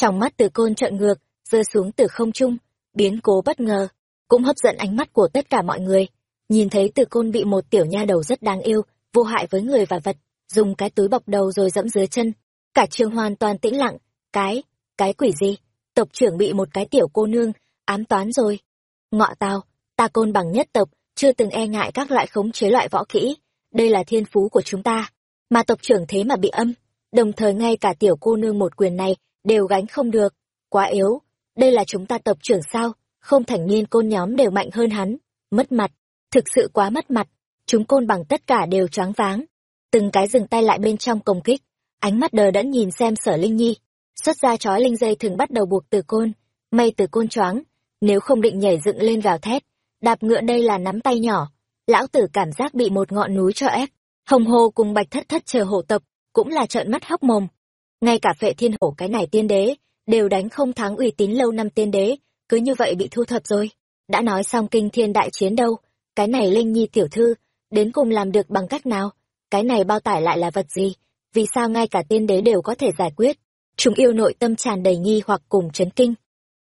Trong mắt từ côn trợn ngược, rơi xuống từ không trung, biến cố bất ngờ, cũng hấp dẫn ánh mắt của tất cả mọi người. Nhìn thấy từ côn bị một tiểu nha đầu rất đáng yêu, vô hại với người và vật, dùng cái túi bọc đầu rồi dẫm dưới chân. Cả trường hoàn toàn tĩnh lặng, cái, cái quỷ gì? Tộc trưởng bị một cái tiểu cô nương, ám toán rồi. Ngọ tao, ta côn bằng nhất tộc, chưa từng e ngại các loại khống chế loại võ kỹ. Đây là thiên phú của chúng ta. Mà tộc trưởng thế mà bị âm, đồng thời ngay cả tiểu cô nương một quyền này đều gánh không được. Quá yếu, đây là chúng ta tộc trưởng sao? Không thành niên côn nhóm đều mạnh hơn hắn. Mất mặt, thực sự quá mất mặt. Chúng côn bằng tất cả đều choáng váng. Từng cái dừng tay lại bên trong công kích. Ánh mắt đờ đẫn nhìn xem sở Linh Nhi. Xuất ra chói linh dây thường bắt đầu buộc từ côn. May từ côn choáng. Nếu không định nhảy dựng lên gào thét. Đạp ngựa đây là nắm tay nhỏ. Lão tử cảm giác bị một ngọn núi cho ép. Hồng hồ cùng bạch thất thất chờ hộ tập. Cũng là trợn mắt hốc mồm. Ngay cả phệ thiên hổ cái này tiên đế. Đều đánh không thắng uy tín lâu năm tiên đế cứ như vậy bị thu thập rồi. Đã nói xong kinh thiên đại chiến đâu, cái này Linh Nhi tiểu thư, đến cùng làm được bằng cách nào? Cái này bao tải lại là vật gì? Vì sao ngay cả tiên đế đều có thể giải quyết? Chúng yêu nội tâm tràn đầy nghi hoặc cùng chấn kinh.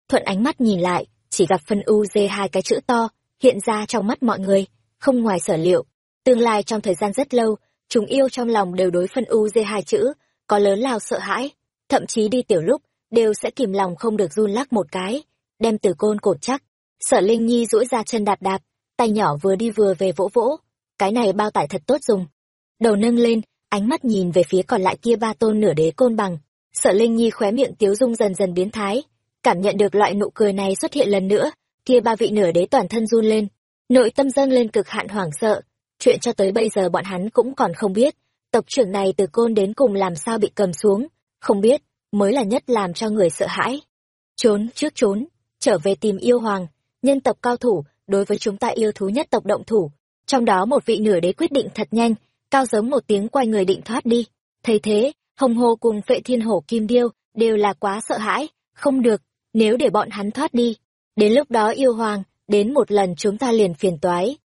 Thuận ánh mắt nhìn lại, chỉ gặp phân u dê hai cái chữ to, hiện ra trong mắt mọi người, không ngoài sở liệu. Tương lai trong thời gian rất lâu, chúng yêu trong lòng đều đối phân u dê hai chữ, có lớn lao sợ hãi, thậm chí đi tiểu lúc, đều sẽ kìm lòng không được run lắc một cái đem từ côn cột chắc. Sở Linh Nhi duỗi ra chân đạp đạp, tay nhỏ vừa đi vừa về vỗ vỗ. Cái này bao tải thật tốt dùng. Đầu nâng lên, ánh mắt nhìn về phía còn lại kia ba tôn nửa đế côn bằng. Sở Linh Nhi khóe miệng tiếu dung dần dần biến thái. Cảm nhận được loại nụ cười này xuất hiện lần nữa, kia ba vị nửa đế toàn thân run lên. Nội tâm dâng lên cực hạn hoảng sợ. Chuyện cho tới bây giờ bọn hắn cũng còn không biết. Tộc trưởng này từ côn đến cùng làm sao bị cầm xuống. Không biết, mới là nhất làm cho người sợ hãi. Trốn trước trốn, trở về tìm yêu hoàng, nhân tộc cao thủ, đối với chúng ta yêu thú nhất tộc động thủ. Trong đó một vị nửa đế quyết định thật nhanh, cao giống một tiếng quay người định thoát đi. Thấy thế, hồng hồ cùng vệ thiên hổ kim điêu đều là quá sợ hãi, không được, nếu để bọn hắn thoát đi. Đến lúc đó yêu hoàng, đến một lần chúng ta liền phiền toái.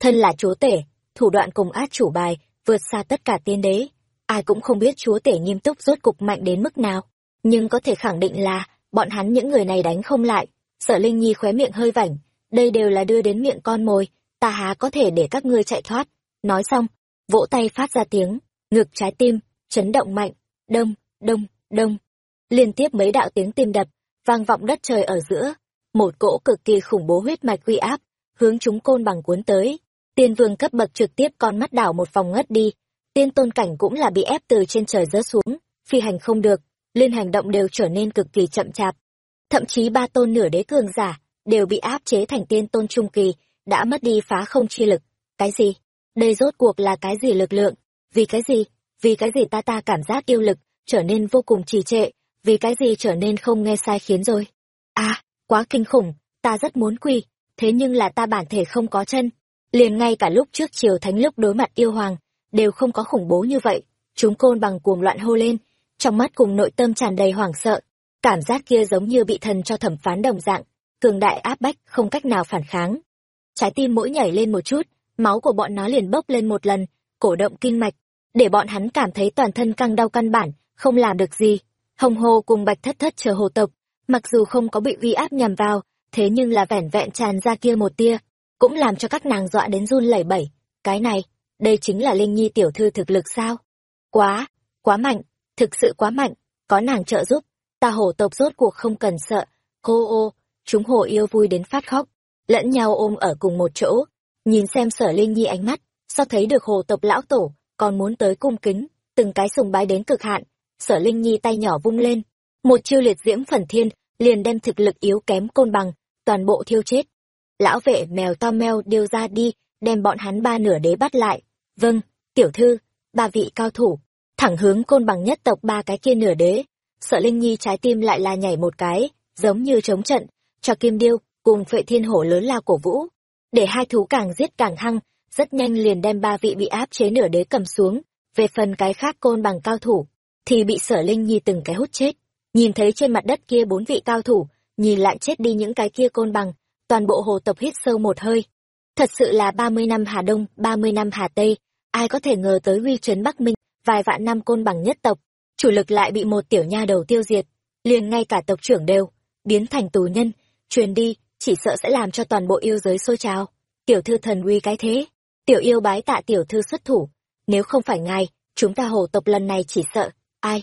Thân là chúa tể, thủ đoạn cùng át chủ bài, vượt xa tất cả tiên đế. Ai cũng không biết chúa tể nghiêm túc rốt cục mạnh đến mức nào. Nhưng có thể khẳng định là, bọn hắn những người này đánh không lại, Sở Linh Nhi khóe miệng hơi vảnh, đây đều là đưa đến miệng con mồi, ta há có thể để các ngươi chạy thoát. Nói xong, vỗ tay phát ra tiếng, ngực trái tim, chấn động mạnh, đông, đông, đông. Liên tiếp mấy đạo tiếng tim đập, vang vọng đất trời ở giữa. Một cỗ cực kỳ khủng bố huyết mạch uy áp, hướng chúng côn bằng cuốn tới. Tiên vương cấp bậc trực tiếp con mắt đảo một vòng ngất đi. Tiên tôn cảnh cũng là bị ép từ trên trời rớt xuống, phi hành không được, liên hành động đều trở nên cực kỳ chậm chạp, thậm chí ba tôn nửa đế cường giả đều bị áp chế thành tiên tôn trung kỳ đã mất đi phá không chi lực. Cái gì? Đây rốt cuộc là cái gì lực lượng? Vì cái gì? Vì cái gì ta ta cảm giác yêu lực trở nên vô cùng trì trệ? Vì cái gì trở nên không nghe sai khiến rồi? À quá kinh khủng ta rất muốn quỳ thế nhưng là ta bản thể không có chân liền ngay cả lúc trước chiều thánh lúc đối mặt yêu hoàng đều không có khủng bố như vậy chúng côn bằng cuồng loạn hô lên trong mắt cùng nội tâm tràn đầy hoảng sợ Cảm giác kia giống như bị thần cho thẩm phán đồng dạng, cường đại áp bách, không cách nào phản kháng. Trái tim mỗi nhảy lên một chút, máu của bọn nó liền bốc lên một lần, cổ động kinh mạch, để bọn hắn cảm thấy toàn thân căng đau căn bản, không làm được gì. Hồng hồ cùng bạch thất thất chờ hồ tộc, mặc dù không có bị uy áp nhằm vào, thế nhưng là vẻn vẹn tràn ra kia một tia, cũng làm cho các nàng dọa đến run lẩy bẩy. Cái này, đây chính là Linh Nhi tiểu thư thực lực sao? Quá, quá mạnh, thực sự quá mạnh, có nàng trợ giúp, ta hổ tộc rốt cuộc không cần sợ ô ô chúng hổ yêu vui đến phát khóc lẫn nhau ôm ở cùng một chỗ nhìn xem sở linh nhi ánh mắt sao thấy được hồ tộc lão tổ còn muốn tới cung kính từng cái sùng bái đến cực hạn sở linh nhi tay nhỏ vung lên một chiêu liệt diễm phần thiên liền đem thực lực yếu kém côn bằng toàn bộ thiêu chết lão vệ mèo to meo điêu ra đi đem bọn hắn ba nửa đế bắt lại vâng tiểu thư ba vị cao thủ thẳng hướng côn bằng nhất tộc ba cái kia nửa đế sợ Linh Nhi trái tim lại là nhảy một cái, giống như chống trận, cho Kim Điêu cùng Phệ Thiên Hổ lớn lao cổ vũ. Để hai thú càng giết càng hăng, rất nhanh liền đem ba vị bị áp chế nửa đế cầm xuống, về phần cái khác côn bằng cao thủ, thì bị sở Linh Nhi từng cái hút chết. Nhìn thấy trên mặt đất kia bốn vị cao thủ, nhìn lại chết đi những cái kia côn bằng, toàn bộ hồ tộc hít sâu một hơi. Thật sự là ba mươi năm Hà Đông, ba mươi năm Hà Tây, ai có thể ngờ tới uy trấn Bắc Minh, vài vạn năm côn bằng nhất tộc, chủ lực lại bị một tiểu nha đầu tiêu diệt. liền ngay cả tộc trưởng đều biến thành tù nhân, truyền đi, chỉ sợ sẽ làm cho toàn bộ yêu giới sôi trào. Tiểu thư thần uy cái thế, tiểu yêu bái tạ tiểu thư xuất thủ, nếu không phải ngài, chúng ta hồ tộc lần này chỉ sợ, ai?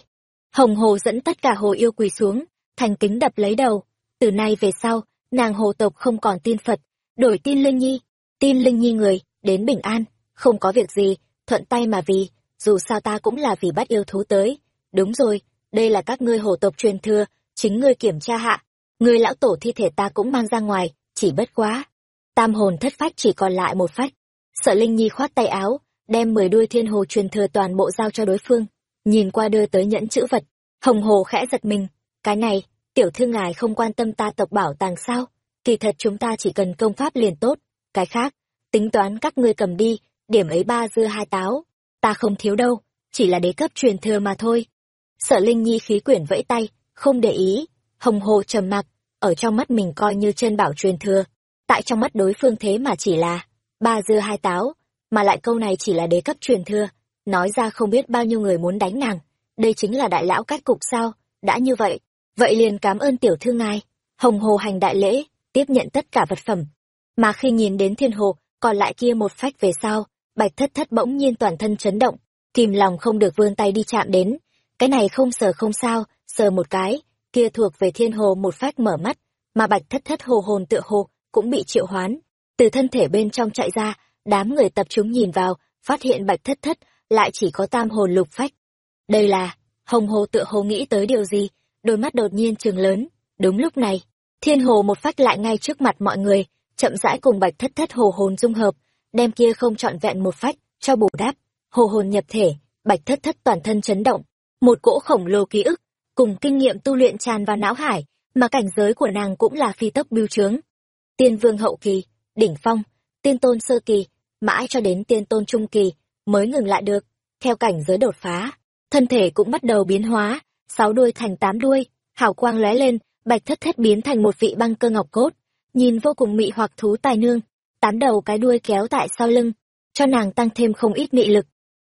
Hồng hồ dẫn tất cả hồ yêu quỳ xuống, thành kính đập lấy đầu. Từ nay về sau, nàng hồ tộc không còn tin Phật, đổi tin Linh Nhi, tin Linh Nhi người, đến bình an, không có việc gì, thuận tay mà vì, dù sao ta cũng là vì bắt yêu thú tới. Đúng rồi, đây là các ngươi hồ tộc truyền thừa, chính ngươi kiểm tra hạ. Ngươi lão tổ thi thể ta cũng mang ra ngoài, chỉ bất quá. Tam hồn thất phách chỉ còn lại một phách. Sợ Linh Nhi khoát tay áo, đem mười đuôi thiên hồ truyền thừa toàn bộ giao cho đối phương. Nhìn qua đưa tới nhẫn chữ vật, hồng hồ khẽ giật mình. Cái này, tiểu thư ngài không quan tâm ta tộc bảo tàng sao? Kỳ thật chúng ta chỉ cần công pháp liền tốt. Cái khác, tính toán các ngươi cầm đi, điểm ấy ba dưa hai táo. Ta không thiếu đâu, chỉ là đế cấp truyền thừa mà thôi. Sợ Linh Nhi khí quyển vẫy tay, không để ý, hồng hồ trầm mặc, ở trong mắt mình coi như chân bảo truyền thừa. Tại trong mắt đối phương thế mà chỉ là ba dưa hai táo, mà lại câu này chỉ là đế cấp truyền thừa, nói ra không biết bao nhiêu người muốn đánh nàng. Đây chính là đại lão cách cục sao, đã như vậy, vậy liền cảm ơn tiểu thư ngài. Hồng hồ hành đại lễ, tiếp nhận tất cả vật phẩm. Mà khi nhìn đến thiên hồ, còn lại kia một phách về sau, bạch thất thất bỗng nhiên toàn thân chấn động, kìm lòng không được vươn tay đi chạm đến. Cái này không sờ không sao, sờ một cái, kia thuộc về thiên hồ một phách mở mắt, mà bạch thất thất hồ hồn tựa hồ, cũng bị triệu hoán. Từ thân thể bên trong chạy ra, đám người tập trung nhìn vào, phát hiện bạch thất thất, lại chỉ có tam hồn lục phách. Đây là, hồng hồ tựa hồ nghĩ tới điều gì, đôi mắt đột nhiên trường lớn. Đúng lúc này, thiên hồ một phách lại ngay trước mặt mọi người, chậm rãi cùng bạch thất thất hồ hồn dung hợp, đem kia không trọn vẹn một phách, cho bù đáp. Hồ hồn nhập thể, bạch thất thất toàn thân chấn động, một cỗ khổng lồ ký ức, cùng kinh nghiệm tu luyện tràn vào não hải, mà cảnh giới của nàng cũng là phi tốc biêu trướng. Tiên vương hậu kỳ, đỉnh phong, tiên tôn sơ kỳ, mãi cho đến tiên tôn trung kỳ, mới ngừng lại được. Theo cảnh giới đột phá, thân thể cũng bắt đầu biến hóa, sáu đuôi thành tám đuôi, hào quang lóe lên, bạch thất thất biến thành một vị băng cơ ngọc cốt, nhìn vô cùng mị hoặc thú tài nương, tám đầu cái đuôi kéo tại sau lưng, cho nàng tăng thêm không ít mị lực.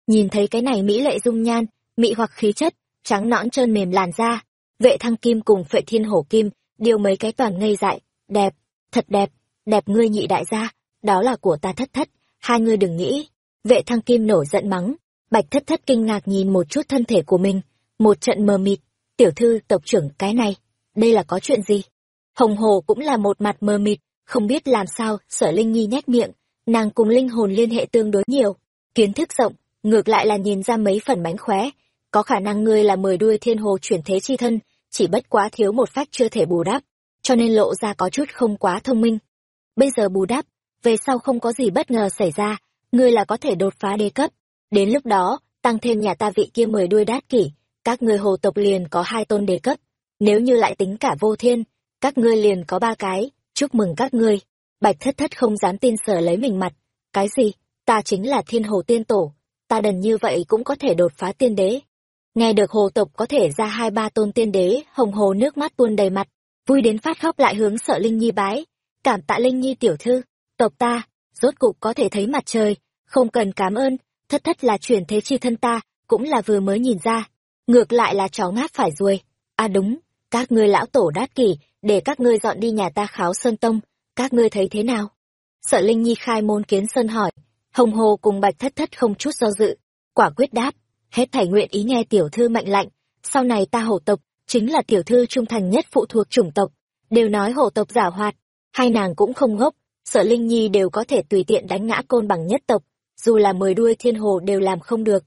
Nhìn thấy cái này mỹ lệ dung nhan, mị hoặc khí chất, trắng nõn trơn mềm làn da, vệ thăng kim cùng phệ thiên hổ kim, điều mấy cái toàn ngây dại, đẹp, thật đẹp, đẹp ngươi nhị đại gia, đó là của ta thất thất, hai ngươi đừng nghĩ. Vệ thăng kim nổi giận mắng, bạch thất thất kinh ngạc nhìn một chút thân thể của mình, một trận mờ mịt, tiểu thư tộc trưởng cái này, đây là có chuyện gì? Hồng hồ cũng là một mặt mờ mịt, không biết làm sao, sở Linh Nhi nhét miệng, nàng cùng linh hồn liên hệ tương đối nhiều, kiến thức rộng, ngược lại là nhìn ra mấy phần bánh khóe, có khả năng ngươi là mười đuôi thiên hồ chuyển thế chi thân, chỉ bất quá thiếu một phách chưa thể bù đắp, cho nên lộ ra có chút không quá thông minh. Bây giờ bù đắp, về sau không có gì bất ngờ xảy ra, ngươi là có thể đột phá đề cấp. Đến lúc đó, tăng thêm nhà ta vị kia mười đuôi đát kỷ, các ngươi hồ tộc liền có hai tôn đề cấp. Nếu như lại tính cả vô thiên, các ngươi liền có ba cái, chúc mừng các ngươi. Bạch thất thất không dám tin sở lấy mình mặt. Cái gì? Ta chính là thiên hồ tiên tổ. Ta đần như vậy cũng có thể đột phá tiên đế. Nghe được hồ tộc có thể ra hai ba tôn tiên đế, hồng hồ nước mắt tuôn đầy mặt, vui đến phát khóc lại hướng sợ Linh Nhi bái. Cảm tạ Linh Nhi tiểu thư, tộc ta, rốt cục có thể thấy mặt trời, không cần cảm ơn, thất thất là chuyển thế chi thân ta, cũng là vừa mới nhìn ra. Ngược lại là chó ngáp phải ruồi. À đúng, các ngươi lão tổ đát kỷ, để các ngươi dọn đi nhà ta kháo sơn tông, các ngươi thấy thế nào? Sợ Linh Nhi khai môn kiến sơn hỏi, hồng hồ cùng bạch thất thất không chút do dự, quả quyết đáp, hết thảy nguyện ý nghe tiểu thư mệnh lệnh, sau này ta hổ tộc, chính là tiểu thư trung thành nhất phụ thuộc chủng tộc, đều nói hổ tộc giả hoạt, hai nàng cũng không ngốc, sợ Linh Nhi đều có thể tùy tiện đánh ngã côn bằng nhất tộc, dù là mười đuôi thiên hồ đều làm không được.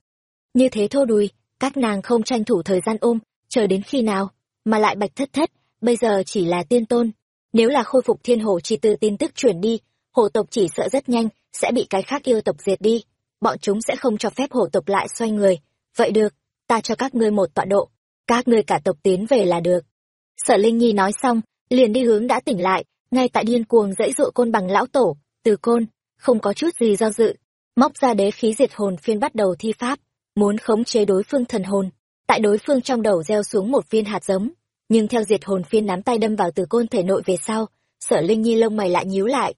Như thế thô đùi, các nàng không tranh thủ thời gian ôm, chờ đến khi nào, mà lại bạch thất thất, bây giờ chỉ là tiên tôn. Nếu là khôi phục thiên hồ chi tư tin tức chuyển đi, hồ tộc chỉ sợ rất nhanh, sẽ bị cái khác yêu tộc diệt đi. Bọn chúng sẽ không cho phép hồ tộc lại xoay người, vậy được ta cho các ngươi một tọa độ. Các ngươi cả tộc tiến về là được. Sở linh nhi nói xong liền đi hướng đã tỉnh lại ngay tại điên cuồng dãy dụ côn bằng lão tổ từ côn không có chút gì do dự. Móc ra đế khí diệt hồn phiên bắt đầu thi pháp muốn khống chế đối phương thần hồn tại đối phương trong đầu gieo xuống một viên hạt giống. Nhưng theo diệt hồn phiên nắm tay đâm vào từ côn thể nội về sau sở linh nhi lông mày lại nhíu lại.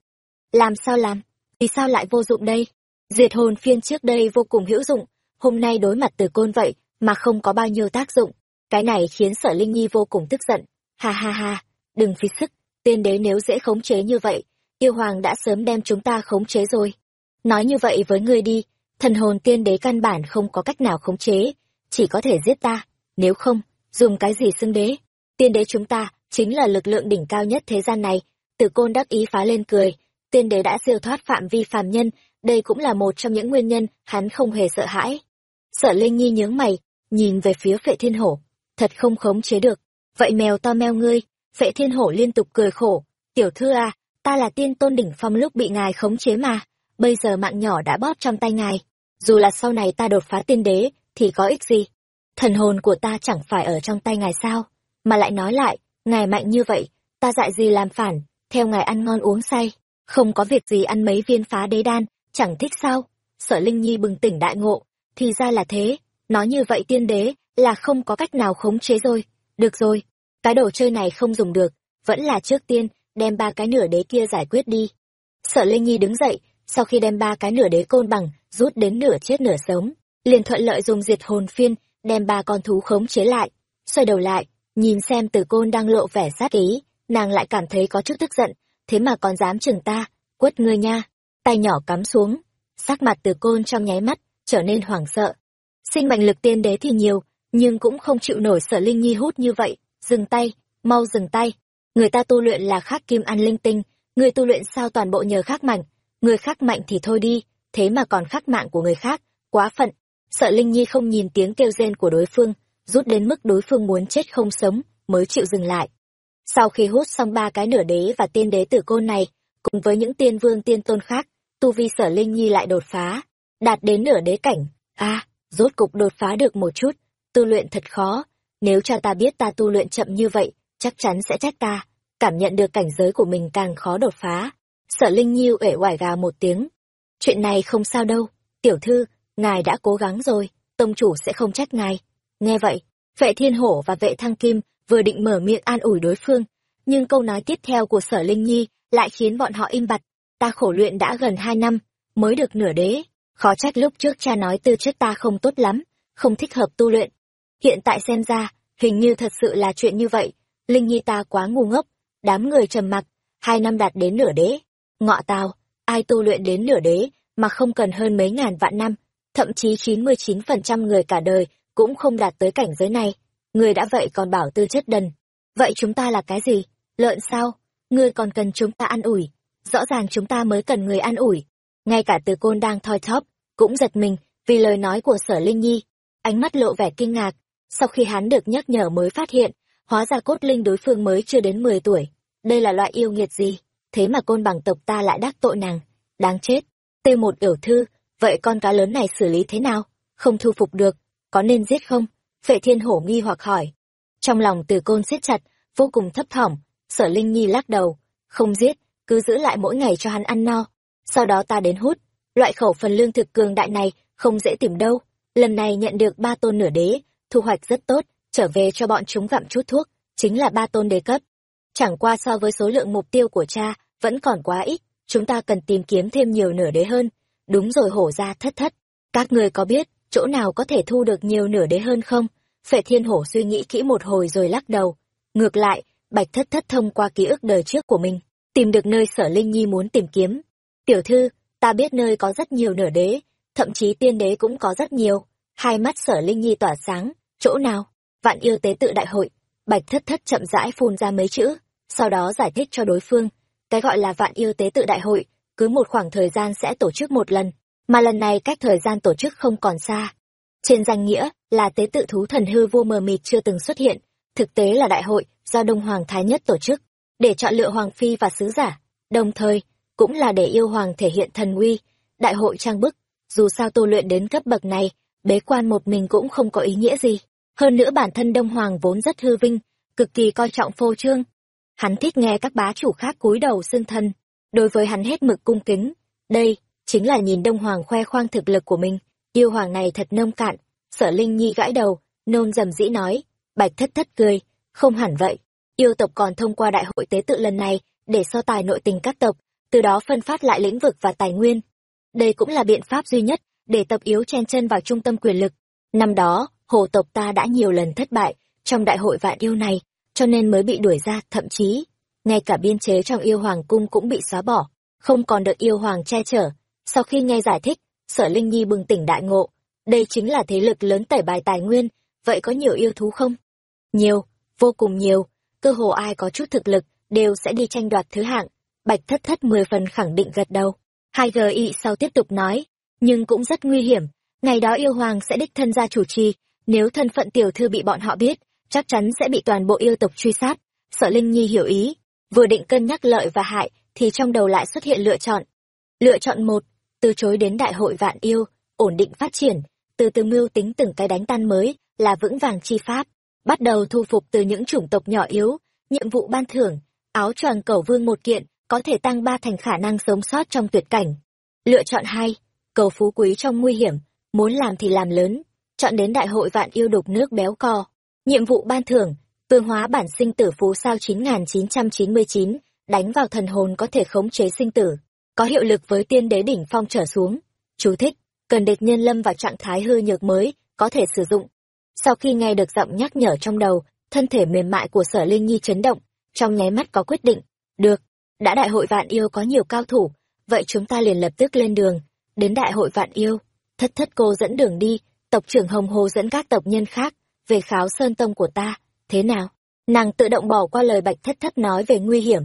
Làm sao làm? Vì sao lại vô dụng đây? Diệt hồn phiên trước đây vô cùng hữu dụng hôm nay đối mặt từ côn vậy mà không có bao nhiêu tác dụng. Cái này khiến sở Linh Nhi vô cùng tức giận. Ha ha ha, đừng phí sức, tiên đế nếu dễ khống chế như vậy, yêu hoàng đã sớm đem chúng ta khống chế rồi. Nói như vậy với ngươi đi, thần hồn tiên đế căn bản không có cách nào khống chế, chỉ có thể giết ta, nếu không, dùng cái gì xưng đế. Tiên đế chúng ta, chính là lực lượng đỉnh cao nhất thế gian này. Tử côn đắc ý phá lên cười, tiên đế đã siêu thoát phạm vi phàm nhân, đây cũng là một trong những nguyên nhân hắn không hề sợ hãi. Sợ Linh Nhi nhướng mày, nhìn về phía phệ thiên hổ, thật không khống chế được. Vậy mèo to meo ngươi, phệ thiên hổ liên tục cười khổ, tiểu thư à, ta là tiên tôn đỉnh phong lúc bị ngài khống chế mà, bây giờ mạng nhỏ đã bóp trong tay ngài. Dù là sau này ta đột phá tiên đế, thì có ích gì? Thần hồn của ta chẳng phải ở trong tay ngài sao? Mà lại nói lại, ngài mạnh như vậy, ta dại gì làm phản, theo ngài ăn ngon uống say, không có việc gì ăn mấy viên phá đế đan, chẳng thích sao? Sở Linh Nhi bừng tỉnh đại ngộ, thì ra là thế, nói như vậy tiên đế là không có cách nào khống chế rồi. Được rồi, cái đồ chơi này không dùng được, vẫn là trước tiên đem ba cái nửa đế kia giải quyết đi. Sở Linh Nhi đứng dậy, sau khi đem ba cái nửa đế côn bằng rút đến nửa chết nửa sống, liền thuận lợi dùng diệt hồn phiên đem ba con thú khống chế lại. Xoay đầu lại, nhìn xem Tử Côn đang lộ vẻ sát ý, nàng lại cảm thấy có chút tức giận, thế mà còn dám chừng ta, quất ngươi nha. Tay nhỏ cắm xuống, sắc mặt Tử Côn trong nháy mắt trở nên hoảng sợ. Sinh mệnh lực tiên đế thì nhiều, nhưng cũng không chịu nổi Sở Linh Nhi hút như vậy, dừng tay, mau dừng tay. Người ta tu luyện là khắc kim ăn linh tinh, người tu luyện sao toàn bộ nhờ khắc mạnh, người khắc mạnh thì thôi đi, thế mà còn khắc mạng của người khác, quá phận. Sợ Linh Nhi không nhìn tiếng kêu rên của đối phương, rút đến mức đối phương muốn chết không sống, mới chịu dừng lại. Sau khi hút xong ba cái nửa đế và tiên đế tử côn này, cùng với những tiên vương tiên tôn khác, tu vi sở Linh Nhi lại đột phá, đạt đến nửa đế cảnh. a rốt cục đột phá được một chút, tu luyện thật khó, nếu cha ta biết ta tu luyện chậm như vậy, chắc chắn sẽ trách ta, cảm nhận được cảnh giới của mình càng khó đột phá. Sở Linh nhi uể oải gà một tiếng. Chuyện này không sao đâu, tiểu thư, ngài đã cố gắng rồi, tông chủ sẽ không trách ngài. Nghe vậy, vệ thiên hổ và vệ thăng kim vừa định mở miệng an ủi đối phương, nhưng câu nói tiếp theo của sở Linh Nhi lại khiến bọn họ im bặt. Ta khổ luyện đã gần hai năm, mới được nửa đế, khó trách lúc trước cha nói tư chất ta không tốt lắm, không thích hợp tu luyện. Hiện tại xem ra, hình như thật sự là chuyện như vậy, Linh Nhi ta quá ngu ngốc, đám người trầm mặc, hai năm đạt đến nửa đế. Ngọ tào, ai tu luyện đến nửa đế mà không cần hơn mấy ngàn vạn năm, thậm chí 99% người cả đời cũng không đạt tới cảnh giới này. Người đã vậy còn bảo tư chất đần. Vậy chúng ta là cái gì? Lợn sao? Ngươi còn cần chúng ta ăn ủi. Rõ ràng chúng ta mới cần người ăn ủi. Ngay cả từ côn đang thoi thóp, cũng giật mình vì lời nói của sở Linh Nhi. Ánh mắt lộ vẻ kinh ngạc. Sau khi hắn được nhắc nhở mới phát hiện, hóa ra cốt linh đối phương mới chưa đến 10 tuổi. Đây là loại yêu nghiệt gì? Thế mà côn bằng tộc ta lại đắc tội nàng. Đáng chết. t một yểu thư, vậy con cá lớn này xử lý thế nào? Không thu phục được, có nên giết không? vệ thiên hổ nghi hoặc hỏi. Trong lòng từ côn siết chặt, vô cùng thấp thỏm, sở linh nhi lắc đầu. Không giết, cứ giữ lại mỗi ngày cho hắn ăn no. Sau đó ta đến hút. Loại khẩu phần lương thực cường đại này không dễ tìm đâu. Lần này nhận được ba tôn nửa đế, thu hoạch rất tốt, trở về cho bọn chúng gặm chút thuốc, chính là ba tôn đế cấp. Chẳng qua so với số lượng mục tiêu của cha, vẫn còn quá ít, chúng ta cần tìm kiếm thêm nhiều nửa đế hơn. Đúng rồi hổ ra thất thất. Các người có biết, chỗ nào có thể thu được nhiều nửa đế hơn không? Phệ thiên hổ suy nghĩ kỹ một hồi rồi lắc đầu. Ngược lại, bạch thất thất thông qua ký ức đời trước của mình, tìm được nơi sở Linh Nhi muốn tìm kiếm. Tiểu thư, ta biết nơi có rất nhiều nửa đế, thậm chí tiên đế cũng có rất nhiều. Hai mắt sở Linh Nhi tỏa sáng, chỗ nào? Vạn yêu tế tự đại hội. Bạch thất thất chậm rãi phun ra mấy chữ, sau đó giải thích cho đối phương. Cái gọi là vạn yêu tế tự đại hội, cứ một khoảng thời gian sẽ tổ chức một lần, mà lần này cách thời gian tổ chức không còn xa. Trên danh nghĩa là tế tự thú thần hư vô mờ mịt chưa từng xuất hiện, thực tế là đại hội do Đông Hoàng Thái Nhất tổ chức, để chọn lựa Hoàng Phi và Sứ Giả, đồng thời cũng là để yêu Hoàng thể hiện thần uy. Đại hội trang bức, dù sao tu luyện đến cấp bậc này, bế quan một mình cũng không có ý nghĩa gì. Hơn nữa bản thân Đông Hoàng vốn rất hư vinh, cực kỳ coi trọng phô trương. Hắn thích nghe các bá chủ khác cúi đầu xưng thân, đối với hắn hết mực cung kính. Đây, chính là nhìn Đông Hoàng khoe khoang thực lực của mình, yêu hoàng này thật nông cạn. Sở Linh Nhi gãi đầu, nôn dầm dĩ nói, bạch thất thất cười, không hẳn vậy. Yêu tộc còn thông qua đại hội tế tự lần này để so tài nội tình các tộc, từ đó phân phát lại lĩnh vực và tài nguyên. Đây cũng là biện pháp duy nhất để tập yếu chen chân vào trung tâm quyền lực. Năm đó, Hộ tộc ta đã nhiều lần thất bại, trong đại hội vạn yêu này, cho nên mới bị đuổi ra, thậm chí, ngay cả biên chế trong yêu hoàng cung cũng bị xóa bỏ, không còn được yêu hoàng che chở. Sau khi nghe giải thích, sở Linh Nhi bừng tỉnh đại ngộ, đây chính là thế lực lớn tẩy bài tài nguyên, vậy có nhiều yêu thú không? Nhiều, vô cùng nhiều, cơ hồ ai có chút thực lực, đều sẽ đi tranh đoạt thứ hạng. Bạch thất thất mười phần khẳng định gật đầu. Hai GI sau tiếp tục nói, nhưng cũng rất nguy hiểm, ngày đó yêu hoàng sẽ đích thân ra chủ trì, nếu thân phận tiểu thư bị bọn họ biết, chắc chắn sẽ bị toàn bộ yêu tộc truy sát. Sở Linh Nhi hiểu ý, vừa định cân nhắc lợi và hại, thì trong đầu lại xuất hiện lựa chọn. Lựa chọn một, từ chối đến đại hội vạn yêu, ổn định phát triển, từ từ mưu tính từng cái đánh tan mới, là vững vàng chi pháp. Bắt đầu thu phục từ những chủng tộc nhỏ yếu, nhiệm vụ ban thưởng, áo choàng cầu vương một kiện, có thể tăng ba thành khả năng sống sót trong tuyệt cảnh. Lựa chọn hai, cầu phú quý trong nguy hiểm, muốn làm thì làm lớn, chọn đến đại hội vạn yêu đục nước béo co. Nhiệm vụ ban thưởng, tương hóa bản sinh tử phú sao 9999, đánh vào thần hồn có thể khống chế sinh tử, có hiệu lực với tiên đế đỉnh phong trở xuống. Chú thích, cần địch nhân lâm vào trạng thái hư nhược mới, có thể sử dụng. Sau khi nghe được giọng nhắc nhở trong đầu, thân thể mềm mại của sở Linh Nhi chấn động, trong nháy mắt có quyết định. Được, đã đại hội vạn yêu có nhiều cao thủ, vậy chúng ta liền lập tức lên đường, đến đại hội vạn yêu. Thất thất cô dẫn đường đi, tộc trưởng Hồng Hồ dẫn các tộc nhân khác, về kháo sơn tông của ta, thế nào? Nàng tự động bỏ qua lời bạch thất thất nói về nguy hiểm.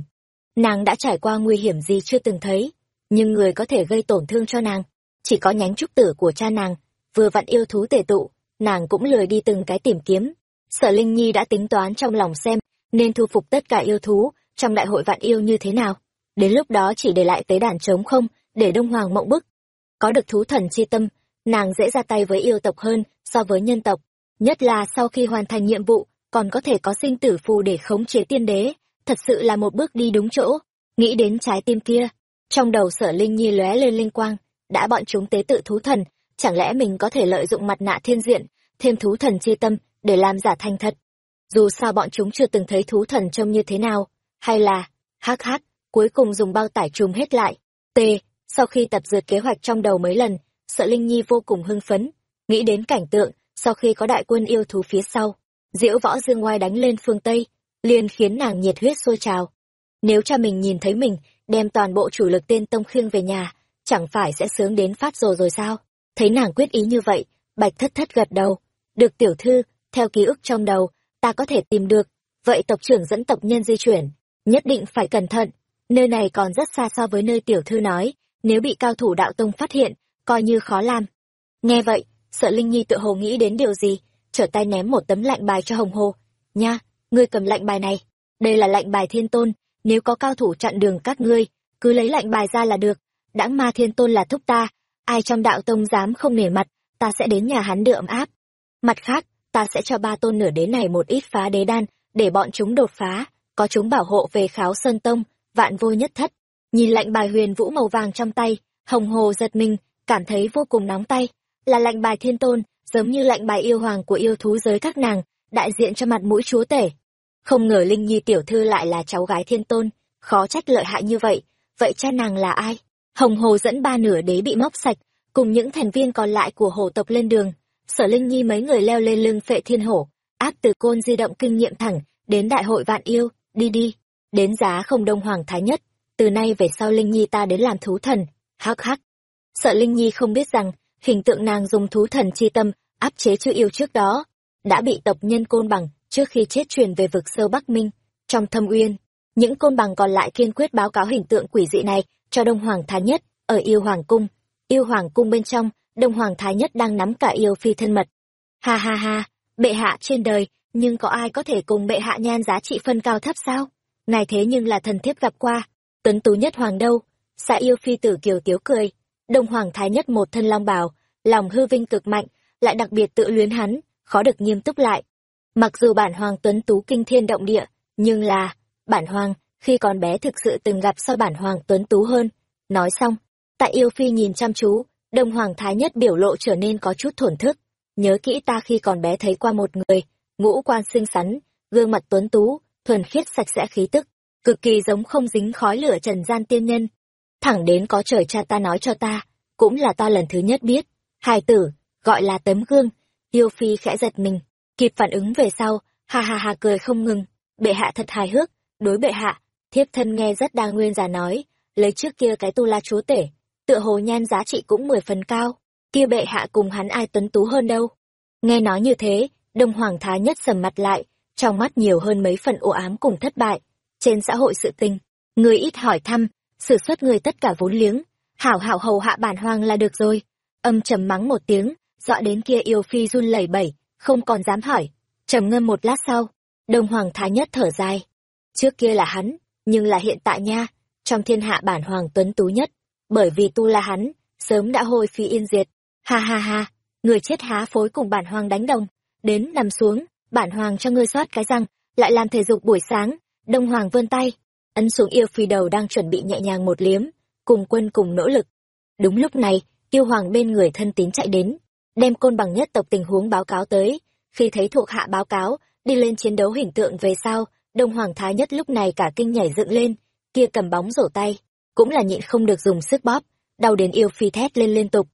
Nàng đã trải qua nguy hiểm gì chưa từng thấy, nhưng người có thể gây tổn thương cho nàng, chỉ có nhánh trúc tử của cha nàng, vừa vặn yêu thú tề tụ, nàng cũng lười đi từng cái tìm kiếm. Sở Linh Nhi đã tính toán trong lòng xem, nên thu phục tất cả yêu thú, trong đại hội vạn yêu như thế nào. Đến lúc đó chỉ để lại tế đàn trống không, để Đông Hoàng mộng bức. Có được thú thần chi tâm, nàng dễ ra tay với yêu tộc hơn so với nhân tộc. Nhất là sau khi hoàn thành nhiệm vụ, còn có thể có sinh tử phù để khống chế tiên đế, thật sự là một bước đi đúng chỗ. Nghĩ đến trái tim kia, trong đầu sở Linh Nhi lóe lên linh quang, đã bọn chúng tế tự thú thần, chẳng lẽ mình có thể lợi dụng mặt nạ thiên diện, thêm thú thần chi tâm, để làm giả thành thật. Dù sao bọn chúng chưa từng thấy thú thần trông như thế nào, hay là, hắc hắc, cuối cùng dùng bao tải trùm hết lại. T, sau khi tập dượt kế hoạch trong đầu mấy lần, sợ Linh Nhi vô cùng hưng phấn, nghĩ đến cảnh tượng, sau khi có đại quân yêu thú phía sau, diễu võ dương ngoai đánh lên phương Tây, liền khiến nàng nhiệt huyết sôi trào. Nếu cha mình nhìn thấy mình, đem toàn bộ chủ lực tên Tông Khiêng về nhà, chẳng phải sẽ sướng đến phát rồi rồi sao? Thấy nàng quyết ý như vậy, bạch thất thất gật đầu. Được tiểu thư, theo ký ức trong đầu, ta có thể tìm được. Vậy tộc trưởng dẫn tộc nhân di chuyển, nhất định phải cẩn thận. Nơi này còn rất xa so với nơi tiểu thư nói, nếu bị cao thủ đạo tông phát hiện, coi như khó làm. Nghe vậy, sợ Linh Nhi tự hồ nghĩ đến điều gì, trở tay ném một tấm lạnh bài cho Hồng Hồ. Nha, ngươi cầm lạnh bài này. Đây là lạnh bài thiên tôn, nếu có cao thủ chặn đường các ngươi, cứ lấy lạnh bài ra là được. Đãng ma thiên tôn là thúc ta, ai trong đạo tông dám không nể mặt, ta sẽ đến nhà hắn đượm áp. Mặt khác, ta sẽ cho ba tôn nửa đế này một ít phá đế đan, để bọn chúng đột phá, có chúng bảo hộ về kháo sơn tông, vạn vô nhất thất. Nhìn lạnh bài huyền vũ màu vàng trong tay, hồng hồ giật mình, cảm thấy vô cùng nóng tay. Là lạnh bài thiên tôn, giống như lạnh bài yêu hoàng của yêu thú giới các nàng, đại diện cho mặt mũi chúa tể. Không ngờ Linh Nhi tiểu thư lại là cháu gái thiên tôn, khó trách lợi hại như vậy. Vậy cha nàng là ai? Hồng Hồ dẫn ba nửa đế bị móc sạch, cùng những thành viên còn lại của hồ tộc lên đường. Sở Linh Nhi mấy người leo lên lưng phệ thiên hổ, áp từ côn di động kinh nghiệm thẳng, đến đại hội vạn yêu, đi đi, đến giá không đông hoàng thái nhất, từ nay về sau Linh Nhi ta đến làm thú thần, hắc hắc. Sợ Linh Nhi không biết rằng, hình tượng nàng dùng thú thần chi tâm, áp chế chữ yêu trước đó, đã bị tộc nhân côn bằng, trước khi chết truyền về vực sâu Bắc Minh, trong thâm uyên. Những côn bằng còn lại kiên quyết báo cáo hình tượng quỷ dị này cho Đông Hoàng Thái Nhất, ở yêu Hoàng Cung. Yêu Hoàng Cung bên trong, Đông Hoàng Thái Nhất đang nắm cả yêu phi thân mật. Ha ha ha, bệ hạ trên đời, nhưng có ai có thể cùng bệ hạ nhan giá trị phân cao thấp sao? Ngài thế nhưng là thần thiếp gặp qua, tuấn tú nhất hoàng đâu? Xạ yêu phi tử kiều tiếu cười, Đông Hoàng Thái Nhất một thân long bào, lòng hư vinh cực mạnh, lại đặc biệt tự luyến hắn, khó được nghiêm túc lại. Mặc dù bản hoàng tuấn tú kinh thiên động địa, nhưng là, bản hoàng, khi còn bé thực sự từng gặp so bản hoàng tuấn tú hơn. Nói xong, tại yêu phi nhìn chăm chú, đông hoàng thái nhất biểu lộ trở nên có chút thổn thức. Nhớ kỹ ta khi còn bé thấy qua một người, ngũ quan xinh xắn, gương mặt tuấn tú, thuần khiết sạch sẽ khí tức, cực kỳ giống không dính khói lửa trần gian tiên nhân. Thẳng đến có trời cha ta nói cho ta, cũng là ta lần thứ nhất biết. Hài tử, gọi là tấm gương, tiêu phi khẽ giật mình, kịp phản ứng về sau, ha ha ha cười không ngừng, bệ hạ thật hài hước, đối bệ hạ, thiếp thân nghe rất đa nguyên giả nói, lấy trước kia cái tu la chúa tể, tựa hồ nhan giá trị cũng mười phần cao, kia bệ hạ cùng hắn ai tuấn tú hơn đâu. Nghe nói như thế, Đông Hoàng Thái Nhất sầm mặt lại, trong mắt nhiều hơn mấy phần u ám cùng thất bại. Trên xã hội sự tình, người ít hỏi thăm, sử xuất người tất cả vốn liếng, hảo hảo hầu hạ bản hoàng là được rồi. Âm trầm mắng một tiếng, dọa đến kia yêu phi run lẩy bẩy, không còn dám hỏi. trầm ngâm một lát sau, Đông Hoàng Thái Nhất thở dài. Trước kia là hắn, nhưng là hiện tại nha, trong thiên hạ bản hoàng tuấn tú nhất, bởi vì tu là hắn, sớm đã hôi phi yên diệt. Ha ha ha, người chết há phối cùng bản hoàng đánh đồng, đến nằm xuống, bản hoàng cho ngươi soát cái răng, lại làm thể dục buổi sáng, đông hoàng vươn tay, ấn xuống yêu phi đầu đang chuẩn bị nhẹ nhàng một liếm, cùng quân cùng nỗ lực. Đúng lúc này, yêu hoàng bên người thân tín chạy đến, đem côn bằng nhất tộc tình huống báo cáo tới, khi thấy thuộc hạ báo cáo, đi lên chiến đấu hình tượng về sau, đông hoàng thái nhất lúc này cả kinh nhảy dựng lên, kia cầm bóng rổ tay, cũng là nhịn không được dùng sức bóp, đau đến yêu phi thét lên liên tục.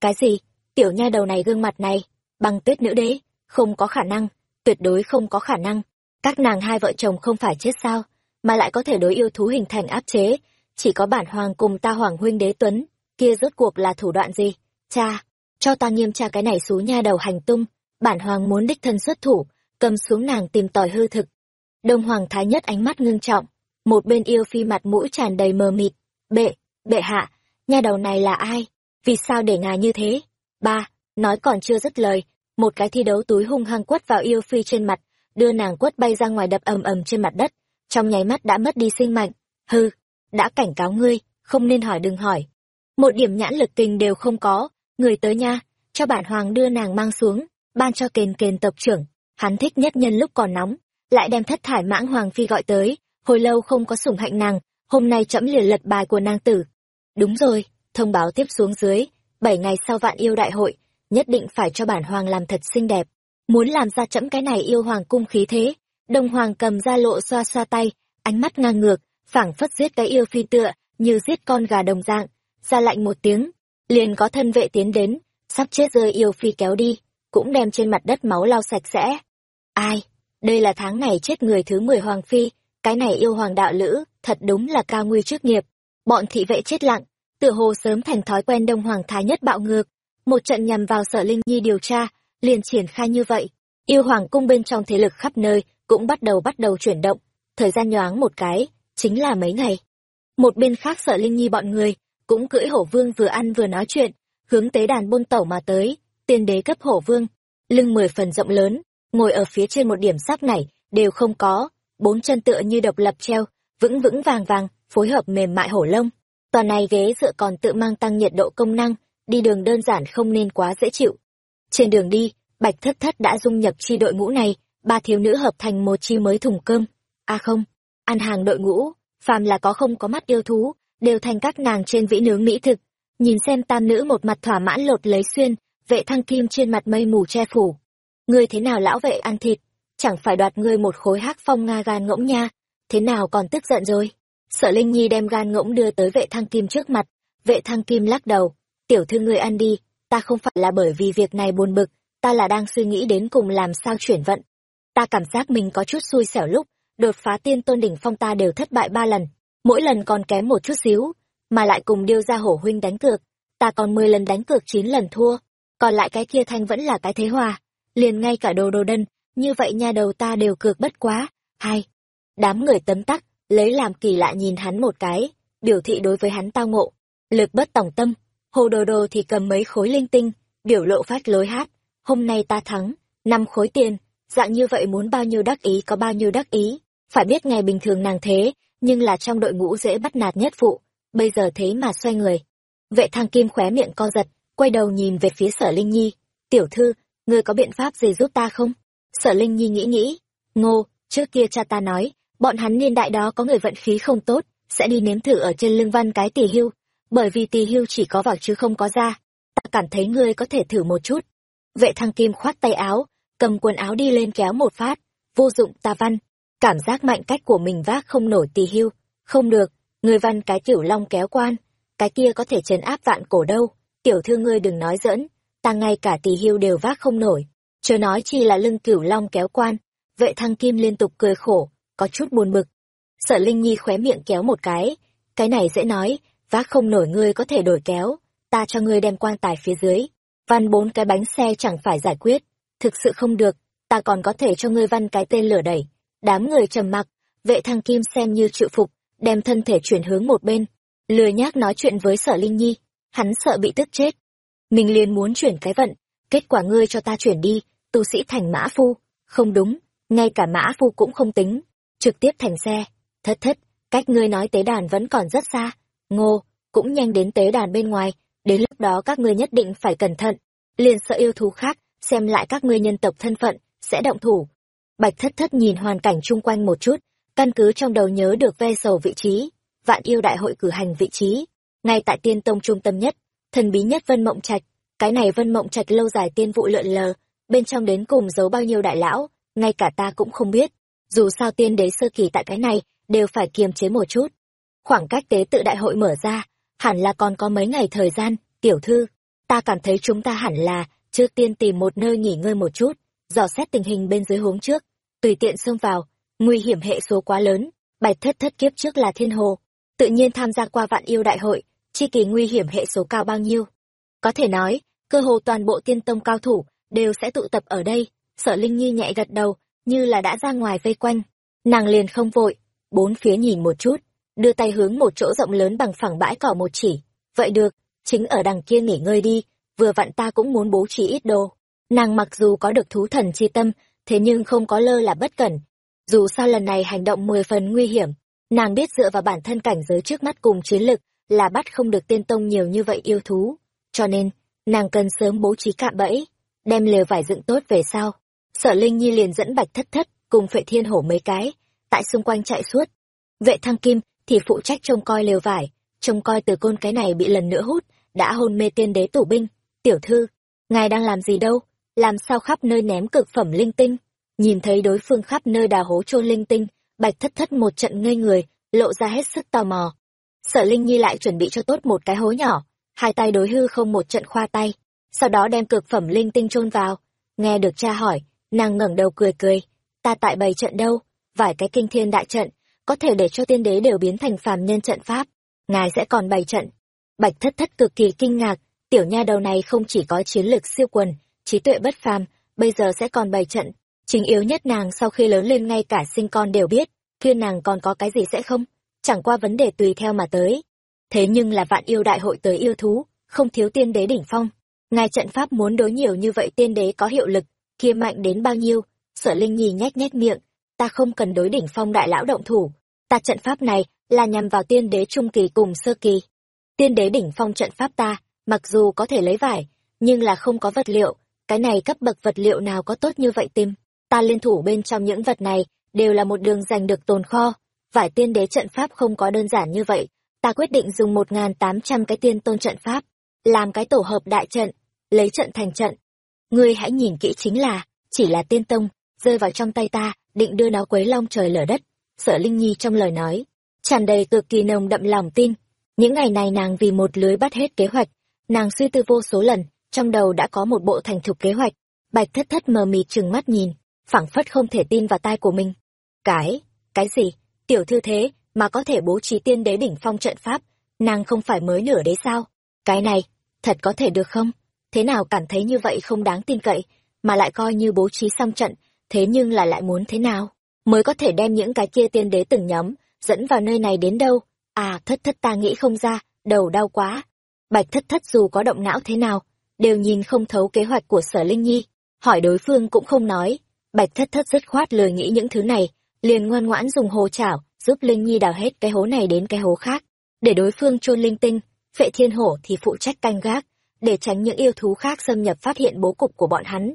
Cái gì? Tiểu nha đầu này gương mặt này, băng tuyết nữ đế, không có khả năng, tuyệt đối không có khả năng. Các nàng hai vợ chồng không phải chết sao, mà lại có thể đối yêu thú hình thành áp chế, chỉ có bản hoàng cùng ta hoàng huynh đế tuấn, kia rốt cuộc là thủ đoạn gì? Cha, cho ta nghiêm tra cái này xú nha đầu hành tung, bản hoàng muốn đích thân xuất thủ, cầm xuống nàng tìm tòi hư thực. Đông hoàng thái nhất ánh mắt ngưng trọng, một bên yêu phi mặt mũi tràn đầy mờ mịt, bệ, bệ hạ, nha đầu này là ai? Vì sao để ngài như thế? Ba, nói còn chưa dứt lời, một cái thi đấu túi hung hăng quất vào yêu phi trên mặt, đưa nàng quất bay ra ngoài đập ầm ầm trên mặt đất, trong nháy mắt đã mất đi sinh mạnh. Hư, đã cảnh cáo ngươi, không nên hỏi đừng hỏi. Một điểm nhãn lực kinh đều không có, người tới nha, cho bản hoàng đưa nàng mang xuống, ban cho kền kền tập trưởng, hắn thích nhất nhân lúc còn nóng, lại đem thất thải mãng hoàng phi gọi tới, hồi lâu không có sủng hạnh nàng, hôm nay chậm liền lật bài của nàng tử. Đúng rồi, thông báo tiếp xuống dưới, bảy ngày sau vạn yêu đại hội, nhất định phải cho bản hoàng làm thật xinh đẹp. Muốn làm ra chậm cái này yêu hoàng cung khí thế, đông hoàng cầm ra lộ xoa xoa tay, ánh mắt ngang ngược, phảng phất giết cái yêu phi tựa, như giết con gà đồng dạng, ra lạnh một tiếng, liền có thân vệ tiến đến, sắp chết rơi yêu phi kéo đi, cũng đem trên mặt đất máu lau sạch sẽ. Ai? Đây là tháng ngày chết người thứ mười hoàng phi, cái này yêu hoàng đạo lữ, thật đúng là cao nguy trước nghiệp. Bọn thị vệ chết lặng, tựa hồ sớm thành thói quen đông hoàng thái nhất bạo ngược. Một trận nhằm vào sở Linh Nhi điều tra, liền triển khai như vậy. Yêu hoàng cung bên trong thế lực khắp nơi, cũng bắt đầu bắt đầu chuyển động. Thời gian nhoáng một cái, chính là mấy ngày. Một bên khác sở Linh Nhi bọn người, cũng cưỡi hổ vương vừa ăn vừa nói chuyện, hướng tế đàn bôn tẩu mà tới, tiên đế cấp hổ vương, lưng mười phần rộng lớn, ngồi ở phía trên một điểm sắc này, đều không có, bốn chân tựa như độc lập treo, vững vững vàng vàng, phối hợp mềm mại hổ lông. tòa này ghế dựa còn tự mang tăng nhiệt độ công năng, đi đường đơn giản không nên quá dễ chịu. Trên đường đi, Bạch Thất Thất đã dung nhập chi đội ngũ này, ba thiếu nữ hợp thành một chi mới thùng cơm. A không, ăn hàng đội ngũ, phàm là có không có mắt yêu thú, đều thành các nàng trên vĩ nướng mỹ thực. Nhìn xem tam nữ một mặt thỏa mãn lột lấy xuyên, vệ thăng kim trên mặt mây mù che phủ. Ngươi thế nào lão vệ ăn thịt, chẳng phải đoạt ngươi một khối hắc phong nga gan ngỗng nha, thế nào còn tức giận rồi. Sở Linh Nhi đem gan ngỗng đưa tới vệ thăng kim trước mặt, vệ thăng kim lắc đầu, tiểu thư ngươi ăn đi, ta không phải là bởi vì việc này buồn bực, ta là đang suy nghĩ đến cùng làm sao chuyển vận. Ta cảm giác mình có chút xui xẻo lúc, đột phá tiên tôn đỉnh phong ta đều thất bại ba lần, mỗi lần còn kém một chút xíu, mà lại cùng điêu ra hổ huynh đánh cược, ta còn mười lần đánh cược chín lần thua, còn lại cái kia thanh vẫn là cái thế hòa, liền ngay cả đồ đồ đân, như vậy nha đầu ta đều cược bất quá, hai. Đám người tấm tắc, lấy làm kỳ lạ nhìn hắn một cái, biểu thị đối với hắn tao ngộ, lực bất tòng tâm, hồ đồ đồ thì cầm mấy khối linh tinh, biểu lộ phát lối hát, hôm nay ta thắng, năm khối tiền, dạng như vậy muốn bao nhiêu đắc ý có bao nhiêu đắc ý, phải biết ngày bình thường nàng thế, nhưng là trong đội ngũ dễ bắt nạt nhất phụ, bây giờ thế mà xoay người. Vệ thăng kim khóe miệng co giật, quay đầu nhìn về phía sở Linh Nhi, tiểu thư, ngươi có biện pháp gì giúp ta không? Sở Linh Nhi nghĩ nghĩ, ngô, trước kia cha ta nói, bọn hắn niên đại đó có người vận khí không tốt, sẽ đi nếm thử ở trên lưng văn cái tỳ hưu, bởi vì tỳ hưu chỉ có vào chứ không có ra Ta cảm thấy ngươi có thể thử một chút. Vệ thăng kim khoát tay áo, cầm quần áo đi lên kéo một phát, vô dụng ta văn, cảm giác mạnh cách của mình vác không nổi tỳ hưu, không được, người văn cái cửu long kéo quan, cái kia có thể trấn áp vạn cổ đâu, tiểu thư ngươi đừng nói giỡn, ta ngay cả tỳ hưu đều vác không nổi, chớ nói chi là lưng cửu long kéo quan, Vệ thăng kim liên tục cười khổ, có chút buồn bực. Sở Linh Nhi khóe miệng kéo một cái. Cái này dễ nói, vác không nổi ngươi có thể đổi kéo. Ta cho ngươi đem quan tài phía dưới. Văn bốn cái bánh xe chẳng phải giải quyết. Thực sự không được, ta còn có thể cho ngươi văn cái tên lửa đẩy. Đám người trầm mặc, vệ thăng kim xem như chịu phục, đem thân thể chuyển hướng một bên. Lười nhác nói chuyện với sở Linh Nhi, hắn sợ bị tức chết. Mình liền muốn chuyển cái vận, kết quả ngươi cho ta chuyển đi, tu sĩ thành mã phu. Không đúng, ngay cả mã phu cũng không tính, trực tiếp thành xe. Thất thất, cách ngươi nói tế đàn vẫn còn rất xa. Ngô, cũng nhanh đến tế đàn bên ngoài, đến lúc đó các ngươi nhất định phải cẩn thận. Liền sợ yêu thú khác, xem lại các ngươi nhân tộc thân phận, sẽ động thủ. Bạch thất thất nhìn hoàn cảnh chung quanh một chút, căn cứ trong đầu nhớ được ve sầu vị trí, vạn yêu đại hội cử hành vị trí, ngay tại tiên tông trung tâm nhất, thần bí nhất Vân Mộng Trạch, cái này Vân Mộng Trạch lâu dài tiên vụ lượn lờ, bên trong đến cùng giấu bao nhiêu đại lão, ngay cả ta cũng không biết. Dù sao tiên đế sơ kỳ tại cái này, đều phải kiềm chế một chút. Khoảng cách tế tự đại hội mở ra, hẳn là còn có mấy ngày thời gian, tiểu thư. Ta cảm thấy chúng ta hẳn là, trước tiên tìm một nơi nghỉ ngơi một chút, dò xét tình hình bên dưới hướng trước, tùy tiện xông vào, nguy hiểm hệ số quá lớn, bạch thất thất kiếp trước là thiên hồ, tự nhiên tham gia qua vạn yêu đại hội, chi kỳ nguy hiểm hệ số cao bao nhiêu. Có thể nói, cơ hồ toàn bộ tiên tông cao thủ đều sẽ tụ tập ở đây, sợ Linh Nhi nhẹ gật đầu, như là đã ra ngoài vây quanh. Nàng liền không vội, bốn phía nhìn một chút, đưa tay hướng một chỗ rộng lớn bằng phẳng bãi cỏ một chỉ. Vậy được, chính ở đằng kia nghỉ ngơi đi, vừa vặn ta cũng muốn bố trí ít đồ. Nàng mặc dù có được thú thần chi tâm, thế nhưng không có lơ là bất cẩn. Dù sao lần này hành động mười phần nguy hiểm, nàng biết dựa vào bản thân cảnh giới trước mắt cùng chiến lực là bắt không được tiên tông nhiều như vậy yêu thú. Cho nên, nàng cần sớm bố trí cạm bẫy, đem lều vải dựng tốt về sau. Sở Linh Nhi liền dẫn bạch thất thất cùng phệ thiên hổ mấy cái, tại xung quanh chạy suốt. Vệ thăng kim thì phụ trách trông coi lều vải, trông coi từ côn cái này bị lần nữa hút, đã hôn mê tiên đế tủ binh. Tiểu thư, ngài đang làm gì đâu, làm sao khắp nơi ném cực phẩm linh tinh. Nhìn thấy đối phương khắp nơi đào hố chôn linh tinh, bạch thất thất một trận ngây người, lộ ra hết sức tò mò. Sở Linh Nhi lại chuẩn bị cho tốt một cái hố nhỏ, hai tay đối hư không một trận khoa tay, sau đó đem cực phẩm linh tinh chôn vào. Nghe được cha hỏi, nàng ngẩng đầu cười cười, ta tại bày trận đâu, vài cái kinh thiên đại trận, có thể để cho tiên đế đều biến thành phàm nhân trận pháp, ngài sẽ còn bày trận. Bạch thất thất cực kỳ kinh ngạc, tiểu nha đầu này không chỉ có chiến lược siêu quần, trí tuệ bất phàm, bây giờ sẽ còn bày trận. Chính yếu nhất nàng sau khi lớn lên ngay cả sinh con đều biết, kia nàng còn có cái gì sẽ không, chẳng qua vấn đề tùy theo mà tới. Thế nhưng là vạn yêu đại hội tới yêu thú, không thiếu tiên đế đỉnh phong. Ngài trận pháp muốn đối nhiều như vậy tiên đế có hiệu lực, kia mạnh đến bao nhiêu, sở linh nhì nhét nhét miệng, ta không cần đối đỉnh phong đại lão động thủ, ta trận pháp này là nhằm vào tiên đế trung kỳ cùng sơ kỳ. Tiên đế đỉnh phong trận pháp ta, mặc dù có thể lấy vải, nhưng là không có vật liệu, cái này cấp bậc vật liệu nào có tốt như vậy tim ta liên thủ bên trong những vật này, đều là một đường giành được tồn kho, vải tiên đế trận pháp không có đơn giản như vậy, ta quyết định dùng một tám trăm cái tiên tôn trận pháp, làm cái tổ hợp đại trận, lấy trận thành trận. Ngươi hãy nhìn kỹ chính là, chỉ là tiên tông, rơi vào trong tay ta, định đưa nó quấy long trời lở đất. Sở Linh Nhi trong lời nói, tràn đầy cực kỳ nồng đậm lòng tin. Những ngày này nàng vì một lưới bắt hết kế hoạch, nàng suy tư vô số lần, trong đầu đã có một bộ thành thục kế hoạch. Bạch thất thất mờ mịt trừng mắt nhìn, phảng phất không thể tin vào tai của mình. Cái, cái gì? Tiểu thư thế, mà có thể bố trí tiên đế đỉnh phong trận pháp, nàng không phải mới nửa đấy sao? Cái này, thật có thể được không? Thế nào cảm thấy như vậy không đáng tin cậy, mà lại coi như bố trí xong trận, thế nhưng là lại muốn thế nào? Mới có thể đem những cái kia tiên đế từng nhóm, dẫn vào nơi này đến đâu? À, thất thất ta nghĩ không ra, đầu đau quá. Bạch thất thất dù có động não thế nào, đều nhìn không thấu kế hoạch của sở Linh Nhi. Hỏi đối phương cũng không nói. Bạch thất thất dứt khoát lười nghĩ những thứ này, liền ngoan ngoãn dùng hồ chảo, giúp Linh Nhi đào hết cái hố này đến cái hố khác. Để đối phương chôn linh tinh, phệ thiên hổ thì phụ trách canh gác, để tránh những yêu thú khác xâm nhập phát hiện bố cục của bọn hắn.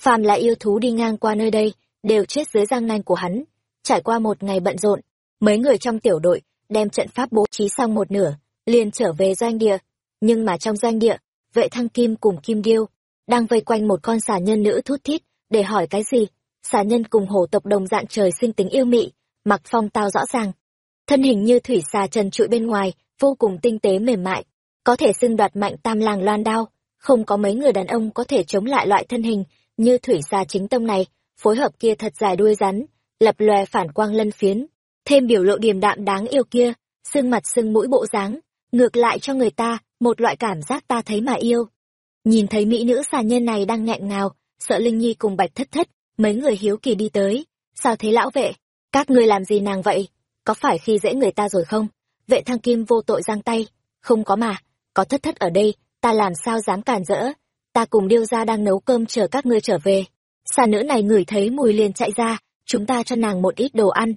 Phàm là yêu thú đi ngang qua nơi đây, đều chết dưới răng nanh của hắn. Trải qua một ngày bận rộn, mấy người trong tiểu đội đem trận pháp bố trí xong một nửa, liền trở về doanh địa. Nhưng mà trong doanh địa, vệ thăng kim cùng kim điêu, đang vây quanh một con xà nhân nữ thút thít, để hỏi cái gì. Xà nhân cùng hổ tộc đồng dạng trời sinh tính yêu mị, mặc phong tao rõ ràng. Thân hình như thủy xà trần trụi bên ngoài, vô cùng tinh tế mềm mại, có thể xưng đoạt mạnh tam làng loan đao, không có mấy người đàn ông có thể chống lại loại thân hình như thủy xà chính tông này, phối hợp kia thật dài đuôi rắn, lập lòe phản quang lân phiến, thêm biểu lộ điềm đạm đáng yêu kia, sưng mặt sưng mũi bộ dáng, ngược lại cho người ta một loại cảm giác ta thấy mà yêu. Nhìn thấy mỹ nữ xà nhân này đang nghẹn ngào, sợ Linh Nhi cùng Bạch Thất Thất, mấy người hiếu kỳ đi tới. Sao thế lão vệ? Các ngươi làm gì nàng vậy? Có phải khi dễ người ta rồi không? Vệ thăng kim vô tội giang tay. Không có mà, có thất thất ở đây, ta làm sao dám cản rỡ. Ta cùng điêu ra đang nấu cơm chờ các ngươi trở về. Xà nữ này ngửi thấy mùi liền chạy ra, chúng ta cho nàng một ít đồ ăn.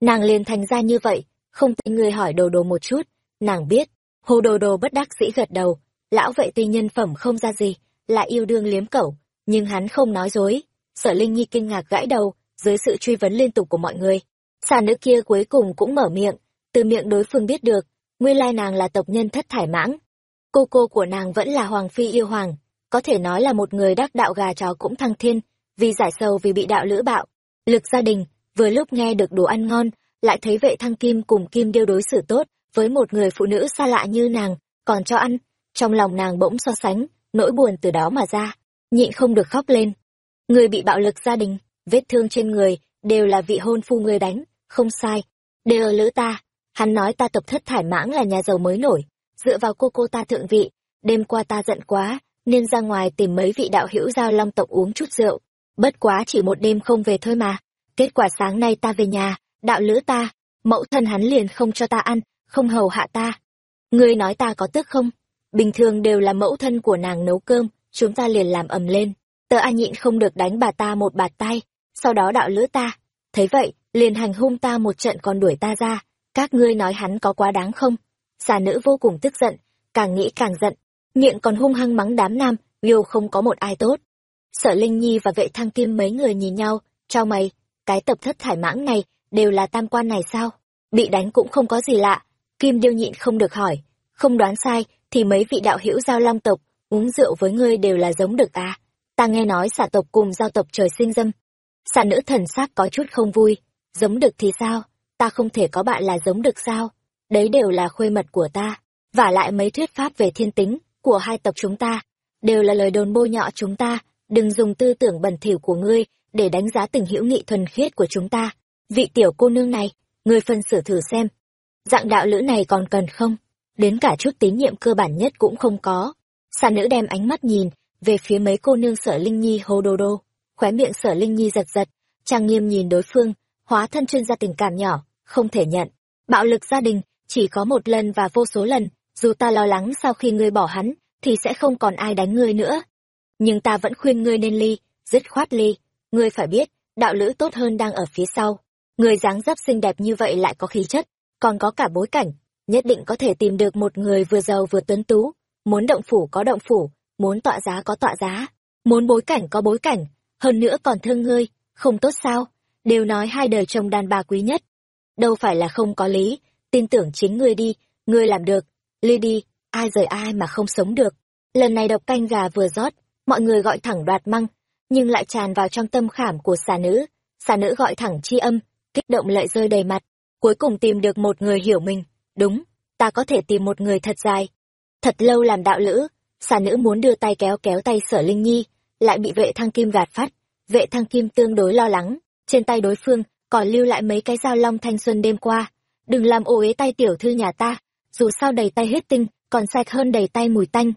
Nàng liền thành ra như vậy, không tin người hỏi đồ đồ một chút. Nàng biết, hồ đồ đồ bất đắc dĩ gật đầu. Lão vệ tuy nhân phẩm không ra gì, lại yêu đương liếm cẩu, nhưng hắn không nói dối. Sở Linh Nhi kinh ngạc gãi đầu, dưới sự truy vấn liên tục của mọi người. Xà nữ kia cuối cùng cũng mở miệng, từ miệng đối phương biết được, nguyên lai nàng là tộc nhân thất thải mãng. Cô cô của nàng vẫn là Hoàng Phi yêu hoàng, có thể nói là một người đắc đạo gà chó cũng thăng thiên, vì giải sầu vì bị đạo lữ bạo. Lực gia đình, vừa lúc nghe được đồ ăn ngon, lại thấy vệ thăng kim cùng kim điêu đối xử tốt với một người phụ nữ xa lạ như nàng, còn cho ăn. Trong lòng nàng bỗng so sánh, nỗi buồn từ đó mà ra, nhịn không được khóc lên. Người bị bạo lực gia đình, vết thương trên người, đều là vị hôn phu người đánh, không sai. Đều ở lữ ta, hắn nói ta tộc thất thải mãng là nhà giàu mới nổi, dựa vào cô cô ta thượng vị, đêm qua ta giận quá, nên ra ngoài tìm mấy vị đạo hữu giao long tộc uống chút rượu. Bất quá chỉ một đêm không về thôi mà. Kết quả sáng nay ta về nhà, đạo lữ ta, mẫu thân hắn liền không cho ta ăn, không hầu hạ ta. Ngươi nói ta có tức không? Bình thường đều là mẫu thân của nàng nấu cơm, chúng ta liền làm ầm lên. Tớ a nhịn không được đánh bà ta một bạt tay, sau đó đạo lữ ta. Thấy vậy, liền hành hung ta một trận còn đuổi ta ra. Các ngươi nói hắn có quá đáng không? Xà nữ vô cùng tức giận, càng nghĩ càng giận, miệng còn hung hăng mắng đám nam, yêu không có một ai tốt. Sở Linh Nhi và vệ thăng kim mấy người nhìn nhau, trao mày, cái tập thất thải mãng này đều là tam quan này sao? Bị đánh cũng không có gì lạ, Kim Điêu nhịn không được hỏi, không đoán sai thì mấy vị đạo hữu giao long tộc uống rượu với ngươi đều là giống được à? Ta nghe nói xả tộc cùng giao tộc trời sinh dâm. Xả nữ thần sắc có chút không vui, giống được thì sao? Ta không thể có bạn là giống được sao? Đấy đều là khuê mật của ta, và lại mấy thuyết pháp về thiên tính của hai tộc chúng ta, đều là lời đồn bôi nhọ chúng ta, đừng dùng tư tưởng bẩn thỉu của ngươi để đánh giá tình hữu nghị thuần khiết của chúng ta. Vị tiểu cô nương này, ngươi phân xử thử xem. Dạng đạo lữ này còn cần không? Đến cả chút tín nhiệm cơ bản nhất cũng không có. Xà nữ đem ánh mắt nhìn về phía mấy cô nương sở Linh Nhi hô đô đô. Khóe miệng sở Linh Nhi giật giật, trang nghiêm nhìn đối phương, hóa thân chuyên gia tình cảm nhỏ, không thể nhận. Bạo lực gia đình, chỉ có một lần và vô số lần, dù ta lo lắng sau khi ngươi bỏ hắn, thì sẽ không còn ai đánh ngươi nữa. Nhưng ta vẫn khuyên ngươi nên ly, dứt khoát ly. Ngươi phải biết, đạo lữ tốt hơn đang ở phía sau. Người dáng dấp xinh đẹp như vậy lại có khí chất, còn có cả bối cảnh, nhất định có thể tìm được một người vừa giàu vừa tuấn tú, muốn động phủ có động phủ, muốn tọa giá có tọa giá, muốn bối cảnh có bối cảnh, hơn nữa còn thương ngươi, không tốt sao? Đều nói hai đời chồng đàn bà quý nhất. Đâu phải là không có lý, tin tưởng chính ngươi đi, ngươi làm được, ly đi, ai rời ai mà không sống được. Lần này độc canh gà vừa rót, mọi người gọi thẳng đoạt măng, nhưng lại tràn vào trong tâm khảm của xà nữ. Xà nữ gọi thẳng chi âm, kích động lại rơi đầy mặt, cuối cùng tìm được một người hiểu mình. Đúng, ta có thể tìm một người thật dài. Thật lâu làm đạo lữ, xà nữ muốn đưa tay kéo kéo tay sở Linh Nhi, lại bị vệ thăng kim gạt phát. Vệ thăng kim tương đối lo lắng, trên tay đối phương còn lưu lại mấy cái dao long thanh xuân đêm qua. Đừng làm ô uế tay tiểu thư nhà ta, dù sao đầy tay huyết tinh, còn sạch hơn đầy tay mùi tanh.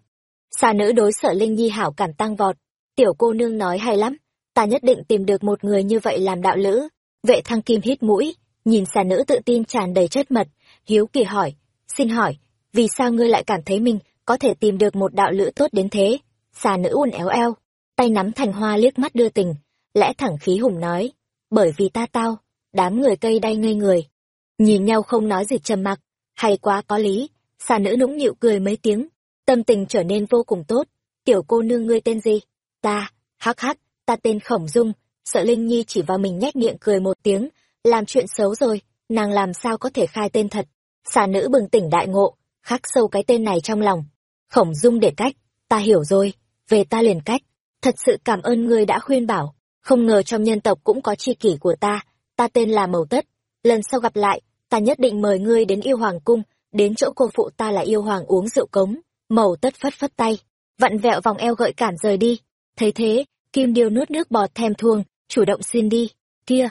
Xà nữ đối sở Linh Nhi hảo cảm tăng vọt, tiểu cô nương nói hay lắm, ta nhất định tìm được một người như vậy làm đạo lữ. Vệ thăng kim hít mũi, nhìn xà nữ tự tin tràn đầy chất mật, hiếu kỳ hỏi, xin hỏi, vì sao ngươi lại cảm thấy mình có thể tìm được một đạo lữ tốt đến thế? Xà nữ uốn éo eo, tay nắm thành hoa liếc mắt đưa tình, lẽ thẳng khí hùng nói, bởi vì ta tao, đám người cây đay ngây người. Nhìn nhau không nói gì trầm mặc, hay quá có lý, xà nữ nũng nhịu cười mấy tiếng, tâm tình trở nên vô cùng tốt. Tiểu cô nương ngươi tên gì? Ta, hắc hắc, ta tên Khổng Dung, sợ Linh Nhi chỉ vào mình nhếch miệng cười một tiếng, làm chuyện xấu rồi, nàng làm sao có thể khai tên thật. Xà nữ bừng tỉnh đại ngộ, khắc sâu cái tên này trong lòng. Khổng Dung để cách, ta hiểu rồi, về ta liền cách. Thật sự cảm ơn ngươi đã khuyên bảo, không ngờ trong nhân tộc cũng có chi kỷ của ta, ta tên là Mầu Tất. Lần sau gặp lại, ta nhất định mời ngươi đến yêu hoàng cung, đến chỗ cô phụ ta là yêu hoàng uống rượu cống. Mầu Tất phất phất tay, vặn vẹo vòng eo gợi cảm rời đi. Thấy thế, Kim Điêu nuốt nước bọt thèm thuồng, chủ động xin đi, kia,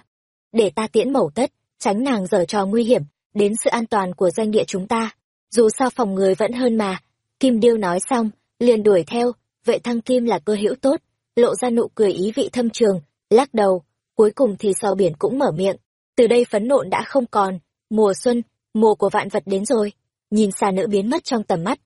để ta tiễn mẩu tất, tránh nàng giở trò nguy hiểm, đến sự an toàn của doanh địa chúng ta. Dù sao phòng người vẫn hơn mà. Kim Điêu nói xong, liền đuổi theo, vệ thăng kim là cơ hữu tốt, lộ ra nụ cười ý vị thâm trường, lắc đầu, cuối cùng thì sò biển cũng mở miệng. Từ đây phấn nộn đã không còn, mùa xuân, mùa của vạn vật đến rồi. Nhìn xà nữ biến mất trong tầm mắt,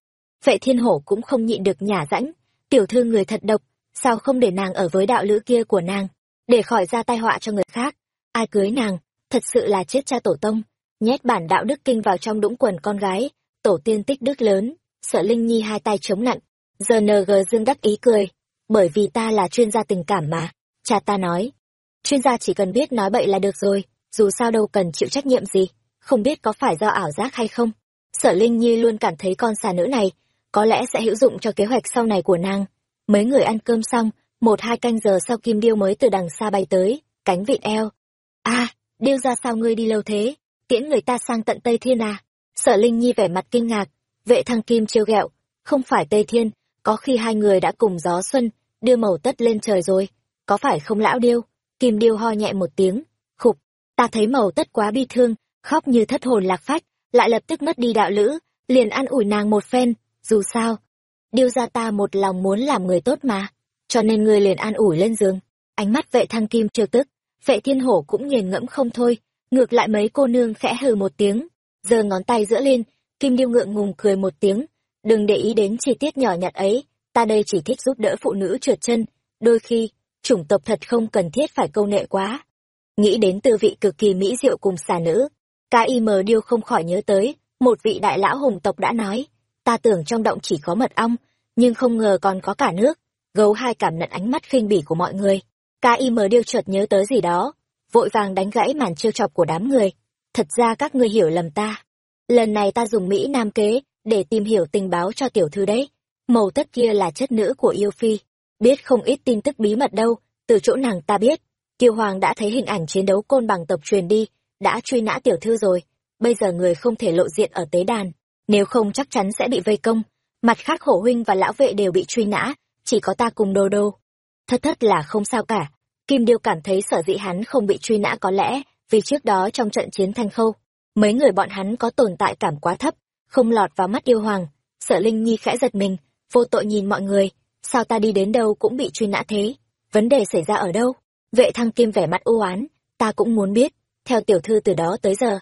vệ thiên hổ cũng không nhịn được nhả rãnh, tiểu thư người thật độc, sao không để nàng ở với đạo lữ kia của nàng, để khỏi ra tai họa cho người khác. Ai cưới nàng, thật sự là chết cha tổ tông, nhét bản đạo đức kinh vào trong đũng quần con gái, tổ tiên tích đức lớn, sợ Linh Nhi hai tay chống nặng, giờ NG Dương đắc ý cười, bởi vì ta là chuyên gia tình cảm mà, cha ta nói. Chuyên gia chỉ cần biết nói bậy là được rồi, dù sao đâu cần chịu trách nhiệm gì, không biết có phải do ảo giác hay không. Sở Linh Nhi luôn cảm thấy con xà nữ này, có lẽ sẽ hữu dụng cho kế hoạch sau này của nàng. Mấy người ăn cơm xong, một hai canh giờ sau Kim Điêu mới từ đằng xa bay tới, cánh vịn eo a Điêu ra sao ngươi đi lâu thế? Tiễn người ta sang tận Tây Thiên à? Sở Linh Nhi vẻ mặt kinh ngạc, vệ thăng Kim trêu ghẹo, không phải Tây Thiên, có khi hai người đã cùng gió xuân, đưa màu tất lên trời rồi, có phải không lão điêu? Kim điêu ho nhẹ một tiếng, khục, ta thấy màu tất quá bi thương, khóc như thất hồn lạc phách, lại lập tức mất đi đạo lữ, liền an ủi nàng một phen, dù sao. Điêu ra ta một lòng muốn làm người tốt mà, cho nên ngươi liền an ủi lên giường. Ánh mắt vệ thăng kim trêu tức, vệ thiên hổ cũng nghiền ngẫm không thôi, ngược lại mấy cô nương khẽ hừ một tiếng, giơ ngón tay giữa lên, kim điêu ngượng ngùng cười một tiếng, đừng để ý đến chi tiết nhỏ nhặt ấy, ta đây chỉ thích giúp đỡ phụ nữ trượt chân, đôi khi, chủng tộc thật không cần thiết phải câu nệ quá. Nghĩ đến tư vị cực kỳ mỹ diệu cùng xà nữ, K.I.M. Điêu không khỏi nhớ tới, một vị đại lão hùng tộc đã nói, ta tưởng trong động chỉ có mật ong, nhưng không ngờ còn có cả nước. Gấu hai cảm nhận ánh mắt khinh bỉ của mọi người. K.I.M. Điêu chợt nhớ tới gì đó, vội vàng đánh gãy màn trêu chọc của đám người. Thật ra các ngươi hiểu lầm ta. Lần này ta dùng Mỹ Nam kế, để tìm hiểu tình báo cho tiểu thư đấy. Màu tất kia là chất nữ của yêu phi. Biết không ít tin tức bí mật đâu, từ chỗ nàng ta biết. Kiều Hoàng đã thấy hình ảnh chiến đấu côn bằng tộc truyền đi, đã truy nã tiểu thư rồi. Bây giờ người không thể lộ diện ở tế đàn, nếu không chắc chắn sẽ bị vây công. Mặt khác hổ huynh và lão vệ đều bị truy nã, chỉ có ta cùng đô đô. Thất thất là không sao cả. Kim Điêu cảm thấy sở dĩ hắn không bị truy nã có lẽ vì trước đó trong trận chiến thanh khâu, mấy người bọn hắn có tồn tại cảm quá thấp, không lọt vào mắt yêu hoàng. Sở Linh Nhi khẽ giật mình, vô tội nhìn mọi người, sao ta đi đến đâu cũng bị truy nã thế? Vấn đề xảy ra ở đâu? Vệ thăng kim vẻ mặt u oán, ta cũng muốn biết, theo tiểu thư từ đó tới giờ.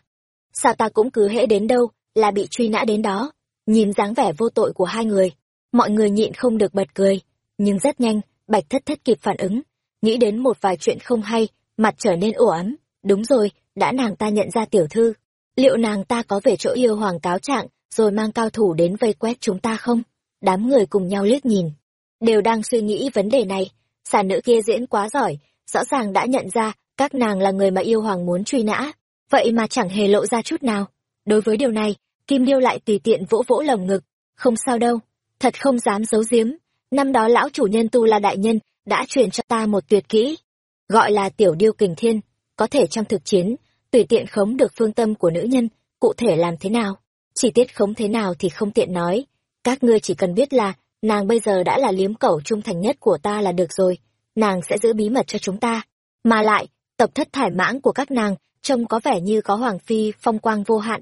Sao ta cũng cứ hễ đến đâu, là bị truy nã đến đó. Nhìn dáng vẻ vô tội của hai người, mọi người nhịn không được bật cười, nhưng rất nhanh, bạch thất thất kịp phản ứng, nghĩ đến một vài chuyện không hay, mặt trở nên ổ ấm. Đúng rồi, đã nàng ta nhận ra tiểu thư. Liệu nàng ta có về chỗ yêu hoàng cáo trạng, rồi mang cao thủ đến vây quét chúng ta không? Đám người cùng nhau liếc nhìn. Đều đang suy nghĩ vấn đề này. Xà nữ kia diễn quá giỏi, rõ ràng đã nhận ra các nàng là người mà yêu hoàng muốn truy nã. Vậy mà chẳng hề lộ ra chút nào. Đối với điều này, Kim Điêu lại tùy tiện vỗ vỗ lồng ngực. Không sao đâu, thật không dám giấu giếm. Năm đó lão chủ nhân Tu La Đại Nhân đã truyền cho ta một tuyệt kỹ. Gọi là tiểu điêu kình thiên, có thể trong thực chiến, tùy tiện khống được phương tâm của nữ nhân, cụ thể làm thế nào. Chi tiết khống thế nào thì không tiện nói. Các ngươi chỉ cần biết là, nàng bây giờ đã là liếm cẩu trung thành nhất của ta là được rồi. Nàng sẽ giữ bí mật cho chúng ta. Mà lại, tập thất thải mãng của các nàng trông có vẻ như có hoàng phi phong quang vô hạn.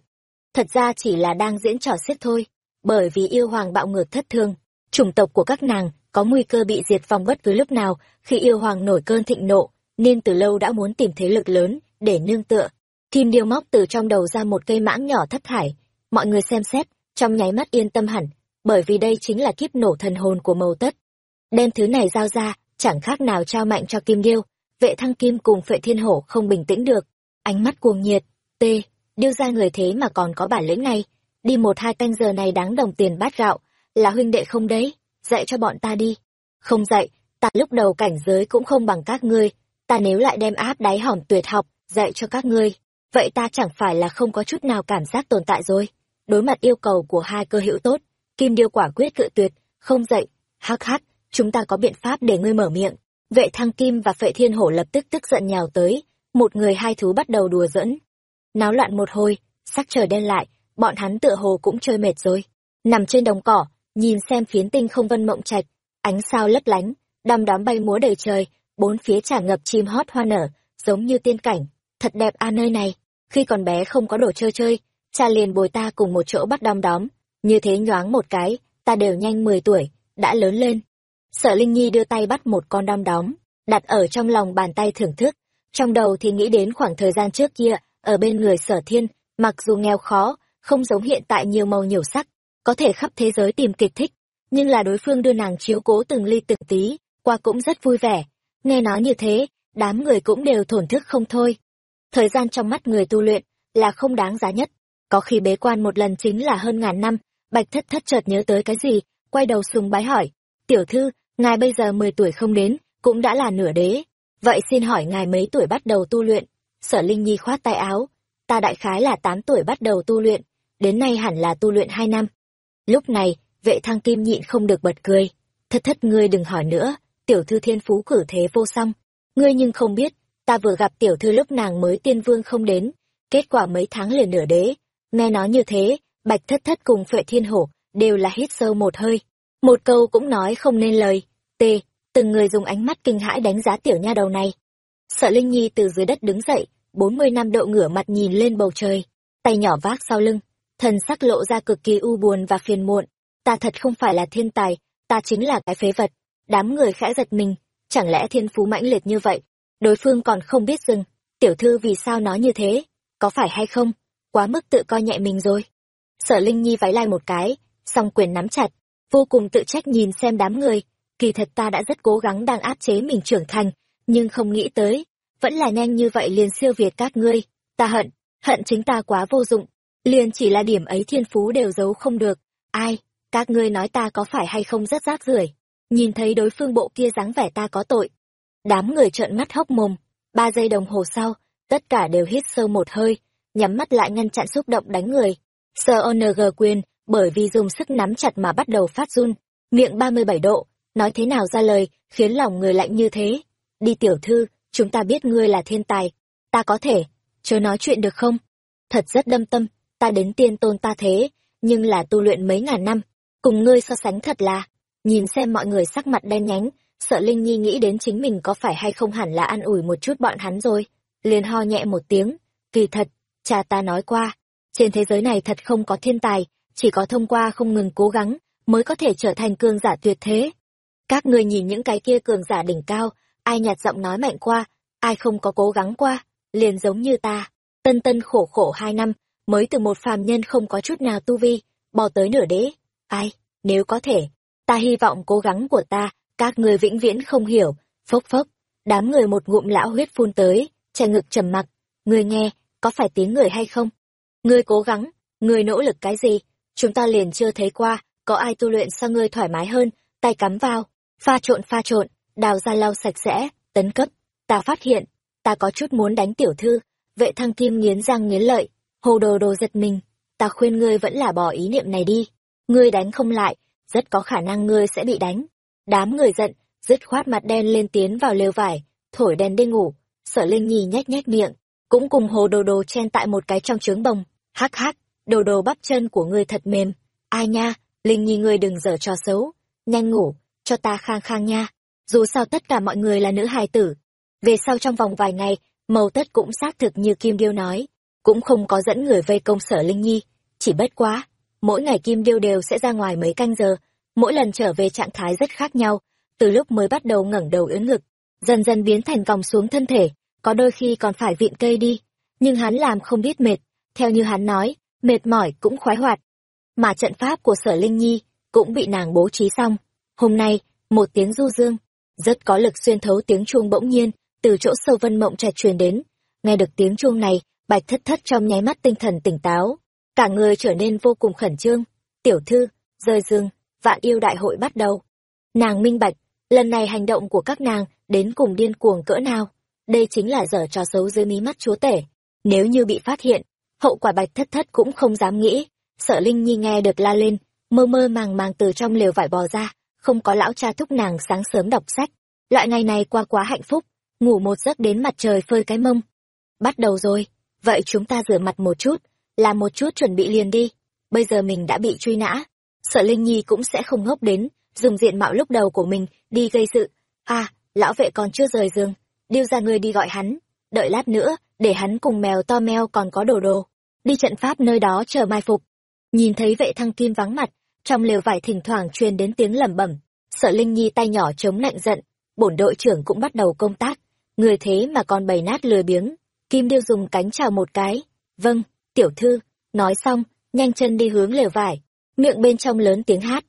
Thật ra chỉ là đang diễn trò xiết thôi, bởi vì yêu hoàng bạo ngược thất thương, chủng tộc của các nàng có nguy cơ bị diệt vong bất cứ lúc nào. Khi yêu hoàng nổi cơn thịnh nộ, nên từ lâu đã muốn tìm thế lực lớn để nương tựa. Kim điêu móc từ trong đầu ra một cây mãng nhỏ thất thải, mọi người xem xét, trong nháy mắt yên tâm hẳn, bởi vì đây chính là kiếp nổ thần hồn của màu tất. Đem thứ này giao ra, chẳng khác nào trao mạnh cho kim điêu, vệ thăng kim cùng phệ thiên hổ không bình tĩnh được. Ánh mắt cuồng nhiệt t điêu ra người thế mà còn có bản lĩnh này. Đi một hai canh giờ này đáng đồng tiền bát gạo là huynh đệ không đấy dạy cho bọn ta đi không dạy ta lúc đầu cảnh giới cũng không bằng các ngươi ta nếu lại đem áp đáy hỏng tuyệt học dạy cho các ngươi vậy ta chẳng phải là không có chút nào cảm giác tồn tại rồi đối mặt yêu cầu của hai cơ hữu tốt kim điêu quả quyết cự tuyệt không dạy hắc hắc chúng ta có biện pháp để ngươi mở miệng Vệ thăng kim và phệ thiên hổ lập tức tức giận nhào tới, một người hai thú bắt đầu đùa giỡn. Náo loạn một hồi, sắc trời đen lại, bọn hắn tựa hồ cũng chơi mệt rồi. Nằm trên đồng cỏ, nhìn xem phiến tinh không vân mộng trạch, ánh sao lấp lánh, đom đóm bay múa đầy trời, bốn phía tràn ngập chim hót hoa nở, giống như tiên cảnh. Thật đẹp a nơi này, khi còn bé không có đồ chơi chơi, cha liền bồi ta cùng một chỗ bắt đom đóm. Như thế nhoáng một cái, ta đều nhanh 10 tuổi, đã lớn lên. Sở Linh Nhi đưa tay bắt một con đom đóm, đặt ở trong lòng bàn tay thưởng thức. Trong đầu thì nghĩ đến khoảng thời gian trước kia, ở bên người sở thiên, mặc dù nghèo khó, không giống hiện tại nhiều màu nhiều sắc, có thể khắp thế giới tìm kịch thích, nhưng là đối phương đưa nàng chiếu cố từng ly từng tí, qua cũng rất vui vẻ. Nghe nói như thế, đám người cũng đều thổn thức không thôi. Thời gian trong mắt người tu luyện là không đáng giá nhất, có khi bế quan một lần chính là hơn ngàn năm, bạch thất thất chợt nhớ tới cái gì, quay đầu sùng bái hỏi, tiểu thư, ngài bây giờ 10 tuổi không đến, cũng đã là nửa đế, vậy xin hỏi ngài mấy tuổi bắt đầu tu luyện? Sở Linh Nhi khoát tay áo, ta đại khái là 8 tuổi bắt đầu tu luyện, đến nay hẳn là tu luyện 2 năm. Lúc này, vệ thăng kim nhịn không được bật cười, thất thất ngươi đừng hỏi nữa, tiểu thư thiên phú cử thế vô song, ngươi nhưng không biết, ta vừa gặp tiểu thư lúc nàng mới tiên vương không đến, kết quả mấy tháng liền nửa đế, nghe nói như thế, bạch thất thất cùng phệ thiên hổ đều là hít sâu một hơi, một câu cũng nói không nên lời, tê, từng người dùng ánh mắt kinh hãi đánh giá tiểu nha đầu này. Sợ Linh Nhi từ dưới đất đứng dậy, bốn mươi năm độ ngửa mặt nhìn lên bầu trời, tay nhỏ vác sau lưng, thần sắc lộ ra cực kỳ u buồn và phiền muộn. Ta thật không phải là thiên tài, ta chính là cái phế vật. Đám người khẽ giật mình, chẳng lẽ thiên phú mãnh liệt như vậy? Đối phương còn không biết dừng, tiểu thư vì sao nói như thế, có phải hay không? Quá mức tự coi nhẹ mình rồi. Sở Linh Nhi váy lai một cái, song quyền nắm chặt, vô cùng tự trách nhìn xem đám người. Kỳ thật ta đã rất cố gắng đang áp chế mình trưởng thành, nhưng không nghĩ tới, vẫn là nhanh như vậy liền siêu việt các ngươi. Ta hận, hận chính ta quá vô dụng, liền chỉ là điểm ấy thiên phú đều giấu không được. Ai, các ngươi nói ta có phải hay không rất rác rưởi? Nhìn thấy đối phương bộ kia dáng vẻ ta có tội. Đám người trợn mắt hốc mồm. Ba giây đồng hồ sau tất cả đều hít sâu một hơi nhắm mắt lại ngăn chặn xúc động đánh người. Sơ ong quyền bởi vì dùng sức nắm chặt mà bắt đầu phát run. Miệng ba mươi bảy độ nói thế nào ra lời khiến lòng người lạnh như thế. Đi tiểu thư chúng ta biết ngươi là thiên tài. Ta có thể chớ nói chuyện được không? Thật rất đâm tâm ta đến tiên tôn ta thế, nhưng là tu luyện mấy ngàn năm, cùng ngươi so sánh thật là, nhìn xem mọi người sắc mặt đen nhánh, sợ linh nhi nghĩ đến chính mình có phải hay không hẳn là an ủi một chút bọn hắn rồi, liền ho nhẹ một tiếng, kỳ thật, cha ta nói qua, trên thế giới này thật không có thiên tài, chỉ có thông qua không ngừng cố gắng mới có thể trở thành cường giả tuyệt thế. Các ngươi nhìn những cái kia cường giả đỉnh cao, ai nhạt giọng nói mạnh qua, ai không có cố gắng qua, liền giống như ta, tân tân khổ khổ hai năm mới từ một phàm nhân không có chút nào tu vi, bò tới nửa đế. Ai, nếu có thể, ta hy vọng cố gắng của ta, các người vĩnh viễn không hiểu. Phốc phốc, đám người một ngụm lão huyết phun tới, che ngực trầm mặc. Người nghe, có phải tiếng người hay không? Người cố gắng người nỗ lực cái gì? Chúng ta liền chưa thấy qua, có ai tu luyện sao ngươi thoải mái hơn? Tay cắm vào, pha trộn pha trộn, đào ra lau sạch sẽ, tấn cấp. Ta phát hiện, ta có chút muốn đánh tiểu thư. Vệ thăng kim nghiến răng nghiến lợi hồ đồ đồ giật mình ta khuyên ngươi vẫn là bỏ ý niệm này đi ngươi đánh không lại rất có khả năng ngươi sẽ bị đánh. Đám người giận, dứt khoát mặt đen lên tiến vào lều vải, thổi đèn đi ngủ. Sở Linh Nhi nhếch nhếch miệng, cũng cùng hồ đồ đồ chen tại một cái trong trướng bồng. Hắc hắc, đồ đồ bắp chân của ngươi thật mềm. Ai nha, Linh Nhi ngươi đừng dở trò xấu. Nhanh ngủ, cho ta khang khang nha. Dù sao tất cả mọi người là nữ hài tử. Về sau trong vòng vài ngày, màu tất cũng xác thực như Kim Điêu nói. Cũng không có dẫn người vây công sở Linh Nhi. Chỉ bất quá, mỗi ngày kim điêu đều sẽ ra ngoài mấy canh giờ mỗi lần trở về trạng thái rất khác nhau từ lúc mới bắt đầu ngẩng đầu ưỡn ngực dần dần biến thành còng xuống thân thể có đôi khi còn phải vịn cây đi. Nhưng hắn làm không biết mệt theo như hắn nói mệt mỏi cũng khoái hoạt. Mà trận pháp của sở linh nhi cũng bị nàng bố trí xong. Hôm nay một tiếng du dương rất có lực xuyên thấu tiếng chuông bỗng nhiên từ chỗ sâu vân mộng trạch truyền đến. Nghe được tiếng chuông này bạch thất thất trong nháy mắt tinh thần tỉnh táo, cả người trở nên vô cùng khẩn trương. Tiểu thư, rơi dương vạn yêu đại hội bắt đầu. Nàng minh bạch, lần này hành động của các nàng đến cùng điên cuồng cỡ nào. Đây chính là dở trò xấu dưới mí mắt chúa tể. Nếu như bị phát hiện, hậu quả bạch thất thất cũng không dám nghĩ. Sợ linh nhi nghe được la lên, mơ mơ màng màng từ trong lều vải bò ra, không có lão cha thúc nàng sáng sớm đọc sách. Loại ngày này qua quá hạnh phúc, ngủ một giấc đến mặt trời phơi cái mông. Bắt đầu rồi vậy chúng ta rửa mặt một chút, làm một chút chuẩn bị liền đi. Bây giờ mình đã bị truy nã. Sợ linh nhi cũng sẽ không ngốc đến, dùng diện mạo lúc đầu của mình đi gây sự. À lão vệ còn chưa rời giường. Điêu ra ngươi đi gọi hắn. Đợi lát nữa, để hắn cùng mèo to meo còn có đồ đồ. Đi trận pháp nơi đó chờ mai phục. Nhìn thấy vệ thăng kim vắng mặt, trong lều vải thỉnh thoảng truyền đến tiếng lẩm bẩm. Sợ linh nhi tay nhỏ chống lạnh giận. Bổn đội trưởng cũng bắt đầu công tác. Người thế mà còn bày nát lười biếng kim điêu dùng cánh chào một cái. Vâng tiểu thư. Nói xong, nhanh chân đi hướng lều vải. Miệng bên trong lớn tiếng hát.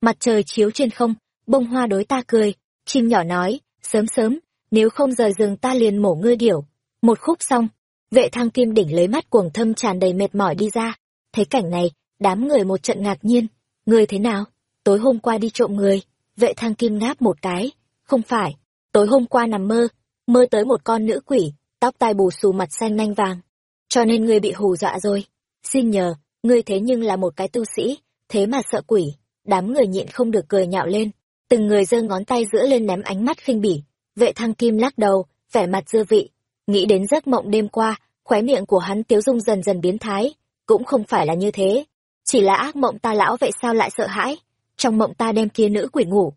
Mặt trời chiếu trên không, bông hoa đối ta cười. Chim nhỏ nói, sớm sớm, nếu không rời giường ta liền mổ ngươi điểu. Một khúc xong, vệ thăng kim đỉnh lấy mắt cuồng thâm tràn đầy mệt mỏi đi ra. Thấy cảnh này, đám người một trận ngạc nhiên. Người thế nào? Tối hôm qua đi trộm người. Vệ thăng kim ngáp một cái. Không phải, tối hôm qua nằm mơ. Mơ tới một con nữ quỷ tóc tai bù xù mặt xanh nanh vàng. Cho nên ngươi bị hù dọa rồi. Xin nhờ, ngươi thế nhưng là một cái tu sĩ, thế mà sợ quỷ, đám người nhịn không được cười nhạo lên. Từng người giơ ngón tay giữa lên ném ánh mắt khinh bỉ. Vệ thăng kim lắc đầu, vẻ mặt dư vị. Nghĩ đến giấc mộng đêm qua, khóe miệng của hắn tiếu dung dần dần biến thái. Cũng không phải là như thế. Chỉ là ác mộng ta lão vậy sao lại sợ hãi? Trong mộng ta đem kia nữ quỷ ngủ.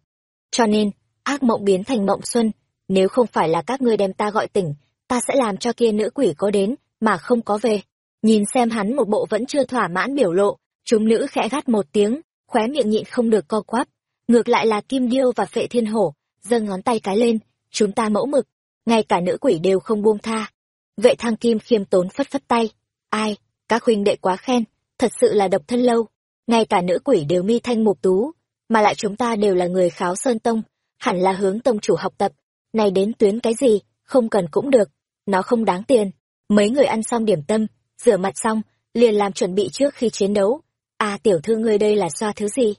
Cho nên, ác mộng biến thành mộng xuân. Nếu không phải là các ngươi đem ta gọi tỉnh ta sẽ làm cho kia nữ quỷ có đến, mà không có về. Nhìn xem hắn một bộ vẫn chưa thỏa mãn biểu lộ, chúng nữ khẽ gắt một tiếng, khóe miệng nhịn không được co quắp. Ngược lại là kim điêu và phệ thiên hổ, giơ ngón tay cái lên, chúng ta mẫu mực, ngay cả nữ quỷ đều không buông tha. Vệ thăng kim khiêm tốn phất phất tay. Ai, các huynh đệ quá khen, thật sự là độc thân lâu. Ngay cả nữ quỷ đều mi thanh mục tú, mà lại chúng ta đều là người kháo sơn tông, hẳn là hướng tông chủ học tập. Này đến tuyến cái gì, không cần cũng được nó không đáng tiền. Mấy người ăn xong điểm tâm, rửa mặt xong, liền làm chuẩn bị trước khi chiến đấu. À tiểu thư ngươi đây là xoa thứ gì?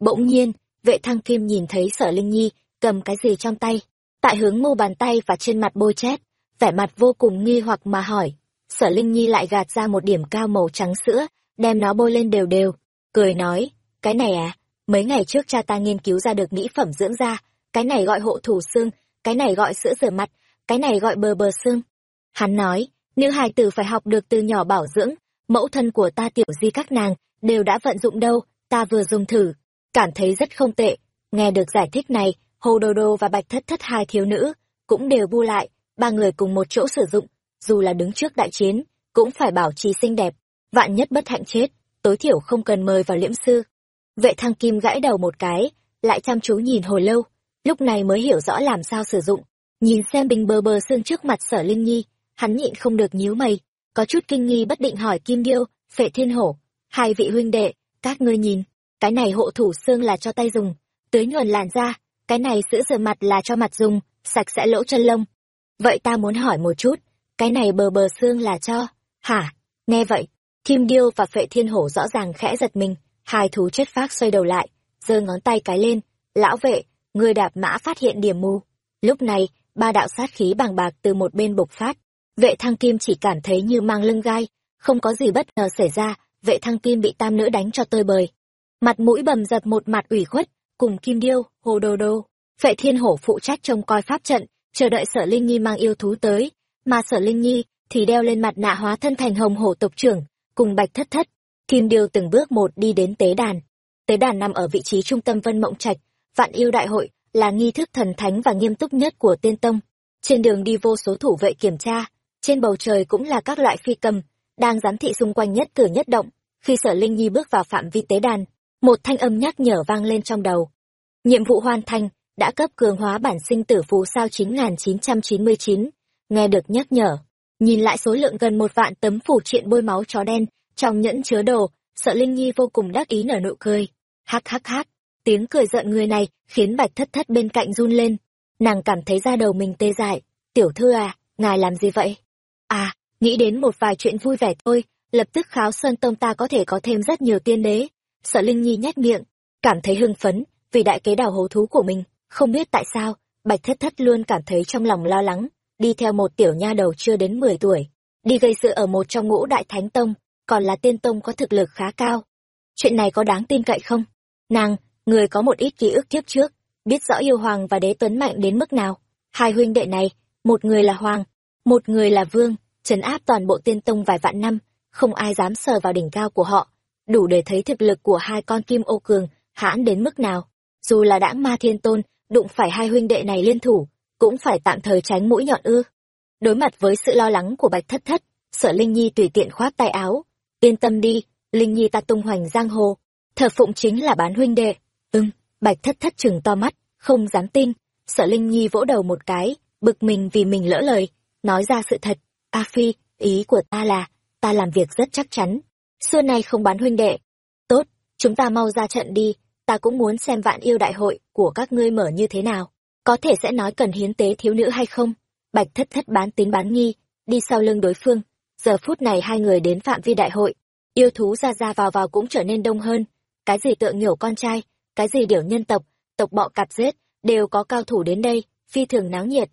Bỗng nhiên, vệ thăng kim nhìn thấy sở linh nhi cầm cái gì trong tay. Tại hướng mu bàn tay và trên mặt bôi chét, vẻ mặt vô cùng nghi hoặc mà hỏi. Sở linh nhi lại gạt ra một điểm cao màu trắng sữa, đem nó bôi lên đều đều. Cười nói, cái này à mấy ngày trước cha ta nghiên cứu ra được mỹ phẩm dưỡng da, cái này gọi hộ thủ xương, cái này gọi sữa rửa mặt, cái này gọi bờ bờ xương hắn nói, nữ hài tử phải học được từ nhỏ bảo dưỡng, mẫu thân của ta tiểu di các nàng đều đã vận dụng đâu, ta vừa dùng thử. Cảm thấy rất không tệ, nghe được giải thích này, hồ đô đô và bạch thất thất hai thiếu nữ cũng đều bu lại, ba người cùng một chỗ sử dụng, dù là đứng trước đại chiến, cũng phải bảo trì xinh đẹp, vạn nhất bất hạnh chết, tối thiểu không cần mời vào liễm sư. Vệ thăng kim gãi đầu một cái, lại chăm chú nhìn hồi lâu, lúc này mới hiểu rõ làm sao sử dụng, nhìn xem bình bờ bờ xương trước mặt sở linh nhi hắn nhịn không được nhíu mày, có chút kinh nghi bất định hỏi kim điêu, phệ thiên hổ, hai vị huynh đệ, các ngươi nhìn, cái này hộ thủ xương là cho tay dùng, tưới nhuần làn da, cái này sữa rửa mặt là cho mặt dùng, sạch sẽ lỗ chân lông. Vậy ta muốn hỏi một chút, cái này bờ bờ xương là cho, hả? Nghe vậy, kim điêu và phệ thiên hổ rõ ràng khẽ giật mình, hai thú chết phác xoay đầu lại, giơ ngón tay cái lên, lão vệ người đạp mã phát hiện điểm mù. Lúc này, ba đạo sát khí bàng bạc từ một bên bộc phát vệ thăng kim chỉ cảm thấy như mang lưng gai, không có gì bất ngờ xảy ra, vệ thăng kim bị tam nữ đánh cho tơi bời. Mặt mũi bầm dập một mặt ủy khuất, cùng kim điêu, hồ đồ đô vệ thiên hổ phụ trách trông coi pháp trận, chờ đợi sở linh nhi mang yêu thú tới, mà sở linh nhi thì đeo lên mặt nạ hóa thân thành hồng hổ tộc trưởng, cùng bạch thất thất. Kim điêu từng bước một đi đến tế đàn. Tế đàn nằm ở vị trí trung tâm vân mộng trạch, vạn yêu đại hội, là nghi thức thần thánh và nghiêm túc nhất của tiên tông. Trên đường đi vô số thủ vệ kiểm tra trên bầu trời cũng là các loại phi cầm đang giám thị xung quanh nhất cử nhất động. Khi sở linh nhi bước vào phạm vi tế đàn một thanh âm nhắc nhở vang lên trong đầu. Nhiệm vụ hoàn thành đã cấp cường hóa bản sinh tử phù sao 9999, nghe được nhắc nhở. Nhìn lại số lượng gần một vạn tấm phủ triện bôi máu chó đen trong nhẫn chứa đồ sợ linh nhi vô cùng đắc ý nở nụ cười. Hắc hắc hắc tiếng cười giận người này khiến bạch thất thất bên cạnh run lên. Nàng cảm thấy da đầu mình tê dại. Tiểu thư à ngài làm gì vậy? À nghĩ đến một vài chuyện vui vẻ thôi, lập tức kháo sơn tông ta có thể có thêm rất nhiều tiên đế. Sợ linh nhi nhét miệng, cảm thấy hưng phấn vì đại kế đào hố thú của mình. Không biết tại sao, bạch thất thất luôn cảm thấy trong lòng lo lắng, đi theo một tiểu nha đầu chưa đến mười tuổi, đi gây sự ở một trong ngũ đại thánh tông, còn là tiên tông có thực lực khá cao. Chuyện này có đáng tin cậy không? Nàng, người có một ít ký ức kiếp trước, biết rõ yêu hoàng và đế tuấn mạnh đến mức nào. Hai huynh đệ này, một người là hoàng một người là vương trấn áp toàn bộ tiên tông vài vạn năm không ai dám sờ vào đỉnh cao của họ đủ để thấy thực lực của hai con kim ô cường hãn đến mức nào dù là đãng ma thiên tôn đụng phải hai huynh đệ này liên thủ cũng phải tạm thời tránh mũi nhọn ư. Đối mặt với sự lo lắng của Bạch Thất Thất, Sở Linh Nhi tùy tiện khoát tay áo. Yên tâm đi, Linh Nhi ta tung hoành giang hồ. Thờ phụng chính là bán huynh đệ. Ừm, Bạch Thất Thất trừng to mắt, không dám tin. Sở Linh Nhi vỗ đầu một cái, bực mình vì mình lỡ lời, nói ra sự thật. A Phi, ý của ta là, ta làm việc rất chắc chắn. Xưa nay không bán huynh đệ. Tốt, chúng ta mau ra trận đi, ta cũng muốn xem vạn yêu đại hội của các ngươi mở như thế nào. Có thể sẽ nói cần hiến tế thiếu nữ hay không? Bạch thất thất bán tín bán nghi, đi sau lưng đối phương. Giờ phút này hai người đến phạm vi đại hội. Yêu thú ra ra vào vào cũng trở nên đông hơn. Cái gì tượng nhổ con trai, cái gì điểu nhân tộc, tộc bọ cạp giết, đều có cao thủ đến đây, phi thường náo nhiệt.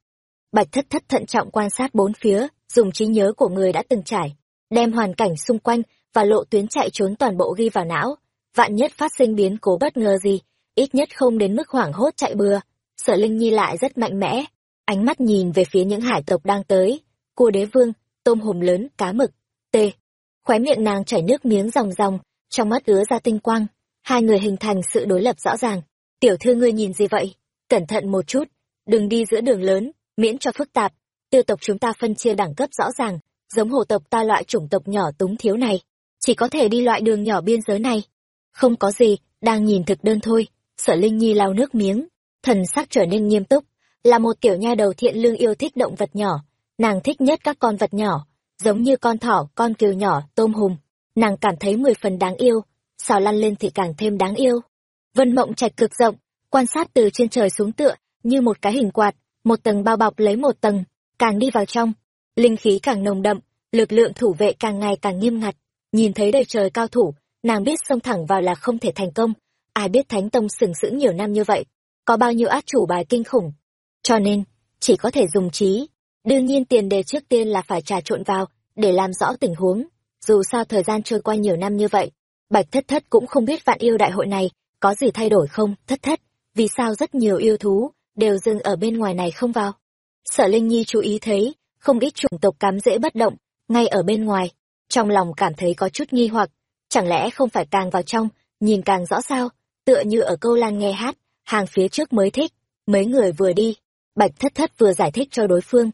Bạch thất thất thận trọng quan sát bốn phía, dùng trí nhớ của người đã từng trải, đem hoàn cảnh xung quanh và lộ tuyến chạy trốn toàn bộ ghi vào não. Vạn nhất phát sinh biến cố bất ngờ gì, ít nhất không đến mức hoảng hốt chạy bừa. Sở Linh Nhi lại rất mạnh mẽ, ánh mắt nhìn về phía những hải tộc đang tới, cua đế vương, tôm hùm lớn, cá mực, tê. Khóe miệng nàng chảy nước miếng ròng ròng, trong mắt ứa ra tinh quang, hai người hình thành sự đối lập rõ ràng. Tiểu thư ngươi nhìn gì vậy? Cẩn thận một chút, đừng đi giữa đường lớn, miễn cho phức tạp. Tiêu tộc chúng ta phân chia đẳng cấp rõ ràng, giống hồ tộc ta loại chủng tộc nhỏ túng thiếu này, chỉ có thể đi loại đường nhỏ biên giới này. Không có gì, đang nhìn thực đơn thôi. Sở Linh Nhi lau nước miếng, thần sắc trở nên nghiêm túc, là một tiểu nha đầu thiện lương yêu thích động vật nhỏ, nàng thích nhất các con vật nhỏ, giống như con thỏ, con cừu nhỏ, tôm hùm, nàng cảm thấy mười phần đáng yêu, xào lăn lên thì càng thêm đáng yêu. Vân mộng trạch cực rộng, quan sát từ trên trời xuống tựa, như một cái hình quạt, một tầng bao bọc lấy một tầng, càng đi vào trong, linh khí càng nồng đậm, lực lượng thủ vệ càng ngày càng nghiêm ngặt, nhìn thấy đầy trời cao thủ, nàng biết xông thẳng vào là không thể thành công, ai biết Thánh Tông sừng sững nhiều năm như vậy, có bao nhiêu át chủ bài kinh khủng. Cho nên, chỉ có thể dùng trí. Đương nhiên tiền đề trước tiên là phải trà trộn vào, để làm rõ tình huống. Dù sao thời gian trôi qua nhiều năm như vậy, Bạch Thất Thất cũng không biết vạn yêu đại hội này có gì thay đổi không, Thất Thất, vì sao rất nhiều yêu thú đều dừng ở bên ngoài này không vào. Sở Linh Nhi chú ý thấy, không ít chủng tộc cám dễ bất động, ngay ở bên ngoài. Trong lòng cảm thấy có chút nghi hoặc, chẳng lẽ không phải càng vào trong, nhìn càng rõ sao, tựa như ở câu lan nghe hát, hàng phía trước mới thích, mấy người vừa đi, bạch thất thất vừa giải thích cho đối phương.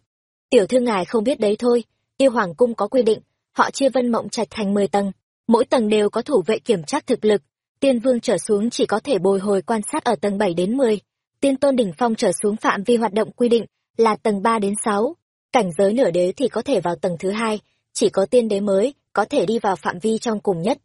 Tiểu thư ngài không biết đấy thôi, yêu hoàng cung có quy định, họ chia vân mộng trạch thành 10 tầng, mỗi tầng đều có thủ vệ kiểm tra thực lực, tiên vương trở xuống chỉ có thể bồi hồi quan sát ở tầng 7 đến 10, tiên tôn đỉnh phong trở xuống phạm vi hoạt động quy định là tầng ba đến sáu cảnh giới nửa đế thì có thể vào tầng thứ hai, chỉ có tiên đế mới có thể đi vào phạm vi trong cùng nhất.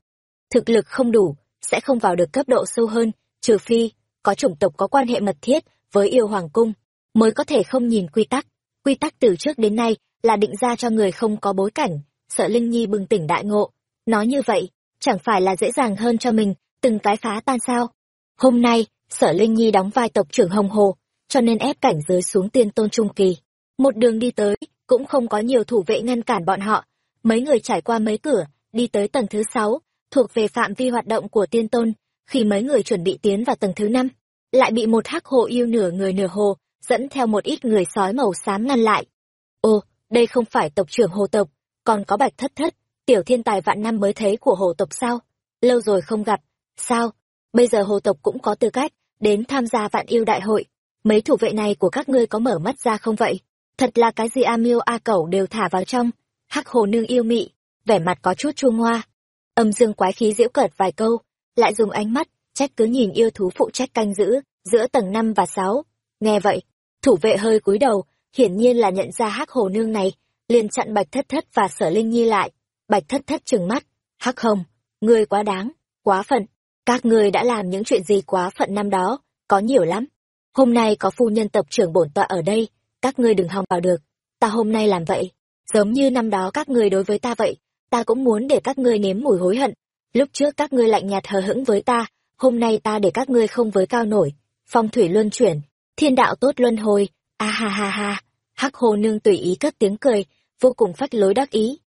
Thực lực không đủ, sẽ không vào được cấp độ sâu hơn, trừ phi có chủng tộc có quan hệ mật thiết với yêu hoàng cung, mới có thể không nhìn quy tắc. Quy tắc từ trước đến nay là định ra cho người không có bối cảnh, sợ Linh Nhi bừng tỉnh đại ngộ. Nói như vậy, chẳng phải là dễ dàng hơn cho mình, từng cái phá tan sao. Hôm nay, sở Linh Nhi đóng vai tộc trưởng Hồng Hồ, cho nên ép cảnh giới xuống tiên tôn trung kỳ. Một đường đi tới, cũng không có nhiều thủ vệ ngăn cản bọn họ. Mấy người trải qua mấy cửa, đi tới tầng thứ sáu, thuộc về phạm vi hoạt động của tiên tôn, khi mấy người chuẩn bị tiến vào tầng thứ năm lại bị một hắc hồ yêu nửa người nửa hồ dẫn theo một ít người sói màu xám ngăn lại ô đây không phải tộc trưởng hồ tộc còn có bạch thất thất tiểu thiên tài vạn năm mới thấy của hồ tộc sao lâu rồi không gặp sao bây giờ hồ tộc cũng có tư cách đến tham gia vạn yêu đại hội. Mấy thủ vệ này của các ngươi có mở mắt ra không vậy? Thật là cái gì a miêu a cẩu đều thả vào trong. Hắc hồ nương yêu mị, vẻ mặt có chút chua ngoa. Âm dương quái khí diễu cợt vài câu, lại dùng ánh mắt, trách cứ nhìn yêu thú phụ trách canh giữ, giữa tầng năm và sáu. Nghe vậy, thủ vệ hơi cúi đầu, hiển nhiên là nhận ra hắc hồ nương này, liền chặn bạch thất thất và sở linh nhi lại. Bạch thất thất trừng mắt, hắc hồng, ngươi quá đáng, quá phận các ngươi đã làm những chuyện gì quá phận năm đó, có nhiều lắm. Hôm nay có phu nhân tập trưởng bổn tọa ở đây, các ngươi đừng hòng vào được. Ta hôm nay làm vậy, giống như năm đó các ngươi đối với ta vậy, ta cũng muốn để các ngươi nếm mùi hối hận. Lúc trước các ngươi lạnh nhạt hờ hững với ta, hôm nay ta để các ngươi không với cao nổi. Phong thủy luân chuyển, thiên đạo tốt luân hồi, a ha ha ha. Hắc hồ nương tùy ý cất tiếng cười, vô cùng phách lối đắc ý.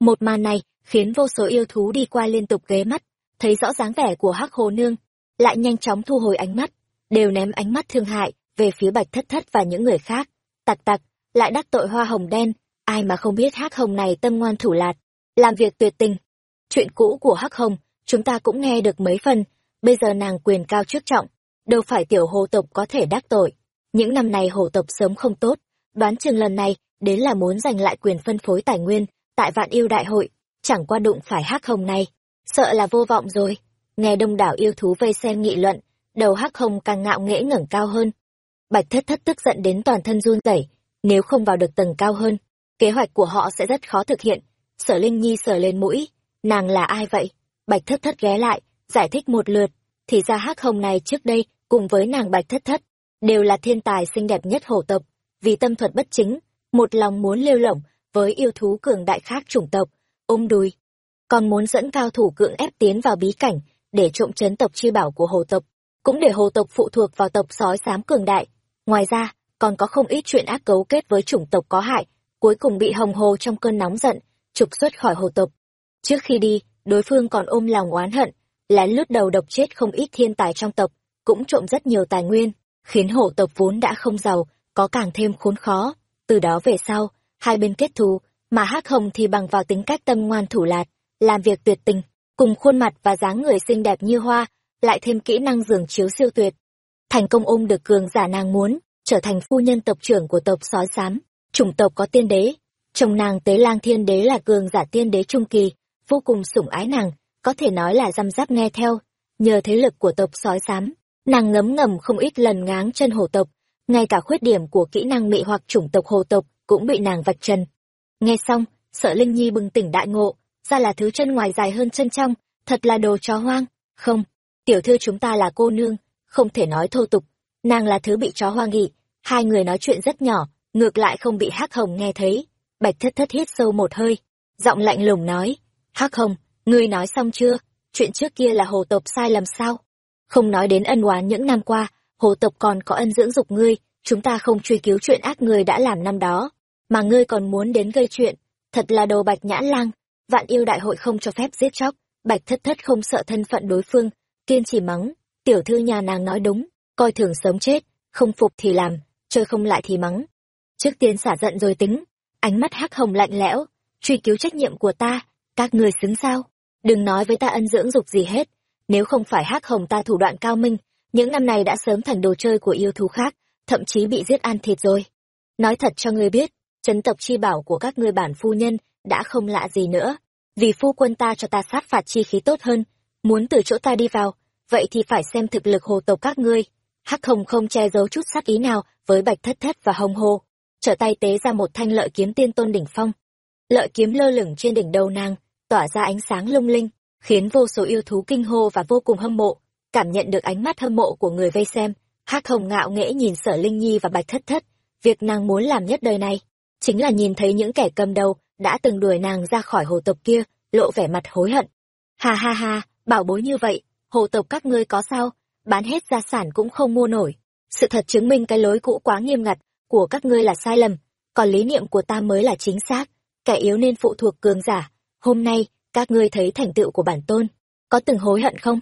Một màn này khiến vô số yêu thú đi qua liên tục ghé mắt thấy rõ dáng vẻ của hắc hồ nương, lại nhanh chóng thu hồi ánh mắt, đều ném ánh mắt thương hại về phía bạch thất thất và những người khác. Tặc tặc, lại đắc tội hoa hồng đen, ai mà không biết hắc hồng này tâm ngoan thủ lạt, làm việc tuyệt tình. Chuyện cũ của hắc hồng, chúng ta cũng nghe được mấy phần, bây giờ nàng quyền cao chức trọng, đâu phải tiểu hồ tộc có thể đắc tội. Những năm này hồ tộc sớm không tốt, đoán chừng lần này đến là muốn giành lại quyền phân phối tài nguyên tại vạn yêu đại hội, chẳng qua đụng phải hắc hồng này sợ là vô vọng rồi. Nghe đông đảo yêu thú vây xem nghị luận, đầu hắc hồng càng ngạo nghễ ngẩng cao hơn. Bạch thất thất tức giận đến toàn thân run rẩy, nếu không vào được tầng cao hơn, kế hoạch của họ sẽ rất khó thực hiện. Sở linh nhi sở lên mũi, nàng là ai vậy? Bạch thất thất ghé lại, giải thích một lượt. Thì ra hắc hồng này trước đây, cùng với nàng bạch thất thất, đều là thiên tài xinh đẹp nhất hổ tộc. Vì tâm thuật bất chính, một lòng muốn lêu lỏng với yêu thú cường đại khác chủng tộc, ôm đùi còn muốn dẫn cao thủ cưỡng ép tiến vào bí cảnh, để trộm chấn tộc chi bảo của hồ tộc, cũng để hồ tộc phụ thuộc vào tộc sói xám cường đại. Ngoài ra, còn có không ít chuyện ác cấu kết với chủng tộc có hại, cuối cùng bị hồng hồ trong cơn nóng giận, trục xuất khỏi hồ tộc. Trước khi đi, đối phương còn ôm lòng oán hận, lén lút đầu độc chết không ít thiên tài trong tộc, cũng trộm rất nhiều tài nguyên, khiến hồ tộc vốn đã không giàu, có càng thêm khốn khó. Từ đó về sau, hai bên kết thù, mà hắc hồng thì bằng vào tính cách tâm ngoan thủ lạt làm việc tuyệt tình, cùng khuôn mặt và dáng người xinh đẹp như hoa, lại thêm kỹ năng giường chiếu siêu tuyệt. Thành công ôm được cường giả nàng muốn, trở thành phu nhân tộc trưởng của tộc sói xám, chủng tộc có tiên đế. Chồng nàng tế lang thiên đế là cường giả tiên đế trung kỳ, vô cùng sủng ái nàng, có thể nói là răm rắp nghe theo. Nhờ thế lực của tộc sói xám, nàng ngấm ngầm không ít lần ngáng chân hồ tộc, ngay cả khuyết điểm của kỹ năng mị hoặc chủng tộc hồ tộc cũng bị nàng vạch trần. Nghe xong, sợ linh nhi bừng tỉnh đại ngộ ra là thứ chân ngoài dài hơn chân trong, thật là đồ chó hoang. Không, tiểu thư chúng ta là cô nương, không thể nói thô tục. Nàng là thứ bị chó hoang nghị hai người nói chuyện rất nhỏ, ngược lại không bị hắc hồng nghe thấy. Bạch thất thất hít sâu một hơi, giọng lạnh lùng nói, hắc hồng, ngươi nói xong chưa? Chuyện trước kia là hồ tộc sai lầm sao? Không nói đến ân oán những năm qua, hồ tộc còn có ân dưỡng dục ngươi, chúng ta không truy cứu chuyện ác ngươi đã làm năm đó. Mà ngươi còn muốn đến gây chuyện, thật là đồ bạch nhãn lang vạn yêu đại hội không cho phép giết chóc. Bạch thất thất không sợ thân phận đối phương. Kiên trì mắng. Tiểu thư nhà nàng nói đúng. Coi thường sống chết. Không phục thì làm. Chơi không lại thì mắng. Trước tiên xả giận rồi tính. Ánh mắt hắc hồng lạnh lẽo. Truy cứu trách nhiệm của ta. Các người xứng sao? Đừng nói với ta ân dưỡng dục gì hết. Nếu không phải hắc hồng ta thủ đoạn cao minh, những năm này đã sớm thành đồ chơi của yêu thú khác, thậm chí bị giết ăn thịt rồi. Nói thật cho ngươi biết, chấn tộc chi bảo của các ngươi bản phu nhân đã không lạ gì nữa. Vì phu quân ta cho ta sát phạt chi khí tốt hơn, muốn từ chỗ ta đi vào, vậy thì phải xem thực lực hồ tộc các ngươi. Hắc hồng không che giấu chút sát ý nào với bạch thất thất và hồng hồ, trở tay tế ra một thanh lợi kiếm tiên tôn đỉnh phong. Lợi kiếm lơ lửng trên đỉnh đầu nàng, tỏa ra ánh sáng lung linh, khiến vô số yêu thú kinh hô và vô cùng hâm mộ, cảm nhận được ánh mắt hâm mộ của người vây xem. Hắc hồng ngạo nghễ nhìn sở linh nhi và bạch thất thất, việc nàng muốn làm nhất đời này, chính là nhìn thấy những kẻ cầm đầu đã từng đuổi nàng ra khỏi hồ tộc kia, lộ vẻ mặt hối hận. Ha ha ha, bảo bối như vậy, hồ tộc các ngươi có sao? Bán hết gia sản cũng không mua nổi. Sự thật chứng minh cái lối cũ quá nghiêm ngặt của các ngươi là sai lầm, còn lý niệm của ta mới là chính xác. Kẻ yếu nên phụ thuộc cường giả. Hôm nay, các ngươi thấy thành tựu của bản tôn. Có từng hối hận không?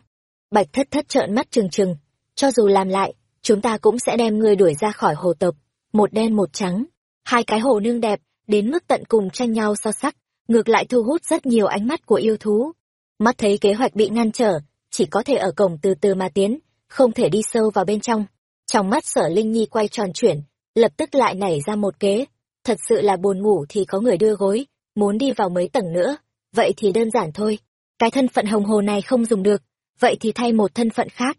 Bạch thất thất trợn mắt trừng trừng. Cho dù làm lại, chúng ta cũng sẽ đem ngươi đuổi ra khỏi hồ tộc. Một đen, một trắng. Hai cái hồ nương đẹp đến mức tận cùng tranh nhau so sắc ngược lại thu hút rất nhiều ánh mắt của yêu thú. Mắt thấy kế hoạch bị ngăn trở, chỉ có thể ở cổng từ từ mà tiến, không thể đi sâu vào bên trong. Trong mắt sở linh nhi quay tròn chuyển, lập tức lại nảy ra một kế. Thật sự là buồn ngủ thì có người đưa gối, muốn đi vào mấy tầng nữa. Vậy thì đơn giản thôi. Cái thân phận hồng hồ này không dùng được. Vậy thì thay một thân phận khác.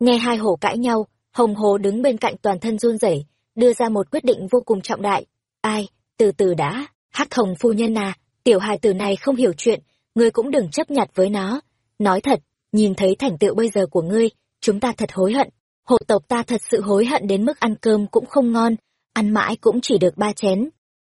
Nghe hai hổ cãi nhau, hồng hồ đứng bên cạnh toàn thân run rẩy, đưa ra một quyết định vô cùng trọng đại. Ai? Từ từ đã, hắc hồng phu nhân à tiểu hài tử này không hiểu chuyện, ngươi cũng đừng chấp nhặt với nó. Nói thật, nhìn thấy thành tựu bây giờ của ngươi, chúng ta thật hối hận. Hộ tộc ta thật sự hối hận đến mức ăn cơm cũng không ngon, ăn mãi cũng chỉ được ba chén.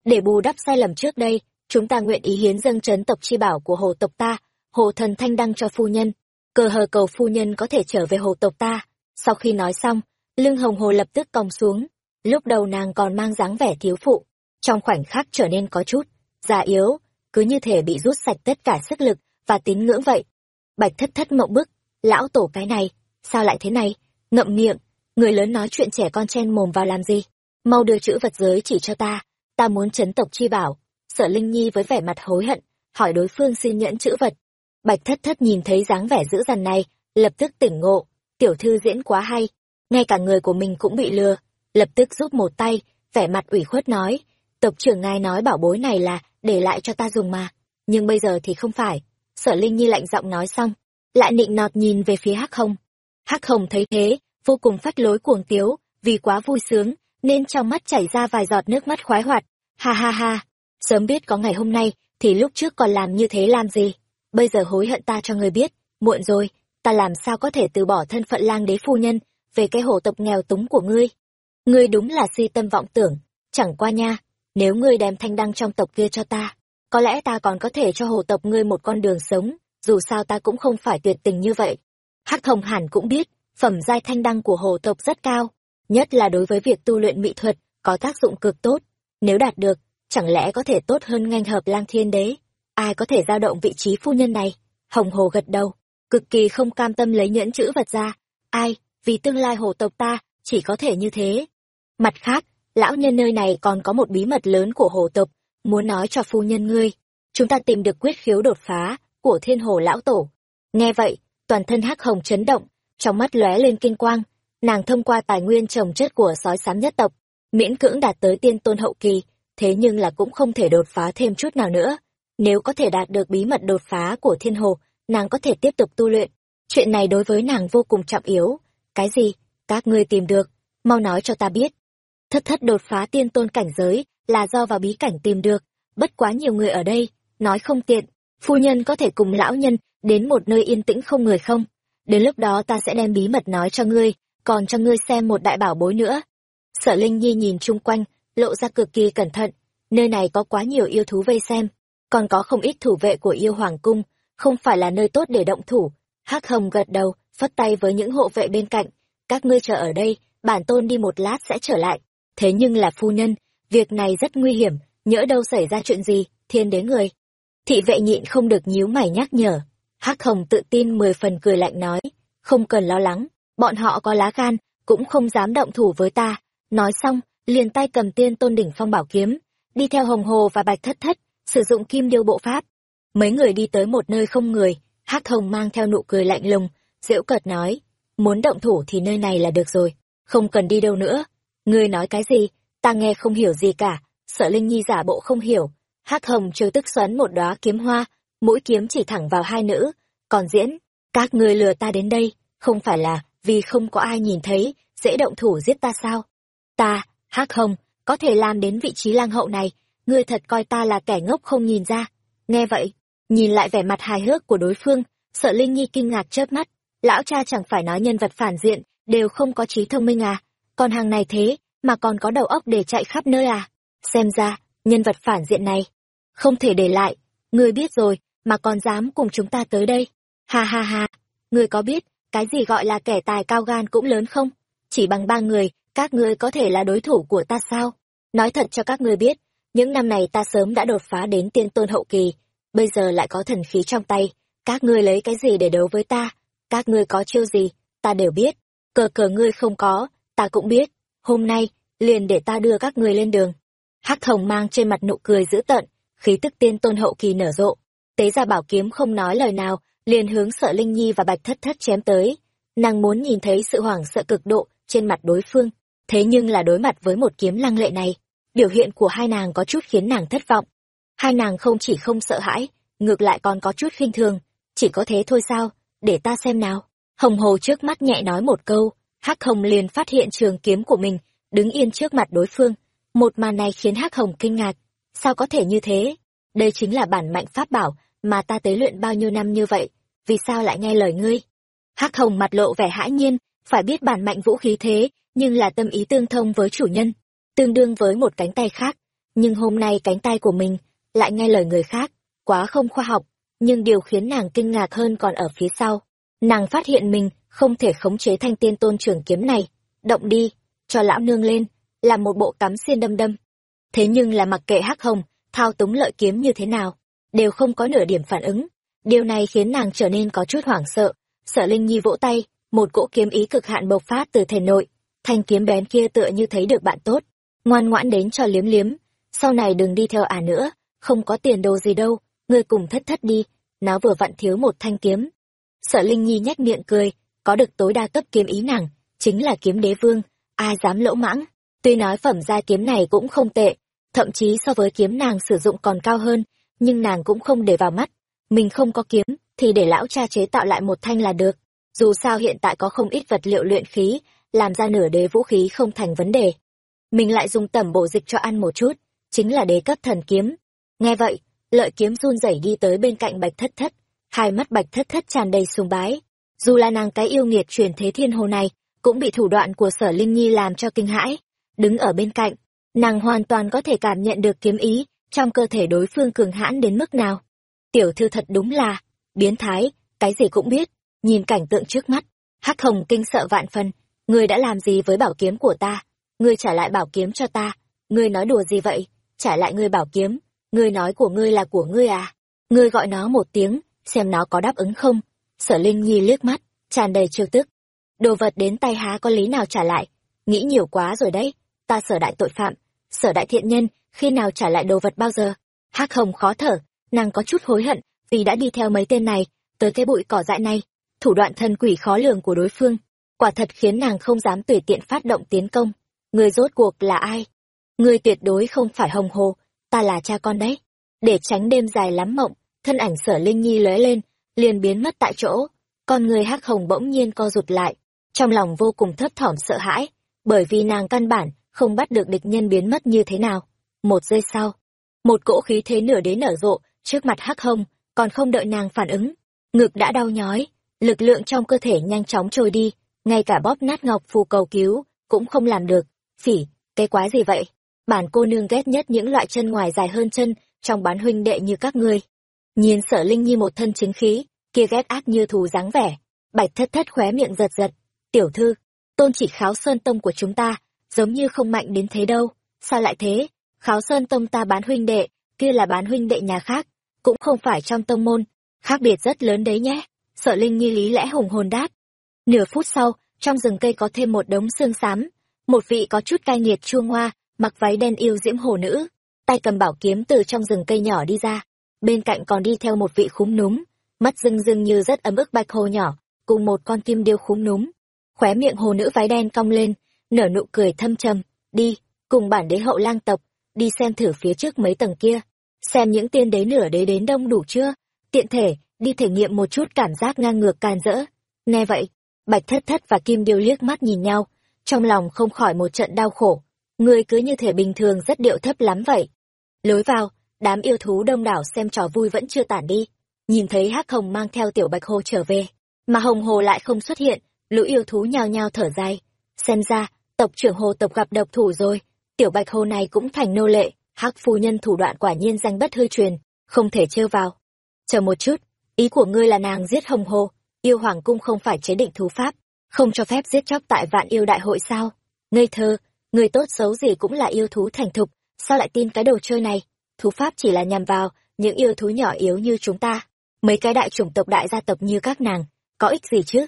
Để bù đắp sai lầm trước đây, chúng ta nguyện ý hiến dâng trấn tộc chi bảo của hồ tộc ta hồ thần thanh đăng cho phu nhân. Cờ hờ cầu phu nhân có thể trở về hồ tộc ta. Sau khi nói xong, lưng hồng hồ lập tức cong xuống. Lúc đầu nàng còn mang dáng vẻ thiếu phụ trong khoảnh khắc trở nên có chút già yếu cứ như thể bị rút sạch tất cả sức lực và tín ngưỡng vậy. Bạch thất thất mộng bức lão tổ cái này sao lại thế này? Ngậm miệng người lớn nói chuyện trẻ con chen mồm vào làm gì? Mau đưa chữ vật giới chỉ cho ta ta muốn chấn tộc chi bảo. Sở linh nhi với vẻ mặt hối hận hỏi đối phương xin nhẫn chữ vật. Bạch thất thất nhìn thấy dáng vẻ dữ dằn này lập tức tỉnh ngộ tiểu thư diễn quá hay ngay cả người của mình cũng bị lừa. Lập tức giúp một tay, vẻ mặt ủy khuất nói, tộc trưởng ngài nói bảo bối này là để lại cho ta dùng mà, nhưng bây giờ thì không phải. Sở Linh Nhi lạnh giọng nói xong, lại nịnh nọt nhìn về phía Hắc Hồng. Hắc Hồng thấy thế, vô cùng phách lối cuồng tiếu, vì quá vui sướng, nên trong mắt chảy ra vài giọt nước mắt khoái hoạt. Ha ha ha, sớm biết có ngày hôm nay, thì lúc trước còn làm như thế làm gì? Bây giờ hối hận ta cho người biết, muộn rồi, ta làm sao có thể từ bỏ thân phận lang đế phu nhân, về cái hổ tộc nghèo túng của ngươi. Ngươi đúng là si tâm vọng tưởng, chẳng qua nha, nếu ngươi đem thanh đăng trong tộc kia cho ta, có lẽ ta còn có thể cho hồ tộc ngươi một con đường sống, dù sao ta cũng không phải tuyệt tình như vậy. Hắc Hồng hẳn cũng biết, phẩm giai thanh đăng của hồ tộc rất cao, nhất là đối với việc tu luyện mỹ thuật, có tác dụng cực tốt. Nếu đạt được, chẳng lẽ có thể tốt hơn ngành hợp lang thiên đế? Ai có thể giao động vị trí phu nhân này? Hồng Hồ gật đầu, cực kỳ không cam tâm lấy nhẫn chữ vật ra. Ai, vì tương lai hồ tộc ta, chỉ có thể như thế. Mặt khác, lão nhân nơi này còn có một bí mật lớn của hồ tộc, muốn nói cho phu nhân ngươi. Chúng ta tìm được quyết khiếu đột phá của thiên hồ lão tổ. Nghe vậy, toàn thân hắc hồng chấn động, trong mắt lóe lên kinh quang, nàng thông qua tài nguyên trồng chất của sói xám nhất tộc, miễn cưỡng đạt tới tiên tôn hậu kỳ, thế nhưng là cũng không thể đột phá thêm chút nào nữa. Nếu có thể đạt được bí mật đột phá của thiên hồ, nàng có thể tiếp tục tu luyện. Chuyện này đối với nàng vô cùng trọng yếu. Cái gì? Các ngươi tìm được, mau nói cho ta biết. Thất thất đột phá tiên tôn cảnh giới là do vào bí cảnh tìm được, bất quá nhiều người ở đây, nói không tiện. Phu nhân có thể cùng lão nhân đến một nơi yên tĩnh không người không? Đến lúc đó ta sẽ đem bí mật nói cho ngươi, còn cho ngươi xem một đại bảo bối nữa. Sở Linh Nhi nhìn chung quanh, lộ ra cực kỳ cẩn thận, nơi này có quá nhiều yêu thú vây xem, còn có không ít thủ vệ của yêu hoàng cung, không phải là nơi tốt để động thủ. Hắc Hồng gật đầu, phất tay với những hộ vệ bên cạnh, các ngươi chờ ở đây, bản tôn đi một lát sẽ trở lại. Thế nhưng là phu nhân, việc này rất nguy hiểm, nhỡ đâu xảy ra chuyện gì, thiên đế người. Thị vệ nhịn không được nhíu mày nhắc nhở. Hắc Hồng tự tin mười phần cười lạnh nói, không cần lo lắng, bọn họ có lá gan, cũng không dám động thủ với ta. Nói xong, liền tay cầm tiên tôn đỉnh phong bảo kiếm, đi theo hồng hồ và bạch thất thất, sử dụng kim điêu bộ pháp. Mấy người đi tới một nơi không người, hắc hồng mang theo nụ cười lạnh lùng, diễu cợt nói, muốn động thủ thì nơi này là được rồi, không cần đi đâu nữa. Ngươi nói cái gì, ta nghe không hiểu gì cả, sợ Linh Nhi giả bộ không hiểu. hắc hồng trêu tức xoắn một đóa kiếm hoa, mũi kiếm chỉ thẳng vào hai nữ, còn diễn, các ngươi lừa ta đến đây, không phải là vì không có ai nhìn thấy, dễ động thủ giết ta sao? Ta, hắc hồng, có thể làm đến vị trí lang hậu này, ngươi thật coi ta là kẻ ngốc không nhìn ra. Nghe vậy, nhìn lại vẻ mặt hài hước của đối phương, sợ Linh Nhi kinh ngạc chớp mắt, lão cha chẳng phải nói nhân vật phản diện, đều không có trí thông minh à, con hàng này thế, mà còn có đầu óc để chạy khắp nơi à. Xem ra, nhân vật phản diện này, không thể để lại, ngươi biết rồi, mà còn dám cùng chúng ta tới đây. Ha ha ha, ngươi có biết, cái gì gọi là kẻ tài cao gan cũng lớn không? Chỉ bằng ba người, các ngươi có thể là đối thủ của ta sao? Nói thật cho các ngươi biết, những năm này ta sớm đã đột phá đến tiên tôn hậu kỳ, bây giờ lại có thần khí trong tay, các ngươi lấy cái gì để đấu với ta? Các ngươi có chiêu gì, ta đều biết, cờ cờ ngươi không có, ta cũng biết, hôm nay, liền để ta đưa các người lên đường. Hắc Hồng mang trên mặt nụ cười dữ tợn, khí tức tiên tôn hậu kỳ nở rộ, tế ra bảo kiếm không nói lời nào, liền hướng sợ Linh Nhi và Bạch Thất Thất chém tới. Nàng muốn nhìn thấy sự hoảng sợ cực độ trên mặt đối phương, thế nhưng là đối mặt với một kiếm lăng lệ này, biểu hiện của hai nàng có chút khiến nàng thất vọng. Hai nàng không chỉ không sợ hãi, ngược lại còn có chút khinh thường, chỉ có thế thôi sao, để ta xem nào. Hồng Hồ trước mắt nhẹ nói một câu, Hắc Hồng liền phát hiện trường kiếm của mình, đứng yên trước mặt đối phương. Một màn này khiến Hắc Hồng kinh ngạc, sao có thể như thế? Đây chính là bản mạnh pháp bảo mà ta tế luyện bao nhiêu năm như vậy, vì sao lại nghe lời ngươi? Hắc Hồng mặt lộ vẻ hãi nhiên, phải biết bản mạnh vũ khí thế, nhưng là tâm ý tương thông với chủ nhân, tương đương với một cánh tay khác. Nhưng hôm nay cánh tay của mình lại nghe lời người khác, quá không khoa học. Nhưng điều khiến nàng kinh ngạc hơn còn ở phía sau. Nàng phát hiện mình không thể khống chế thanh tiên tôn trường kiếm này. Động đi, cho lão nương lên, làm một bộ cắm xiên đâm đâm. Thế nhưng là mặc kệ hắc hồng, thao túng lợi kiếm như thế nào, đều không có nửa điểm phản ứng. Điều này khiến nàng trở nên có chút hoảng sợ. Sợ Linh Nhi vỗ tay, một cỗ kiếm ý cực hạn bộc phát từ thể nội. Thanh kiếm bén kia tựa như thấy được bạn tốt, ngoan ngoãn đến cho liếm liếm. Sau này đừng đi theo ả nữa, không có tiền đồ gì đâu, ngươi cùng thất thất đi, nó vừa vặn thiếu một thanh kiếm. Sợ Linh Nhi nhếch miệng cười, có được tối đa cấp kiếm ý nàng, chính là kiếm đế vương, ai dám lỗ mãng. Tuy nói phẩm gia kiếm này cũng không tệ, thậm chí so với kiếm nàng sử dụng còn cao hơn, nhưng nàng cũng không để vào mắt. Mình không có kiếm, thì để lão cha chế tạo lại một thanh là được. Dù sao hiện tại có không ít vật liệu luyện khí, làm ra nửa đế vũ khí không thành vấn đề. Mình lại dùng tẩm bổ dịch cho ăn một chút, chính là đế cấp thần kiếm. Nghe vậy, lợi kiếm run rẩy đi tới bên cạnh bạch thất thất, hai mắt bạch thất thất tràn đầy sùng bái. Dù là nàng cái yêu nghiệt truyền thế thiên hồ này, cũng bị thủ đoạn của sở Linh Nhi làm cho kinh hãi. Đứng ở bên cạnh, nàng hoàn toàn có thể cảm nhận được kiếm ý trong cơ thể đối phương cường hãn đến mức nào. Tiểu thư thật đúng là, biến thái, cái gì cũng biết, nhìn cảnh tượng trước mắt, hắc hồng kinh sợ vạn phần, ngươi đã làm gì với bảo kiếm của ta? Ngươi trả lại bảo kiếm cho ta, ngươi nói đùa gì vậy? Trả lại ngươi bảo kiếm, ngươi nói của ngươi là của ngươi à? Ngươi gọi nó một tiếng, xem nó có đáp ứng không? Sở Linh Nhi liếc mắt, tràn đầy trêu tức. Đồ vật đến tay há có lý nào trả lại? Nghĩ nhiều quá rồi đấy, ta sở đại tội phạm, sở đại thiện nhân, khi nào trả lại đồ vật bao giờ? Hắc Hồng khó thở, nàng có chút hối hận vì đã đi theo mấy tên này tới cái bụi cỏ dại này thủ đoạn thân quỷ khó lường của đối phương quả thật khiến nàng không dám tùy tiện phát động tiến công người rốt cuộc là ai người tuyệt đối không phải hồng hồ ta là cha con đấy để tránh đêm dài lắm mộng thân ảnh sở linh nhi lóe lên, liền biến mất tại chỗ. Con người hắc hồng bỗng nhiên co rụt lại, trong lòng vô cùng thấp thỏm sợ hãi, bởi vì nàng căn bản không bắt được địch nhân biến mất như thế nào. Một giây sau, một cỗ khí thế nửa đế nở rộ trước mặt hắc hồng, còn không đợi nàng phản ứng, ngực đã đau nhói, lực lượng trong cơ thể nhanh chóng trôi đi, ngay cả bóp nát ngọc phù cầu cứu cũng không làm được. Phỉ, cái quái gì vậy? Bản cô nương ghét nhất những loại chân ngoài dài hơn chân trong bán huynh đệ như các ngươi nhìn sở linh nhi một thân chính khí, kia ghét ác như thù dáng vẻ. Bạch thất thất khóe miệng giật giật. Tiểu thư, tôn chỉ kháo sơn tông của chúng ta, giống như không mạnh đến thế đâu. Sao lại thế? Kháo sơn tông ta bán huynh đệ, kia là bán huynh đệ nhà khác, cũng không phải trong tông môn. Khác biệt rất lớn đấy nhé. Sợ linh nhi lý lẽ hùng hồn đáp. Nửa phút sau, trong rừng cây có thêm một đống xương xám, một vị có chút cai nghiệt chua ngoa, mặc váy đen yêu diễm hồ nữ, tay cầm bảo kiếm từ trong rừng cây nhỏ đi ra bên cạnh còn đi theo một vị khúm núm, mắt rưng rưng như rất ấm ức bạch hồ nhỏ, cùng một con kim điêu khúm núm. Khóe miệng hồ nữ váy đen cong lên, nở nụ cười thâm trầm, đi, cùng bản đế hậu lang tộc, đi xem thử phía trước mấy tầng kia, xem những tiên đế nửa đế đến đông đủ chưa. Tiện thể, đi thể nghiệm một chút cảm giác ngang ngược càn rỡ. Nghe vậy, bạch thất thất và kim điêu liếc mắt nhìn nhau, trong lòng không khỏi một trận đau khổ. Người cứ như thể bình thường rất điệu thấp lắm vậy. Lối vào đám yêu thú đông đảo xem trò vui vẫn chưa tản đi. Nhìn thấy hắc hồng mang theo tiểu bạch hồ trở về, mà hồng hồ lại không xuất hiện, lũ yêu thú nhao nhao thở dài. Xem ra, tộc trưởng hồ tộc gặp độc thủ rồi. Tiểu bạch hồ này cũng thành nô lệ, hắc phu nhân thủ đoạn quả nhiên danh bất hư truyền, không thể trêu vào. Chờ một chút, ý của ngươi là nàng giết hồng hồ, yêu hoàng cung không phải chế định thú pháp, không cho phép giết chóc tại vạn yêu đại hội sao? Ngây thơ, người tốt xấu gì cũng là yêu thú thành thục, sao lại tin cái đồ chơi này? Thú pháp chỉ là nhằm vào những yêu thú nhỏ yếu như chúng ta. Mấy cái đại chủng tộc đại gia tộc như các nàng, có ích gì chứ?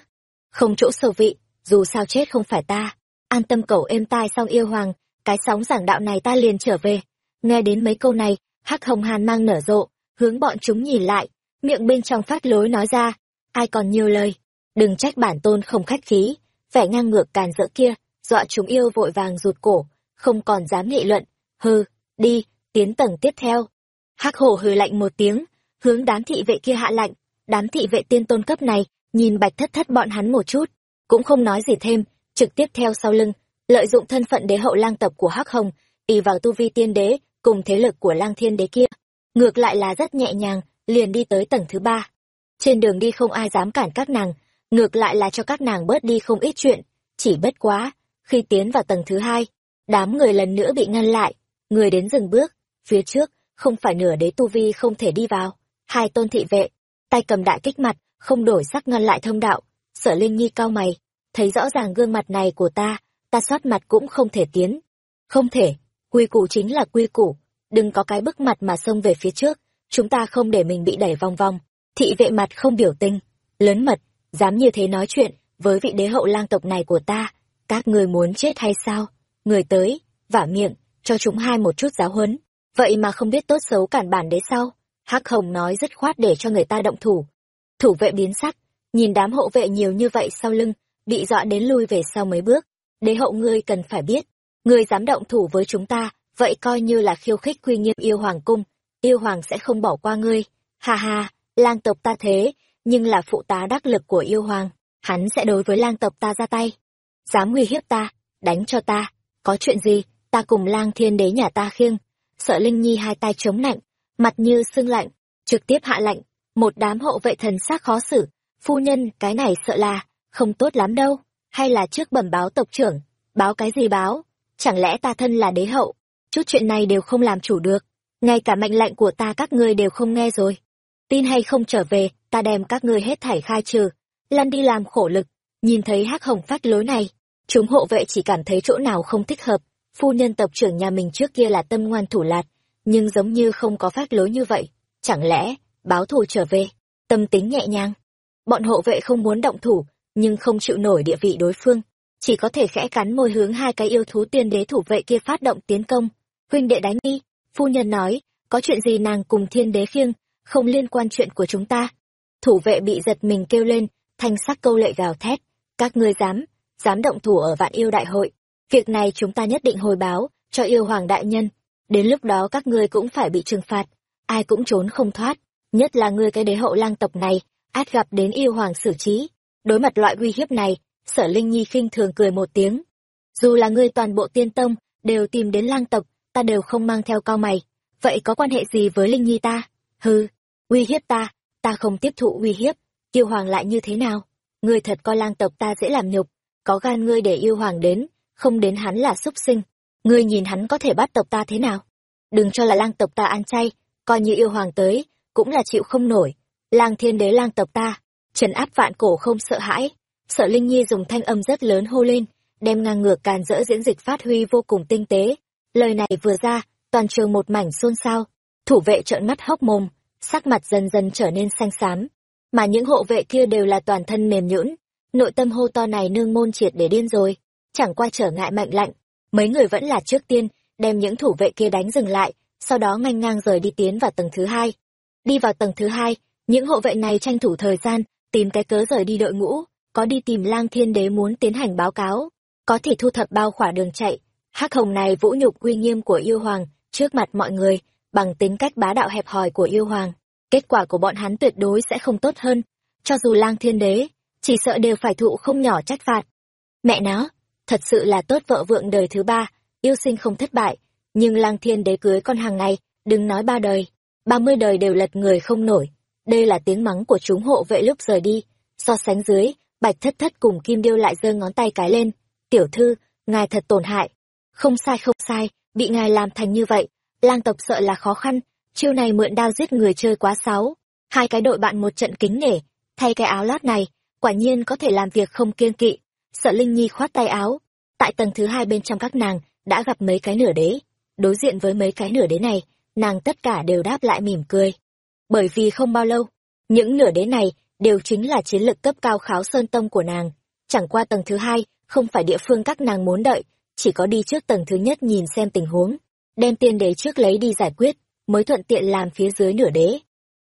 Không chỗ sâu vị, dù sao chết không phải ta. An tâm cầu êm tai xong yêu hoàng, cái sóng giảng đạo này ta liền trở về. Nghe đến mấy câu này, hắc hồng hàn mang nở rộ, hướng bọn chúng nhìn lại, miệng bên trong phát lối nói ra, ai còn nhiều lời? Đừng trách bản tôn không khách khí. Vẻ ngang ngược càn rỡ kia, dọa chúng yêu vội vàng rụt cổ, không còn dám nghị luận. Hừ, đi tiến tầng tiếp theo. Hắc hổ hừ lạnh một tiếng, hướng đám thị vệ kia hạ lạnh. Đám thị vệ tiên tôn cấp này, nhìn bạch thất thất bọn hắn một chút, cũng không nói gì thêm, trực tiếp theo sau lưng, lợi dụng thân phận đế hậu lang tập của hắc hồng y vào tu vi tiên đế, cùng thế lực của lang thiên đế kia. Ngược lại là rất nhẹ nhàng, liền đi tới tầng thứ ba. Trên đường đi không ai dám cản các nàng, ngược lại là cho các nàng bớt đi không ít chuyện. Chỉ bất quá, khi tiến vào tầng thứ hai, đám người lần nữa bị ngăn lại, người đến dừng bước phía trước, không phải nửa đế tu vi không thể đi vào. Hai tôn thị vệ, tay cầm đại kích mặt, không đổi sắc ngăn lại thông đạo. Sở linh nhi cao mày, thấy rõ ràng gương mặt này của ta ta soát mặt cũng không thể tiến. Không thể, quy củ chính là quy củ. Đừng có cái bức mặt mà xông về phía trước, chúng ta không để mình bị đẩy vòng vòng. Thị vệ mặt không biểu tình, lớn mật, dám như thế nói chuyện với vị đế hậu lang tộc này của ta. Các người muốn chết hay sao? Người tới, vả miệng, cho chúng hai một chút giáo huấn vậy mà không biết tốt xấu cản bản đế sau hắc hồng nói dứt khoát để cho người ta động thủ thủ vệ biến sắc nhìn đám hộ vệ nhiều như vậy sau lưng bị dọa đến lui về sau mấy bước đế hậu ngươi cần phải biết Ngươi dám động thủ với chúng ta, vậy coi như là khiêu khích quy nghiêm yêu hoàng cung, yêu hoàng sẽ không bỏ qua ngươi. Ha ha, lang tộc ta thế, nhưng là phụ tá đắc lực của yêu hoàng, hắn sẽ đối với lang tộc ta ra tay. Dám nguy hiếp ta, đánh cho ta, có chuyện gì, ta cùng lang thiên đế nhà ta khiêng. Sợ Linh Nhi hai tay chống lạnh, mặt như sưng lạnh, trực tiếp hạ lạnh, một đám hộ vệ thần sắc khó xử, phu nhân, cái này sợ là, không tốt lắm đâu, hay là trước bẩm báo tộc trưởng, báo cái gì báo, chẳng lẽ ta thân là đế hậu, chút chuyện này đều không làm chủ được, ngay cả mệnh lệnh của ta các ngươi đều không nghe rồi. Tin hay không trở về, ta đem các ngươi hết thảy khai trừ, lăn đi làm khổ lực, nhìn thấy hắc hồng phát lối này, chúng hộ vệ chỉ cảm thấy chỗ nào không thích hợp, phu nhân tộc trưởng nhà mình trước kia là tâm ngoan thủ lạt, nhưng giống như không có phát lối như vậy, chẳng lẽ, báo thù trở về, tâm tính nhẹ nhàng. Bọn hộ vệ không muốn động thủ, nhưng không chịu nổi địa vị đối phương, chỉ có thể khẽ cắn môi hướng hai cái yêu thú tiên đế thủ vệ kia phát động tiến công. Huynh đệ đánh đi, phu nhân nói, có chuyện gì nàng cùng thiên đế khiêng, không liên quan chuyện của chúng ta. Thủ vệ bị giật mình kêu lên, thanh sắc câu lệ gào thét, các ngươi dám, dám động thủ ở vạn yêu đại hội. Việc này chúng ta nhất định hồi báo, cho yêu hoàng đại nhân. Đến lúc đó các ngươi cũng phải bị trừng phạt, ai cũng trốn không thoát, nhất là ngươi cái đế hậu lang tộc này, át gặp đến yêu hoàng xử trí. Đối mặt loại uy hiếp này, sở Linh Nhi khinh thường cười một tiếng. Dù là ngươi toàn bộ tiên tông, đều tìm đến lang tộc, ta đều không mang theo cao mày. Vậy có quan hệ gì với Linh Nhi ta? Hừ, uy hiếp ta, ta không tiếp thụ uy hiếp, yêu hoàng lại như thế nào? Ngươi thật coi lang tộc ta dễ làm nhục, có gan ngươi để yêu hoàng đến, không đến hắn là súc sinh. Ngươi nhìn hắn có thể bắt tộc ta thế nào? Đừng cho là lang tộc ta ăn chay, coi như yêu hoàng tới, cũng là chịu không nổi. Lang thiên đế lang tộc ta, trấn áp vạn cổ không sợ hãi. Sợ Linh Nhi dùng thanh âm rất lớn hô lên, đem ngang ngược càn rỡ diễn dịch phát huy vô cùng tinh tế. Lời này vừa ra, toàn trường một mảnh xôn xao. Thủ vệ trợn mắt hốc mồm, sắc mặt dần dần trở nên xanh xám. Mà những hộ vệ kia đều là toàn thân mềm nhũn, nội tâm hô to này nương môn triệt để điên rồi. Chẳng qua trở ngại mạnh lạnh, mấy người vẫn là trước tiên, đem những thủ vệ kia đánh dừng lại, sau đó nganh ngang rời đi tiến vào tầng thứ hai. Đi vào tầng thứ hai, những hộ vệ này tranh thủ thời gian, tìm cái cớ rời đi đội ngũ, có đi tìm lang thiên đế muốn tiến hành báo cáo, có thể thu thập bao khỏa đường chạy. Hắc hồng này vũ nhục uy nghiêm của yêu hoàng, trước mặt mọi người, bằng tính cách bá đạo hẹp hòi của yêu hoàng. Kết quả của bọn hắn tuyệt đối sẽ không tốt hơn, cho dù lang thiên đế, chỉ sợ đều phải thụ không nhỏ trách phạt. Mẹ nó, thật sự là tốt vợ vượng đời thứ ba, yêu sinh không thất bại, nhưng lang thiên đế cưới con hàng này, đừng nói ba đời, ba mươi đời đều lật người không nổi. Đây là tiếng mắng của chúng hộ vệ lúc rời đi. So sánh dưới, bạch thất thất cùng kim điêu lại giơ ngón tay cái lên. Tiểu thư, ngài thật tổn hại. Không sai không sai, bị ngài làm thành như vậy. Lang tộc sợ là khó khăn, chiêu này mượn đao giết người chơi quá sáu. Hai cái đội bạn một trận kính nể, thay cái áo lót này, quả nhiên có thể làm việc không kiêng kỵ. Sợ Linh Nhi khoát tay áo. Tại tầng thứ hai bên trong các nàng, đã gặp mấy cái nửa đế. Đối diện với mấy cái nửa đế này, nàng tất cả đều đáp lại mỉm cười. Bởi vì không bao lâu, những nửa đế này đều chính là chiến lực cấp cao kháo sơn tông của nàng. Chẳng qua tầng thứ hai, không phải địa phương các nàng muốn đợi, chỉ có đi trước tầng thứ nhất nhìn xem tình huống, đem tiên đế trước lấy đi giải quyết, mới thuận tiện làm phía dưới nửa đế.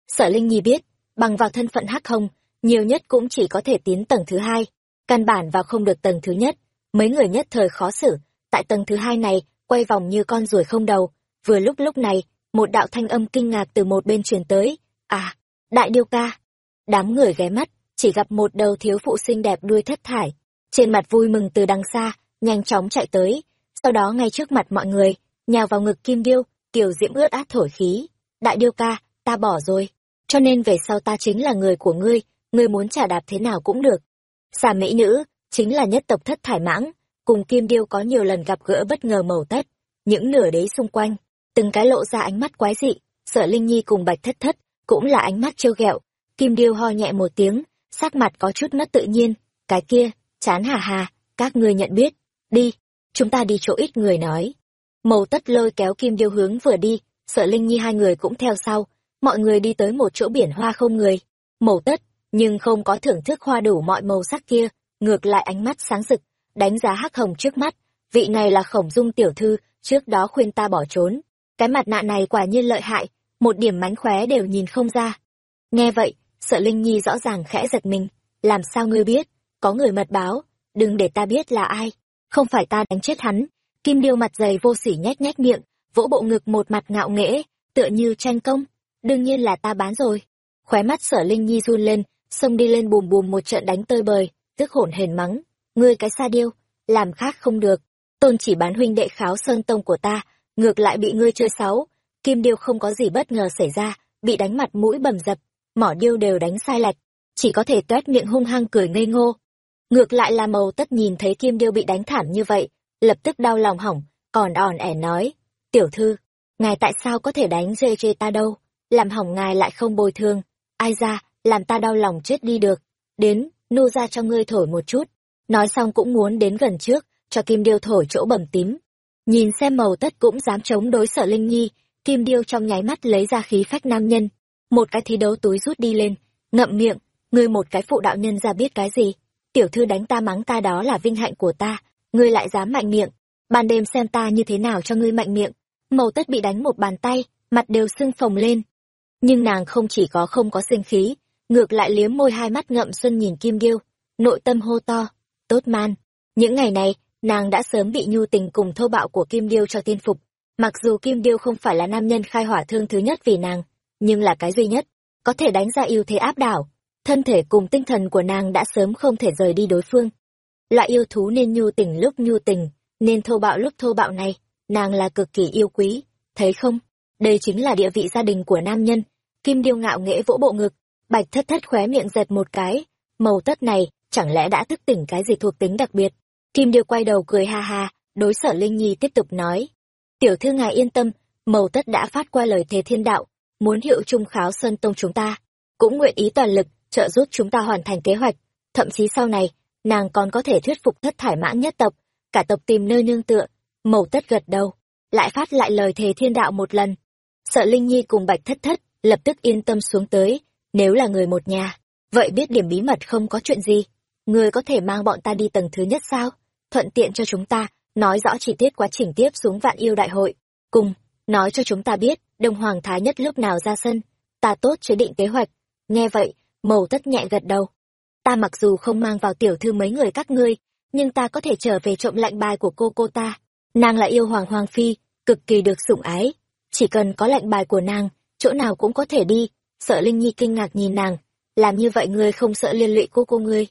Sở Linh Nhi biết, bằng vào thân phận hắc hồng, nhiều nhất cũng chỉ có thể tiến tầng thứ hai, căn bản vào không được tầng thứ nhất, mấy người nhất thời khó xử, tại tầng thứ hai này, quay vòng như con ruồi không đầu, vừa lúc lúc này, một đạo thanh âm kinh ngạc từ một bên truyền tới. À, đại điêu ca. Đám người ghé mắt, chỉ gặp một đầu thiếu phụ xinh đẹp đuôi thất thải. Trên mặt vui mừng từ đằng xa, nhanh chóng chạy tới. Sau đó ngay trước mặt mọi người, nhào vào ngực kim điêu, tiểu diễm ướt át thổi khí. Đại điêu ca, ta bỏ rồi. Cho nên về sau ta chính là người của ngươi, ngươi muốn trả đạp thế nào cũng được. Xà mỹ nữ, chính là nhất tộc thất thải mãng, cùng kim điêu có nhiều lần gặp gỡ bất ngờ màu tất. Những nửa đế xung quanh, từng cái lộ ra ánh mắt quái dị, sợ Linh Nhi cùng Bạch Thất Thất, cũng là ánh mắt trêu ghẹo. Kim Điêu ho nhẹ một tiếng, sắc mặt có chút mất tự nhiên, cái kia, chán hà hà, các ngươi nhận biết, đi, chúng ta đi chỗ ít người nói. Màu tất lôi kéo Kim Điêu hướng vừa đi, sợ Linh Nhi hai người cũng theo sau, mọi người đi tới một chỗ biển hoa không người. Màu tất, nhưng không có thưởng thức hoa đủ mọi màu sắc kia, ngược lại ánh mắt sáng rực, đánh giá hắc hồng trước mắt, vị này là khổng dung tiểu thư, trước đó khuyên ta bỏ trốn, cái mặt nạ này quả nhiên lợi hại, một điểm mánh khóe đều nhìn không ra. Nghe vậy, sợ Linh Nhi rõ ràng khẽ giật mình, làm sao ngươi biết, có người mật báo, đừng để ta biết là ai, không phải ta đánh chết hắn. Kim điêu mặt dày vô sỉ nhét nhét miệng, vỗ bộ ngực một mặt ngạo nghễ, tựa như tranh công. Đương nhiên là ta bán rồi. Khóe mắt sở Linh Nhi run lên, xông đi lên bùm bùm một trận đánh tơi bời, tức hổn hển mắng. Ngươi cái xa điêu, làm khác không được. Tôn chỉ bán huynh đệ kháo sơn tông của ta, ngược lại bị ngươi chơi xấu. Kim điêu không có gì bất ngờ xảy ra, bị đánh mặt mũi bầm dập, mỏ điêu đều đánh sai lệch, chỉ có thể toét miệng hung hăng cười ngây ngô. Ngược lại là màu tất nhìn thấy kim điêu bị đánh thảm như vậy, lập tức đau lòng hỏng, còn òn ẻ nói, tiểu thư, ngài tại sao có thể đánh dê dê ta đâu, làm hỏng ngài lại không bồi thường, ai ra, làm ta đau lòng chết đi được, đến, nu ra cho ngươi thổi một chút, nói xong cũng muốn đến gần trước, cho kim điêu thổi chỗ bầm tím. Nhìn xem màu tất cũng dám chống đối sở linh nhi, kim điêu trong nháy mắt lấy ra khí phách nam nhân, một cái thi đấu túi rút đi lên, ngậm miệng, ngươi một cái phụ đạo nhân ra biết cái gì, tiểu thư đánh ta mắng ta đó là vinh hạnh của ta, ngươi lại dám mạnh miệng, ban đêm xem ta như thế nào cho ngươi mạnh miệng. Màu tất bị đánh một bàn tay, mặt đều sưng phồng lên. Nhưng nàng không chỉ có không có sinh khí, ngược lại liếm môi hai mắt ngậm xuân nhìn Kim Điêu, nội tâm hô to, tốt man. Những ngày này, nàng đã sớm bị nhu tình cùng thô bạo của Kim Điêu cho tin phục. Mặc dù Kim Điêu không phải là nam nhân khai hỏa thương thứ nhất vì nàng, nhưng là cái duy nhất, có thể đánh ra ưu thế áp đảo. Thân thể cùng tinh thần của nàng đã sớm không thể rời đi đối phương. Loại yêu thú nên nhu tình lúc nhu tình, nên thô bạo lúc thô bạo này, nàng là cực kỳ yêu quý, thấy không? Đây chính là địa vị gia đình của nam nhân. Kim điêu ngạo nghễ vỗ bộ ngực, bạch thất thất khóe miệng giật một cái. Màu tất này, chẳng lẽ đã thức tỉnh cái gì thuộc tính đặc biệt? Kim điêu quay đầu cười ha ha, đối sở Linh Nhi tiếp tục nói. Tiểu thư ngài yên tâm, màu tất đã phát qua lời thề thiên đạo, muốn hiệu trung kháo sơn tông chúng ta, cũng nguyện ý toàn lực, trợ giúp chúng ta hoàn thành kế hoạch. Thậm chí sau này, nàng còn có thể thuyết phục thất thải mãn nhất tộc, cả tộc tìm nơi nương tựa, màu tất gật đầu, lại phát lại lời thề thiên đạo một lần. Sợ Linh Nhi cùng Bạch Thất Thất, lập tức yên tâm xuống tới, nếu là người một nhà, vậy biết điểm bí mật không có chuyện gì. Người có thể mang bọn ta đi tầng thứ nhất sao? Thuận tiện cho chúng ta, nói rõ chi tiết quá trình tiếp xuống vạn yêu đại hội. Cùng, nói cho chúng ta biết, Đông Hoàng Thái Nhất lúc nào ra sân, ta tốt chế định kế hoạch. Nghe vậy, mầu tất nhẹ gật đầu. Ta mặc dù không mang vào tiểu thư mấy người các ngươi, nhưng ta có thể trở về trộm lạnh bài của cô cô ta. Nàng là yêu hoàng hoàng phi, cực kỳ được sủng ái. Chỉ cần có lạnh bài của nàng, chỗ nào cũng có thể đi. Sợ Linh Nhi kinh ngạc nhìn nàng, làm như vậy ngươi không sợ liên lụy cô cô ngươi.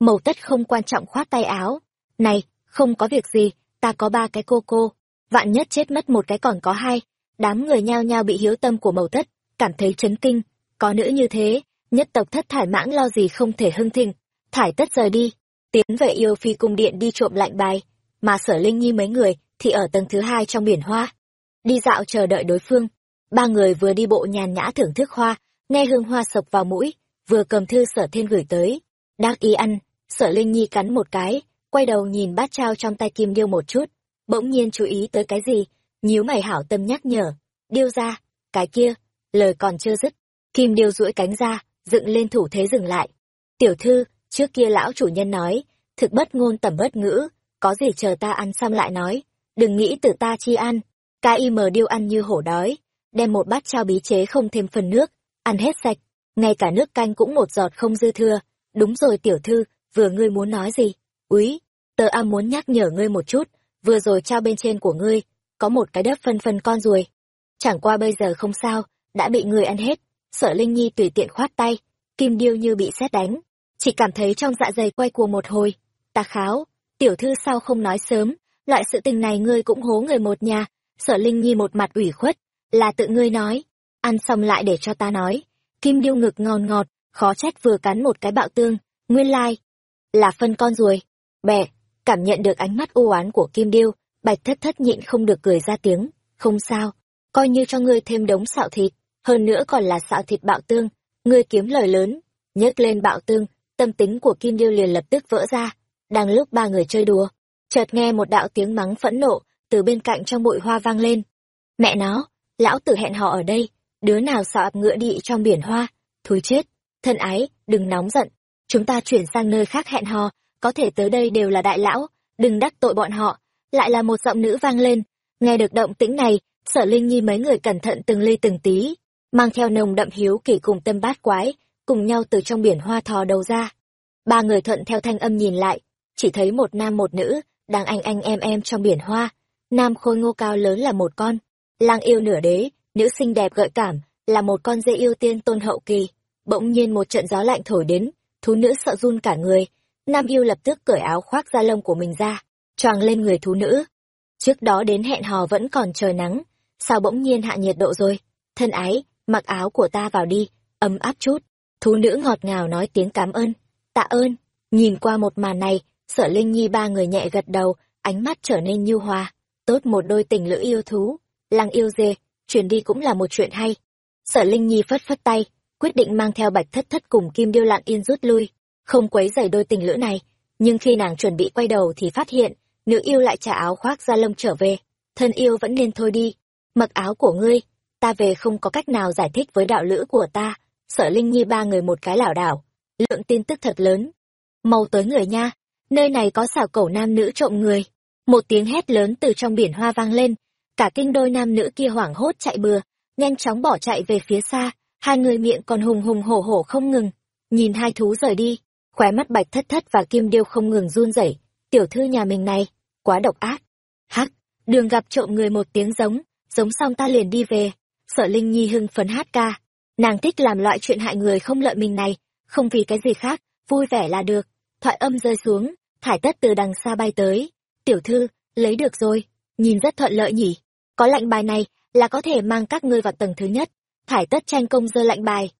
mầu tất không quan trọng khoát tay áo. Này, không có việc gì, ta có ba cái cô cô. Vạn nhất chết mất một cái còn có hai. Đám người nhao nhao bị hiếu tâm của mầu tất, cảm thấy chấn kinh. Có nữ như thế, nhất tộc thất thải mãng lo gì không thể hưng thịnh. Thải tất rời đi, tiến về yêu phi cung điện đi trộm lạnh bài, mà sở linh nhi mấy người thì ở tầng thứ hai trong biển hoa. Đi dạo chờ đợi đối phương, ba người vừa đi bộ nhàn nhã thưởng thức hoa, nghe hương hoa sộc vào mũi, vừa cầm thư sở thiên gửi tới. đắc ý ăn, sở linh nhi cắn một cái, quay đầu nhìn bát trao trong tay kim điêu một chút, bỗng nhiên chú ý tới cái gì, nhíu mày hảo tâm nhắc nhở, điêu ra, cái kia, lời còn chưa dứt, kim điêu duỗi cánh ra, dựng lên thủ thế dừng lại. Tiểu thư, Trước kia lão chủ nhân nói, thực bất ngôn tầm bất ngữ, có gì chờ ta ăn xong lại nói, đừng nghĩ từ ta chi ăn. Cái im điêu ăn như hổ đói, đem một bát trao bí chế không thêm phần nước, ăn hết sạch, ngay cả nước canh cũng một giọt không dư thừa. Đúng rồi tiểu thư, vừa ngươi muốn nói gì? Úi, tờ am muốn nhắc nhở ngươi một chút, vừa rồi trao bên trên của ngươi, có một cái đất phân phân con ruồi. Chẳng qua bây giờ không sao, đã bị ngươi ăn hết. Sợ Linh Nhi tùy tiện khoát tay, kim điêu như bị xét đánh, chỉ cảm thấy trong dạ dày quay cuồng một hồi. Ta kháo, tiểu thư sao không nói sớm, loại sự tình này ngươi cũng hố người một nhà, sở linh nhi một mặt ủy khuất, là tự ngươi nói, ăn xong lại để cho ta nói. Kim điêu ngực ngon ngọt, khó trách vừa cắn một cái bạo tương, nguyên lai, là phân con ruồi. Bè, cảm nhận được ánh mắt u oán của Kim điêu, bạch thất thất nhịn không được cười ra tiếng, không sao, coi như cho ngươi thêm đống xạo thịt, hơn nữa còn là xạo thịt bạo tương, ngươi kiếm lời lớn, nhấc lên bạo tương, tâm tính của Kim Điêu liền lập tức vỡ ra. Đang lúc ba người chơi đùa, chợt nghe một đạo tiếng mắng phẫn nộ từ bên cạnh trong bụi hoa vang lên. Mẹ nó, lão tử hẹn họ ở đây, đứa nào sợ ập ngựa đi trong biển hoa, thối chết, thân ái, đừng nóng giận, chúng ta chuyển sang nơi khác hẹn hò, có thể tới đây đều là đại lão, đừng đắc tội bọn họ, lại là một giọng nữ vang lên, nghe được động tĩnh này, sở linh nhi mấy người cẩn thận từng ly từng tí, mang theo nồng đậm hiếu kỳ cùng tâm bát quái, cùng nhau từ trong biển hoa thò đầu ra. Ba người thuận theo thanh âm nhìn lại, chỉ thấy một nam một nữ, đang anh anh em em trong biển hoa. nam khôi ngô cao lớn là một con, lang yêu nửa đế, nữ xinh đẹp gợi cảm, là một con dê yêu tiên tôn hậu kỳ. Bỗng nhiên một trận gió lạnh thổi đến, thú nữ sợ run cả người, nam yêu lập tức cởi áo khoác da lông của mình ra, choàng lên người thú nữ. Trước đó đến hẹn hò vẫn còn trời nắng, sao bỗng nhiên hạ nhiệt độ rồi? Thân ái, mặc áo của ta vào đi, ấm áp chút. Thú nữ ngọt ngào nói tiếng cảm ơn. Tạ ơn. Nhìn qua một màn này, sở Linh Nhi ba người nhẹ gật đầu, ánh mắt trở nên nhu hòa. Tốt một đôi tình lữ yêu thú. Lăng yêu dê, chuyển đi cũng là một chuyện hay. Sở Linh Nhi phất phất tay, quyết định mang theo bạch thất thất cùng kim điêu lặng yên rút lui, không quấy dày đôi tình lữ này. Nhưng khi nàng chuẩn bị quay đầu thì phát hiện, nữ yêu lại trả áo khoác ra lông trở về. Thân yêu vẫn nên thôi đi, mặc áo của ngươi, ta về không có cách nào giải thích với đạo lữ của ta. Sở Linh Nhi ba người một cái lảo đảo, lượng tin tức thật lớn. Mau tới người nha, nơi này có xảo cẩu nam nữ trộm người. Một tiếng hét lớn từ trong biển hoa vang lên, cả kinh đôi nam nữ kia hoảng hốt chạy bừa, nhanh chóng bỏ chạy về phía xa, hai người miệng còn hùng hùng hổ hổ không ngừng. Nhìn hai thú rời đi, khóe mắt bạch thất thất và kim điêu không ngừng run rẩy. tiểu thư nhà mình này, quá độc ác. Hắc, đường gặp trộm người một tiếng giống, giống xong ta liền đi về. Sở Linh Nhi hưng phấn hát ca. Nàng thích làm loại chuyện hại người không lợi mình này, không vì cái gì khác, vui vẻ là được. Thoại âm rơi xuống, thải tất từ đằng xa bay tới. Tiểu thư, lấy được rồi, nhìn rất thuận lợi nhỉ. Có lệnh bài này là có thể mang các ngươi vào tầng thứ nhất. Thải tất tranh công dơ lệnh bài.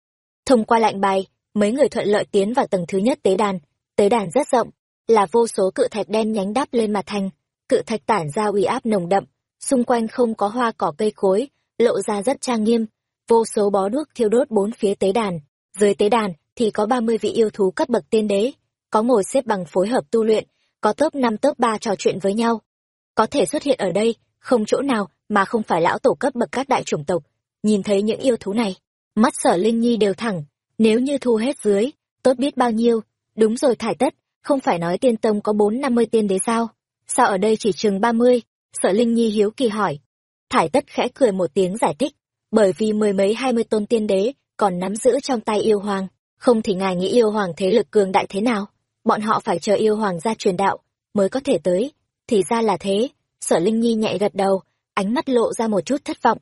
Thông qua lệnh bài, mấy người thuận lợi tiến vào tầng thứ nhất tế đàn. Tế đàn rất rộng, là vô số cự thạch đen nhánh đắp lên mặt thành. Cự thạch tản ra uy áp nồng đậm, xung quanh không có hoa cỏ cây cối, lộ ra rất trang nghiêm. Vô số bó đuốc thiêu đốt bốn phía tế đàn. Dưới tế đàn thì có ba mươi vị yêu thú cấp bậc tiên đế, có ngồi xếp bằng phối hợp tu luyện, có top năm top ba trò chuyện với nhau. Có thể xuất hiện ở đây, không chỗ nào mà không phải lão tổ cấp bậc các đại chủng tộc. Nhìn thấy những yêu thú này, mắt sở Linh Nhi đều thẳng, nếu như thu hết dưới, tốt biết bao nhiêu. Đúng rồi thải tất, không phải nói tiên tông có bốn năm mươi tiên đế sao? Sao ở đây chỉ chừng ba mươi? Sở Linh Nhi hiếu kỳ hỏi. Thải tất khẽ cười một tiếng giải thích, bởi vì mười mấy hai mươi tôn tiên đế còn nắm giữ trong tay yêu hoàng, không thì ngài nghĩ yêu hoàng thế lực cường đại thế nào? Bọn họ phải chờ yêu hoàng ra truyền đạo, mới có thể tới. Thì ra là thế, sở Linh Nhi nhẹ gật đầu, ánh mắt lộ ra một chút thất vọng.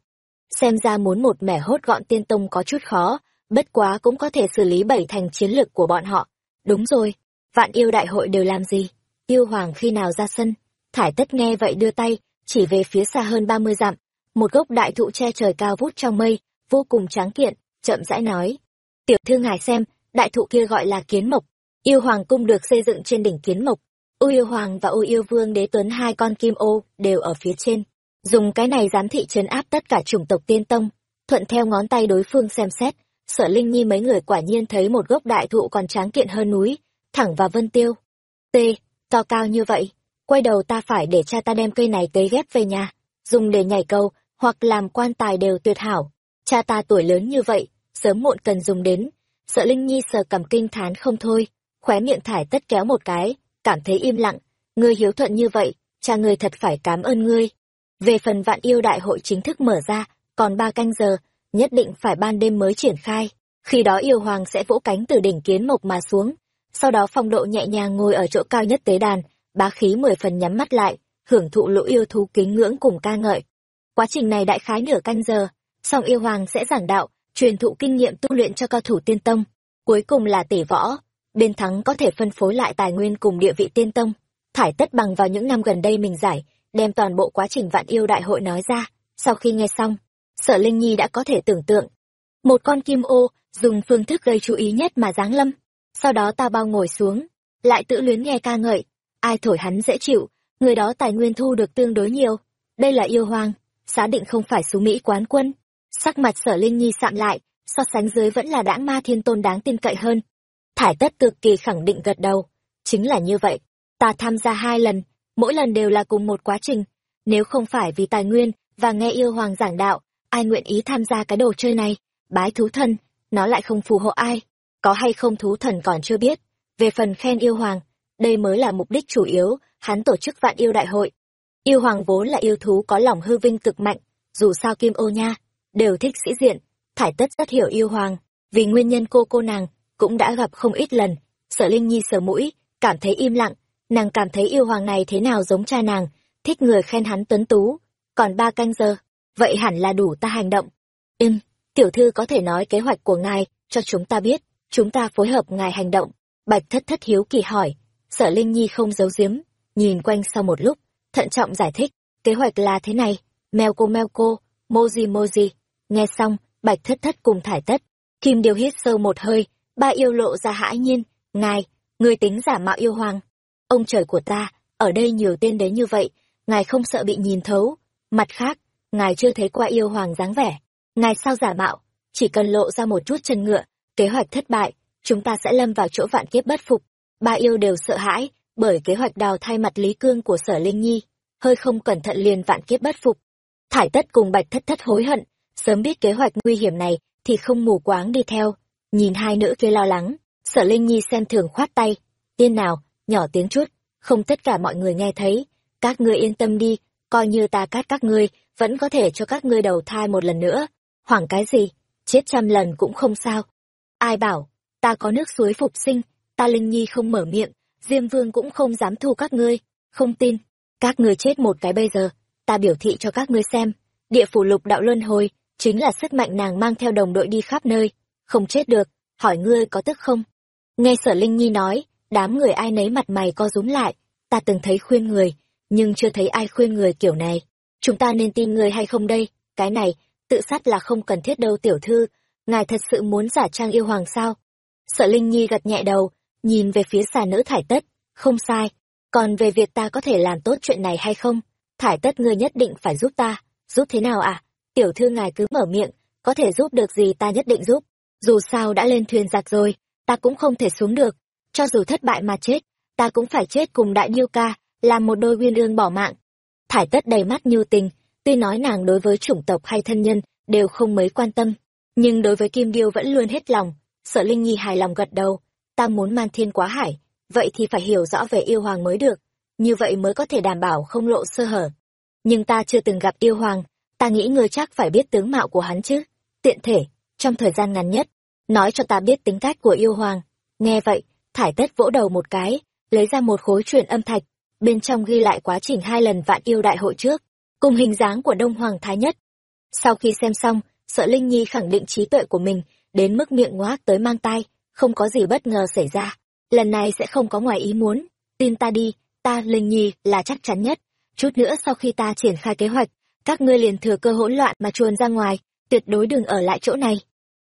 Xem ra muốn một mẻ hốt gọn tiên tông có chút khó, bất quá cũng có thể xử lý bảy thành chiến lực của bọn họ. Đúng rồi, vạn yêu đại hội đều làm gì? Yêu hoàng khi nào ra sân? Thải tất nghe vậy đưa tay, chỉ về phía xa hơn ba mươi dặm, một gốc đại thụ che trời cao vút trong mây, vô cùng tráng kiện, chậm rãi nói. Tiểu thư ngài xem, đại thụ kia gọi là kiến mộc. Yêu hoàng cung được xây dựng trên đỉnh kiến mộc. U yêu hoàng và U yêu vương đế tuấn hai con kim ô đều ở phía trên. Dùng cái này giám thị trấn áp tất cả chủng tộc tiên tông. Thuận theo ngón tay đối phương xem xét, sở linh nhi mấy người quả nhiên thấy một gốc đại thụ còn tráng kiện hơn núi, thẳng vào vân tiêu. T, to cao như vậy, quay đầu ta phải để cha ta đem cây này cấy ghép về nhà, dùng để nhảy cầu, hoặc làm quan tài đều tuyệt hảo. Cha ta tuổi lớn như vậy, sớm muộn cần dùng đến. Sợ Linh Nhi sờ cầm kinh thán không thôi, khóe miệng thải tất kéo một cái, cảm thấy im lặng. Ngươi hiếu thuận như vậy, cha ngươi thật phải cảm ơn ngươi. Về phần vạn yêu đại hội chính thức mở ra, còn ba canh giờ, nhất định phải ban đêm mới triển khai. Khi đó yêu hoàng sẽ vỗ cánh từ đỉnh kiến mộc mà xuống. Sau đó phong độ nhẹ nhàng ngồi ở chỗ cao nhất tế đàn, bá khí mười phần nhắm mắt lại, hưởng thụ lũ yêu thú kính ngưỡng cùng ca ngợi. Quá trình này đại khái nửa canh giờ, song yêu hoàng sẽ giảng đạo, truyền thụ kinh nghiệm tu luyện cho cao thủ tiên tông. Cuối cùng là tỷ võ, bên thắng có thể phân phối lại tài nguyên cùng địa vị tiên tông. Thải tất bằng vào những năm gần đây mình giải, đem toàn bộ quá trình vạn yêu đại hội nói ra. Sau khi nghe xong, sở Linh Nhi đã có thể tưởng tượng. Một con kim ô, dùng phương thức gây chú ý nhất mà giáng lâm. Sau đó ta bao ngồi xuống, lại tự luyến nghe ca ngợi. Ai thổi hắn dễ chịu, người đó tài nguyên thu được tương đối nhiều. Đây là yêu hoàng, xá định không phải xú Mỹ quán quân. Sắc mặt sở Linh Nhi sạm lại, so sánh dưới vẫn là đãng ma thiên tôn đáng tin cậy hơn. Thải tất cực kỳ khẳng định gật đầu. Chính là như vậy. Ta tham gia hai lần, mỗi lần đều là cùng một quá trình. Nếu không phải vì tài nguyên và nghe yêu hoàng giảng đạo, ai nguyện ý tham gia cái đồ chơi này, bái thú thần, nó lại không phù hộ ai. Có hay không thú thần còn chưa biết. Về phần khen yêu hoàng, đây mới là mục đích chủ yếu, hắn tổ chức vạn yêu đại hội. Yêu hoàng vốn là yêu thú có lòng hư vinh cực mạnh, dù sao kim ô nha, đều thích sĩ diện, thải tất rất hiểu yêu hoàng, vì nguyên nhân cô cô nàng, cũng đã gặp không ít lần, sở linh nhi sờ mũi, cảm thấy im lặng, nàng cảm thấy yêu hoàng này thế nào giống cha nàng, thích người khen hắn tuấn tú. Còn ba canh giờ, vậy hẳn là đủ ta hành động. Ừm, tiểu thư có thể nói kế hoạch của ngài cho chúng ta biết, chúng ta phối hợp ngài hành động. Bạch thất thất hiếu kỳ hỏi, sở Linh Nhi không giấu giếm, nhìn quanh sau một lúc, thận trọng giải thích, kế hoạch là thế này, mèo cô mèo cô, moji moji. Nghe xong, bạch thất thất cùng thải tất, kim điều hít sâu một hơi, ba yêu lộ ra hãi nhiên, ngài, người tính giả mạo yêu hoàng. Ông trời của ta, ở đây nhiều tên đấy như vậy, ngài không sợ bị nhìn thấu. Mặt khác, ngài chưa thấy qua yêu hoàng dáng vẻ. Ngài sao giả mạo, chỉ cần lộ ra một chút chân ngựa, kế hoạch thất bại, chúng ta sẽ lâm vào chỗ vạn kiếp bất phục. Ba yêu đều sợ hãi, bởi kế hoạch đào thay mặt Lý Cương của Sở Linh Nhi, hơi không cẩn thận liền vạn kiếp bất phục. Thải tất cùng bạch thất thất hối hận, sớm biết kế hoạch nguy hiểm này thì không mù quáng đi theo. Nhìn hai nữ kia lo lắng, Sở Linh Nhi xem thường khoát tay. Tiên nào, nhỏ tiếng chút, không tất cả mọi người nghe thấy. Các ngươi yên tâm đi, coi như ta cắt các ngươi, vẫn có thể cho các ngươi đầu thai một lần nữa. Hoảng cái gì, chết trăm lần cũng không sao. Ai bảo, ta có nước suối phục sinh, ta Linh Nhi không mở miệng, Diêm Vương cũng không dám thu các ngươi, không tin. Các ngươi chết một cái bây giờ, ta biểu thị cho các ngươi xem, địa phủ lục đạo luân hồi, chính là sức mạnh nàng mang theo đồng đội đi khắp nơi, không chết được, hỏi ngươi có tức không? Nghe sở Linh Nhi nói, đám người ai nấy mặt mày co rúm lại, ta từng thấy khuyên người, nhưng chưa thấy ai khuyên người kiểu này. Chúng ta nên tin người hay không đây? Cái này, tự sát là không cần thiết đâu tiểu thư, ngài thật sự muốn giả trang yêu hoàng sao? Sợ Linh Nhi gật nhẹ đầu, nhìn về phía xà nữ thải tất, không sai. Còn về việc ta có thể làm tốt chuyện này hay không? Thải tất ngươi nhất định phải giúp ta. Giúp thế nào à? Tiểu thư ngài cứ mở miệng, có thể giúp được gì ta nhất định giúp. Dù sao đã lên thuyền giặc rồi, ta cũng không thể xuống được. Cho dù thất bại mà chết, ta cũng phải chết cùng đại nhiêu ca, làm một đôi uyên ương bỏ mạng. Thải tất đầy mắt nhu tình, tuy nói nàng đối với chủng tộc hay thân nhân đều không mấy quan tâm, nhưng đối với Kim Điêu vẫn luôn hết lòng. Sợ Linh Nhi hài lòng gật đầu, ta muốn man thiên quá hải, vậy thì phải hiểu rõ về yêu hoàng mới được, như vậy mới có thể đảm bảo không lộ sơ hở. Nhưng ta chưa từng gặp yêu hoàng, ta nghĩ ngươi chắc phải biết tướng mạo của hắn chứ. Tiện thể, trong thời gian ngắn nhất, nói cho ta biết tính cách của yêu hoàng. Nghe vậy, thải tất vỗ đầu một cái, lấy ra một khối truyền âm thạch, bên trong ghi lại quá trình hai lần vạn yêu đại hội trước, cùng hình dáng của Đông Hoàng Thái Nhất. Sau khi xem xong, sợ Linh Nhi khẳng định trí tuệ của mình, đến mức miệng ngoác tới mang tai, không có gì bất ngờ xảy ra. Lần này sẽ không có ngoài ý muốn. Tin ta đi, ta Linh Nhi là chắc chắn nhất. Chút nữa sau khi ta triển khai kế hoạch, các ngươi liền thừa cơ hỗn loạn mà chuồn ra ngoài, tuyệt đối đừng ở lại chỗ này.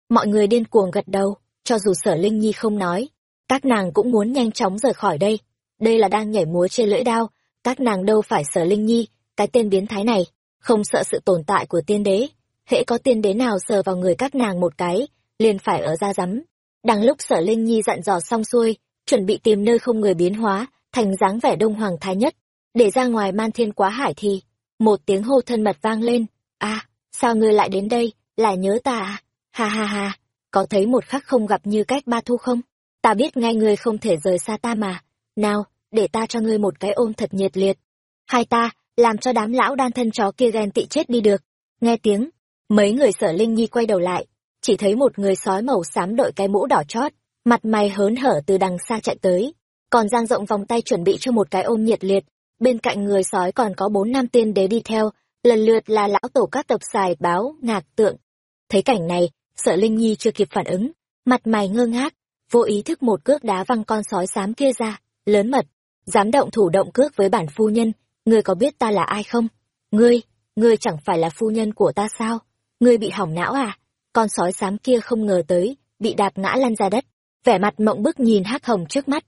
Mọi người điên cuồng gật đầu, cho dù sở Linh Nhi không nói, các nàng cũng muốn nhanh chóng rời khỏi đây. Đây là đang nhảy múa trên lưỡi đao, các nàng đâu phải sở Linh Nhi, cái tên biến thái này, không sợ sự tồn tại của tiên đế. Hễ có tiên đế nào sờ vào người các nàng một cái, liền phải ở ra rắm. Đang lúc sở Linh Nhi dặn dò xong xuôi, chuẩn bị tìm nơi không người biến hóa, thành dáng vẻ đông hoàng thái nhất, để ra ngoài man thiên quá hải thì, một tiếng hô thân mật vang lên, a sao ngươi lại đến đây, là nhớ ta à, ha ha ha, có thấy một khắc không gặp như cách ba thu không? Ta biết ngay ngươi không thể rời xa ta mà, nào, để ta cho ngươi một cái ôm thật nhiệt liệt. Hai ta, làm cho đám lão đan thân chó kia ghen tị chết đi được. Nghe tiếng, mấy người sở Linh Nhi quay đầu lại, chỉ thấy một người sói màu xám đội cái mũ đỏ chót, mặt mày hớn hở từ đằng xa chạy tới, còn giang rộng vòng tay chuẩn bị cho một cái ôm nhiệt liệt. Bên cạnh người sói còn có bốn nam tiên đế đi theo, lần lượt là lão tổ các tập xài báo, ngạc tượng. Thấy cảnh này, sợ Linh Nhi chưa kịp phản ứng, mặt mày ngơ ngác, vô ý thức một cước đá văng con sói xám kia ra, lớn mật, dám động thủ động cước với bản phu nhân, ngươi có biết ta là ai không? Ngươi, ngươi chẳng phải là phu nhân của ta sao? Ngươi bị hỏng não à? Con sói xám kia không ngờ tới, bị đạp ngã lăn ra đất, vẻ mặt mộng bức nhìn hắc hồng trước mắt.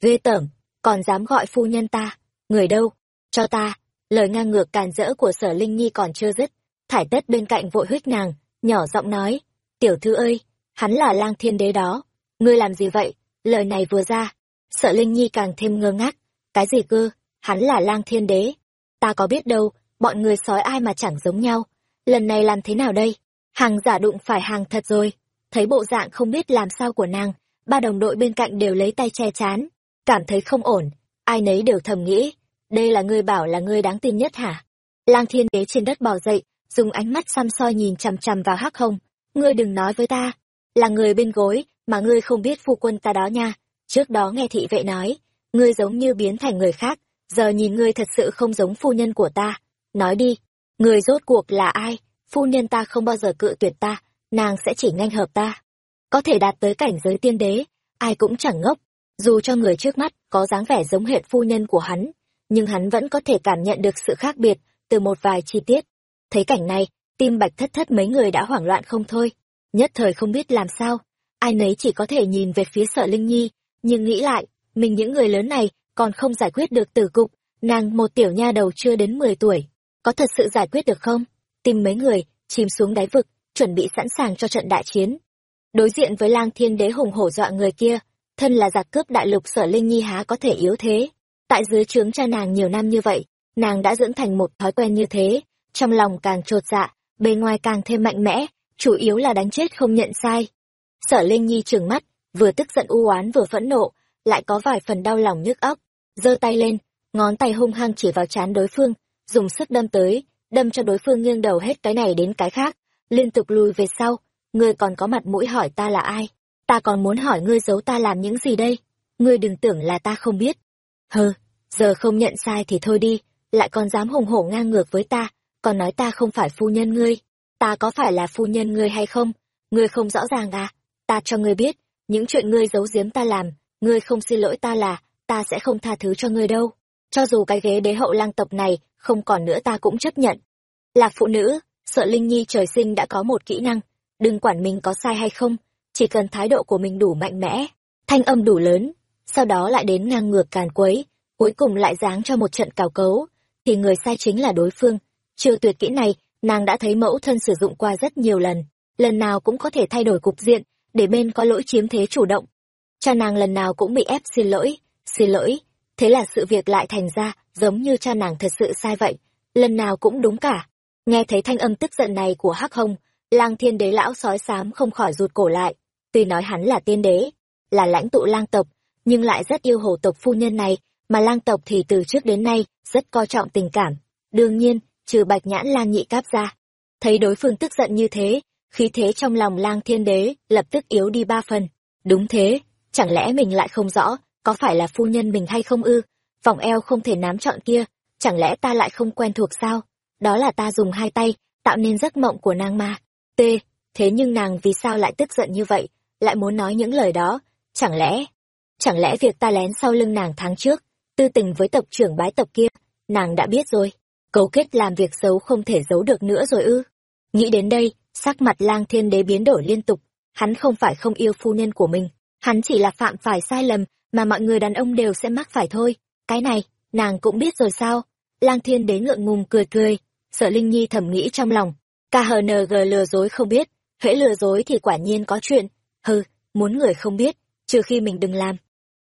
Ghê tởm, còn dám gọi phu nhân ta, người đâu? Cho ta, lời ngang ngược càn rỡ của sở Linh Nhi còn chưa dứt, thải tất bên cạnh vội huyết nàng, nhỏ giọng nói, tiểu thư ơi, hắn là lang thiên đế đó, ngươi làm gì vậy? Lời này vừa ra, sợ Linh Nhi càng thêm ngơ ngác, cái gì cơ, hắn là lang thiên đế, ta có biết đâu, bọn người sói ai mà chẳng giống nhau, lần này làm thế nào đây? Hàng giả đụng phải hàng thật rồi, thấy bộ dạng không biết làm sao của nàng, ba đồng đội bên cạnh đều lấy tay che chán, cảm thấy không ổn, ai nấy đều thầm nghĩ, đây là ngươi bảo là ngươi đáng tin nhất hả? Lang thiên đế trên đất bò dậy, dùng ánh mắt xăm soi nhìn chằm chằm vào hắc hồng, ngươi đừng nói với ta, là người bên gối, mà ngươi không biết phu quân ta đó nha, trước đó nghe thị vệ nói, ngươi giống như biến thành người khác, giờ nhìn ngươi thật sự không giống phu nhân của ta. Nói đi, người rốt cuộc là ai? Phu nhân ta không bao giờ cự tuyệt ta, nàng sẽ chỉ nhanh hợp ta. Có thể đạt tới cảnh giới tiên đế, ai cũng chẳng ngốc. Dù cho người trước mắt có dáng vẻ giống hệt phu nhân của hắn, nhưng hắn vẫn có thể cảm nhận được sự khác biệt từ một vài chi tiết. Thấy cảnh này, tim bạch thất thất mấy người đã hoảng loạn không thôi. Nhất thời không biết làm sao, ai nấy chỉ có thể nhìn về phía sợ Linh Nhi, nhưng nghĩ lại, mình những người lớn này còn không giải quyết được tử cục, nàng một tiểu nha đầu chưa đến 10 tuổi, có thật sự giải quyết được không? Tìm mấy người, chìm xuống đáy vực, chuẩn bị sẵn sàng cho trận đại chiến. Đối diện với lang thiên đế hùng hổ dọa người kia, thân là giặc cướp đại lục sở Linh Nhi há có thể yếu thế. Tại dưới trướng cha nàng nhiều năm như vậy, nàng đã dưỡng thành một thói quen như thế, trong lòng càng trột dạ, bề ngoài càng thêm mạnh mẽ, chủ yếu là đánh chết không nhận sai. Sở Linh Nhi trừng mắt, vừa tức giận u oán vừa phẫn nộ, lại có vài phần đau lòng nhức óc, giơ tay lên, ngón tay hung hăng chỉ vào trán đối phương, dùng sức đâm tới, đâm cho đối phương nghiêng đầu hết cái này đến cái khác, liên tục lùi về sau, ngươi còn có mặt mũi hỏi ta là ai? Ta còn muốn hỏi ngươi giấu ta làm những gì đây? Ngươi đừng tưởng là ta không biết. Hừ, giờ không nhận sai thì thôi đi, lại còn dám hùng hổ ngang ngược với ta, còn nói ta không phải phu nhân ngươi. Ta có phải là phu nhân ngươi hay không? Ngươi không rõ ràng à? Ta cho ngươi biết, những chuyện ngươi giấu giếm ta làm, ngươi không xin lỗi ta là, ta sẽ không tha thứ cho ngươi đâu. Cho dù cái ghế đế hậu lang tộc này không còn nữa ta cũng chấp nhận. Là phụ nữ, sợ Linh Nhi trời sinh đã có một kỹ năng, đừng quản mình có sai hay không, chỉ cần thái độ của mình đủ mạnh mẽ, thanh âm đủ lớn, sau đó lại đến ngang ngược càn quấy, cuối cùng lại giáng cho một trận cào cấu, thì người sai chính là đối phương. Chiêu tuyệt kỹ này, nàng đã thấy mẫu thân sử dụng qua rất nhiều lần, lần nào cũng có thể thay đổi cục diện, để bên có lỗi chiếm thế chủ động. Cha nàng lần nào cũng bị ép xin lỗi, xin lỗi, thế là sự việc lại thành ra, giống như cha nàng thật sự sai vậy, lần nào cũng đúng cả. Nghe thấy thanh âm tức giận này của Hắc Hồng, lang thiên đế lão sói xám không khỏi rụt cổ lại, tuy nói hắn là tiên đế, là lãnh tụ lang tộc, nhưng lại rất yêu hồ tộc phu nhân này, mà lang tộc thì từ trước đến nay rất coi trọng tình cảm. Đương nhiên, trừ bạch nhãn lang nhị cáp ra. Thấy đối phương tức giận như thế, khí thế trong lòng lang thiên đế lập tức yếu đi ba phần. Đúng thế, chẳng lẽ mình lại không rõ, có phải là phu nhân mình hay không ư? Vòng eo không thể nắm chọn kia, chẳng lẽ ta lại không quen thuộc sao? Đó là ta dùng hai tay, tạo nên giấc mộng của nàng mà. T, thế nhưng nàng vì sao lại tức giận như vậy, lại muốn nói những lời đó? Chẳng lẽ, chẳng lẽ việc ta lén sau lưng nàng tháng trước, tư tình với tộc trưởng bái tộc kia, nàng đã biết rồi. Cấu kết làm việc xấu không thể giấu được nữa rồi ư. Nghĩ đến đây, sắc mặt lang thiên đế biến đổi liên tục. Hắn không phải không yêu phu nhân của mình, hắn chỉ là phạm phải sai lầm mà mọi người đàn ông đều sẽ mắc phải thôi. Cái này, nàng cũng biết rồi sao? Lang thiên đế ngượng ngùng cười cười, sợ Linh Nhi thầm nghĩ trong lòng. KHNG lừa dối không biết, hễ lừa dối thì quả nhiên có chuyện. Hừ, muốn người không biết, trừ khi mình đừng làm.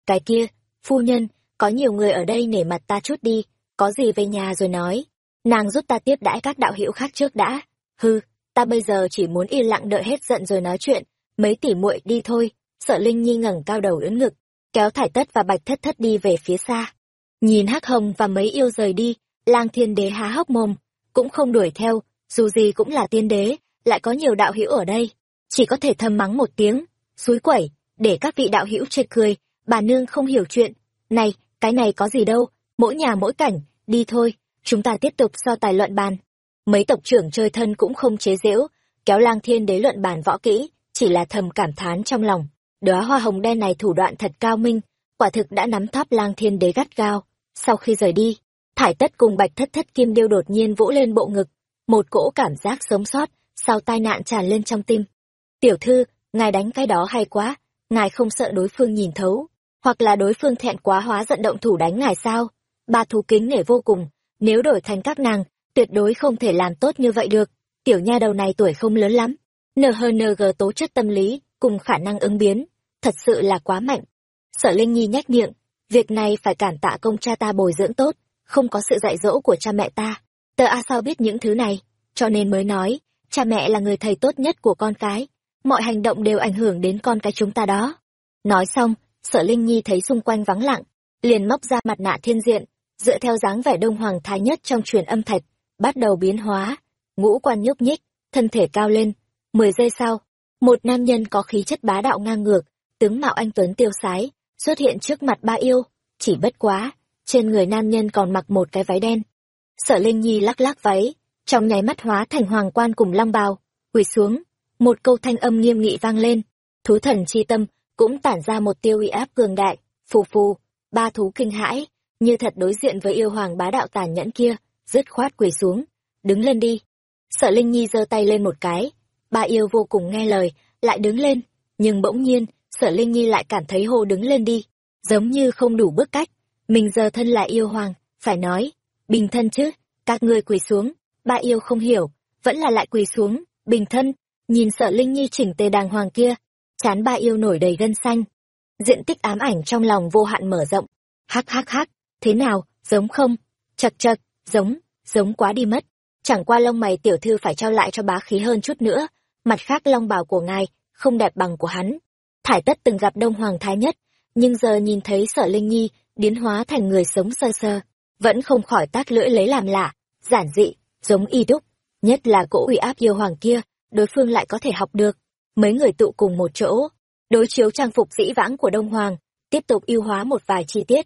Cái kia, phu nhân, có nhiều người ở đây nể mặt ta chút đi, có gì về nhà rồi nói. Nàng giúp ta tiếp đãi các đạo hữu khác trước đã. Hừ, ta bây giờ chỉ muốn yên lặng đợi hết giận rồi nói chuyện, mấy tỷ muội đi thôi. Sợ Linh Nhi ngẩng cao đầu ưỡn ngực, kéo thải tất và bạch thất thất đi về phía xa. Nhìn hắc hồng và mấy yêu rời đi, lang thiên đế há hốc mồm, cũng không đuổi theo, dù gì cũng là tiên đế, lại có nhiều đạo hữu ở đây. Chỉ có thể thầm mắng một tiếng, suối quẩy, để các vị đạo hữu chê cười, bà nương không hiểu chuyện. Này, cái này có gì đâu, mỗi nhà mỗi cảnh, đi thôi, chúng ta tiếp tục so tài luận bàn. Mấy tộc trưởng chơi thân cũng không chế giễu, kéo lang thiên đế luận bàn võ kỹ, chỉ là thầm cảm thán trong lòng. Đóa hoa hồng đen này thủ đoạn thật cao minh, quả thực đã nắm tháp lang thiên đế gắt gao. Sau khi rời đi, thải tất cùng bạch thất thất kim điêu đột nhiên vỗ lên bộ ngực, một cỗ cảm giác sống sót, sau tai nạn tràn lên trong tim. Tiểu thư, ngài đánh cái đó hay quá, ngài không sợ đối phương nhìn thấu, hoặc là đối phương thẹn quá hóa giận động thủ đánh ngài sao? Ba thú kính nể vô cùng, nếu đổi thành các nàng, tuyệt đối không thể làm tốt như vậy được. Tiểu nha đầu này tuổi không lớn lắm, NHNG tố chất tâm lý cùng khả năng ứng biến, thật sự là quá mạnh. Sở Linh Nhi nhách miệng, việc này phải cản tạ công cha ta bồi dưỡng tốt, không có sự dạy dỗ của cha mẹ ta. Tờ A sao biết những thứ này, cho nên mới nói, cha mẹ là người thầy tốt nhất của con cái, mọi hành động đều ảnh hưởng đến con cái chúng ta đó. Nói xong, sở Linh Nhi thấy xung quanh vắng lặng, liền móc ra mặt nạ thiên diện, dựa theo dáng vẻ đông hoàng thái nhất trong truyền âm thạch, bắt đầu biến hóa, ngũ quan nhúc nhích, thân thể cao lên. Mười giây sau, một nam nhân có khí chất bá đạo ngang ngược, tướng mạo anh tuấn tiêu sái, xuất hiện trước mặt ba yêu, chỉ bất quá, trên người nam nhân còn mặc một cái váy đen. Sở Linh Nhi lắc lắc váy, trong nháy mắt hóa thành hoàng quan cùng long bào, quỳ xuống, một câu thanh âm nghiêm nghị vang lên, thú thần chi tâm cũng tản ra một tiêu uy áp cường đại, phù phù, ba thú kinh hãi, như thật đối diện với yêu hoàng bá đạo tàn nhẫn kia, dứt khoát quỳ xuống, đứng lên đi. Sở Linh Nhi giơ tay lên một cái, ba yêu vô cùng nghe lời, lại đứng lên, nhưng bỗng nhiên, Sở Linh Nhi lại cảm thấy hô đứng lên đi, giống như không đủ bước cách, mình giờ thân là yêu hoàng, phải nói, bình thân chứ, các ngươi quỳ xuống, ba yêu không hiểu, vẫn là lại quỳ xuống, bình thân, nhìn Sở Linh Nhi chỉnh tề đàng hoàng kia, chán ba yêu nổi đầy gân xanh. Diện tích ám ảnh trong lòng vô hạn mở rộng, hắc hắc hắc, thế nào, giống không? Chật chật, giống, giống quá đi mất. Chẳng qua lông mày tiểu thư phải trao lại cho bá khí hơn chút nữa, mặt khác long bào của ngài, không đẹp bằng của hắn. Thải tất từng gặp Đông Hoàng Thái Nhất, nhưng giờ nhìn thấy sở Linh Nhi biến hóa thành người sống sơ sơ, vẫn không khỏi tác lưỡi lấy làm lạ, giản dị, giống y đúc, nhất là cỗ ủy áp yêu hoàng kia, đối phương lại có thể học được. Mấy người tụ cùng một chỗ, đối chiếu trang phục dĩ vãng của Đông Hoàng, tiếp tục yêu hóa một vài chi tiết.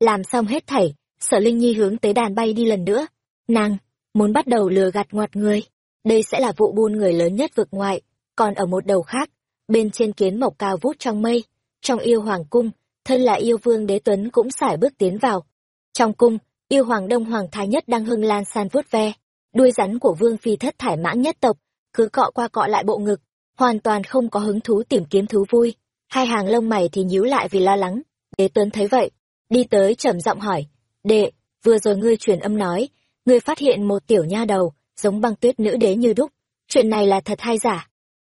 Làm xong hết thảy, sở Linh Nhi hướng tới đàn bay đi lần nữa. Nàng, muốn bắt đầu lừa gạt ngoặt người. Đây sẽ là vụ buôn người lớn nhất vực ngoại, còn ở một đầu khác, bên trên kiến mộc cao vút trong mây, trong yêu hoàng cung, thân là yêu vương đế tuấn cũng sải bước tiến vào. Trong cung, yêu hoàng đông hoàng thái nhất đang hưng lan san vuốt ve, đuôi rắn của vương phi thất thải mãng nhất tộc, cứ cọ qua cọ lại bộ ngực, hoàn toàn không có hứng thú tìm kiếm thú vui. Hai hàng lông mày thì nhíu lại vì lo lắng. Đế tuấn thấy vậy, đi tới trầm giọng hỏi, đệ, vừa rồi ngươi truyền âm nói, ngươi phát hiện một tiểu nha đầu, giống băng tuyết nữ đế như đúc, chuyện này là thật hay giả?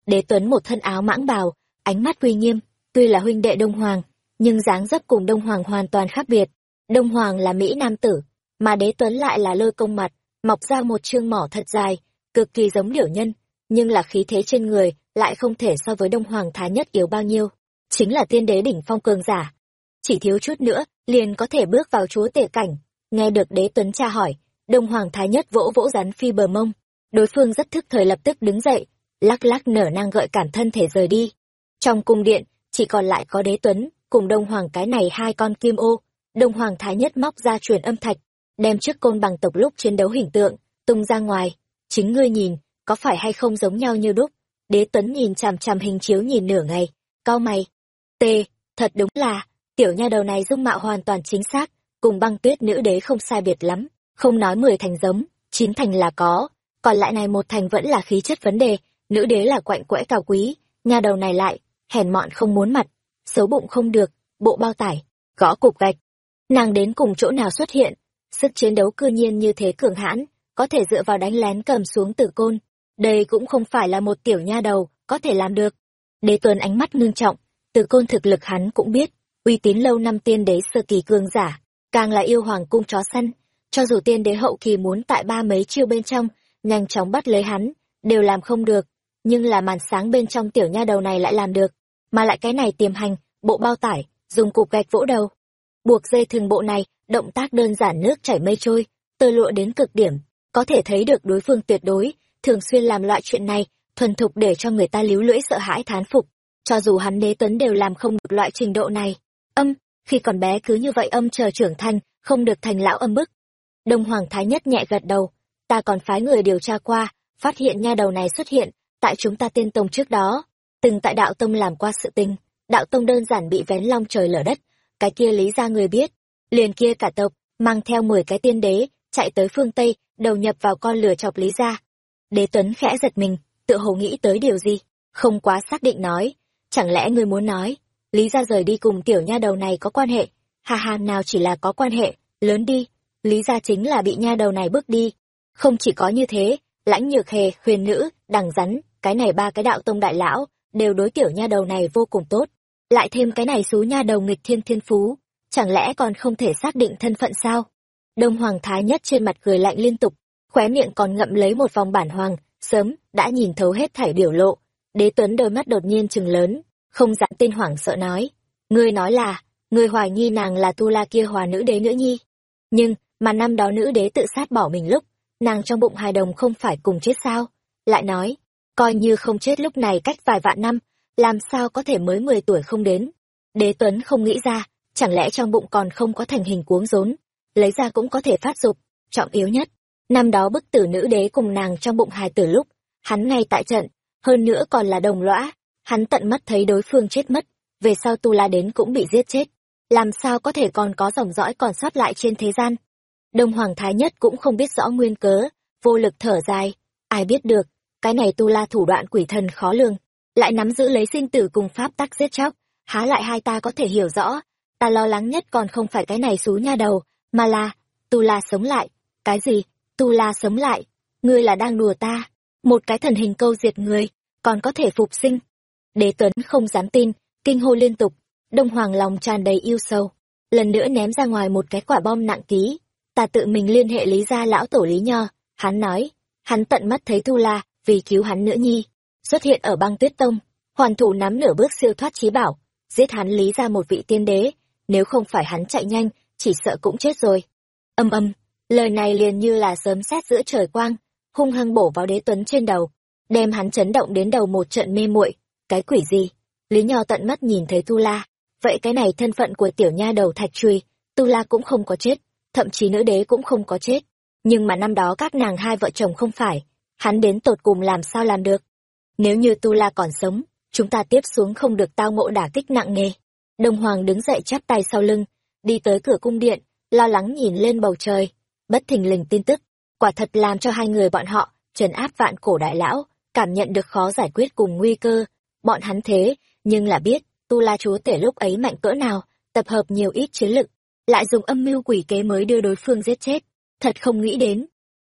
Đế tuấn một thân áo mãng bào, ánh mắt uy nghiêm, tuy là huynh đệ Đông Hoàng, nhưng dáng dấp cùng Đông Hoàng hoàn toàn khác biệt. Đông Hoàng là Mỹ Nam tử, mà đế tuấn lại là lôi công mặt, mọc ra một chương mỏ thật dài, cực kỳ giống điểu nhân, nhưng là khí thế trên người lại không thể so với Đông Hoàng Thái Nhất yếu bao nhiêu. Chính là tiên đế đỉnh phong cường giả. Chỉ thiếu chút nữa, liền có thể bước vào chúa tể cảnh. Nghe được đế tuấn tra hỏi, Đông Hoàng Thái Nhất vỗ vỗ rắn phi bờ mông. Đối phương rất thức thời lập tức đứng dậy, lắc lắc nở nang gợi cảm thân thể rời đi. Trong cung điện, chỉ còn lại có đế tuấn, cùng Đông Hoàng cái này hai con kim ô. Đông Hoàng Thái Nhất móc ra truyền âm thạch, đem trước côn bằng tộc lúc chiến đấu hình tượng, tung ra ngoài. Chính ngươi nhìn, có phải hay không giống nhau như đúc? Đế Tuấn nhìn chằm chằm hình chiếu nhìn nửa ngày, cao mày. T, thật đúng là, tiểu nha đầu này dung mạo hoàn toàn chính xác, cùng băng tuyết nữ đế không sai biệt lắm, không nói mười thành giống, chín thành là có, còn lại này một thành vẫn là khí chất vấn đề, nữ đế là quạnh quẽ cao quý, nha đầu này lại, hèn mọn không muốn mặt, xấu bụng không được, bộ bao tải, gõ cục gạch. Nàng đến cùng chỗ nào xuất hiện, sức chiến đấu cư nhiên như thế cường hãn, có thể dựa vào đánh lén cầm xuống tử côn. Đây cũng không phải là một tiểu nha đầu, có thể làm được. Đế tuần ánh mắt ngưng trọng, tử côn thực lực hắn cũng biết, uy tín lâu năm tiên đế sơ kỳ cường giả, càng là yêu hoàng cung chó săn. Cho dù tiên đế hậu kỳ muốn tại ba mấy chiêu bên trong, nhanh chóng bắt lấy hắn, đều làm không được. Nhưng là màn sáng bên trong tiểu nha đầu này lại làm được, mà lại cái này tiềm hành, bộ bao tải, dùng cục gạch vỗ đầu. Buộc dây thường bộ này, động tác đơn giản nước chảy mây trôi, tơ lụa đến cực điểm, có thể thấy được đối phương tuyệt đối, thường xuyên làm loại chuyện này, thuần thục để cho người ta líu lưỡi sợ hãi thán phục. Cho dù hắn đế tuấn đều làm không được loại trình độ này. Âm, khi còn bé cứ như vậy âm chờ trưởng thành, không được thành lão âm bức. Đông Hoàng Thái Nhất nhẹ gật đầu, ta còn phái người điều tra qua, phát hiện nha đầu này xuất hiện, tại chúng ta tiên tông trước đó, từng tại đạo tông làm qua sự tình, đạo tông đơn giản bị vén long trời lở đất, cái kia lý ra người biết, liền kia cả tộc, mang theo mười cái tiên đế, chạy tới phương Tây, đầu nhập vào con lửa chọc lý ra. Đế Tuấn khẽ giật mình, tự hồ nghĩ tới điều gì, không quá xác định nói, chẳng lẽ ngươi muốn nói, lý ra rời đi cùng tiểu nha đầu này có quan hệ, hà hà nào chỉ là có quan hệ, lớn đi, lý ra chính là bị nha đầu này bước đi. Không chỉ có như thế, lãnh nhược hề, huyền nữ, đằng rắn, cái này ba cái đạo tông đại lão, đều đối tiểu nha đầu này vô cùng tốt. Lại thêm cái này xú nha đầu nghịch thiên thiên phú, chẳng lẽ còn không thể xác định thân phận sao? Đông Hoàng Thái Nhất trên mặt cười lạnh liên tục, khóe miệng còn ngậm lấy một vòng bản hoàng, sớm, đã nhìn thấu hết thảy biểu lộ. Đế Tuấn đôi mắt đột nhiên chừng lớn, không dặn tên hoảng sợ nói. Ngươi nói là, ngươi hoài nghi nàng là tu la kia hòa nữ đế nữ nhi. Nhưng, mà năm đó nữ đế tự sát bỏ mình lúc, nàng trong bụng hài đồng không phải cùng chết sao? Lại nói, coi như không chết lúc này cách vài vạn năm, làm sao có thể mới mười tuổi không đến. Đế Tuấn không nghĩ ra, chẳng lẽ trong bụng còn không có thành hình cuống rốn, lấy ra cũng có thể phát dục, trọng yếu nhất. Năm đó bức tử nữ đế cùng nàng trong bụng hài tử lúc, hắn ngay tại trận, hơn nữa còn là đồng lõa, hắn tận mắt thấy đối phương chết mất, về sau Tu La đến cũng bị giết chết. Làm sao có thể còn có dòng dõi còn sót lại trên thế gian? Đông Hoàng Thái Nhất cũng không biết rõ nguyên cớ, vô lực thở dài, ai biết được, cái này Tu La thủ đoạn quỷ thần khó lường, lại nắm giữ lấy sinh tử cùng pháp tắc giết chóc, há lại hai ta có thể hiểu rõ, ta lo lắng nhất còn không phải cái này xú nha đầu, mà là, Tu La sống lại, cái gì, Tu La sống lại, ngươi là đang đùa ta, một cái thần hình câu diệt người, còn có thể phục sinh. Đế Tuấn không dám tin, kinh hô liên tục, Đông Hoàng lòng tràn đầy yêu sâu, lần nữa ném ra ngoài một cái quả bom nặng ký, ta tự mình liên hệ lý gia lão tổ lý nho, hắn nói, hắn tận mắt thấy thu La, vì cứu hắn nữ nhi, xuất hiện ở băng tuyết tông, hoàn thủ nắm nửa bước siêu thoát trí bảo, giết hắn lý ra một vị tiên đế, nếu không phải hắn chạy nhanh, chỉ sợ cũng chết rồi. Âm âm, lời này liền như là sớm xét giữa trời quang, hung hăng bổ vào đế tuấn trên đầu, đem hắn chấn động đến đầu một trận mê muội. Cái quỷ gì? Lý Nho tận mắt nhìn thấy Tu La, vậy cái này thân phận của tiểu nha đầu thạch truy, Tu La cũng không có chết, thậm chí nữ đế cũng không có chết. Nhưng mà năm đó các nàng hai vợ chồng không phải, hắn đến tột cùng làm sao làm được. Nếu như Tu La còn sống, chúng ta tiếp xuống không được tao ngộ đả kích nặng nề. Đông Hoàng đứng dậy chắp tay sau lưng, đi tới cửa cung điện, lo lắng nhìn lên bầu trời, bất thình lình tin tức, quả thật làm cho hai người bọn họ, trấn áp vạn cổ đại lão, cảm nhận được khó giải quyết cùng nguy cơ. Bọn hắn thế, nhưng là biết, Tu La chúa tể lúc ấy mạnh cỡ nào, tập hợp nhiều ít chiến lực, lại dùng âm mưu quỷ kế mới đưa đối phương giết chết. Thật không nghĩ đến.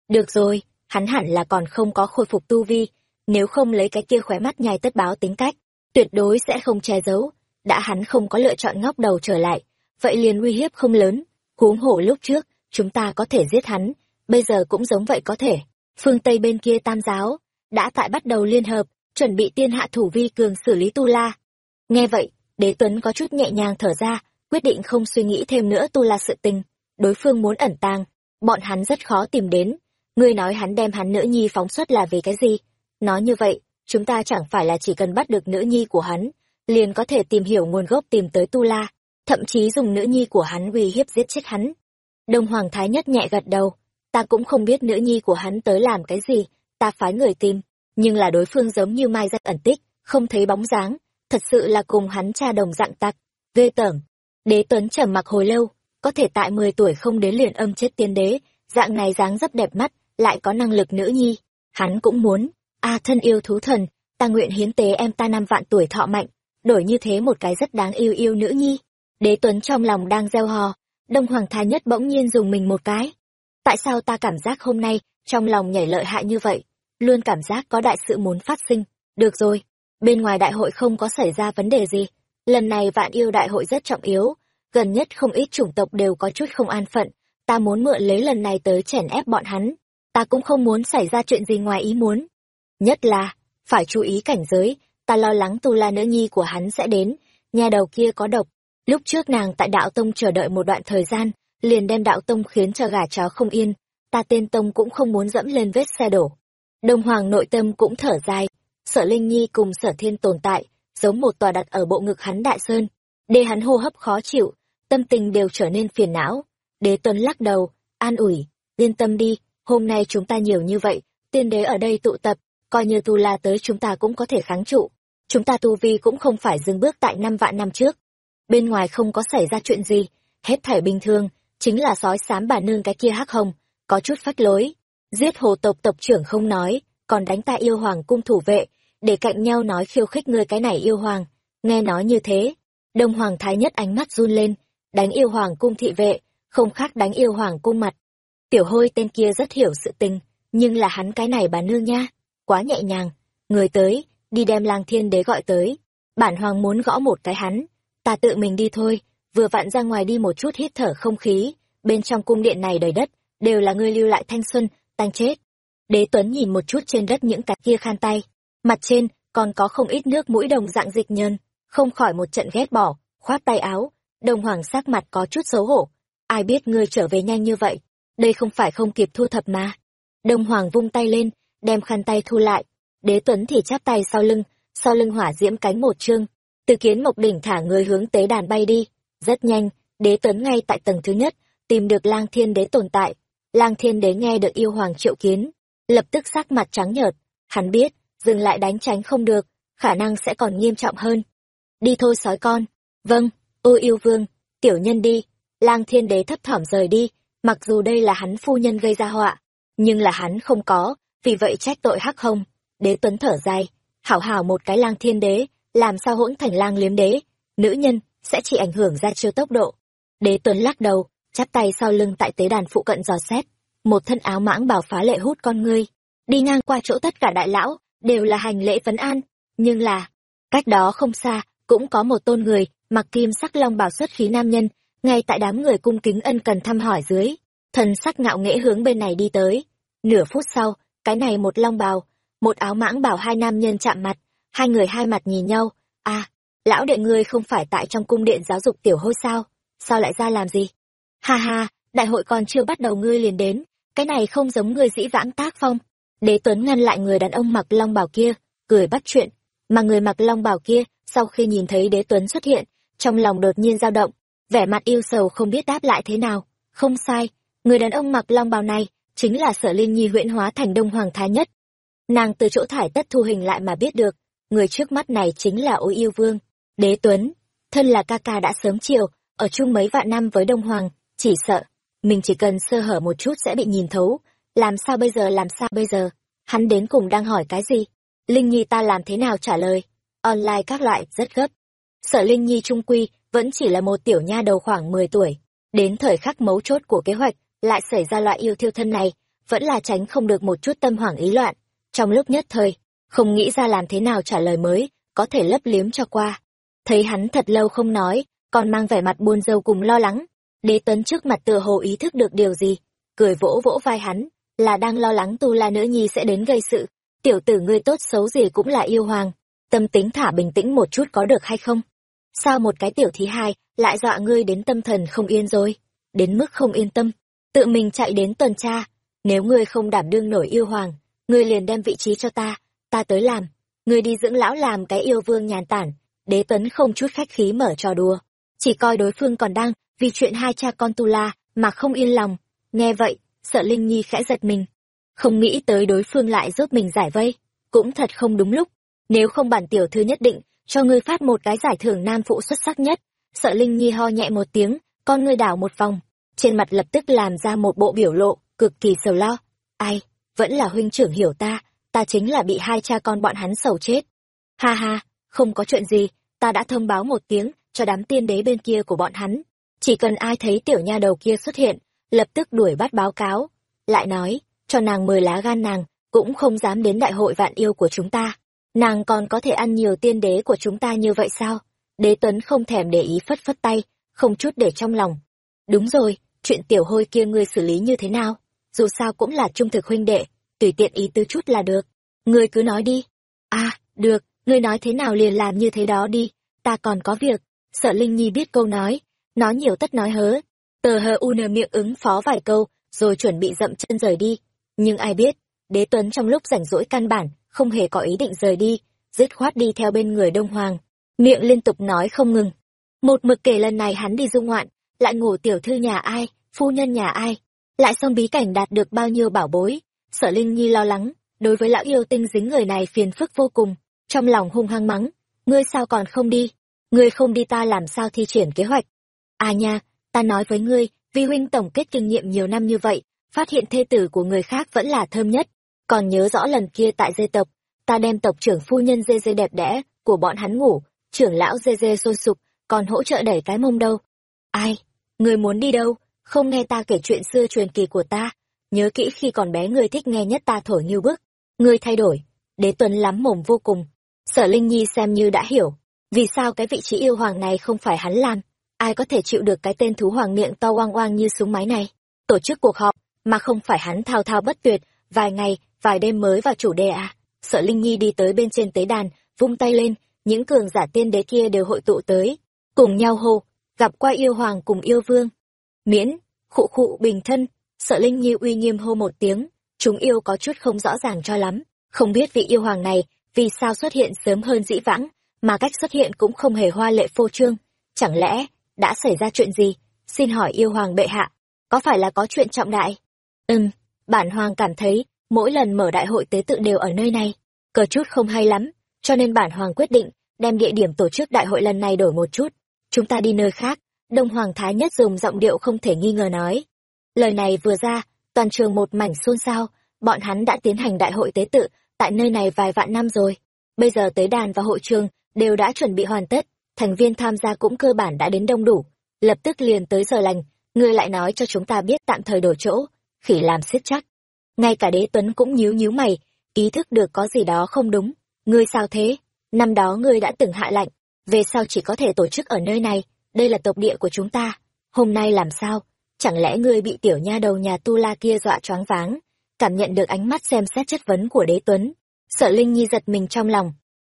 Được rồi, hắn hẳn là còn không có khôi phục tu vi, nếu không lấy cái kia khóe mắt nhai tất báo tính cách, tuyệt đối sẽ không che giấu. Đã hắn không có lựa chọn ngóc đầu trở lại, vậy liền uy hiếp không lớn. Huống hổ lúc trước, chúng ta có thể giết hắn, bây giờ cũng giống vậy có thể. Phương Tây bên kia tam giáo, đã tại bắt đầu liên hợp, chuẩn bị tiên hạ thủ vi cường xử lý Tu La. Nghe vậy, đế tuấn có chút nhẹ nhàng thở ra, quyết định không suy nghĩ thêm nữa Tu La sự tình. Đối phương muốn ẩn tàng, bọn hắn rất khó tìm đến. Ngươi nói hắn đem hắn nữ nhi phóng xuất là vì cái gì? Nói như vậy, chúng ta chẳng phải là chỉ cần bắt được nữ nhi của hắn, liền có thể tìm hiểu nguồn gốc tìm tới Tu La, thậm chí dùng nữ nhi của hắn uy hiếp giết chết hắn. Đông Hoàng Thái Nhất nhẹ gật đầu, ta cũng không biết nữ nhi của hắn tới làm cái gì, ta phái người tìm, nhưng là đối phương giống như mai ra ẩn tích, không thấy bóng dáng, thật sự là cùng hắn cha đồng dạng tặc, ghê tởm. Đế Tuấn trầm mặc hồi lâu, có thể tại 10 tuổi không đến liền âm chết tiên đế, dạng này dáng rất đẹp mắt, lại có năng lực nữ nhi, hắn cũng muốn. A thân yêu thú thần, ta nguyện hiến tế em ta năm vạn tuổi thọ mạnh, đổi như thế một cái rất đáng yêu yêu nữ nhi. Đế Tuấn trong lòng đang gieo hò, Đông Hoàng Thái Nhất bỗng nhiên dùng mình một cái. Tại sao ta cảm giác hôm nay, trong lòng nhảy lợi hại như vậy? Luôn cảm giác có đại sự muốn phát sinh. Được rồi, bên ngoài đại hội không có xảy ra vấn đề gì. Lần này vạn yêu đại hội rất trọng yếu, gần nhất không ít chủng tộc đều có chút không an phận. Ta muốn mượn lấy lần này tới chèn ép bọn hắn. Ta cũng không muốn xảy ra chuyện gì ngoài ý muốn. Nhất là, phải chú ý cảnh giới, ta lo lắng tu la nữ nhi của hắn sẽ đến, nhà đầu kia có độc. Lúc trước nàng tại đạo tông chờ đợi một đoạn thời gian, liền đem đạo tông khiến cho gà chó không yên, ta tên tông cũng không muốn dẫm lên vết xe đổ. Đông Hoàng nội tâm cũng thở dài, sở Linh Nhi cùng sở thiên tồn tại, giống một tòa đặt ở bộ ngực hắn đại sơn, để hắn hô hấp khó chịu, tâm tình đều trở nên phiền não. Đế Tuấn lắc đầu, an ủi, yên tâm đi, hôm nay chúng ta nhiều như vậy, tiên đế ở đây tụ tập, coi như tu la tới chúng ta cũng có thể kháng trụ. Chúng ta tu vi cũng không phải dừng bước tại năm vạn năm trước. Bên ngoài không có xảy ra chuyện gì, hết thảy bình thường, chính là sói xám bà nương cái kia hắc hồng, có chút phách lối. Giết hồ tộc tộc trưởng không nói, còn đánh ta yêu hoàng cung thủ vệ, để cạnh nhau nói khiêu khích ngươi cái này yêu hoàng. Nghe nói như thế, đông hoàng thái nhất ánh mắt run lên, đánh yêu hoàng cung thị vệ, không khác đánh yêu hoàng cung mặt. Tiểu hôi tên kia rất hiểu sự tình, nhưng là hắn cái này bà nương nha, quá nhẹ nhàng. Người tới, đi đem lang thiên đế gọi tới. Bản hoàng muốn gõ một cái hắn, ta tự mình đi thôi, vừa vặn ra ngoài đi một chút hít thở không khí, bên trong cung điện này đầy đất, đều là ngươi lưu lại thanh xuân, tanh chết. Đế Tuấn nhìn một chút trên đất những cái kia khan tay, mặt trên còn có không ít nước mũi đồng dạng dịch nhân, không khỏi một trận ghét bỏ, khoát tay áo, đồng hoàng sắc mặt có chút xấu hổ. Ai biết ngươi trở về nhanh như vậy, đây không phải không kịp thu thập mà. Đông hoàng vung tay lên, đem khăn tay thu lại, đế tuấn thì chắp tay sau lưng, sau lưng hỏa diễm cánh một chương, từ kiến mộc đỉnh thả người hướng tế đàn bay đi. Rất nhanh, đế tuấn ngay tại tầng thứ nhất, tìm được lang thiên đế tồn tại. Lang thiên đế nghe được yêu hoàng triệu kiến, lập tức sắc mặt trắng nhợt. Hắn biết, dừng lại đánh tránh không được, khả năng sẽ còn nghiêm trọng hơn. Đi thôi sói con. Vâng, ô yêu vương, tiểu nhân đi. Lang thiên đế thấp thỏm rời đi, mặc dù đây là hắn phu nhân gây ra họa, nhưng là hắn không có, vì vậy trách tội hắc không. Đế tuấn thở dài, hảo hảo một cái lang thiên đế, làm sao hỗn thành lang liếm đế, nữ nhân, sẽ chỉ ảnh hưởng ra chiêu tốc độ. Đế tuấn lắc đầu, chắp tay sau lưng tại tế đàn phụ cận dò xét, một thân áo mãng bảo phá lệ hút con ngươi, đi ngang qua chỗ tất cả đại lão, đều là hành lễ vấn an, nhưng là, cách đó không xa, cũng có một tôn người, mặc kim sắc long bảo xuất khí nam nhân, ngay tại đám người cung kính ân cần thăm hỏi dưới, thần sắc ngạo nghễ hướng bên này đi tới. Nửa phút sau, cái này một long bào, một áo mãng bảo hai nam nhân chạm mặt, hai người hai mặt nhìn nhau, à, lão đệ ngươi không phải tại trong cung điện giáo dục tiểu hôi sao, sao lại ra làm gì? Ha ha, đại hội còn chưa bắt đầu ngươi liền đến, cái này không giống ngươi dĩ vãng tác phong. Đế Tuấn ngăn lại người đàn ông mặc long bào kia, cười bắt chuyện, mà người mặc long bào kia, sau khi nhìn thấy Đế Tuấn xuất hiện, trong lòng đột nhiên dao động, vẻ mặt yêu sầu không biết đáp lại thế nào. Không sai, người đàn ông mặc long bào này, chính là sở linh nhi huyễn hóa thành đông hoàng thái nhất. Nàng từ chỗ thải tất thu hình lại mà biết được, người trước mắt này chính là ôi yêu vương, đế tuấn, thân là ca ca đã sớm chiều, ở chung mấy vạn năm với đông hoàng, chỉ sợ, mình chỉ cần sơ hở một chút sẽ bị nhìn thấu, làm sao bây giờ làm sao bây giờ, hắn đến cùng đang hỏi cái gì, linh nhi ta làm thế nào trả lời, online các loại rất gấp. Sở Linh Nhi trung quy vẫn chỉ là một tiểu nha đầu khoảng 10 tuổi, đến thời khắc mấu chốt của kế hoạch, lại xảy ra loại yêu thiêu thân này, vẫn là tránh không được một chút tâm hoảng ý loạn. Trong lúc nhất thời, không nghĩ ra làm thế nào trả lời mới, có thể lấp liếm cho qua. Thấy hắn thật lâu không nói, còn mang vẻ mặt buồn rầu cùng lo lắng. Đế Tuấn trước mặt tựa hồ ý thức được điều gì, cười vỗ vỗ vai hắn, là đang lo lắng Tu La Nữ Nhi sẽ đến gây sự. Tiểu tử ngươi tốt xấu gì cũng là yêu hoàng, tâm tính thả bình tĩnh một chút có được hay không? Sao một cái tiểu thí hai lại dọa ngươi đến tâm thần không yên rồi? Đến mức không yên tâm, tự mình chạy đến tuần tra. Nếu ngươi không đảm đương nổi yêu hoàng, ngươi liền đem vị trí cho ta, ta tới làm. Ngươi đi dưỡng lão làm cái yêu vương nhàn tản. Đế Tuấn không chút khách khí mở trò đùa. Chỉ coi đối phương còn đang, vì chuyện hai cha con Tu La, mà không yên lòng. Nghe vậy, sợ Linh Nhi khẽ giật mình. Không nghĩ tới đối phương lại giúp mình giải vây. Cũng thật không đúng lúc. Nếu không bản tiểu thư nhất định, cho ngươi phát một cái giải thưởng nam phụ xuất sắc nhất. Sợ Linh Nhi ho nhẹ một tiếng, con ngươi đảo một vòng, trên mặt lập tức làm ra một bộ biểu lộ, cực kỳ sầu lo. Ai, vẫn là huynh trưởng hiểu ta, ta chính là bị hai cha con bọn hắn sầu chết. Ha ha, không có chuyện gì, ta đã thông báo một tiếng cho đám tiên đế bên kia của bọn hắn. Chỉ cần ai thấy tiểu nha đầu kia xuất hiện, lập tức đuổi bắt báo cáo. Lại nói, cho nàng mời lá gan nàng, cũng không dám đến đại hội vạn yêu của chúng ta. Nàng còn có thể ăn nhiều tiên đế của chúng ta như vậy sao? Đế Tuấn không thèm để ý phất phất tay, không chút để trong lòng. Đúng rồi, chuyện tiểu hôi kia ngươi xử lý như thế nào? Dù sao cũng là trung thực huynh đệ, tùy tiện ý tứ chút là được. Ngươi cứ nói đi. À, được, ngươi nói thế nào liền làm như thế đó đi, ta còn có việc. Sợ Linh Nhi biết câu nói, nói nhiều tất nói hớ. Tờ hờ u nờ miệng ứng phó vài câu, rồi chuẩn bị dậm chân rời đi. Nhưng ai biết, đế tuấn trong lúc rảnh rỗi căn bản, không hề có ý định rời đi, dứt khoát đi theo bên người Đông Hoàng, miệng liên tục nói không ngừng. Một mực kể lần này hắn đi du ngoạn, lại ngủ tiểu thư nhà ai, phu nhân nhà ai, lại xong bí cảnh đạt được bao nhiêu bảo bối. Sở Linh Nhi lo lắng, đối với lão yêu tinh dính người này phiền phức vô cùng, trong lòng hung hăng mắng, ngươi sao còn không đi, ngươi không đi ta làm sao thi triển kế hoạch. À nha, ta nói với ngươi, vi huynh tổng kết kinh nghiệm nhiều năm như vậy, phát hiện thê tử của người khác vẫn là thơm nhất, còn nhớ rõ lần kia tại dê tộc ta đem tộc trưởng phu nhân dê dê đẹp đẽ của bọn hắn ngủ trưởng lão dê dê sôi sục còn hỗ trợ đẩy cái mông đâu. Ai người muốn đi đâu? Không nghe ta kể chuyện xưa truyền kỳ của ta nhớ kỹ khi còn bé người thích nghe nhất ta thổi như bức người thay đổi đế tuấn lắm mồm vô cùng. Sở linh nhi xem như đã hiểu vì sao cái vị trí yêu hoàng này không phải hắn làm ai có thể chịu được cái tên thú hoàng miệng to oang oang như súng máy này? Tổ chức cuộc họp, mà không phải hắn thao thao bất tuyệt, vài ngày, vài đêm mới vào chủ đề à? Sợ linh nhi đi tới bên trên tế đàn, vung tay lên, những cường giả tiên đế kia đều hội tụ tới, cùng nhau hô, gặp qua yêu hoàng cùng yêu vương. Miễn, khụ khụ bình thân, sợ linh nhi uy nghiêm hô một tiếng, chúng yêu có chút không rõ ràng cho lắm. Không biết vị yêu hoàng này, vì sao xuất hiện sớm hơn dĩ vãng, mà cách xuất hiện cũng không hề hoa lệ phô trương. Chẳng lẽ đã xảy ra chuyện gì xin hỏi yêu hoàng bệ hạ có phải là có chuyện trọng đại? Ừm, bản hoàng cảm thấy, mỗi lần mở đại hội tế tự đều ở nơi này, cờ chút không hay lắm, cho nên bản hoàng quyết định, đem địa điểm tổ chức đại hội lần này đổi một chút. Chúng ta đi nơi khác, Đông Hoàng Thái Nhất dùng giọng điệu không thể nghi ngờ nói. Lời này vừa ra, toàn trường một mảnh xôn xao, bọn hắn đã tiến hành đại hội tế tự, tại nơi này vài vạn năm rồi. Bây giờ tế đàn và hội trường đều đã chuẩn bị hoàn tất, thành viên tham gia cũng cơ bản đã đến đông đủ. Lập tức liền tới giờ lành, ngươi lại nói cho chúng ta biết tạm thời đổi chỗ, khỉ làm siết chắc. Ngay cả đế tuấn cũng nhíu nhíu mày, ý thức được có gì đó không đúng. Ngươi sao thế? Năm đó ngươi đã từng hạ lạnh, về sau chỉ có thể tổ chức ở nơi này, đây là tộc địa của chúng ta. Hôm nay làm sao? Chẳng lẽ ngươi bị tiểu nha đầu nhà Tu La kia dọa choáng váng? Cảm nhận được ánh mắt xem xét chất vấn của đế tuấn, sợ Linh Nhi giật mình trong lòng.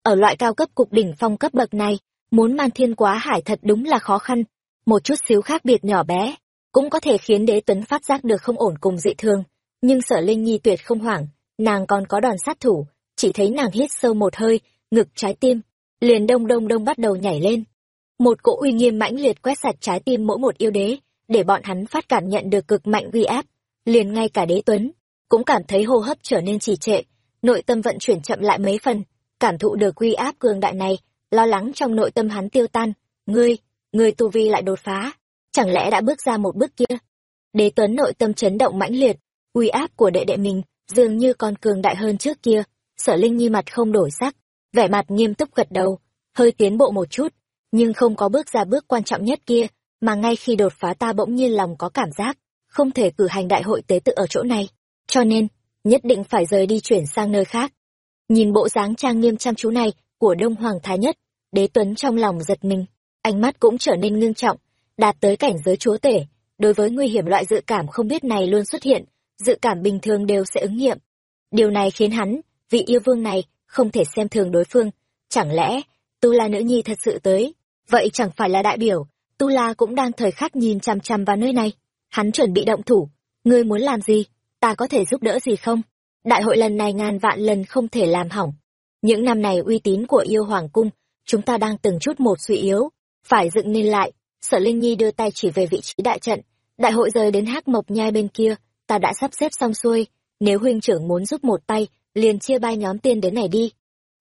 Ở loại cao cấp cục đỉnh phong cấp bậc này, muốn man thiên quá hải thật đúng là khó khăn. Một chút xíu khác biệt nhỏ bé, cũng có thể khiến đế tuấn phát giác được không ổn cùng dị thương. Nhưng sở Linh Nhi tuyệt không hoảng, nàng còn có đòn sát thủ, chỉ thấy nàng hít sâu một hơi, ngực trái tim, liền đông đông đông bắt đầu nhảy lên. Một cỗ uy nghiêm mãnh liệt quét sạch trái tim mỗi một yêu đế, để bọn hắn phát cảm nhận được cực mạnh uy áp, liền ngay cả đế tuấn, cũng cảm thấy hô hấp trở nên trì trệ, nội tâm vận chuyển chậm lại mấy phần, cảm thụ được uy áp cường đại này, lo lắng trong nội tâm hắn tiêu tan, ngươi, ngươi tu vi lại đột phá, chẳng lẽ đã bước ra một bước kia? Đế tuấn nội tâm chấn động mãnh liệt, uy áp của đệ đệ mình dường như còn cường đại hơn trước kia, sở linh nhi mặt không đổi sắc, vẻ mặt nghiêm túc gật đầu, hơi tiến bộ một chút, nhưng không có bước ra bước quan trọng nhất kia, mà ngay khi đột phá ta bỗng nhiên lòng có cảm giác, không thể cử hành đại hội tế tự ở chỗ này, cho nên, nhất định phải rời đi chuyển sang nơi khác. Nhìn bộ dáng trang nghiêm chăm chú này của Đông Hoàng Thái Nhất, đế tuấn trong lòng giật mình, ánh mắt cũng trở nên ngưng trọng, đạt tới cảnh giới chúa tể, đối với nguy hiểm loại dự cảm không biết này luôn xuất hiện, dự cảm bình thường đều sẽ ứng nghiệm. Điều này khiến hắn, vị yêu vương này, không thể xem thường đối phương, chẳng lẽ, Tu La nữ nhi thật sự tới, vậy chẳng phải là đại biểu, Tu La cũng đang thời khắc nhìn chằm chằm vào nơi này. Hắn chuẩn bị động thủ, ngươi muốn làm gì, ta có thể giúp đỡ gì không? Đại hội lần này ngàn vạn lần không thể làm hỏng. Những năm này uy tín của yêu hoàng cung, chúng ta đang từng chút một suy yếu, phải dựng nên lại. Sở Linh Nhi đưa tay chỉ về vị trí đại trận, đại hội rời đến hắc mộc nhai bên kia, ta đã sắp xếp xong xuôi, nếu huynh trưởng muốn giúp một tay, liền chia ba nhóm tiên đến này đi.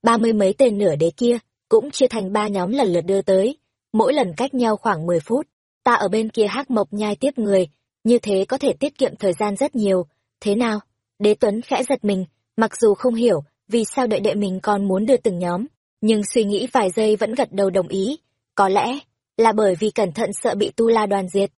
Ba mươi mấy tên nửa đế kia, cũng chia thành ba nhóm lần lượt đưa tới, mỗi lần cách nhau khoảng mười phút. Ta ở bên kia hắc mộc nhai tiếp người, như thế có thể tiết kiệm thời gian rất nhiều. Thế nào? Đế Tuấn khẽ giật mình, mặc dù không hiểu vì sao đệ đệ mình còn muốn đưa từng nhóm, nhưng suy nghĩ vài giây vẫn gật đầu đồng ý. Có lẽ là bởi vì cẩn thận sợ bị Tu La đoàn diệt.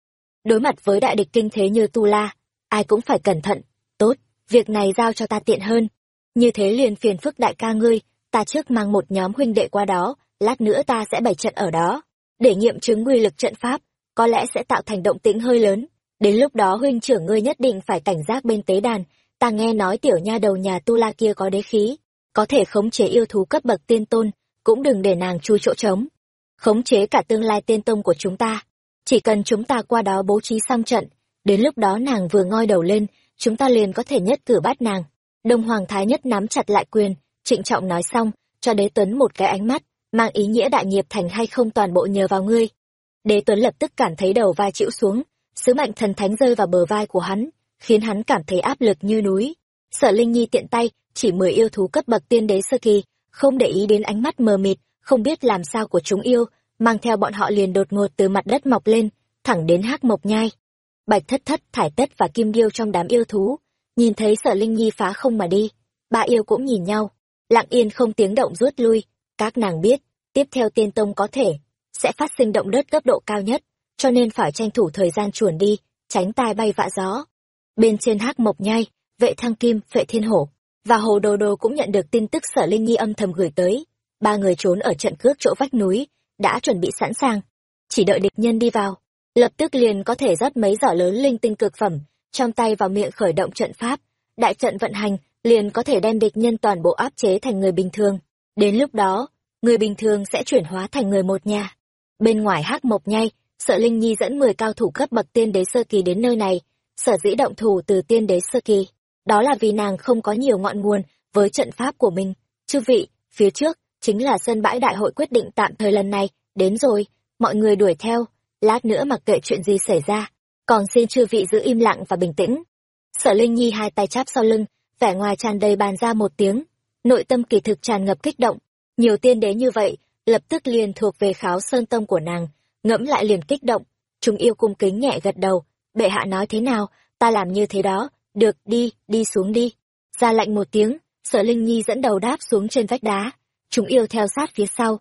Đối mặt với đại địch kinh thế như Tu La, ai cũng phải cẩn thận. Tốt, việc này giao cho ta tiện hơn. Như thế liền phiền phức đại ca ngươi, ta trước mang một nhóm huynh đệ qua đó, lát nữa ta sẽ bày trận ở đó. Để nghiệm chứng uy lực trận pháp, có lẽ sẽ tạo thành động tĩnh hơi lớn. Đến lúc đó huynh trưởng ngươi nhất định phải cảnh giác bên tế đàn, ta nghe nói tiểu nha đầu nhà tu la kia có đế khí, có thể khống chế yêu thú cấp bậc tiên tôn, cũng đừng để nàng chui chỗ trống. Khống chế cả tương lai tiên tông của chúng ta. Chỉ cần chúng ta qua đó bố trí xong trận, đến lúc đó nàng vừa ngoi đầu lên, chúng ta liền có thể nhất cử bắt nàng. Đông Hoàng Thái Nhất nắm chặt lại quyền, trịnh trọng nói xong, cho đế tuấn một cái ánh mắt, mang ý nghĩa đại nghiệp thành hay không toàn bộ nhờ vào ngươi. Đế tuấn lập tức cảm thấy đầu vai chịu xuống, sứ mệnh thần thánh rơi vào bờ vai của hắn, khiến hắn cảm thấy áp lực như núi. Sở Linh Nhi tiện tay, chỉ mười yêu thú cấp bậc tiên đế sơ kỳ, không để ý đến ánh mắt mờ mịt, không biết làm sao của chúng yêu, mang theo bọn họ liền đột ngột từ mặt đất mọc lên, thẳng đến hắc mộc nhai. Bạch thất thất, thải tất và kim điêu trong đám yêu thú, nhìn thấy sở Linh Nhi phá không mà đi, ba yêu cũng nhìn nhau, lặng yên không tiếng động rút lui, các nàng biết, tiếp theo tiên tông có thể, sẽ phát sinh động đất cấp độ cao nhất, cho nên phải tranh thủ thời gian chuồn đi, tránh tai bay vạ gió. Bên trên hắc mộc nhai, vệ thăng kim, vệ thiên hổ, và hồ đồ đồ cũng nhận được tin tức sở Linh Nhi âm thầm gửi tới. Ba người trốn ở trận cước chỗ vách núi, đã chuẩn bị sẵn sàng, chỉ đợi địch nhân đi vào. Lập tức liền có thể rót mấy giỏ lớn linh tinh cực phẩm, trong tay vào miệng khởi động trận pháp. Đại trận vận hành, liền có thể đem địch nhân toàn bộ áp chế thành người bình thường. Đến lúc đó, người bình thường sẽ chuyển hóa thành người một nhà. Bên ngoài hắc mộc nhai, sợ Linh Nhi dẫn 10 cao thủ cấp bậc tiên đế sơ kỳ đến nơi này, sở dĩ động thủ từ tiên đế sơ kỳ. Đó là vì nàng không có nhiều ngọn nguồn với trận pháp của mình. Chư vị, phía trước, chính là sân bãi đại hội quyết định tạm thời lần này, đến rồi, mọi người đuổi theo, lát nữa mặc kệ chuyện gì xảy ra, còn xin chư vị giữ im lặng và bình tĩnh. Sở linh nhi hai tay chắp sau lưng vẻ ngoài tràn đầy bàn ra một tiếng. Nội tâm kỳ thực tràn ngập kích động. Nhiều tiên đế như vậy lập tức liền thuộc về kháo sơn tông của nàng ngẫm lại liền kích động. Chúng yêu cung kính nhẹ gật đầu bệ hạ nói thế nào, ta làm như thế đó, được, đi đi xuống đi. Ra lệnh một tiếng sở linh nhi dẫn đầu đáp xuống trên vách đá. Chúng yêu theo sát phía sau.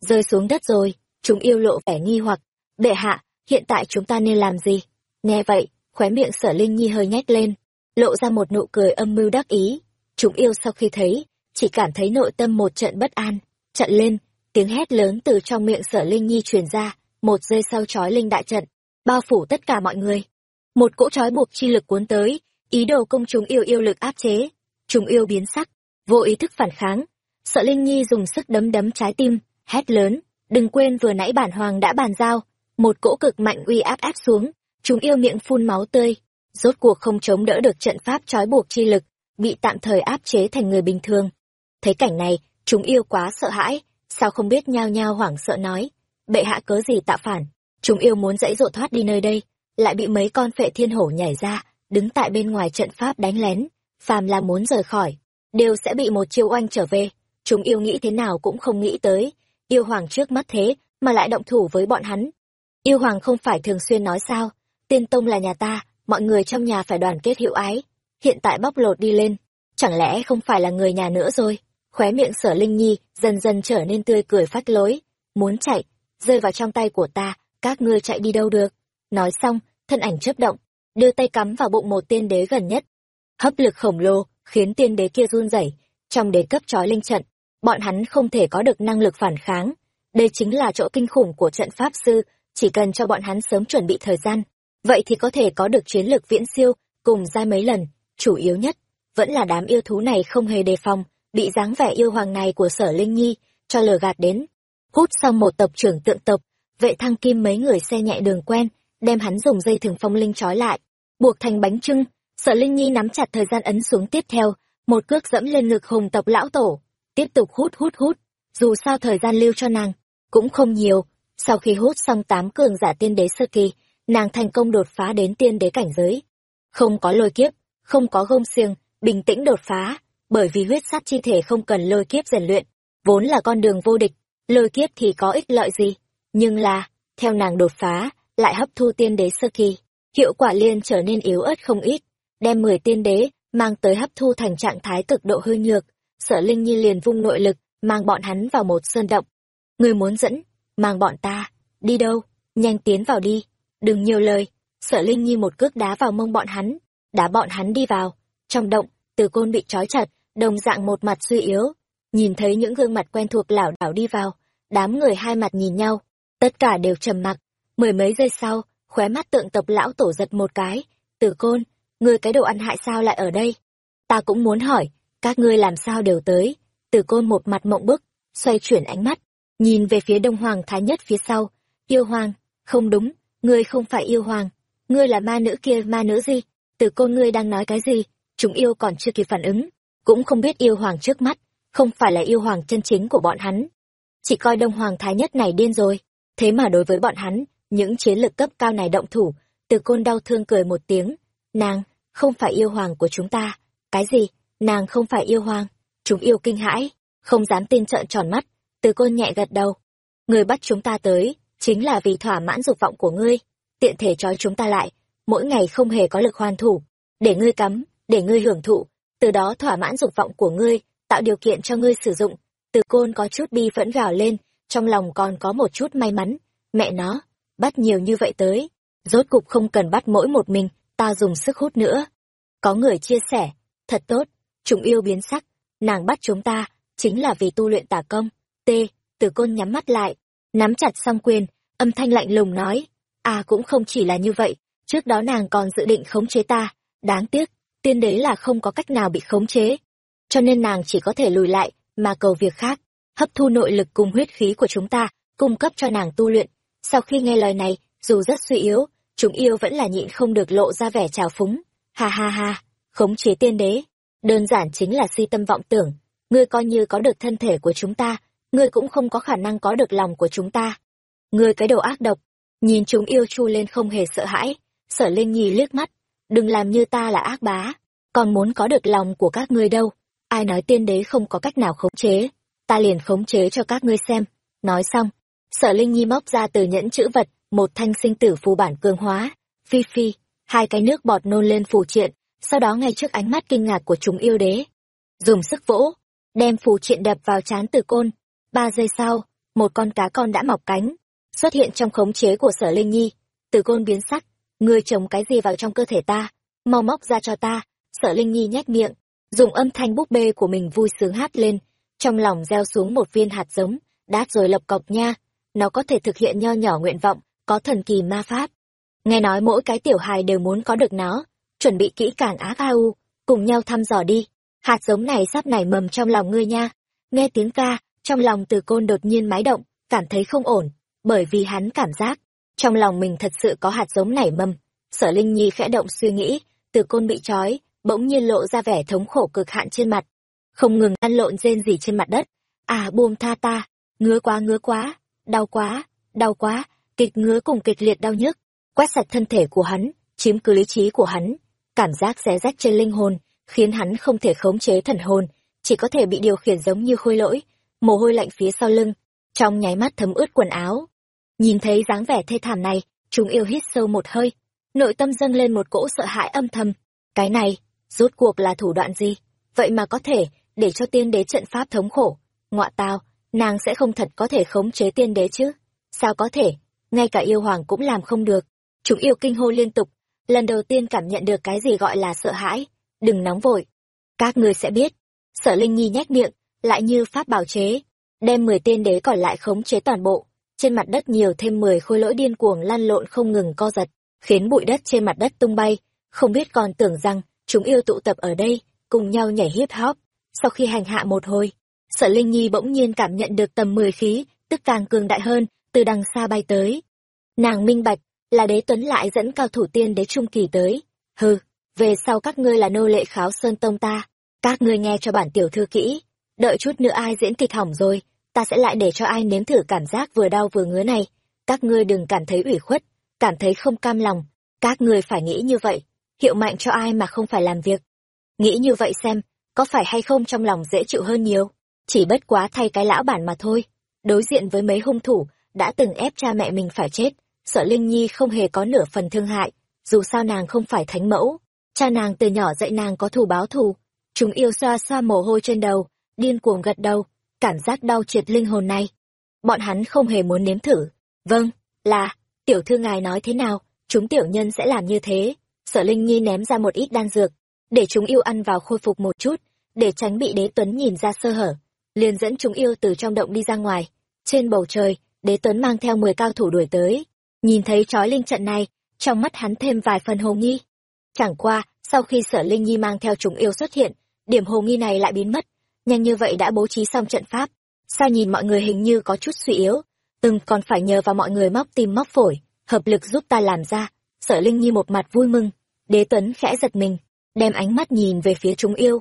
Rơi xuống đất rồi, chúng yêu lộ vẻ nghi hoặc. Bệ hạ, hiện tại chúng ta nên làm gì? Nghe vậy, khóe miệng sở linh nhi hơi nhếch lên, lộ ra một nụ cười âm mưu đắc ý. Chúng yêu sau khi thấy, chỉ cảm thấy nội tâm một trận bất an, trận lên, tiếng hét lớn từ trong miệng sở linh nhi truyền ra, một giây sau chói linh đại trận, bao phủ tất cả mọi người một cỗ trói buộc chi lực cuốn tới, ý đồ công chúng yêu yêu lực áp chế. Chúng yêu biến sắc, vô ý thức phản kháng. Sợ linh nhi dùng sức đấm đấm trái tim, hét lớn, đừng quên vừa nãy bản hoàng đã bàn giao. Một cỗ cực mạnh uy áp áp xuống, chúng yêu miệng phun máu tươi. Rốt cuộc không chống đỡ được trận pháp trói buộc chi lực, bị tạm thời áp chế thành người bình thường. Thấy cảnh này, chúng yêu quá sợ hãi, sao không biết nhao nhao hoảng sợ nói, bệ hạ cớ gì tạo phản? Chúng yêu muốn dãy dội thoát đi nơi đây lại bị mấy con phệ thiên hổ nhảy ra, đứng tại bên ngoài trận pháp đánh lén. Phàm là muốn rời khỏi, đều sẽ bị một chiêu oanh trở về. Chúng yêu nghĩ thế nào cũng không nghĩ tới. Yêu hoàng trước mắt thế mà lại động thủ với bọn hắn. Yêu hoàng không phải thường xuyên nói sao, tiên tông là nhà ta, mọi người trong nhà phải đoàn kết hữu ái. Hiện tại bóc lột đi lên, chẳng lẽ không phải là người nhà nữa rồi? Khóe miệng sở linh nhi dần dần trở nên tươi cười phát lối. Muốn chạy, rơi vào trong tay của ta, các ngươi chạy đi đâu được? Nói xong, thân ảnh chớp động, đưa tay cắm vào bụng một tiên đế gần nhất. Hấp lực khổng lồ, khiến tiên đế kia run rẩy. Trong đế cấp trói linh trận, bọn hắn không thể có được năng lực phản kháng. Đây chính là chỗ kinh khủng của trận pháp sư, chỉ cần cho bọn hắn sớm chuẩn bị thời gian, vậy thì có thể có được chiến lược viễn siêu, cùng ra mấy lần. Chủ yếu nhất, vẫn là đám yêu thú này không hề đề phòng, bị dáng vẻ yêu hoàng này của sở linh nhi, cho lừa gạt đến. Hút xong một tộc trưởng tượng tộc, vệ thăng kim mấy người xe nhẹ đường quen đem hắn dùng dây thừng phong linh trói lại, buộc thành bánh trưng. Sở linh nhi nắm chặt thời gian ấn xuống tiếp theo, một cước dẫm lên ngực hùng tộc lão tổ, tiếp tục hút hút hút. Dù sao thời gian lưu cho nàng cũng không nhiều. Sau khi hút xong tám cường giả tiên đế sơ kỳ, nàng thành công đột phá đến tiên đế cảnh giới. Không có lôi kiếp, không có gông xiềng, bình tĩnh đột phá, bởi vì huyết sát chi thể không cần lôi kiếp rèn luyện, vốn là con đường vô địch, lôi kiếp thì có ích lợi gì? Nhưng là, theo nàng đột phá lại hấp thu tiên đế sơ kỳ. Hiệu quả liên trở nên yếu ớt không ít, đem mười tiên đế mang tới hấp thu thành trạng thái cực độ hư nhược. Sở linh nhi liền vung nội lực, mang bọn hắn vào một sơn động. Người muốn dẫn, mang bọn ta, đi đâu, nhanh tiến vào đi, đừng nhiều lời. Sở linh nhi một cước đá vào mông bọn hắn, đá bọn hắn đi vào. Trong động, từ côn bị trói chặt, đồng dạng một mặt suy yếu. Nhìn thấy những gương mặt quen thuộc lảo đảo đi vào, đám người hai mặt nhìn nhau, tất cả đều trầm mặc mười mấy giây sau, khóe mắt tượng tập lão tổ giật một cái. Tử côn, ngươi cái đồ ăn hại sao lại ở đây? Ta cũng muốn hỏi, các ngươi làm sao đều tới? Tử côn một mặt mộng bức, xoay chuyển ánh mắt, nhìn về phía đông hoàng thái nhất phía sau. Yêu hoàng, không đúng, ngươi không phải yêu hoàng. Ngươi là ma nữ kia, ma nữ gì? Tử côn ngươi đang nói cái gì? Chúng yêu còn chưa kịp phản ứng, cũng không biết yêu hoàng trước mắt, không phải là yêu hoàng chân chính của bọn hắn. Chỉ coi đông hoàng thái nhất này điên rồi. Thế mà đối với bọn hắn những chiến lực cấp cao này động thủ. Từ côn đau thương cười một tiếng. Nàng, không phải yêu hoàng của chúng ta. Cái gì? Nàng không phải yêu hoàng. Chúng yêu kinh hãi, không dám tin trợn tròn mắt. Từ côn nhẹ gật đầu. Người bắt chúng ta tới, chính là vì thỏa mãn dục vọng của ngươi. Tiện thể trói chúng ta lại. Mỗi ngày không hề có lực hoàn thủ. Để ngươi cắm, để ngươi hưởng thụ. Từ đó thỏa mãn dục vọng của ngươi, tạo điều kiện cho ngươi sử dụng. Từ côn có chút bi phẫn gào lên, trong lòng còn có một chút may mắn. Mẹ nó bắt nhiều như vậy tới. Rốt cục không cần bắt mỗi một mình, ta dùng sức hút nữa. Có người chia sẻ, thật tốt, chúng yêu biến sắc, nàng bắt chúng ta chính là vì tu luyện tả công. T, từ côn nhắm mắt lại, nắm chặt song quyền, âm thanh lạnh lùng nói à cũng không chỉ là như vậy, trước đó nàng còn dự định khống chế ta, đáng tiếc, tiên đế là không có cách nào bị khống chế. Cho nên nàng chỉ có thể lùi lại, mà cầu việc khác, hấp thu nội lực cùng huyết khí của chúng ta, cung cấp cho nàng tu luyện sau khi nghe lời này, dù rất suy yếu, chúng yêu vẫn là nhịn không được lộ ra vẻ trào phúng. Ha ha ha, khống chế tiên đế. Đơn giản chính là si tâm vọng tưởng. Ngươi coi như có được thân thể của chúng ta, ngươi cũng không có khả năng có được lòng của chúng ta. Ngươi cái đầu ác độc. Nhìn chúng yêu chu lên không hề sợ hãi. Sở linh nhi liếc mắt. Đừng làm như ta là ác bá. Còn muốn có được lòng của các ngươi đâu. Ai nói tiên đế không có cách nào khống chế. Ta liền khống chế cho các ngươi xem. Nói xong sở linh nhi móc ra từ nhẫn chữ vật, một thanh sinh tử phù bản cường hóa. Phi phi, hai cái nước bọt nôn lên phù triện, sau đó ngay trước ánh mắt kinh ngạc của chúng yêu đế. Dùng sức vỗ, đem phù triện đập vào trán từ côn. Ba giây sau, một con cá con đã mọc cánh, xuất hiện trong khống chế của sở linh nhi. Từ côn biến sắc, ngươi trồng cái gì vào trong cơ thể ta? Mau móc ra cho ta. Sở linh nhi nhét miệng, dùng âm thanh búp bê của mình vui sướng hát lên. Trong lòng gieo xuống một viên hạt giống, đát rồi lập cọc nha nó có thể thực hiện nho nhỏ nguyện vọng, có thần kỳ ma pháp. Nghe nói mỗi cái tiểu hài đều muốn có được nó. Chuẩn bị kỹ càng á a u, cùng nhau thăm dò đi. Hạt giống này sắp nảy mầm trong lòng ngươi nha. Nghe tiếng ca, trong lòng từ côn đột nhiên mái động, cảm thấy không ổn, bởi vì hắn cảm giác, trong lòng mình thật sự có hạt giống nảy mầm. Sở linh nhi khẽ động suy nghĩ, từ côn bị trói, bỗng nhiên lộ ra vẻ thống khổ cực hạn trên mặt. Không ngừng ăn lộn rên rỉ trên mặt đất. À buông tha ta, ngứa quá ngứa quá đau quá đau quá, kịch ngứa cùng kịch liệt đau nhức. Quét sạch thân thể của hắn, chiếm cứ lý trí của hắn. Cảm giác xé rách trên linh hồn, khiến hắn không thể khống chế thần hồn, chỉ có thể bị điều khiển giống như khôi lỗi, mồ hôi lạnh phía sau lưng, trong nháy mắt thấm ướt quần áo. Nhìn thấy dáng vẻ thê thảm này, chúng yêu hít sâu một hơi, nội tâm dâng lên một cỗ sợ hãi âm thầm. Cái này, rốt cuộc là thủ đoạn gì? Vậy mà có thể để cho tiên đế trận pháp thống khổ, ngọa tao nàng sẽ không thật có thể khống chế tiên đế chứ? Sao có thể? Ngay cả yêu hoàng cũng làm không được. Chúng yêu kinh hô liên tục. Lần đầu tiên cảm nhận được cái gì gọi là sợ hãi. Đừng nóng vội. Các ngươi sẽ biết. Sở linh nhi nhếch miệng, lại như pháp bảo chế, đem mười tiên đế còn lại khống chế toàn bộ. Trên mặt đất nhiều thêm mười khối lỗi điên cuồng lăn lộn không ngừng co giật, khiến bụi đất trên mặt đất tung bay. Không biết còn tưởng rằng, chúng yêu tụ tập ở đây, cùng nhau nhảy hip hop. Sau khi hành hạ một hồi sở linh nhi bỗng nhiên cảm nhận được tầm mười khí, tức càng cường đại hơn, từ đằng xa bay tới. Nàng minh bạch, là đế tuấn lại dẫn cao thủ tiên đế trung kỳ tới. Hừ, về sau các ngươi là nô lệ kháo sơn tông ta. Các ngươi nghe cho bản tiểu thư kỹ. Đợi chút nữa ai diễn kịch hỏng rồi, ta sẽ lại để cho ai nếm thử cảm giác vừa đau vừa ngứa này. Các ngươi đừng cảm thấy ủy khuất, cảm thấy không cam lòng. Các ngươi phải nghĩ như vậy, hiệu mạnh cho ai mà không phải làm việc. Nghĩ như vậy xem, có phải hay không trong lòng dễ chịu hơn nhiều? Chỉ bất quá thay cái lão bản mà thôi. Đối diện với mấy hung thủ, đã từng ép cha mẹ mình phải chết. Sợ linh nhi không hề có nửa phần thương hại. Dù sao nàng không phải thánh mẫu. Cha nàng từ nhỏ dạy nàng có thù báo thù. Chúng yêu xoa xoa mồ hôi trên đầu, điên cuồng gật đầu. Cảm giác đau triệt linh hồn này. Bọn hắn không hề muốn nếm thử. Vâng là, tiểu thư ngài nói thế nào? Chúng tiểu nhân sẽ làm như thế. Sở linh nhi ném ra một ít đan dược. Để chúng yêu ăn vào khôi phục một chút. Để tránh bị đế tuấn nhìn ra sơ hở liền dẫn chúng yêu từ trong động đi ra ngoài. Trên bầu trời, đế tuấn mang theo mười cao thủ đuổi tới. Nhìn thấy trói linh trận này, trong mắt hắn thêm vài phần hồ nghi. Chẳng qua, sau khi sở linh nhi mang theo chúng yêu xuất hiện, điểm hồ nghi này lại biến mất. Nhanh như vậy đã bố trí xong trận pháp. Sao nhìn mọi người hình như có chút suy yếu. Từng còn phải nhờ vào mọi người móc tim móc phổi, hợp lực giúp ta làm ra. Sở linh nhi một mặt vui mừng. Đế tuấn khẽ giật mình, đem ánh mắt nhìn về phía chúng yêu.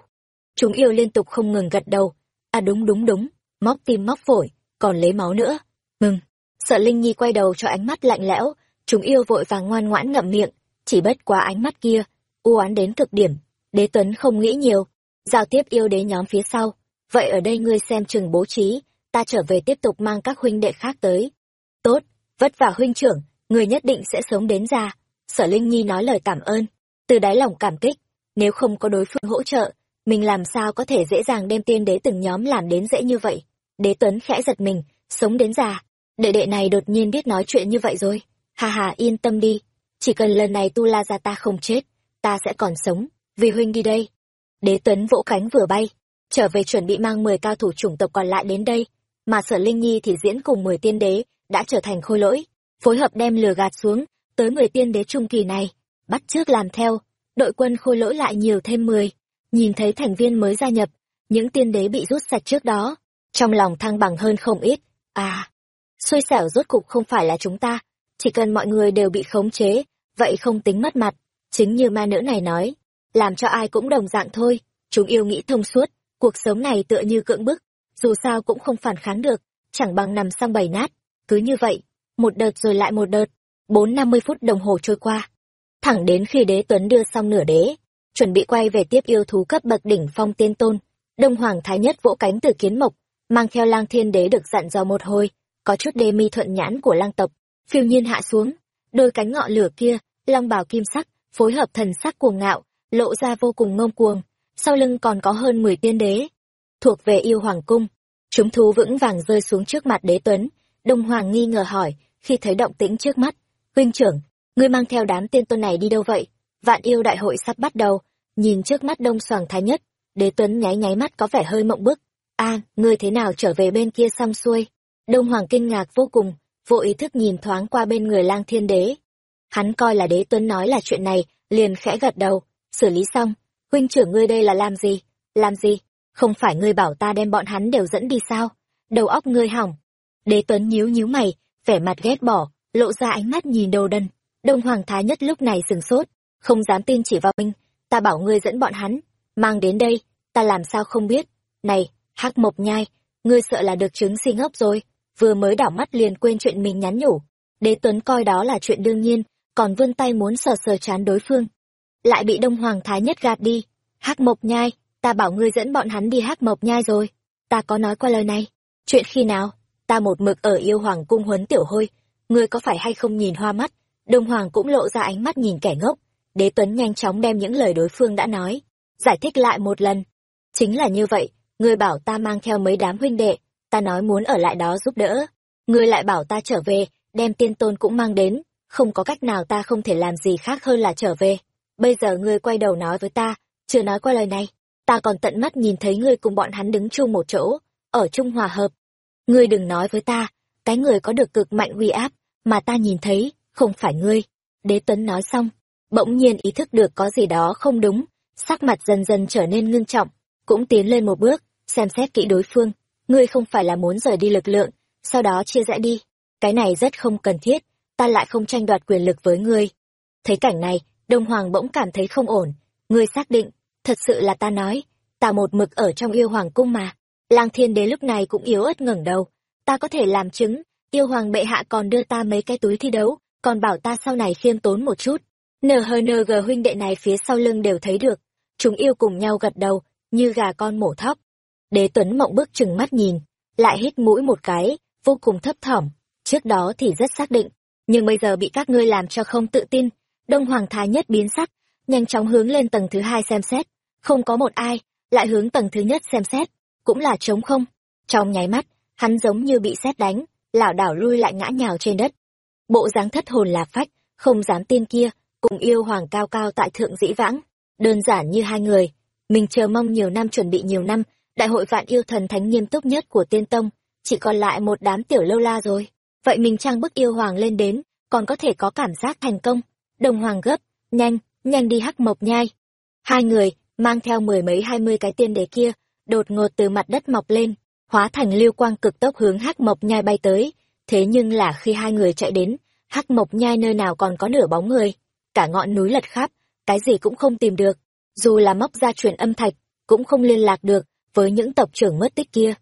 Chúng yêu liên tục không ngừng gật đầu à đúng đúng đúng. Móc tim, móc phổi, còn lấy máu nữa. Mừng. Sợ linh nhi quay đầu cho ánh mắt lạnh lẽo. Chúng yêu vội vàng ngoan ngoãn ngậm miệng. Chỉ bất quá ánh mắt kia, u oán đến cực điểm. Đế tuấn không nghĩ nhiều. Giao tiếp yêu đế nhóm phía sau. Vậy ở đây ngươi xem chừng bố trí. Ta trở về tiếp tục mang các huynh đệ khác tới. Tốt. Vất vả huynh trưởng. Người nhất định sẽ sống đến già. Sở linh nhi nói lời cảm ơn. Từ đáy lòng cảm kích. Nếu không có đối phương hỗ trợ mình làm sao có thể dễ dàng đem tiên đế từng nhóm làm đến dễ như vậy? Đế tuấn khẽ giật mình, sống đến già. Đệ đệ này đột nhiên biết nói chuyện như vậy rồi. Hà hà yên tâm đi. Chỉ cần lần này tu la ra ta không chết, ta sẽ còn sống. Vì huynh đi đây. Đế tuấn vỗ cánh vừa bay. Trở về chuẩn bị mang mười cao thủ chủng tộc còn lại đến đây. Mà sở linh nhi thì diễn cùng mười tiên đế, đã trở thành khôi lỗi. Phối hợp đem lừa gạt xuống, tới mười tiên đế trung kỳ này. Bắt trước làm theo. Đội quân khôi lỗi lại nhiều thêm mười nhìn thấy thành viên mới gia nhập, những tiên đế bị rút sạch trước đó, trong lòng thăng bằng hơn không ít. À xui xẻo rốt cục không phải là chúng ta. Chỉ cần mọi người đều bị khống chế, vậy không tính mất mặt. Chính như ma nữ này nói, làm cho ai cũng đồng dạng thôi. Chúng yêu nghĩ thông suốt, cuộc sống này tựa như cưỡng bức, dù sao cũng không phản kháng được, chẳng bằng nằm sang bầy nát. Cứ như vậy, một đợt rồi lại một đợt. Bốn năm mươi phút đồng hồ trôi qua. Thẳng đến khi đế tuấn đưa xong nửa đế chuẩn bị quay về tiếp yêu thú cấp bậc đỉnh phong tiên tôn, đông hoàng thái nhất vỗ cánh từ kiến mộc, mang theo lang thiên đế được dặn dò một hồi, có chút đê mi thuận nhãn của lang tộc. Phiêu nhiên hạ xuống, đôi cánh ngọn lửa kia, long bào kim sắc, phối hợp thần sắc cuồng ngạo, lộ ra vô cùng ngông cuồng, sau lưng còn có hơn mười tiên đế, thuộc về yêu hoàng cung. Chúng thú vững vàng rơi xuống trước mặt đế tuấn, đông hoàng nghi ngờ hỏi, khi thấy động tĩnh trước mắt, huynh trưởng, ngươi mang theo đám tiên tôn này đi đâu vậy? Vạn yêu đại hội sắp bắt đầu. Nhìn trước mắt đông soàng thái nhất, đế tuấn nháy nháy mắt có vẻ hơi mộng bức. A, ngươi thế nào trở về bên kia xong xuôi? Đông hoàng kinh ngạc vô cùng, vô ý thức nhìn thoáng qua bên người lang thiên đế. Hắn coi là đế tuấn nói là chuyện này, liền khẽ gật đầu. Xử lý xong, huynh trưởng ngươi đây là làm gì? Làm gì? Không phải ngươi bảo ta đem bọn hắn đều dẫn đi sao? Đầu óc ngươi hỏng. Đế tuấn nhíu nhíu mày, vẻ mặt ghét bỏ, lộ ra ánh mắt nhìn đầu đần. Đông hoàng thái nhất lúc này sừng sốt không dám tin chỉ vào mình. Ta bảo ngươi dẫn bọn hắn, mang đến đây, ta làm sao không biết. Này, hắc mộc nhai, ngươi sợ là được chứng si ngốc rồi, vừa mới đảo mắt liền quên chuyện mình nhắn nhủ. Đế tuấn coi đó là chuyện đương nhiên, còn vươn tay muốn sờ sờ chán đối phương. Lại bị đông hoàng thái nhất gạt đi. Hắc mộc nhai, ta bảo ngươi dẫn bọn hắn đi hắc mộc nhai rồi. Ta có nói qua lời này. Chuyện khi nào? Ta một mực ở yêu hoàng cung huấn tiểu hôi. Ngươi có phải hay không nhìn hoa mắt? Đông hoàng cũng lộ ra ánh mắt nhìn kẻ ngốc đế tuấn nhanh chóng đem những lời đối phương đã nói, giải thích lại một lần. Chính là như vậy ngươi bảo ta mang theo mấy đám huynh đệ, ta nói muốn ở lại đó giúp đỡ. Ngươi lại bảo ta trở về, đem tiên tôn cũng mang đến, không có cách nào ta không thể làm gì khác hơn là trở về. Bây giờ ngươi quay đầu nói với ta, chưa nói qua lời này. Ta còn tận mắt nhìn thấy ngươi cùng bọn hắn đứng chung một chỗ, ở chung hòa hợp. Ngươi đừng nói với ta, cái người có được cực mạnh uy áp mà ta nhìn thấy, không phải ngươi. Đế tuấn nói xong bỗng nhiên ý thức được có gì đó không đúng, sắc mặt dần dần trở nên ngưng trọng, cũng tiến lên một bước, xem xét kỹ đối phương. Ngươi không phải là muốn rời đi lực lượng, sau đó chia rẽ đi. Cái này rất không cần thiết, ta lại không tranh đoạt quyền lực với ngươi. Thấy cảnh này, đông hoàng bỗng cảm thấy không ổn. Ngươi xác định, thật sự là ta nói, ta một mực ở trong yêu hoàng cung mà. Lang thiên đế lúc này cũng yếu ớt ngẩng đầu. Ta có thể làm chứng, yêu hoàng bệ hạ còn đưa ta mấy cái túi thi đấu, còn bảo ta sau này khiêm tốn một chút nhng huynh đệ này phía sau lưng đều thấy được. Chúng yêu cùng nhau gật đầu, như gà con mổ thóc. Đế tuấn mộng bước chừng mắt nhìn, lại hít mũi một cái, vô cùng thấp thỏm. Trước đó thì rất xác định, nhưng bây giờ bị các ngươi làm cho không tự tin. Đông hoàng thái nhất biến sắc, nhanh chóng hướng lên tầng thứ hai xem xét. Không có một ai, lại hướng tầng thứ nhất xem xét, cũng là trống không. Trong nháy mắt, hắn giống như bị xét đánh, lảo đảo lui lại ngã nhào trên đất. Bộ dáng thất hồn lạc phách, không dám tin kia cùng yêu hoàng cao cao tại thượng dĩ vãng. Đơn giản như hai người, mình chờ mong nhiều năm, chuẩn bị nhiều năm, đại hội vạn yêu thần thánh nghiêm túc nhất của tiên tông, chỉ còn lại một đám tiểu lâu la rồi. Vậy mình trang bức yêu hoàng lên đến, còn có thể có cảm giác thành công. Đồng hoàng gấp, nhanh nhanh đi hắc mộc nhai. Hai người, mang theo mười mấy hai mươi cái tiên đề kia, đột ngột từ mặt đất mọc lên, hóa thành lưu quang cực tốc hướng hắc mộc nhai bay tới. Thế nhưng là khi hai người chạy đến, hắc mộc nhai nơi nào còn có nửa bóng người? Cả ngọn núi lật khắp, cái gì cũng không tìm được, dù là móc ra truyền âm thạch, cũng không liên lạc được với những tộc trưởng mất tích kia.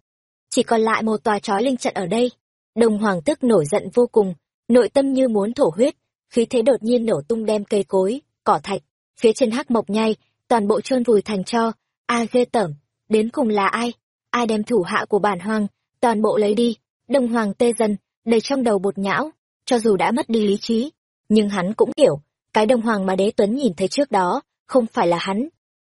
Chỉ còn lại một tòa trói linh trận ở đây. Đồng hoàng tức nổi giận vô cùng, nội tâm như muốn thổ huyết, khí thế đột nhiên nổ tung đem cây cối, cỏ thạch, phía trên hắc mộc nhai, toàn bộ trôn vùi thành cho ai ghê tởm, đến cùng là ai? Ai đem thủ hạ của bản hoàng, toàn bộ lấy đi? Đồng hoàng tê dần, đầy trong đầu bột nhão, cho dù đã mất đi lý trí, nhưng hắn cũng hiểu cái đông hoàng mà đế tuấn nhìn thấy trước đó, không phải là hắn.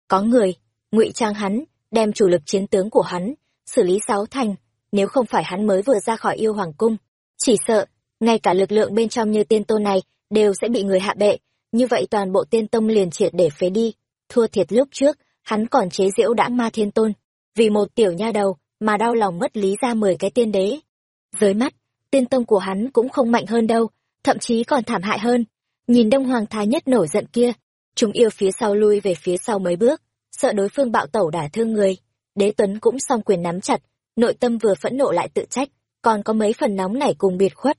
Có người, ngụy trang hắn, đem chủ lực chiến tướng của hắn, xử lý sáu thành, nếu không phải hắn mới vừa ra khỏi yêu hoàng cung. Chỉ sợ, ngay cả lực lượng bên trong như tiên tôn này, đều sẽ bị người hạ bệ. Như vậy toàn bộ tiên tông liền triệt để phế đi. Thua thiệt lúc trước, hắn còn chế giễu đã ma thiên tôn. Vì một tiểu nha đầu, mà đau lòng mất lý ra mười cái tiên đế. Dưới mắt, tiên tông của hắn cũng không mạnh hơn đâu, thậm chí còn thảm hại hơn nhìn đông hoàng thái nhất nổi giận kia, chúng yêu phía sau lui về phía sau mấy bước, sợ đối phương bạo tẩu đả thương người. Đế tuấn cũng song quyền nắm chặt, nội tâm vừa phẫn nộ lại tự trách, còn có mấy phần nóng nảy cùng biệt khuất.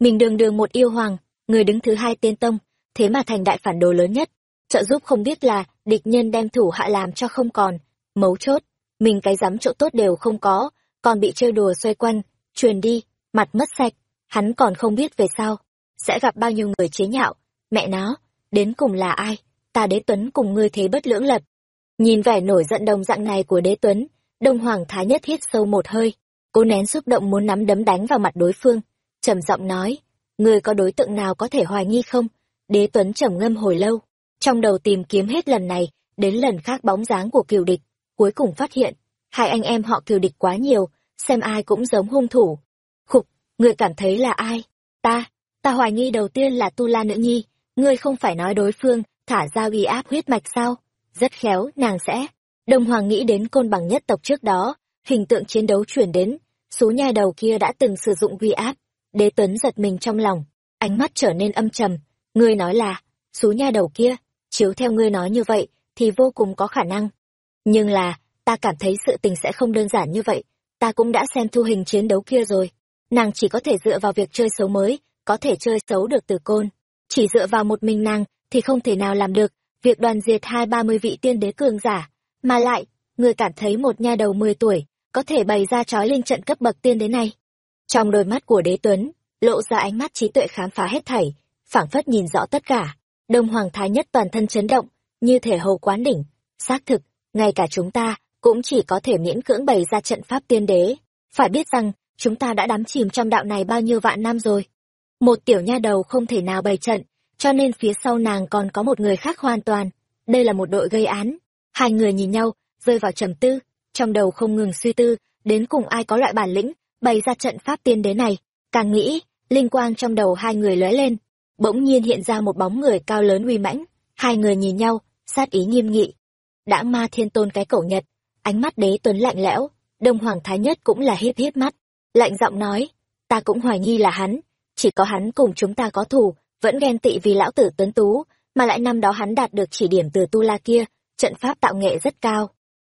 Mình đường đường một yêu hoàng, người đứng thứ hai tiên tông, thế mà thành đại phản đồ lớn nhất, trợ giúp không biết là địch nhân đem thủ hạ làm cho không còn, mấu chốt, mình cái dám chỗ tốt đều không có, còn bị chơi đùa xoay quanh, truyền đi, mặt mất sạch, hắn còn không biết về sau, sẽ gặp bao nhiêu người chế nhạo mẹ nó, đến cùng là ai? Ta đế tuấn cùng ngươi thế bất lưỡng lập. Nhìn vẻ nổi giận đồng dạng này của đế tuấn, đông hoàng thái nhất hít sâu một hơi, cố nén xúc động muốn nắm đấm đánh vào mặt đối phương, trầm giọng nói, ngươi có đối tượng nào có thể hoài nghi không? Đế tuấn trầm ngâm hồi lâu, trong đầu tìm kiếm hết lần này, đến lần khác bóng dáng của kiều địch, cuối cùng phát hiện, hai anh em họ kiều địch quá nhiều, xem ai cũng giống hung thủ. Khục, ngươi cảm thấy là ai? Ta ta hoài nghi đầu tiên là tu la nữ nhi ngươi không phải nói đối phương, thả ra uy áp huyết mạch sao? Rất khéo, nàng sẽ. Đông hoàng nghĩ đến côn bằng nhất tộc trước đó, hình tượng chiến đấu chuyển đến, số nhà đầu kia đã từng sử dụng uy áp. Đế tuấn giật mình trong lòng, ánh mắt trở nên âm trầm. Ngươi nói là, số nhà đầu kia, chiếu theo ngươi nói như vậy, thì vô cùng có khả năng. Nhưng là, ta cảm thấy sự tình sẽ không đơn giản như vậy, ta cũng đã xem thu hình chiến đấu kia rồi. Nàng chỉ có thể dựa vào việc chơi xấu mới, có thể chơi xấu được từ côn chỉ dựa vào một mình nàng thì không thể nào làm được việc đoàn diệt hai ba mươi vị tiên đế cường giả. Mà lại, người cảm thấy một nha đầu mười tuổi có thể bày ra trói linh trận cấp bậc tiên đế này. Trong đôi mắt của đế tuấn, lộ ra ánh mắt trí tuệ khám phá hết thảy, phảng phất nhìn rõ tất cả. Đông hoàng thái nhất toàn thân chấn động, như thể hầu quán đỉnh. Xác thực, ngay cả chúng ta cũng chỉ có thể miễn cưỡng bày ra trận pháp tiên đế. Phải biết rằng, chúng ta đã đắm chìm trong đạo này bao nhiêu vạn năm rồi một tiểu nha đầu không thể nào bày trận, cho nên phía sau nàng còn có một người khác hoàn toàn. Đây là một đội gây án. Hai người nhìn nhau, rơi vào trầm tư, trong đầu không ngừng suy tư, đến cùng ai có loại bản lĩnh, bày ra trận pháp tiên đế này. Càng nghĩ, linh quang trong đầu hai người lóe lên, bỗng nhiên hiện ra một bóng người cao lớn uy mãnh. Hai người nhìn nhau, sát ý nghiêm nghị. Đã ma thiên tôn cái cổ nhật, ánh mắt đế tuấn lạnh lẽo, đông hoàng thái nhất cũng là hít hít mắt. Lạnh giọng nói, ta cũng hoài nghi là hắn chỉ có hắn cùng chúng ta có thù, vẫn ghen tị vì lão tử tuấn tú, mà lại năm đó hắn đạt được chỉ điểm từ tu la kia, trận pháp tạo nghệ rất cao.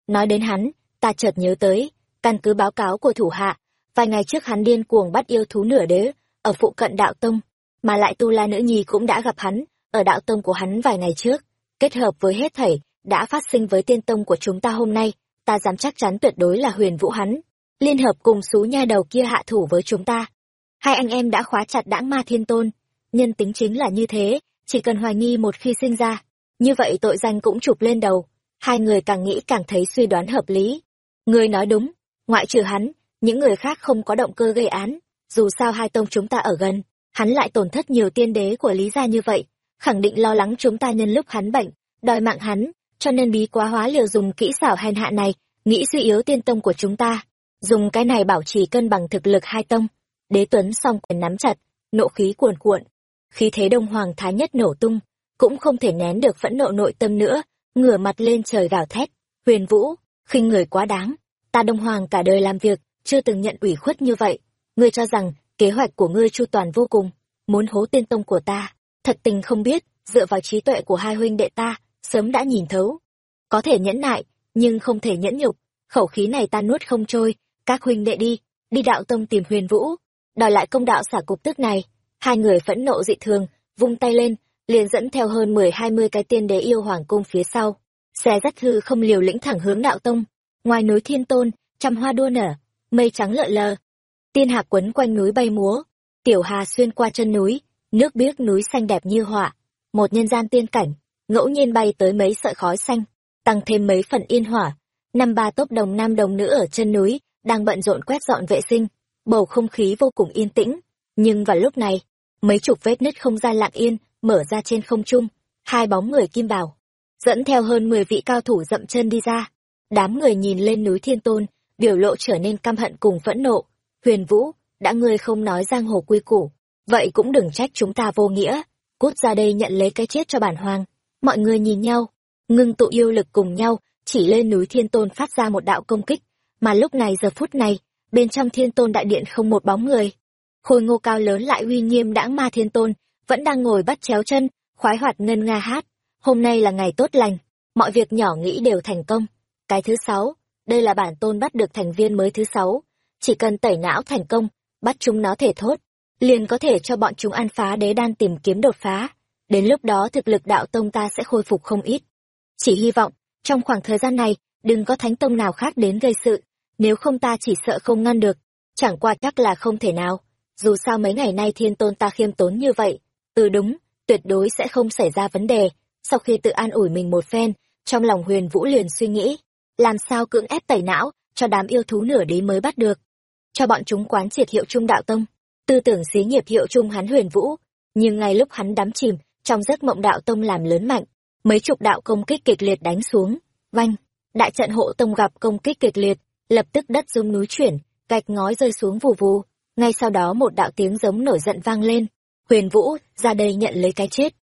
Nói đến hắn, ta chợt nhớ tới, căn cứ báo cáo của thủ hạ, vài ngày trước hắn điên cuồng bắt yêu thú nửa đế, ở phụ cận đạo tông, mà lại tu la nữ nhi cũng đã gặp hắn, ở đạo tông của hắn vài ngày trước. Kết hợp với hết thảy, đã phát sinh với tiên tông của chúng ta hôm nay, ta dám chắc chắn tuyệt đối là huyền vũ hắn. Liên hợp cùng xú nha đầu kia hạ thủ với chúng ta hai anh em đã khóa chặt đãng ma thiên tôn. Nhân tính chính là như thế, chỉ cần hoài nghi một khi sinh ra, như vậy tội danh cũng chụp lên đầu. Hai người càng nghĩ càng thấy suy đoán hợp lý. Người nói đúng, ngoại trừ hắn, những người khác không có động cơ gây án. Dù sao hai tông chúng ta ở gần, hắn lại tổn thất nhiều tiên đế của lý gia như vậy. Khẳng định lo lắng chúng ta nhân lúc hắn bệnh, đòi mạng hắn, cho nên bí quá hóa liều dùng kỹ xảo hèn hạ này, nghĩ suy yếu tiên tông của chúng ta. Dùng cái này bảo trì cân bằng thực lực hai tông đế tuấn song quyền nắm chặt, nộ khí cuồn cuộn. Khí thế đông hoàng thái nhất nổ tung, cũng không thể nén được phẫn nộ nội tâm nữa, ngửa mặt lên trời gào thét. Huyền vũ, khinh người quá đáng, ta đông hoàng cả đời làm việc, chưa từng nhận ủy khuất như vậy. Ngươi cho rằng, kế hoạch của ngươi chu toàn vô cùng, muốn hố tiên tông của ta. Thật tình không biết, dựa vào trí tuệ của hai huynh đệ ta, sớm đã nhìn thấu. Có thể nhẫn nại, nhưng không thể nhẫn nhục. Khẩu khí này ta nuốt không trôi, các huynh đệ đi đi đạo tông tìm huyền vũ đòi lại công đạo xả cục tức này. Hai người phẫn nộ dị thường, vung tay lên, liền dẫn theo hơn mười hai mươi cái tiên đế yêu hoàng cung phía sau. Xe dắt hư không liều lĩnh thẳng hướng đạo tông. Ngoài núi thiên tôn, trăm hoa đua nở, mây trắng lợn lờ. Tiên hạc quấn quanh núi bay múa. Tiểu hà xuyên qua chân núi, nước biếc núi xanh đẹp như họa. Một nhân gian tiên cảnh, ngẫu nhiên bay tới mấy sợi khói xanh, tăng thêm mấy phần yên hỏa. Năm ba tốp đồng nam đồng nữ ở chân núi, đang bận rộn quét dọn vệ sinh bầu không khí vô cùng yên tĩnh. Nhưng vào lúc này, mấy chục vết nứt không gian lặng yên mở ra trên không trung. Hai bóng người kim bảo, dẫn theo hơn mười vị cao thủ dậm chân đi ra. Đám người nhìn lên núi thiên tôn, biểu lộ trở nên căm hận cùng phẫn nộ. Huyền vũ, đã ngươi không nói giang hồ quy củ, vậy cũng đừng trách chúng ta vô nghĩa. Cút ra đây nhận lấy cái chết cho bản hoàng. Mọi người nhìn nhau, ngưng tụ yêu lực cùng nhau, chỉ lên núi thiên tôn phát ra một đạo công kích. Mà lúc này giờ phút này bên trong thiên tôn đại điện không một bóng người. Khôi ngô cao lớn lại uy nghiêm đãng ma thiên tôn, vẫn đang ngồi bắt chéo chân, khoái hoạt ngân nga hát. Hôm nay là ngày tốt lành, mọi việc nhỏ nghĩ đều thành công. Cái thứ sáu, đây là bản tôn bắt được thành viên mới thứ sáu. Chỉ cần tẩy não thành công, bắt chúng nó thể thốt, liền có thể cho bọn chúng ăn phá đế đan tìm kiếm đột phá. Đến lúc đó thực lực đạo tông ta sẽ khôi phục không ít. Chỉ hy vọng, trong khoảng thời gian này, đừng có thánh tông nào khác đến gây sự nếu không ta chỉ sợ không ngăn được chẳng qua chắc là không thể nào dù sao mấy ngày nay thiên tôn ta khiêm tốn như vậy ừ đúng tuyệt đối sẽ không xảy ra vấn đề. Sau khi tự an ủi mình một phen, trong lòng huyền vũ liền suy nghĩ, làm sao cưỡng ép tẩy não, cho đám yêu thú nửa đế mới bắt được. Cho bọn chúng quán triệt hiệu trung đạo tông, tư tưởng xí nghiệp hiệu trung hắn huyền vũ. Nhưng ngay lúc hắn đắm chìm, trong giấc mộng đạo tông làm lớn mạnh, mấy chục đạo công kích kịch liệt đánh xuống, vanh, đại trận hộ tông gặp công kích kịch liệt, lập tức đất rung núi chuyển, gạch ngói rơi xuống vù vù. Ngay sau đó một đạo tiếng giống nổi giận vang lên, huyền vũ, ra đây nhận lấy cái chết.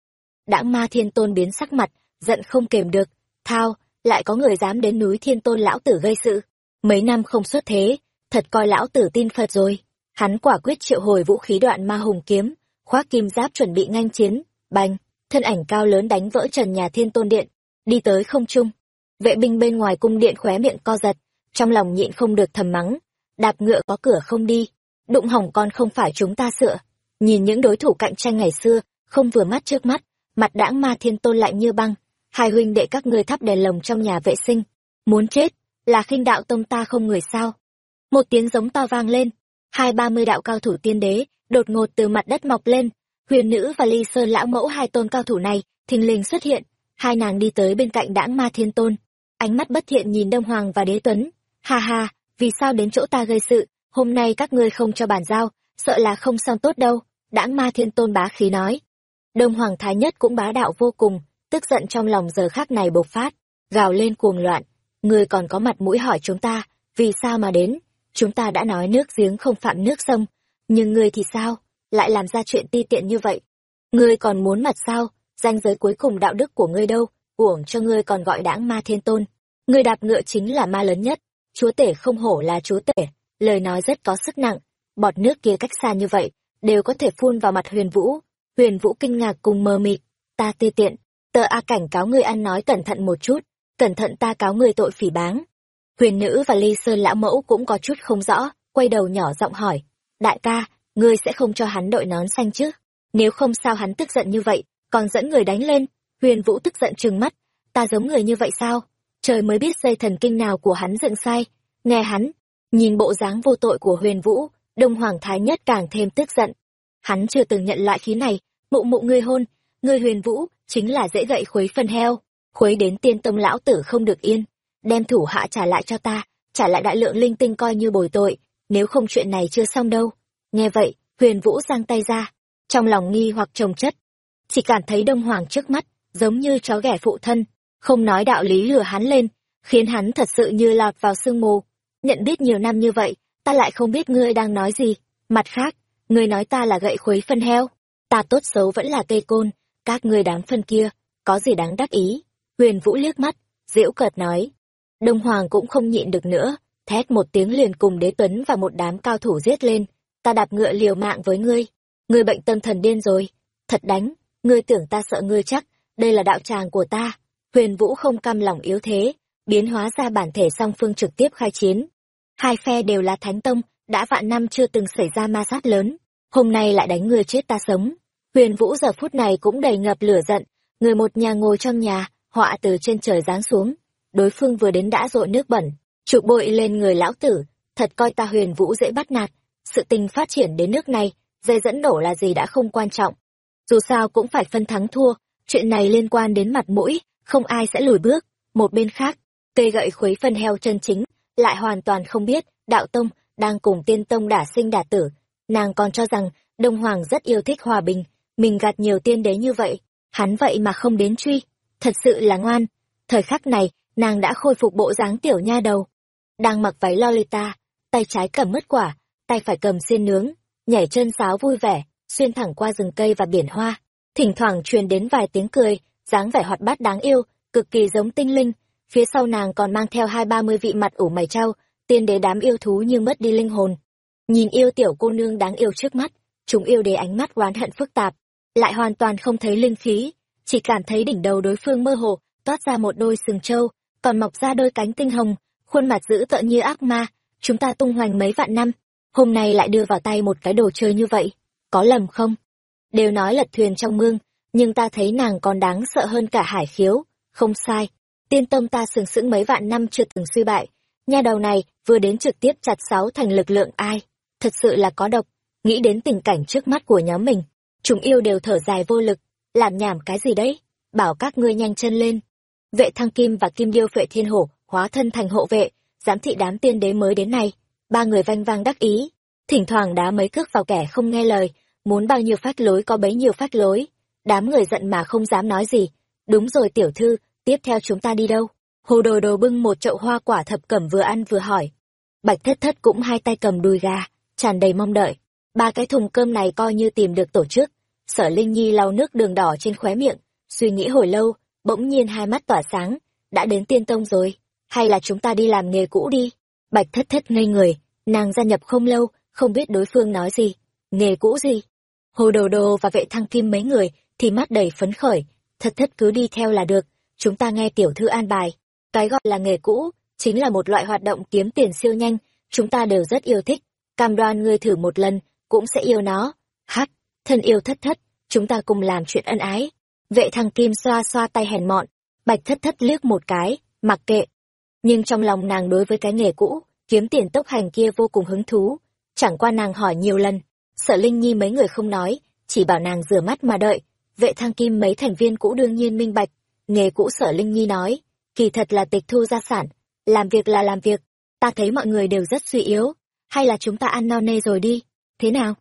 Đãng ma thiên tôn biến sắc mặt, giận không kềm được, thao, lại có người dám đến núi thiên tôn lão tử gây sự. Mấy năm không xuất thế, thật coi lão tử tin Phật rồi. Hắn quả quyết triệu hồi vũ khí đoạn ma hùng kiếm, khoác kim giáp chuẩn bị nganh chiến, bành, thân ảnh cao lớn đánh vỡ trần nhà thiên tôn điện, đi tới không trung. Vệ binh bên ngoài cung điện khóe miệng co giật, trong lòng nhịn không được thầm mắng, đạp ngựa có cửa không đi, đụng hỏng con không phải chúng ta sợ. Nhìn những đối thủ cạnh tranh ngày xưa, không vừa mắt trước mắt, mặt đãng ma thiên tôn lại như băng, hai huynh đệ các ngươi thắp đèn lồng trong nhà vệ sinh, muốn chết, là khinh đạo tông ta không người sao. Một tiếng giống to vang lên, hai ba mươi đạo cao thủ tiên đế, đột ngột từ mặt đất mọc lên, huyền nữ và ly sơn lão mẫu hai tôn cao thủ này, thình lình xuất hiện, hai nàng đi tới bên cạnh đãng ma thiên tôn, ánh mắt bất thiện nhìn đông hoàng và đế tuấn, ha ha, vì sao đến chỗ ta gây sự, hôm nay các ngươi không cho bàn giao, sợ là không xong tốt đâu, đãng ma thiên tôn bá khí nói. Đông hoàng thái nhất cũng bá đạo vô cùng, tức giận trong lòng giờ khác này bộc phát, gào lên cuồng loạn, ngươi còn có mặt mũi hỏi chúng ta, vì sao mà đến, chúng ta đã nói nước giếng không phạm nước sông, nhưng ngươi thì sao, lại làm ra chuyện ti tiện như vậy. Ngươi còn muốn mặt sao, danh giới cuối cùng đạo đức của ngươi đâu, uổng cho ngươi còn gọi đãng ma thiên tôn. Ngươi đạp ngựa chính là ma lớn nhất, chúa tể không hổ là chúa tể, lời nói rất có sức nặng, bọt nước kia cách xa như vậy, đều có thể phun vào mặt huyền vũ. Huyền vũ kinh ngạc cùng mờ mịt, ta ti tiện, tờ A cảnh cáo ngươi ăn nói cẩn thận một chút, cẩn thận ta cáo ngươi tội phỉ báng. Huyền nữ và ly sơn lão mẫu cũng có chút không rõ, quay đầu nhỏ giọng hỏi, đại ca, ngươi sẽ không cho hắn đội nón xanh chứ? Nếu không sao hắn tức giận như vậy, còn dẫn người đánh lên. Huyền Vũ tức giận trừng mắt, ta giống người như vậy sao? Trời mới biết dây thần kinh nào của hắn dựng sai. Nghe hắn, nhìn bộ dáng vô tội của Huyền Vũ, Đông Hoàng Thái Nhất càng thêm tức giận. Hắn chưa từng nhận lại khí này, mụ mụ ngươi hôn, ngươi Huyền Vũ chính là dễ gậy khuấy phân heo, khuấy đến tiên tông lão tử không được yên, đem thủ hạ trả lại cho ta, trả lại đại lượng linh tinh coi như bồi tội, nếu không chuyện này chưa xong đâu. Nghe vậy, huyền vũ giang tay ra, trong lòng nghi hoặc trồng chất. Chỉ cảm thấy đông hoàng trước mắt, giống như chó ghẻ phụ thân, không nói đạo lý lừa hắn lên, khiến hắn thật sự như lọt vào sương mù. Nhận biết nhiều năm như vậy, ta lại không biết ngươi đang nói gì. Mặt khác, ngươi nói ta là gậy khuấy phân heo, ta tốt xấu vẫn là cây côn, các ngươi đáng phân kia, có gì đáng đắc ý. Huyền Vũ liếc mắt, diễu cợt nói. Đông Hoàng cũng không nhịn được nữa, thét một tiếng liền cùng đế tuấn và một đám cao thủ giết lên, ta đạp ngựa liều mạng với ngươi ngươi bệnh tâm thần điên rồi thật đánh ngươi tưởng ta sợ ngươi chắc đây là đạo tràng của ta huyền vũ không cam lòng yếu thế biến hóa ra bản thể song phương trực tiếp khai chiến hai phe đều là thánh tông đã vạn năm chưa từng xảy ra ma sát lớn hôm nay lại đánh người chết ta sống huyền vũ giờ phút này cũng đầy ngập lửa giận người một nhà ngồi trong nhà họa từ trên trời giáng xuống đối phương vừa đến đã dội nước bẩn chụp bội lên người lão tử thật coi ta huyền vũ dễ bắt nạt sự tình phát triển đến nước này, dây dẫn đổ là gì đã không quan trọng. Dù sao cũng phải phân thắng thua, chuyện này liên quan đến mặt mũi, không ai sẽ lùi bước. Một bên khác, cây gậy khuấy phân heo chân chính, lại hoàn toàn không biết, đạo tông, đang cùng tiên tông đả sinh đả tử. Nàng còn cho rằng, Đông Hoàng rất yêu thích hòa bình, mình gạt nhiều tiên đế như vậy, hắn vậy mà không đến truy, thật sự là ngoan. Thời khắc này, nàng đã khôi phục bộ dáng tiểu nha đầu. Đang mặc váy Lolita, tay trái cầm mứt quả, tay phải cầm xiên nướng, nhảy chân sáo vui vẻ, xuyên thẳng qua rừng cây và biển hoa. Thỉnh thoảng truyền đến vài tiếng cười, dáng vẻ hoạt bát đáng yêu, cực kỳ giống tinh linh. Phía sau nàng còn mang theo hai ba mươi vị mặt ủ mày trao, tiên đế đám yêu thú như mất đi linh hồn. Nhìn yêu tiểu cô nương đáng yêu trước mắt, chúng yêu đế ánh mắt oán hận phức tạp, lại hoàn toàn không thấy linh khí, chỉ cảm thấy đỉnh đầu đối phương mơ hồ, toát ra một đôi sừng trâu, còn mọc ra đôi cánh tinh hồng, khuôn mặt dữ tợn như ác ma, chúng ta tung hoành mấy vạn năm, hôm nay lại đưa vào tay một cái đồ chơi như vậy, có lầm không? Đều nói lật thuyền trong mương, nhưng ta thấy nàng còn đáng sợ hơn cả hải khiếu, không sai. Tiên tông ta sừng sững mấy vạn năm chưa từng suy bại, nha đầu này vừa đến trực tiếp chặt sáu thành lực lượng ai, thật sự là có độc, nghĩ đến tình cảnh trước mắt của nhóm mình, chúng yêu đều thở dài vô lực, làm nhảm cái gì đấy? Bảo các ngươi nhanh chân lên. Vệ thăng kim và kim điêu phệ thiên hổ hóa thân thành hộ vệ giám thị đám tiên đế mới đến này ba người vanh vang đắc ý. Thỉnh thoảng đá mấy cước vào kẻ không nghe lời. Muốn bao nhiêu phát lối có bấy nhiêu phát lối đám người giận mà không dám nói gì. Đúng rồi tiểu thư, tiếp theo chúng ta đi đâu? Hồ đồ đồ bưng một chậu hoa quả thập cẩm vừa ăn vừa hỏi. Bạch thất thất cũng hai tay cầm đùi gà, tràn đầy mong đợi. Ba cái thùng cơm này coi như tìm được tổ chức. Sở linh nhi lau nước đường đỏ trên khóe miệng, suy nghĩ hồi lâu, bỗng nhiên hai mắt tỏa sáng. Đã đến tiên tông rồi, hay là chúng ta đi làm nghề cũ đi? Bạch thất thất ngây người, nàng gia nhập không lâu, không biết đối phương nói gì. Nghề cũ gì? Hồ đồ đồ và vệ thăng kim mấy người thì mắt đầy phấn khởi, thật thất cứ đi theo là được, chúng ta nghe tiểu thư an bài. Cái gọi là nghề cũ, chính là một loại hoạt động kiếm tiền siêu nhanh, chúng ta đều rất yêu thích. Cam đoan ngươi thử một lần, cũng sẽ yêu nó. Hắc, thân yêu thất thất, chúng ta cùng làm chuyện ân ái. Vệ thằng kim xoa xoa tay hèn mọn, bạch thất thất liếc một cái, mặc kệ. Nhưng trong lòng nàng đối với cái nghề cũ, kiếm tiền tốc hành kia vô cùng hứng thú. Chẳng qua nàng hỏi nhiều lần, sợ linh nhi mấy người không nói, chỉ bảo nàng rửa mắt mà đợi vệ thăng kim mấy thành viên cũ đương nhiên minh bạch, nghề cũ sở linh nhi nói, kỳ thật là tịch thu gia sản, làm việc là làm việc, ta thấy mọi người đều rất suy yếu, hay là chúng ta ăn no nê rồi đi, thế nào?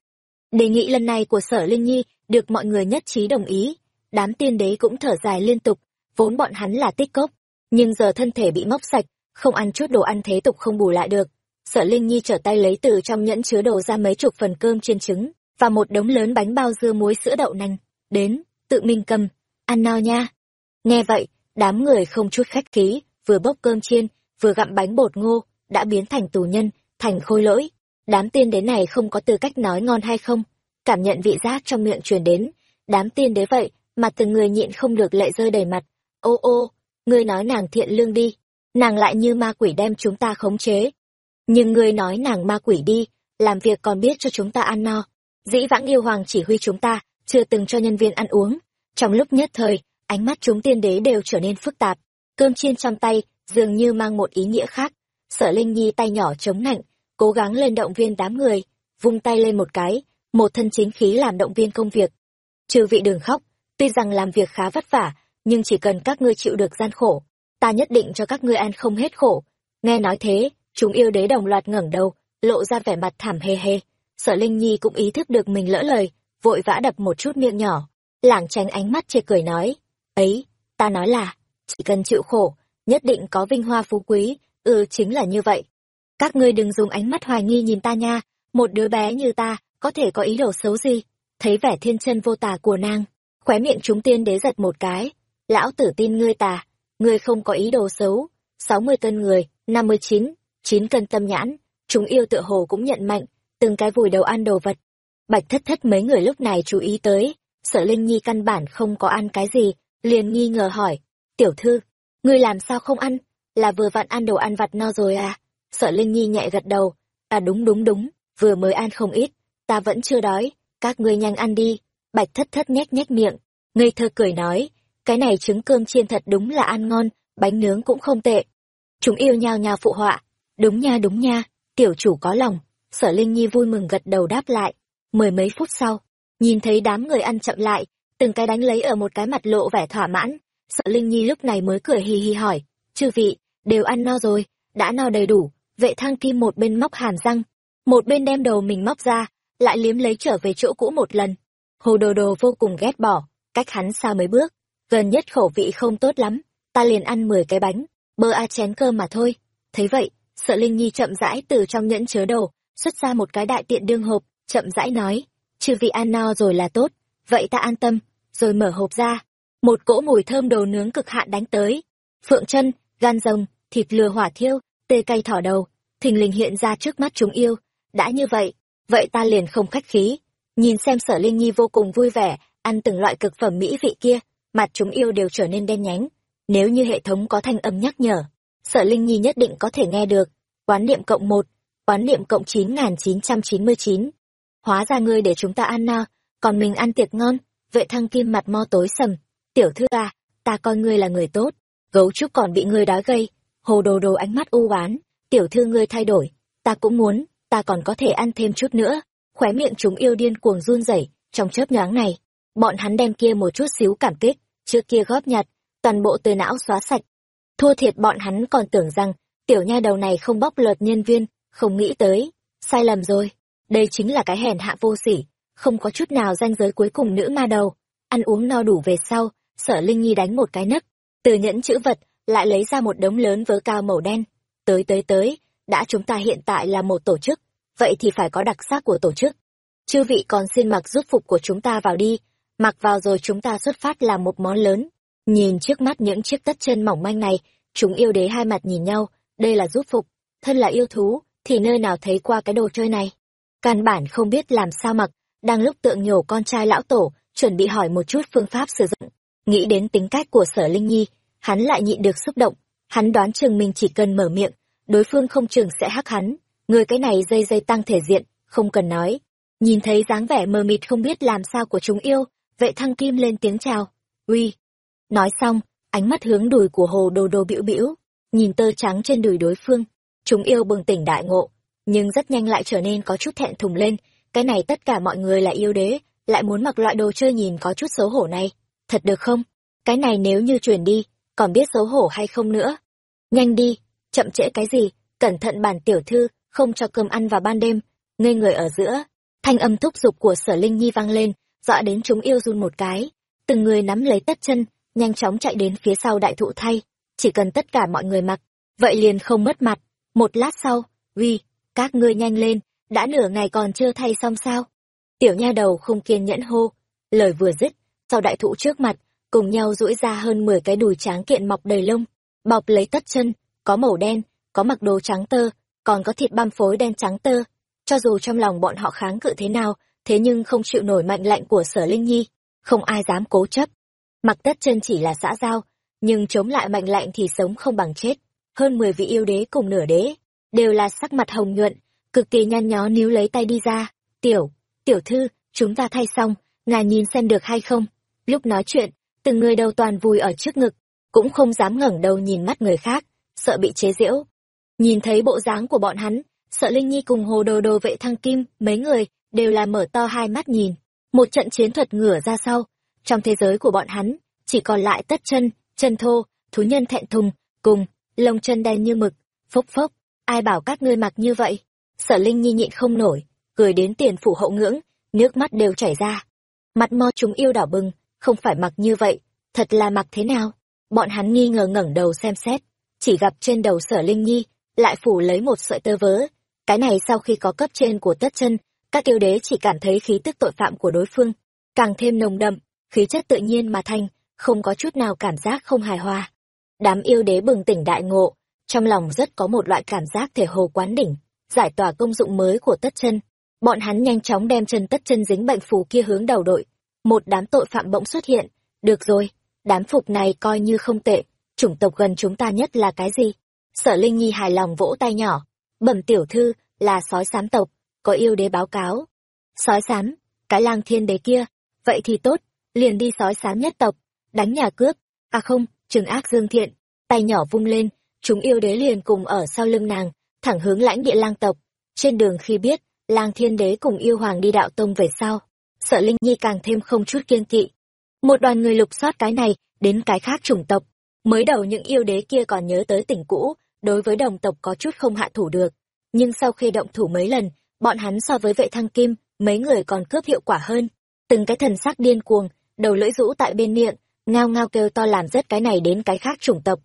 Đề nghị lần này của sở linh nhi được mọi người nhất trí đồng ý, đám tiên đế cũng thở dài liên tục, vốn bọn hắn là tích cốc, nhưng giờ thân thể bị móc sạch, không ăn chút đồ ăn thế tục không bù lại được, sở linh nhi trở tay lấy từ trong nhẫn chứa đồ ra mấy chục phần cơm chiên trứng và một đống lớn bánh bao dưa muối sữa đậu nành, đến tự mình cầm. Ăn no nha. Nghe vậy, đám người không chút khách khí, vừa bốc cơm chiên, vừa gặm bánh bột ngô, đã biến thành tù nhân, thành khôi lỗi. Đám tiên đế này không có tư cách nói ngon hay không. Cảm nhận vị giác trong miệng truyền đến. Đám tiên đế vậy mà từng người nhịn không được lệ rơi đầy mặt. Ô ô, ngươi nói nàng thiện lương đi. Nàng lại như ma quỷ đem chúng ta khống chế. Nhưng ngươi nói nàng ma quỷ đi, làm việc còn biết cho chúng ta ăn no. Dĩ vãng yêu hoàng chỉ huy chúng ta chưa từng cho nhân viên ăn uống. Trong lúc nhất thời, ánh mắt chúng tiên đế đều trở nên phức tạp. Cơm chiên trong tay dường như mang một ý nghĩa khác. Sở linh nhi tay nhỏ chống nạnh, cố gắng lên động viên đám người, vung tay lên một cái, một thân chính khí làm động viên công việc. Trừ vị đường khóc, tuy rằng làm việc khá vất vả, nhưng chỉ cần các ngươi chịu được gian khổ, ta nhất định cho các ngươi ăn không hết khổ. Nghe nói thế, chúng yêu đế đồng loạt ngẩng đầu, lộ ra vẻ mặt thảm hề hề. Sở linh nhi cũng ý thức được mình lỡ lời vội vã đập một chút miệng nhỏ. Lảng tránh ánh mắt chê cười nói, ấy, ta nói là, chỉ cần chịu khổ, nhất định có vinh hoa phú quý ừ chính là như vậy. Các ngươi đừng dùng ánh mắt hoài nghi nhìn ta nha, một đứa bé như ta, có thể có ý đồ xấu gì? Thấy vẻ thiên chân vô tà của nàng, khóe miệng chúng tiên đế giật một cái. Lão tử tin ngươi tà, ngươi không có ý đồ xấu. Sáu mươi cân người, năm mươi chín chín cân tâm nhãn, chúng yêu tựa hồ cũng nhận mạnh, từng cái vùi đầu ăn đồ vật bạch thất thất mấy người lúc này chú ý tới, sợ linh nhi căn bản không có ăn cái gì, liền nghi ngờ hỏi, tiểu thư, ngươi làm sao không ăn? Là vừa vặn ăn đồ ăn vặt no rồi à? Sợ linh nhi nhẹ gật đầu à đúng đúng đúng, vừa mới ăn không ít, ta vẫn chưa đói, các ngươi nhanh ăn đi. Bạch thất thất nhếch nhếch miệng, ngây thơ cười nói, cái này trứng cơm chiên thật đúng là ăn ngon, bánh nướng cũng không tệ. Chúng yêu nhao nhao phụ họa, đúng nha đúng nha, tiểu chủ có lòng. Sở linh nhi vui mừng gật đầu đáp lại mười mấy phút sau nhìn thấy đám người ăn chậm lại từng cái đánh lấy ở một cái mặt lộ vẻ thỏa mãn. Sợ linh nhi lúc này mới cười hì hì hỏi chư vị đều ăn no rồi đã no đầy đủ vệ thăng kim một bên móc hàm răng một bên đem đầu mình móc ra lại liếm lấy trở về chỗ cũ một lần. Hồ đồ đồ vô cùng ghét bỏ cách hắn xa mấy bước gần nhất khẩu vị không tốt lắm ta liền ăn mười cái bánh bơ a chén cơm mà thôi. Thấy vậy sợ linh nhi chậm rãi từ trong nhẫn chứa đồ, xuất ra một cái đại tiện đương hộp chậm rãi nói chư vị ăn no rồi là tốt, vậy ta an tâm. Rồi mở hộp ra, một cỗ mùi thơm đồ nướng cực hạn đánh tới. Phượng chân gan rồng, thịt lừa hỏa thiêu, tê cay thỏ đầu, thình lình hiện ra trước mắt chúng yêu. Đã như vậy vậy ta liền không khách khí. Nhìn xem sở linh nhi vô cùng vui vẻ, ăn từng loại cực phẩm mỹ vị kia, mặt chúng yêu đều trở nên đen nhánh. Nếu như hệ thống có thanh âm nhắc nhở, sở linh nhi nhất định có thể nghe được. Quán niệm cộng một, quán niệm cộng chín nghìn chín trăm chín mươi chín hóa ra ngươi để chúng ta ăn no còn mình ăn tiệc ngon vệ thăng kim mặt mo tối sầm tiểu thư ta, ta coi ngươi là người tốt gấu trúc còn bị ngươi đói gây hồ đồ đồ ánh mắt u oán tiểu thư ngươi thay đổi ta cũng muốn ta còn có thể ăn thêm chút nữa khóe miệng chúng yêu điên cuồng run rẩy trong chớp nhoáng này bọn hắn đem kia một chút xíu cảm kích, trước kia góp nhặt, toàn bộ từ não xóa sạch. Thua thiệt bọn hắn còn tưởng rằng, tiểu nha đầu này không bóc lột nhân viên, không nghĩ tới. Sai lầm rồi, đây chính là cái hèn hạ vô sỉ, không có chút nào danh giới cuối cùng nữ ma đầu. Ăn uống no đủ về sau, sở Linh Nhi đánh một cái nấc, từ nhẫn chữ vật, lại lấy ra một đống lớn vớ cao màu đen. Tới tới tới, đã chúng ta hiện tại là một tổ chức, vậy thì phải có đặc sắc của tổ chức. Chư vị còn xin mặc giúp phục của chúng ta vào đi, mặc vào rồi chúng ta xuất phát làm một món lớn. Nhìn trước mắt những chiếc tất chân mỏng manh này, chúng yêu đế hai mặt nhìn nhau, đây là giúp phục, thân là yêu thú, thì nơi nào thấy qua cái đồ chơi này. Căn bản không biết làm sao mặc, đang lúc tượng nhổ con trai lão tổ, chuẩn bị hỏi một chút phương pháp sử dụng. Nghĩ đến tính cách của sở Linh Nhi, hắn lại nhịn được xúc động, hắn đoán chừng mình chỉ cần mở miệng, đối phương không chừng sẽ hắc hắn. Người cái này dây dây tăng thể diện, không cần nói. Nhìn thấy dáng vẻ mờ mịt không biết làm sao của chúng yêu, vệ thăng kim lên tiếng chào. Uy. Nói xong, ánh mắt hướng đùi của hồ đồ đồ bĩu bĩu, nhìn tơ trắng trên đùi đối phương. Chúng yêu bừng tỉnh đại ngộ, nhưng rất nhanh lại trở nên có chút thẹn thùng lên. Cái này tất cả mọi người là yêu đế, lại muốn mặc loại đồ chơi nhìn có chút xấu hổ này. Thật được không? Cái này nếu như truyền đi, còn biết xấu hổ hay không nữa. Nhanh đi, chậm trễ cái gì, cẩn thận bản tiểu thư, không cho cơm ăn vào ban đêm, ngây người ở giữa. Thanh âm thúc giục của sở Linh Nhi vang lên, dọa đến chúng yêu run một cái. Từng người nắm lấy tất chân, nhanh chóng chạy đến phía sau đại thụ thay. Chỉ cần tất cả mọi người mặc, vậy liền không mất mặt. Một lát sau, uy, các ngươi nhanh lên, đã nửa ngày còn chưa thay xong sao? Tiểu nha đầu không kiên nhẫn hô, lời vừa dứt, sau đại thụ trước mặt, cùng nhau duỗi ra hơn 10 cái đùi tráng kiện mọc đầy lông, bọc lấy tất chân, có màu đen, có mặc đồ trắng tơ, còn có thịt băm phối đen trắng tơ. Cho dù trong lòng bọn họ kháng cự thế nào, thế nhưng không chịu nổi mạnh lạnh của sở Linh Nhi, không ai dám cố chấp. Mặc tất chân chỉ là xã giao, nhưng chống lại mạnh lạnh thì sống không bằng chết. Hơn 10 vị yêu đế cùng nửa đế, đều là sắc mặt hồng nhuận, cực kỳ nhăn nhó níu lấy tay đi ra. Tiểu, tiểu thư, chúng ta thay xong, ngài nhìn xem được hay không? Lúc nói chuyện, từng người đầu toàn vùi ở trước ngực, cũng không dám ngẩng đầu nhìn mắt người khác, sợ bị chế giễu. Nhìn thấy bộ dáng của bọn hắn, sợ Linh Nhi cùng hồ đồ đồ vệ thăng kim, mấy người, đều là mở to hai mắt nhìn. Một trận chiến thuật ngửa ra sau, trong thế giới của bọn hắn, chỉ còn lại tất chân, chân thô, thú nhân thẹn thùng, cùng, lông chân đen như mực, phốc phốc, ai bảo các ngươi mặc như vậy. Sở Linh Nhi nhịn không nổi, cười đến tiền phủ hậu ngưỡng, nước mắt đều chảy ra. Mặt mo chúng yêu đỏ bừng, không phải mặc như vậy, thật là mặc thế nào? Bọn hắn nghi ngờ ngẩng đầu xem xét, chỉ gặp trên đầu sở Linh Nhi, lại phủ lấy một sợi tơ vớ. Cái này sau khi có cấp trên của tất chân, các yêu đế chỉ cảm thấy khí tức tội phạm của đối phương, càng thêm nồng đậm, khí chất tự nhiên mà thành, không có chút nào cảm giác không hài hòa. Đám yêu đế bừng tỉnh đại ngộ, trong lòng rất có một loại cảm giác thể hồ quán đỉnh, giải tỏa công dụng mới của tất chân. Bọn hắn nhanh chóng đem chân tất chân dính bệnh phù kia hướng đầu đội. Một đám tội phạm bỗng xuất hiện. Được rồi, đám phục này coi như không tệ, chủng tộc gần chúng ta nhất là cái gì? Sở Linh Nhi hài lòng vỗ tay nhỏ. Bẩm tiểu thư, là sói xám tộc, có yêu đế báo cáo. Sói xám, cái lang thiên đế kia, vậy thì tốt, liền đi sói xám nhất tộc, đánh nhà cướp, à không, trừng ác dương thiện, tay nhỏ vung lên, chúng yêu đế liền cùng ở sau lưng nàng, thẳng hướng lãnh địa lang tộc. Trên đường khi biết, lang thiên đế cùng yêu hoàng đi đạo tông về sau, sợ Linh Nhi càng thêm không chút kiên kỵ. Một đoàn người lục soát cái này, đến cái khác chủng tộc. Mới đầu những yêu đế kia còn nhớ tới tỉnh cũ, đối với đồng tộc có chút không hạ thủ được. Nhưng sau khi động thủ mấy lần, bọn hắn so với vệ thăng kim, mấy người còn cướp hiệu quả hơn. Từng cái thần sắc điên cuồng, đầu lưỡi rũ tại bên miệng, ngao ngao kêu to làm rất cái này đến cái khác chủng tộc.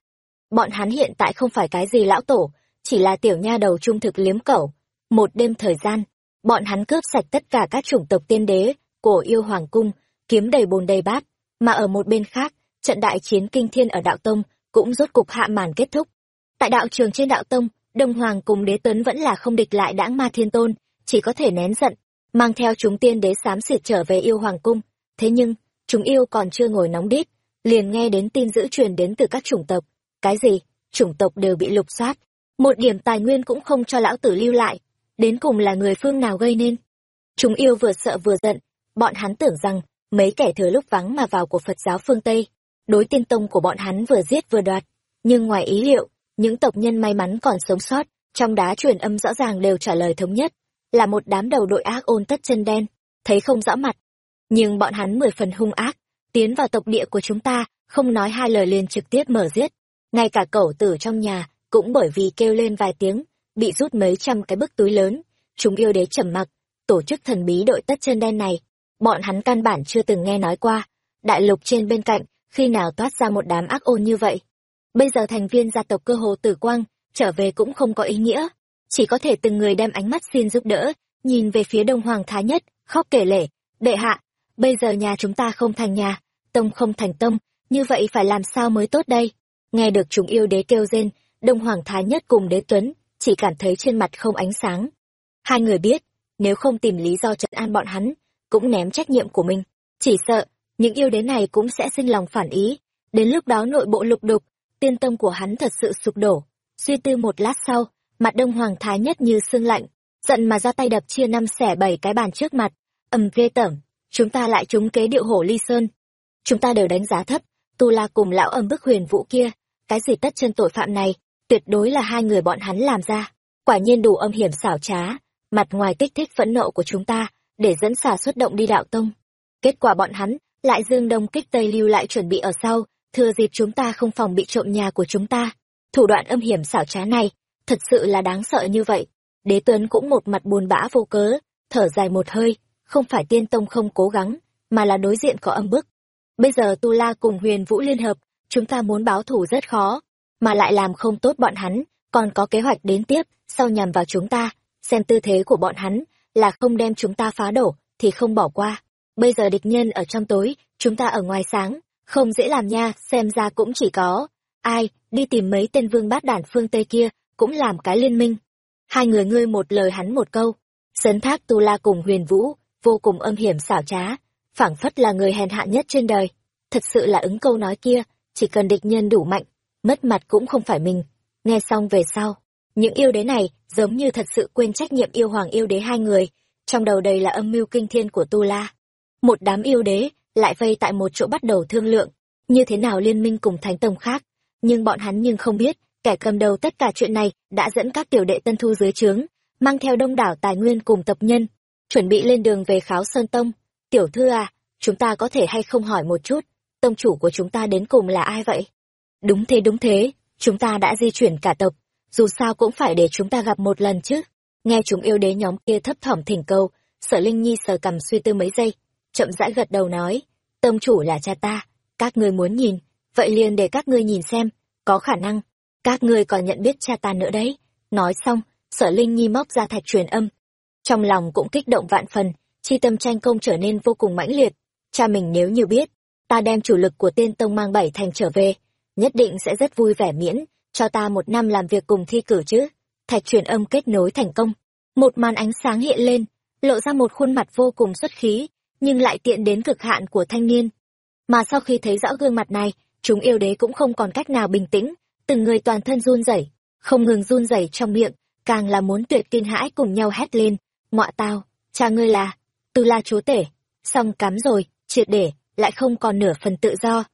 Bọn hắn hiện tại không phải cái gì lão tổ, chỉ là tiểu nha đầu trung thực liếm cẩu. Một đêm thời gian, bọn hắn cướp sạch tất cả các chủng tộc tiên đế của yêu hoàng cung, kiếm đầy bồn đầy bát, mà ở một bên khác, trận đại chiến kinh thiên ở đạo tông cũng rốt cục hạ màn kết thúc. Tại đạo trường trên đạo tông, Đông Hoàng cùng đế tấn vẫn là không địch lại đãng ma thiên tôn, chỉ có thể nén giận, mang theo chúng tiên đế xám xịt trở về yêu hoàng cung. Thế nhưng, chúng yêu còn chưa ngồi nóng đít, liền nghe đến tin dữ truyền đến từ các chủng tộc. Cái gì? Chủng tộc đều bị lục soát. Một điểm tài nguyên cũng không cho lão tử lưu lại. Đến cùng là người phương nào gây nên? Chúng yêu vừa sợ vừa giận, bọn hắn tưởng rằng mấy kẻ thừa lúc vắng mà vào của Phật giáo phương Tây, đối tiên tông của bọn hắn vừa giết vừa đoạt. Nhưng ngoài ý liệu, những tộc nhân may mắn còn sống sót, trong đá truyền âm rõ ràng đều trả lời thống nhất, là một đám đầu đội ác ôn tất chân đen, thấy không rõ mặt. nhưng bọn hắn mười phần hung ác, tiến vào tộc địa của chúng ta, không nói hai lời liền trực tiếp mở giết. Ngay cả cẩu tử trong nhà, cũng bởi vì kêu lên vài tiếng, bị rút mấy trăm cái bức túi lớn. Chúng yêu đế trầm mặc, tổ chức thần bí đội tất chân đen này, bọn hắn căn bản chưa từng nghe nói qua. Đại lục trên bên cạnh, khi nào toát ra một đám ác ôn như vậy. Bây giờ thành viên gia tộc cơ hồ tử quang, trở về cũng không có ý nghĩa. Chỉ có thể từng người đem ánh mắt xin giúp đỡ, nhìn về phía đông hoàng thái nhất, khóc kể lể. Đệ hạ, bây giờ nhà chúng ta không thành nhà, tông không thành tông, như vậy phải làm sao mới tốt đây? Nghe được chúng yêu đế kêu rên, đông hoàng thái nhất cùng đế tuấn, chỉ cảm thấy trên mặt không ánh sáng. Hai người biết, nếu không tìm lý do trấn an bọn hắn, cũng ném trách nhiệm của mình. Chỉ sợ, những yêu đế này cũng sẽ sinh lòng phản ý. Đến lúc đó nội bộ lục đục, tiên tâm của hắn thật sự sụp đổ. Suy tư một lát sau, mặt đông hoàng thái nhất như sương lạnh, giận mà ra tay đập chia năm xẻ bảy cái bàn trước mặt. ầm ghê tởm, chúng ta lại trúng kế điệu hổ ly sơn. Chúng ta đều đánh giá thấp, tu la cùng lão âm bức huyền vũ kia. Cái gì tất chân tội phạm này, tuyệt đối là hai người bọn hắn làm ra. Quả nhiên đủ âm hiểm xảo trá, mặt ngoài kích thích phẫn nộ của chúng ta, để dẫn xả xuất động đi đạo tông. Kết quả bọn hắn, lại dương đông kích tây lưu lại chuẩn bị ở sau, thừa dịp chúng ta không phòng bị trộm nhà của chúng ta. Thủ đoạn âm hiểm xảo trá này, thật sự là đáng sợ như vậy. Đế Tuấn cũng một mặt buồn bã vô cớ, thở dài một hơi, không phải tiên tông không cố gắng, mà là đối diện có âm bức. Bây giờ Tu La cùng huyền vũ liên hợp, chúng ta muốn báo thủ rất khó, mà lại làm không tốt bọn hắn, còn có kế hoạch đến tiếp, sau nhằm vào chúng ta, xem tư thế của bọn hắn, là không đem chúng ta phá đổ, thì không bỏ qua. Bây giờ địch nhân ở trong tối, chúng ta ở ngoài sáng, không dễ làm nha, xem ra cũng chỉ có. Ai, đi tìm mấy tên vương bát đản phương Tây kia, cũng làm cái liên minh. Hai người ngươi một lời hắn một câu. Sấn thác tu la cùng huyền vũ, vô cùng âm hiểm xảo trá, phảng phất là người hèn hạ nhất trên đời. Thật sự là ứng câu nói kia, chỉ cần địch nhân đủ mạnh, mất mặt cũng không phải mình. Nghe xong về sau, những yêu đế này giống như thật sự quên trách nhiệm yêu hoàng yêu đế hai người, trong đầu đầy là âm mưu kinh thiên của Tu La. Một đám yêu đế lại vây tại một chỗ bắt đầu thương lượng, như thế nào liên minh cùng thánh tông khác, nhưng bọn hắn nhưng không biết, kẻ cầm đầu tất cả chuyện này đã dẫn các tiểu đệ tân thu dưới trướng, mang theo đông đảo tài nguyên cùng tập nhân, chuẩn bị lên đường về Kháo Sơn Tông. Tiểu thư à, chúng ta có thể hay không hỏi một chút, tông chủ của chúng ta đến cùng là ai vậy? Đúng thế đúng thế, chúng ta đã di chuyển cả tộc, dù sao cũng phải để chúng ta gặp một lần chứ. Nghe chúng yêu đế nhóm kia thấp thỏm thỉnh cầu, sở Linh Nhi sờ cầm suy tư mấy giây, chậm rãi gật đầu nói, tông chủ là cha ta, các ngươi muốn nhìn, vậy liền để các ngươi nhìn xem, có khả năng, các ngươi còn nhận biết cha ta nữa đấy. Nói xong, sở Linh Nhi móc ra thạch truyền âm. Trong lòng cũng kích động vạn phần, chi tâm tranh công trở nên vô cùng mãnh liệt. Cha mình nếu như biết, ta đem chủ lực của tiên tông mang bảy thành trở về, nhất định sẽ rất vui vẻ miễn, cho ta một năm làm việc cùng thi cử chứ. Thạch truyền âm kết nối thành công. Một màn ánh sáng hiện lên, lộ ra một khuôn mặt vô cùng xuất khí, nhưng lại tiện đến cực hạn của thanh niên. Mà sau khi thấy rõ gương mặt này, chúng yêu đế cũng không còn cách nào bình tĩnh, từng người toàn thân run rẩy, không ngừng run rẩy trong miệng, càng là muốn tuyệt kinh hãi cùng nhau hét lên, "Ngọa tao, cha ngươi là Tư La chúa tể." Xong cắm rồi, triệt để, lại không còn nửa phần tự do.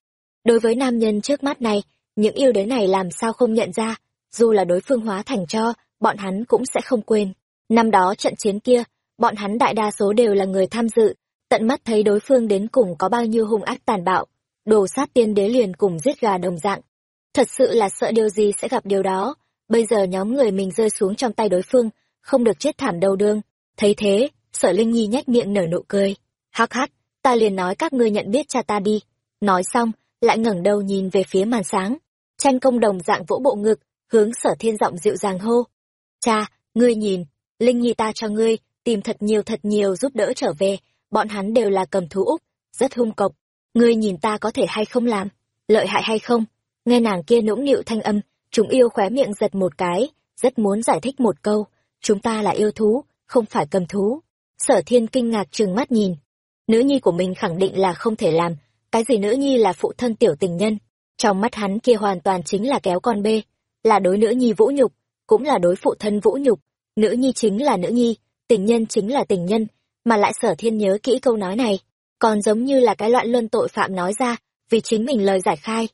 Đối với nam nhân trước mắt này, những yêu đế này làm sao không nhận ra, dù là đối phương hóa thành cho, bọn hắn cũng sẽ không quên. Năm đó trận chiến kia, bọn hắn đại đa số đều là người tham dự, tận mắt thấy đối phương đến cùng có bao nhiêu hung ác tàn bạo, đồ sát tiên đế liền cùng giết gà đồng dạng. Thật sự là sợ điều gì sẽ gặp điều đó, bây giờ nhóm người mình rơi xuống trong tay đối phương, không được chết thảm đầu đương. Thấy thế, sợ Linh Nhi nhếch miệng nở nụ cười. Hắc hắc, ta liền nói các ngươi nhận biết cha ta đi. Nói xong, lại ngẩng đầu nhìn về phía màn sáng. Tranh công đồng dạng vỗ bộ ngực, hướng sở thiên giọng dịu dàng hô. Cha, ngươi nhìn, Linh Nhi ta cho ngươi, tìm thật nhiều thật nhiều giúp đỡ trở về, bọn hắn đều là cầm thú Úc, rất hung cộc. Ngươi nhìn ta có thể hay không làm, lợi hại hay không? Nghe nàng kia nũng nịu thanh âm, chúng yêu khóe miệng giật một cái, rất muốn giải thích một câu, chúng ta là yêu thú, không phải cầm thú. Sở thiên kinh ngạc trừng mắt nhìn. Nữ nhi của mình khẳng định là không thể làm, cái gì nữ nhi là phụ thân tiểu tình nhân. Trong mắt hắn kia hoàn toàn chính là kéo con bê, là đối nữ nhi vũ nhục, cũng là đối phụ thân vũ nhục. Nữ nhi chính là nữ nhi, tình nhân chính là tình nhân, mà lại sở thiên nhớ kỹ câu nói này, còn giống như là cái loạn luân tội phạm nói ra, vì chính mình lời giải khai.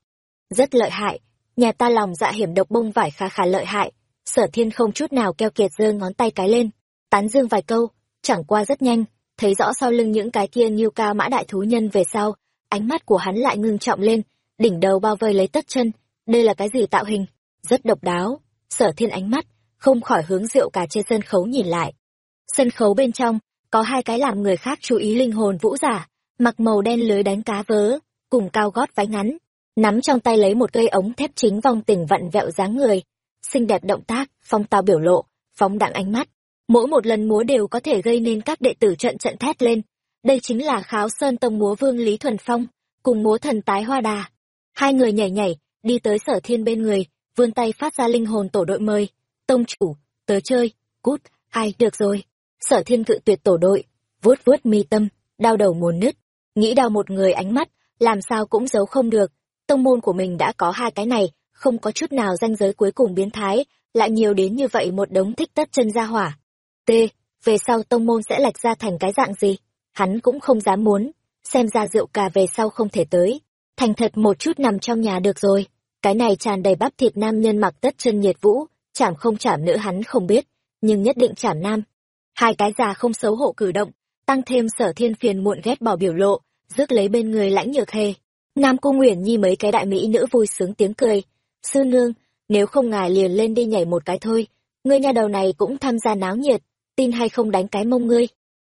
Rất lợi hại, nhà ta lòng dạ hiểm độc bông vải khá khá lợi hại, sở thiên không chút nào keo kiệt giơ ngón tay cái lên, tán dương vài câu, chẳng qua rất nhanh, thấy rõ sau lưng những cái kia như cao mã đại thú nhân về sau, ánh mắt của hắn lại ngưng trọng lên, đỉnh đầu bao vây lấy tất chân, đây là cái gì tạo hình? Rất độc đáo. Sở thiên ánh mắt, không khỏi hướng rượu cả trên sân khấu nhìn lại. Sân khấu bên trong, có hai cái làm người khác chú ý linh hồn vũ giả, mặc màu đen lưới đánh cá vớ, cùng cao gót váy ngắn, nắm trong tay lấy một cây ống thép chính vong tình vặn vẹo dáng người. Xinh đẹp động tác, phong tao biểu lộ, phóng đặng ánh mắt. Mỗi một lần múa đều có thể gây nên các đệ tử trận trận thét lên. Đây chính là kháo sơn tông múa vương Lý Thuần Phong, cùng múa thần tái hoa đà. Hai người nhảy nhảy, đi tới sở thiên bên người, vươn tay phát ra linh hồn tổ đội mời. Tông chủ, tớ chơi, cút, ai, được rồi. Sở thiên cự tuyệt tổ đội, vuốt vuốt mi tâm, đau đầu muốn nứt. Nghĩ đau một người ánh mắt, làm sao cũng giấu không được. Tông môn của mình đã có hai cái này, không có chút nào danh giới cuối cùng biến thái, lại nhiều đến như vậy một đống thích tất chân ra hỏa. T, về sau tông môn sẽ lệch ra thành cái dạng gì? Hắn cũng không dám muốn, xem ra rượu cà về sau không thể tới. Thành thật một chút nằm trong nhà được rồi. Cái này tràn đầy bắp thịt nam nhân mặc tất chân nhiệt vũ, chảm không chảm nữ hắn không biết, nhưng nhất định chảm nam. Hai cái già không xấu hổ cử động, tăng thêm sở thiên phiền muộn ghét bỏ biểu lộ, rước lấy bên người lãnh nhược hề. Nam Cung Nguyễn Nhi mấy cái đại mỹ nữ vui sướng tiếng cười. Sư nương, nếu không ngài liền lên đi nhảy một cái thôi, ngươi nhà đầu này cũng tham gia náo nhiệt, tin hay không đánh cái mông ngươi.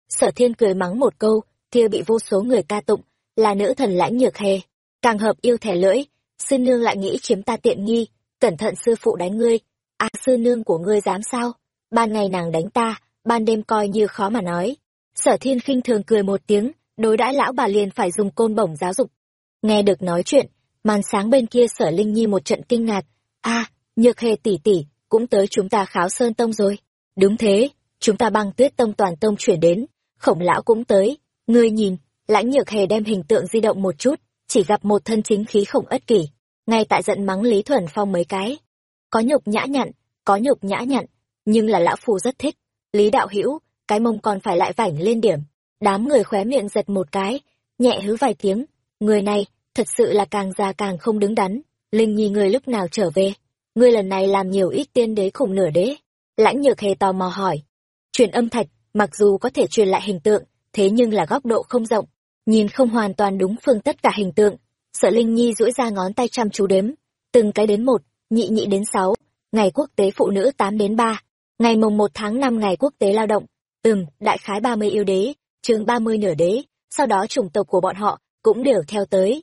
Sở thiên cười mắng một câu, kia bị vô số người ca tụng, là nữ thần lãnh nhược hề. Càng hợp yêu thẻ lưỡi, sư nương lại nghĩ chiếm ta tiện nghi, cẩn thận sư phụ đánh ngươi. À sư nương của ngươi dám sao? Ban ngày nàng đánh ta, ban đêm coi như khó mà nói. Sở thiên khinh thường cười một tiếng, đối đãi lão bà liền phải dùng côn bổng giáo dục. Nghe được nói chuyện, màn sáng bên kia sở Linh Nhi một trận kinh ngạc. a nhược hề tỷ tỷ, cũng tới chúng ta kháo sơn tông rồi. Đúng thế, chúng ta băng tuyết tông toàn tông chuyển đến, khổng lão cũng tới. Ngươi nhìn, lãnh nhược hề đem hình tượng di động một chút, chỉ gặp một thân chính khí khổng ất kỷ, ngay tại giận mắng Lý Thuần Phong mấy cái. Có nhục nhã nhặn, có nhục nhã nhặn, nhưng là lão phù rất thích. Lý đạo hữu cái mông còn phải lại vảnh lên điểm. Đám người khóe miệng giật một cái, nhẹ hứ vài tiếng. Người này, thật sự là càng già càng không đứng đắn. Linh Nhi người lúc nào trở về? Ngươi lần này làm nhiều ít tiên đế khủng nửa đế. Lãnh nhược hề tò mò hỏi. Truyền âm thạch, mặc dù có thể truyền lại hình tượng, thế nhưng là góc độ không rộng, nhìn không hoàn toàn đúng phương tất cả hình tượng. Sợ Linh Nhi duỗi ra ngón tay chăm chú đếm, từng cái đến một, nhị nhị đến sáu, ngày quốc tế phụ nữ tám đến ba, ngày mồng một tháng năm ngày quốc tế lao động, Ừm, đại khái ba mươi yêu đế, chương ba mươi nửa đế, sau đó chủng tộc của bọn họ cũng đều theo tới.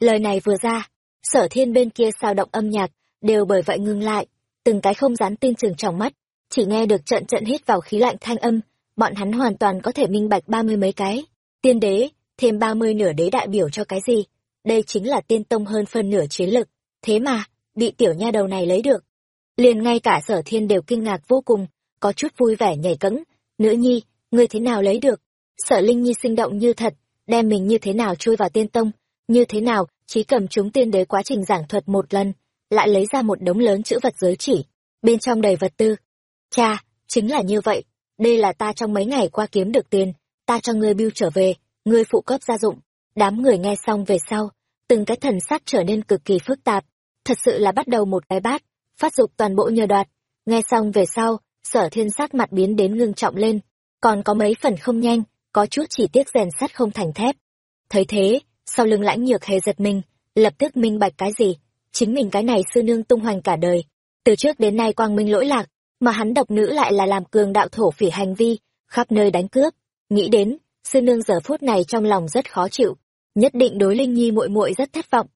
Lời này vừa ra, sở thiên bên kia sao động âm nhạc, đều bởi vậy ngưng lại, từng cái không dán tin trường trong mắt, chỉ nghe được trận trận hít vào khí lạnh thanh âm, bọn hắn hoàn toàn có thể minh bạch ba mươi mấy cái. Tiên đế, thêm ba mươi nửa đế đại biểu cho cái gì? Đây chính là tiên tông hơn phân nửa chiến lực, thế mà, bị tiểu nha đầu này lấy được. Liền ngay cả sở thiên đều kinh ngạc vô cùng, có chút vui vẻ nhảy cẫng, Nữ nhi, ngươi thế nào lấy được? Sở Linh Nhi sinh động như thật, đem mình như thế nào chui vào tiên tông, như thế nào, trí cầm chúng tiên đế quá trình giảng thuật một lần, lại lấy ra một đống lớn chữ vật giới chỉ, bên trong đầy vật tư. Cha, chính là như vậy, đây là ta trong mấy ngày qua kiếm được tiền, ta cho ngươi biêu trở về, ngươi phụ cấp gia dụng. Đám người nghe xong về sau, từng cái thần sắc trở nên cực kỳ phức tạp, thật sự là bắt đầu một cái bát, phát dục toàn bộ nhờ đoạt. Nghe xong về sau, sở thiên sắc mặt biến đến ngưng trọng lên, còn có mấy phần không nhanh, có chút chỉ tiếc rèn sắt không thành thép. Thấy thế, sau lưng lãnh nhược hề giật mình, lập tức minh bạch cái gì, chính mình cái này sư nương tung hoành cả đời. Từ trước đến nay quang minh lỗi lạc, mà hắn độc nữ lại là làm cường đạo thổ phỉ hành vi, khắp nơi đánh cướp. Nghĩ đến, sư nương giờ phút này trong lòng rất khó chịu, nhất định đối Linh Nhi muội muội rất thất vọng.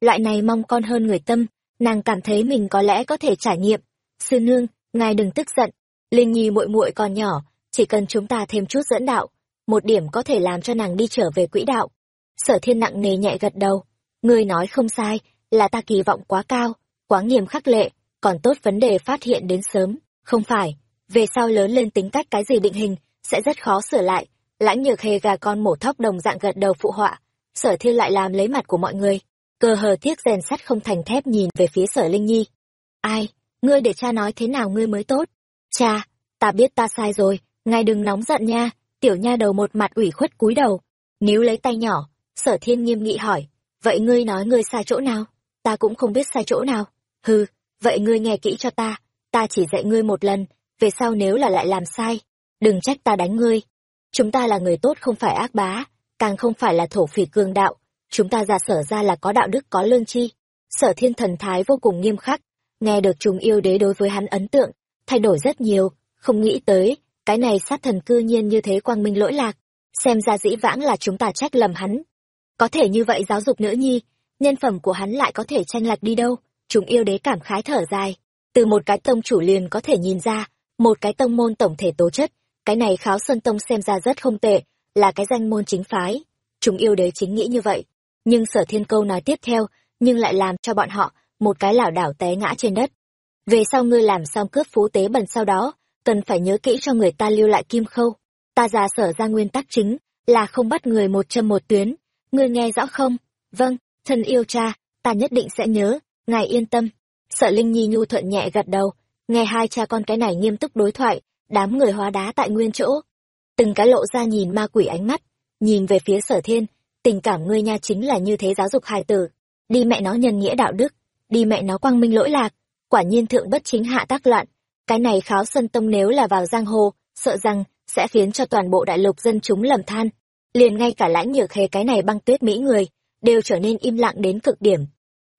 Loại này mong con hơn người tâm, nàng cảm thấy mình có lẽ có thể trải nghiệm. Sư nương, ngài đừng tức giận linh nhi muội muội còn nhỏ chỉ cần chúng ta thêm chút dẫn đạo một điểm có thể làm cho nàng đi trở về quỹ đạo sở thiên nặng nề nhẹ gật đầu ngươi nói không sai là ta kỳ vọng quá cao quá nghiêm khắc lệ còn tốt vấn đề phát hiện đến sớm không phải về sau lớn lên tính cách cái gì định hình sẽ rất khó sửa lại lãnh nhược hề gà con mổ thóc đồng dạng gật đầu phụ họa sở thiên lại làm lấy mặt của mọi người cờ hờ tiếc rèn sắt không thành thép nhìn về phía sở linh nhi ai ngươi để cha nói thế nào ngươi mới tốt. Cha, ta biết ta sai rồi, ngài đừng nóng giận nha, tiểu nha đầu một mặt ủy khuất cúi đầu. Níu lấy tay nhỏ, sở thiên nghiêm nghị hỏi, vậy ngươi nói ngươi sai chỗ nào? Ta cũng không biết sai chỗ nào. Hừ, vậy ngươi nghe kỹ cho ta, ta chỉ dạy ngươi một lần, về sau nếu là lại làm sai, đừng trách ta đánh ngươi. chúng ta là người tốt không phải ác bá, càng không phải là thổ phỉ cường đạo, chúng ta ra sở ra là có đạo đức có lương chi. Sở thiên thần thái vô cùng nghiêm khắc, nghe được chúng yêu đế đối với hắn ấn tượng, thay đổi rất nhiều, không nghĩ tới, cái này sát thần cư nhiên như thế quang minh lỗi lạc, xem ra dĩ vãng là chúng ta trách lầm hắn. Có thể như vậy giáo dục nữ nhi, nhân phẩm của hắn lại có thể tranh lệch đi đâu, chúng yêu đế cảm khái thở dài. Từ một cái tông chủ liền có thể nhìn ra, một cái tông môn tổng thể tố chất, cái này kháo sơn tông xem ra rất không tệ, là cái danh môn chính phái. Chúng yêu đế chính nghĩ như vậy. Nhưng sở thiên câu nói tiếp theo, nhưng lại làm cho bọn họ một cái lảo đảo té ngã trên đất. Về sau ngươi làm xong cướp phú tế bần sau đó, cần phải nhớ kỹ cho người ta lưu lại kim khâu. Ta già sở ra nguyên tắc chính, là không bắt người một châm một tuyến. Ngươi nghe rõ không? Vâng, thân yêu cha, ta nhất định sẽ nhớ, ngài yên tâm. sợ Linh Nhi nhu thuận nhẹ gật đầu, nghe hai cha con cái này nghiêm túc đối thoại, đám người hóa đá tại nguyên chỗ. Từng cái lộ ra nhìn ma quỷ ánh mắt, nhìn về phía sở thiên, tình cảm ngươi nha chính là như thế giáo dục hài tử. Đi mẹ nó nhân nghĩa đạo đức, đi mẹ nó quang minh lỗi lạc, quả nhiên thượng bất chính hạ tác loạn. Cái này kháo sân tông nếu là vào giang hồ, sợ rằng sẽ khiến cho toàn bộ đại lục dân chúng lầm than. Liền ngay cả lãnh nhược hề cái này băng tuyết mỹ người, đều trở nên im lặng đến cực điểm.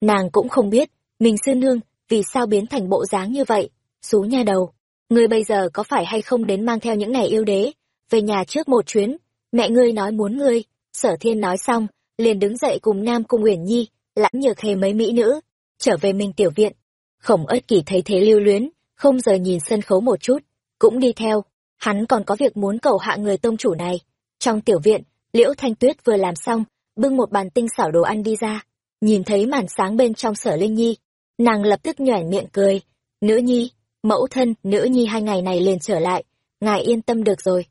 Nàng cũng không biết, mình sư nương, vì sao biến thành bộ dáng như vậy, xú nha đầu. Ngươi bây giờ có phải hay không đến mang theo những này yêu đế, về nhà trước một chuyến, mẹ ngươi nói muốn ngươi, sở thiên nói xong, liền đứng dậy cùng Nam Cung Uyển Nhi, lãng nhược hề mấy mỹ nữ, trở về mình tiểu viện. Khổng ớt kỳ thấy thế lưu luyến, không rời nhìn sân khấu một chút, cũng đi theo, hắn còn có việc muốn cầu hạ người tông chủ này. Trong tiểu viện, Liễu Thanh Tuyết vừa làm xong, bưng một bàn tinh xảo đồ ăn đi ra, nhìn thấy màn sáng bên trong sở Linh Nhi, nàng lập tức nhoẻn miệng cười, nữ nhi, mẫu thân, nữ nhi hai ngày này liền trở lại, ngài yên tâm được rồi.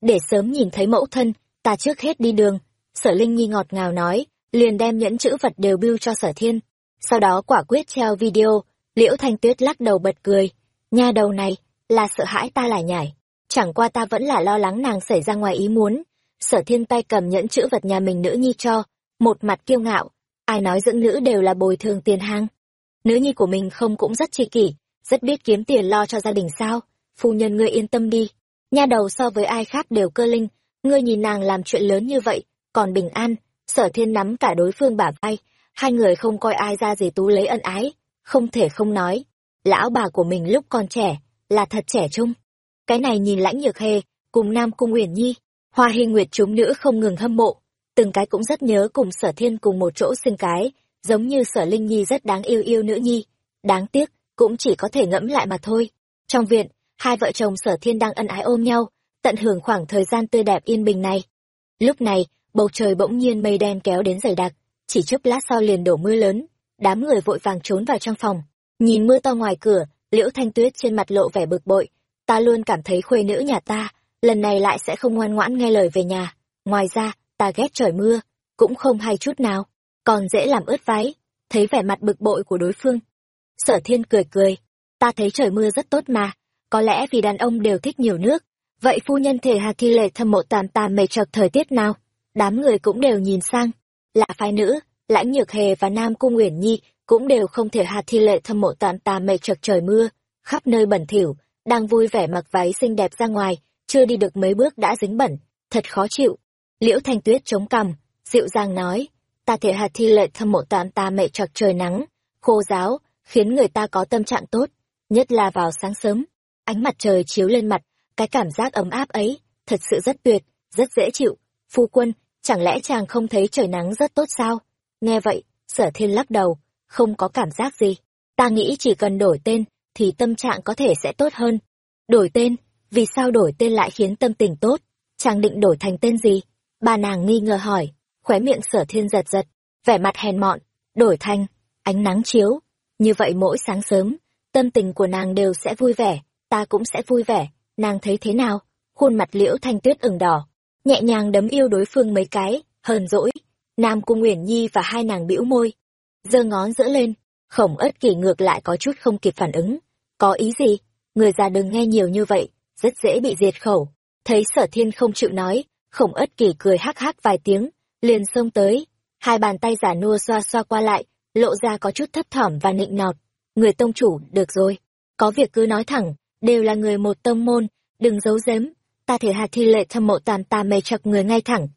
Để sớm nhìn thấy mẫu thân, ta trước hết đi đường, sở Linh Nhi ngọt ngào nói, liền đem nhẫn chữ vật đều bưu cho sở thiên. Sau đó quả quyết treo video, liễu thanh tuyết lắc đầu bật cười, nha đầu này, là sợ hãi ta lại nhảy. Chẳng qua ta vẫn là lo lắng nàng xảy ra ngoài ý muốn. Sở thiên tay cầm nhẫn chữ vật nhà mình nữ nhi cho, một mặt kiêu ngạo, ai nói dưỡng nữ đều là bồi thường tiền hang. Nữ nhi của mình không cũng rất tri kỷ, rất biết kiếm tiền lo cho gia đình sao, phu nhân ngươi yên tâm đi. Nha đầu so với ai khác đều cơ linh, ngươi nhìn nàng làm chuyện lớn như vậy, còn bình an, sở thiên nắm cả đối phương bả vai, hai người không coi ai ra gì tú lấy ân ái, không thể không nói. Lão bà của mình lúc còn trẻ, là thật trẻ trung. Cái này nhìn lãnh nhược hề, cùng Nam Cung Uyển Nhi, Hoa Hy Nguyệt chúng nữ không ngừng hâm mộ, từng cái cũng rất nhớ cùng sở thiên cùng một chỗ sinh cái, giống như sở Linh Nhi rất đáng yêu yêu nữ nhi. Đáng tiếc, cũng chỉ có thể ngẫm lại mà thôi. Trong viện, hai vợ chồng sở thiên đang ân ái ôm nhau, tận hưởng khoảng thời gian tươi đẹp yên bình này. Lúc này, bầu trời bỗng nhiên mây đen kéo đến dày đặc, chỉ chốc lát sau liền đổ mưa lớn, đám người vội vàng trốn vào trong phòng. Nhìn mưa to ngoài cửa, liễu thanh tuyết trên mặt lộ vẻ bực bội, ta luôn cảm thấy khuê nữ nhà ta, lần này lại sẽ không ngoan ngoãn nghe lời về nhà. Ngoài ra, ta ghét trời mưa, cũng không hay chút nào, còn dễ làm ướt váy, thấy vẻ mặt bực bội của đối phương. Sở thiên cười cười, ta thấy trời mưa rất tốt mà, có lẽ vì đàn ông đều thích nhiều nước, vậy phu nhân thể hà thi lệ thâm mộ tàm tàm mệt trọc thời tiết nào? Đám người cũng đều nhìn sang, lạ phái nữ, lãnh nhược hề và nam cung uyển nhi cũng đều không thể hà thi lệ thâm mộ tàm tàm mệt trọc trời mưa, khắp nơi bẩn thỉu, đang vui vẻ mặc váy xinh đẹp ra ngoài, chưa đi được mấy bước đã dính bẩn, thật khó chịu. Liễu Thanh Tuyết chống cằm, dịu dàng nói, ta thể hạt thi lệ thâm mộ tạm ta mẹ trọc trời nắng, khô giáo, khiến người ta có tâm trạng tốt, nhất là vào sáng sớm. Ánh mặt trời chiếu lên mặt, cái cảm giác ấm áp ấy, thật sự rất tuyệt, rất dễ chịu. Phu quân, chẳng lẽ chàng không thấy trời nắng rất tốt sao? Nghe vậy, sở thiên lắc đầu, không có cảm giác gì. Ta nghĩ chỉ cần đổi tên, thì tâm trạng có thể sẽ tốt hơn. Đổi tên, vì sao đổi tên lại khiến tâm tình tốt? Chàng định đổi thành tên gì? Bà nàng nghi ngờ hỏi, khóe miệng sở thiên giật giật, vẻ mặt hèn mọn, đổi thành, ánh nắng chiếu. Như vậy mỗi sáng sớm, tâm tình của nàng đều sẽ vui vẻ, ta cũng sẽ vui vẻ, nàng thấy thế nào? Khuôn mặt liễu thanh tuyết ửng đỏ, nhẹ nhàng đấm yêu đối phương mấy cái, hờn dỗi. Nam Cung Uyển Nhi và hai nàng bĩu môi, giơ ngón giữa lên, khổng ất kỳ ngược lại có chút không kịp phản ứng. Có ý gì? Người già đừng nghe nhiều như vậy, rất dễ bị diệt khẩu. Thấy sở thiên không chịu nói, khổng ất kỳ cười hắc hắc vài tiếng, liền xông tới. Hai bàn tay giả nua xoa xoa qua lại, lộ ra có chút thấp thỏm và nịnh nọt. Người tông chủ, được rồi. Có việc cứ nói thẳng, đều là người một tông môn, đừng giấu giếm. ta thể hạt thi lệ thâm mộ tàn tà mê chọc người ngay thẳng.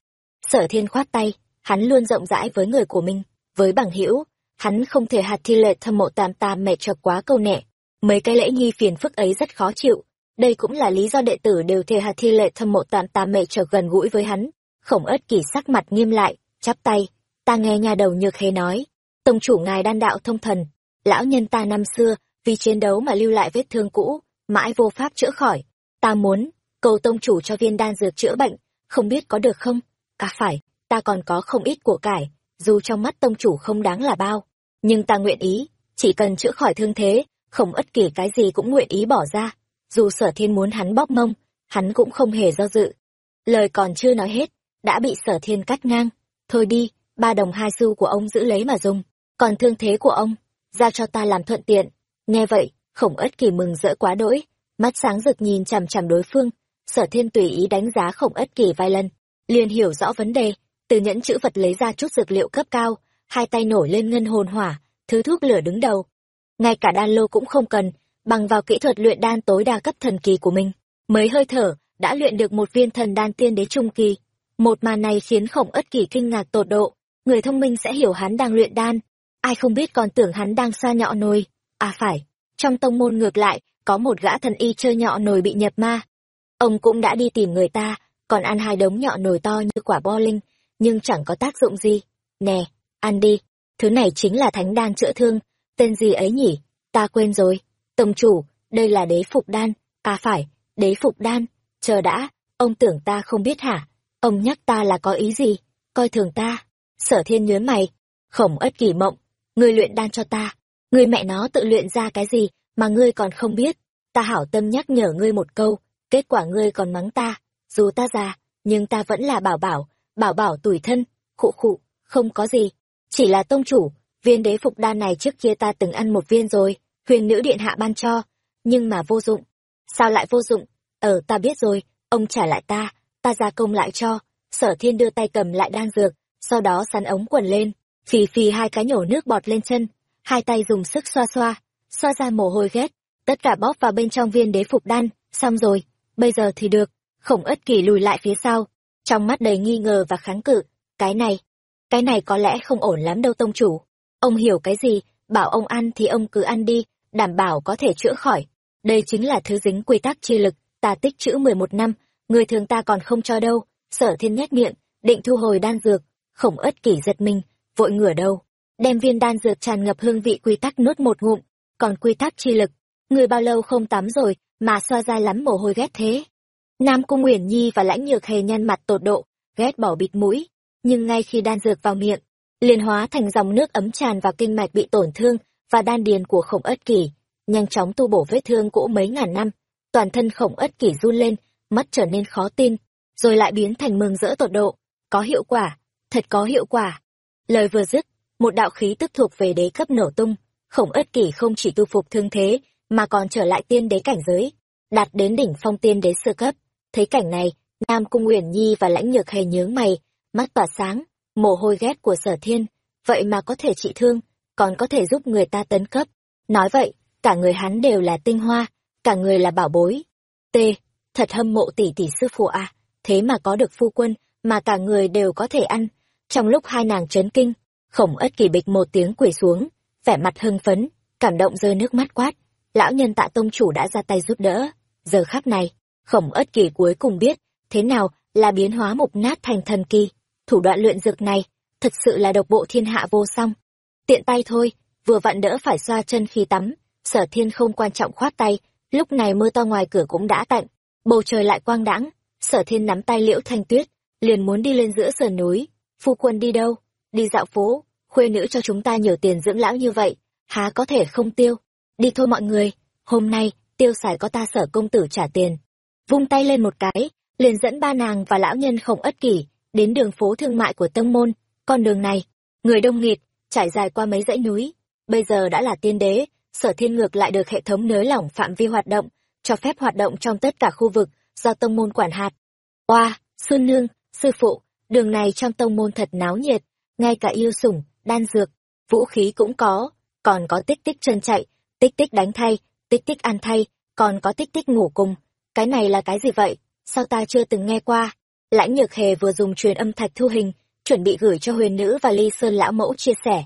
Sở thiên khoát tay, hắn luôn rộng rãi với người của mình, với bằng hữu hắn không thể hạt thi lệ thâm mộ tàm tà mẹ chọc quá câu nệ. Mấy cái lễ nghi phiền phức ấy rất khó chịu, đây cũng là lý do đệ tử đều thề hạt thi lệ thâm mộ tàn tà mẹ trở gần gũi với hắn. Khổng ất kỳ sắc mặt nghiêm lại, chắp tay, ta nghe nhà đầu nhược hề nói, tông chủ ngài đan đạo thông thần, lão nhân ta năm xưa, vì chiến đấu mà lưu lại vết thương cũ, mãi vô pháp chữa khỏi. Ta muốn, cầu tông chủ cho viên đan dược chữa bệnh, không biết có được không? À phải, ta còn có không ít của cải, dù trong mắt tông chủ không đáng là bao. Nhưng ta nguyện ý, chỉ cần chữa khỏi thương thế, không ất kỳ cái gì cũng nguyện ý bỏ ra. Dù sở thiên muốn hắn bóp mông, hắn cũng không hề do dự. Lời còn chưa nói hết, đã bị sở thiên cắt ngang. Thôi đi, ba đồng hai xu của ông giữ lấy mà dùng, còn thương thế của ông, ra cho ta làm thuận tiện. Nghe vậy, khổng ất kỳ mừng rỡ quá đỗi, mắt sáng rực nhìn chằm chằm đối phương, sở thiên tùy ý đánh giá khổng ất kỳ vài lần, liền hiểu rõ vấn đề, từ nhẫn chữ vật lấy ra chút dược liệu cấp cao, hai tay nổi lên ngân hồn hỏa, thứ thuốc lửa đứng đầu. Ngay cả đan lô cũng không cần, bằng vào kỹ thuật luyện đan tối đa cấp thần kỳ của mình, mấy hơi thở, đã luyện được một viên thần đan tiên đế trung kỳ. Một màn này khiến khổng ất kỳ kinh ngạc tột độ, người thông minh sẽ hiểu hắn đang luyện đan, ai không biết còn tưởng hắn đang xa nhọ nồi. À phải, trong tông môn ngược lại, có một gã thần y chơi nhọ nồi bị nhập ma. Ông cũng đã đi tìm người ta, còn ăn hai đống nhọ nồi to như quả bo linh, nhưng chẳng có tác dụng gì. Nè, ăn đi, thứ này chính là thánh đan chữa thương, tên gì ấy nhỉ, ta quên rồi. Tông chủ, đây là đế phục đan, à phải, đế phục đan, chờ đã, ông tưởng ta không biết hả? Ông nhắc ta là có ý gì? Coi thường ta. Sở thiên nhớ mày, khổng ất kỳ mộng, ngươi luyện đan cho ta, ngươi mẹ nó tự luyện ra cái gì mà ngươi còn không biết, ta hảo tâm nhắc nhở ngươi một câu, kết quả ngươi còn mắng ta, dù ta già, nhưng ta vẫn là bảo bảo, bảo bảo tủi thân, khụ khụ, không có gì, chỉ là tông chủ, viên đế phục đan này trước kia ta từng ăn một viên rồi, huyền nữ điện hạ ban cho, nhưng mà vô dụng. Sao lại vô dụng? Ờ ta biết rồi, ông trả lại ta, ta ra công lại cho, sở thiên đưa tay cầm lại đan dược, sau đó sắn ống quần lên, phì phì hai cái nhổ nước bọt lên chân, hai tay dùng sức xoa xoa, xoa ra mồ hôi ghét, tất cả bóp vào bên trong viên đế phục đan, xong rồi, bây giờ thì được, khổng ất kỳ lùi lại phía sau, trong mắt đầy nghi ngờ và kháng cự, cái này, cái này có lẽ không ổn lắm đâu tông chủ, ông hiểu cái gì, bảo ông ăn thì ông cứ ăn đi, đảm bảo có thể chữa khỏi, đây chính là thứ dính quy tắc chi lực, ta tích chữ mười một năm, người thường ta còn không cho đâu, sở thiên nhét miệng, định thu hồi đan dược, khổng ất kỷ giật mình, vội ngửa đầu, đem viên đan dược tràn ngập hương vị quy tắc nuốt một ngụm, còn quy tắc chi lực, người bao lâu không tắm rồi mà xoa ra lắm mồ hôi ghét thế. Nam Cung Uyển Nhi và Lãnh Nhược Hề nhăn mặt tột độ, ghét bỏ bịt mũi, nhưng ngay khi đan dược vào miệng, liền hóa thành dòng nước ấm tràn vào kinh mạch bị tổn thương và đan điền của Khổng Ất Kỷ, nhanh chóng tu bổ vết thương cũ mấy ngàn năm. Toàn thân Khổng Ất Kỷ run lên, mắt trở nên khó tin, rồi lại biến thành mừng rỡ tột độ, có hiệu quả, thật có hiệu quả. Lời vừa dứt, một đạo khí tức thuộc về đế cấp nổ tung, khổng ất kỷ không chỉ tu phục thương thế, mà còn trở lại tiên đế cảnh giới, đạt đến đỉnh phong tiên đế sơ cấp. Thấy cảnh này, Nam Cung Uyển Nhi và Lãnh Nhược Hề nhướng mày, mắt tỏa sáng, mồ hôi ghét của sở thiên, vậy mà có thể trị thương, còn có thể giúp người ta tấn cấp. Nói vậy, cả người hắn đều là tinh hoa, cả người là bảo bối. T, thật hâm mộ tỷ tỷ sư phụ à, thế mà có được phu quân, mà cả người đều có thể ăn. Trong lúc hai nàng chấn kinh, khổng ất kỳ bịch một tiếng quỷ xuống, vẻ mặt hưng phấn, cảm động rơi nước mắt quát. Lão nhân tạ tông chủ đã ra tay giúp đỡ. Giờ khắc này, khổng ất kỳ cuối cùng biết, thế nào là biến hóa mục nát thành thần kỳ. Thủ đoạn luyện dược này, thật sự là độc bộ thiên hạ vô song. Tiện tay thôi, vừa vặn đỡ phải xoa chân khi tắm, sở thiên không quan trọng khoát tay, lúc này mưa to ngoài cửa cũng đã tạnh, bầu trời lại quang đãng, sở thiên nắm tay liễu thanh tuyết, liền muốn đi lên giữa sườn núi. Phu quân đi đâu? Đi dạo phố, khuê nữ cho chúng ta nhiều tiền dưỡng lão như vậy, há có thể không tiêu. Đi thôi mọi người, hôm nay, tiêu xài có ta sở công tử trả tiền. Vung tay lên một cái, liền dẫn ba nàng và lão nhân không ất kỷ, đến đường phố thương mại của tông môn. Con đường này, người đông nghịt, trải dài qua mấy dãy núi. Bây giờ đã là tiên đế, sở thiên ngược lại được hệ thống nới lỏng phạm vi hoạt động, cho phép hoạt động trong tất cả khu vực do tông môn quản hạt. Oa, Xuân Nương, sư phụ, đường này trong tông môn thật náo nhiệt, ngay cả yêu sủng, đan dược, vũ khí cũng có, còn có tích tích chân chạy, tích tích đánh thay, tích tích ăn thay, còn có tích tích ngủ cùng. Cái này là cái gì vậy? sao ta chưa từng nghe qua lãnh nhược hề vừa dùng truyền âm thạch thu hình chuẩn bị gửi cho huyền nữ và ly sơn lão mẫu chia sẻ.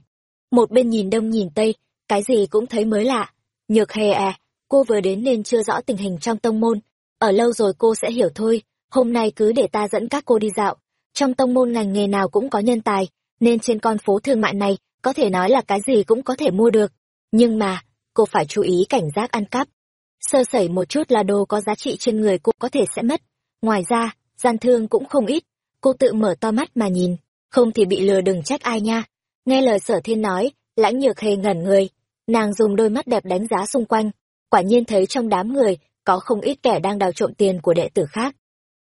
Một bên nhìn đông nhìn tây, cái gì cũng thấy mới lạ. Nhược hề à cô vừa đến nên chưa rõ tình hình trong tông môn. Ở lâu rồi cô sẽ hiểu thôi, hôm nay cứ để ta dẫn các cô đi dạo. Trong tông môn ngành nghề nào cũng có nhân tài, nên trên con phố thương mại này, có thể nói là cái gì cũng có thể mua được. Nhưng mà, cô phải chú ý cảnh giác ăn cắp. Sơ sẩy một chút là đồ có giá trị trên người cô có thể sẽ mất. Ngoài ra, gian thương cũng không ít. Cô tự mở to mắt mà nhìn không thì bị lừa đừng trách ai nha. Nghe lời sở thiên nói, lãnh nhược hề ngẩn người. Nàng dùng đôi mắt đẹp đánh giá xung quanh. Quả nhiên thấy trong đám người, có không ít kẻ đang đào trộm tiền của đệ tử khác.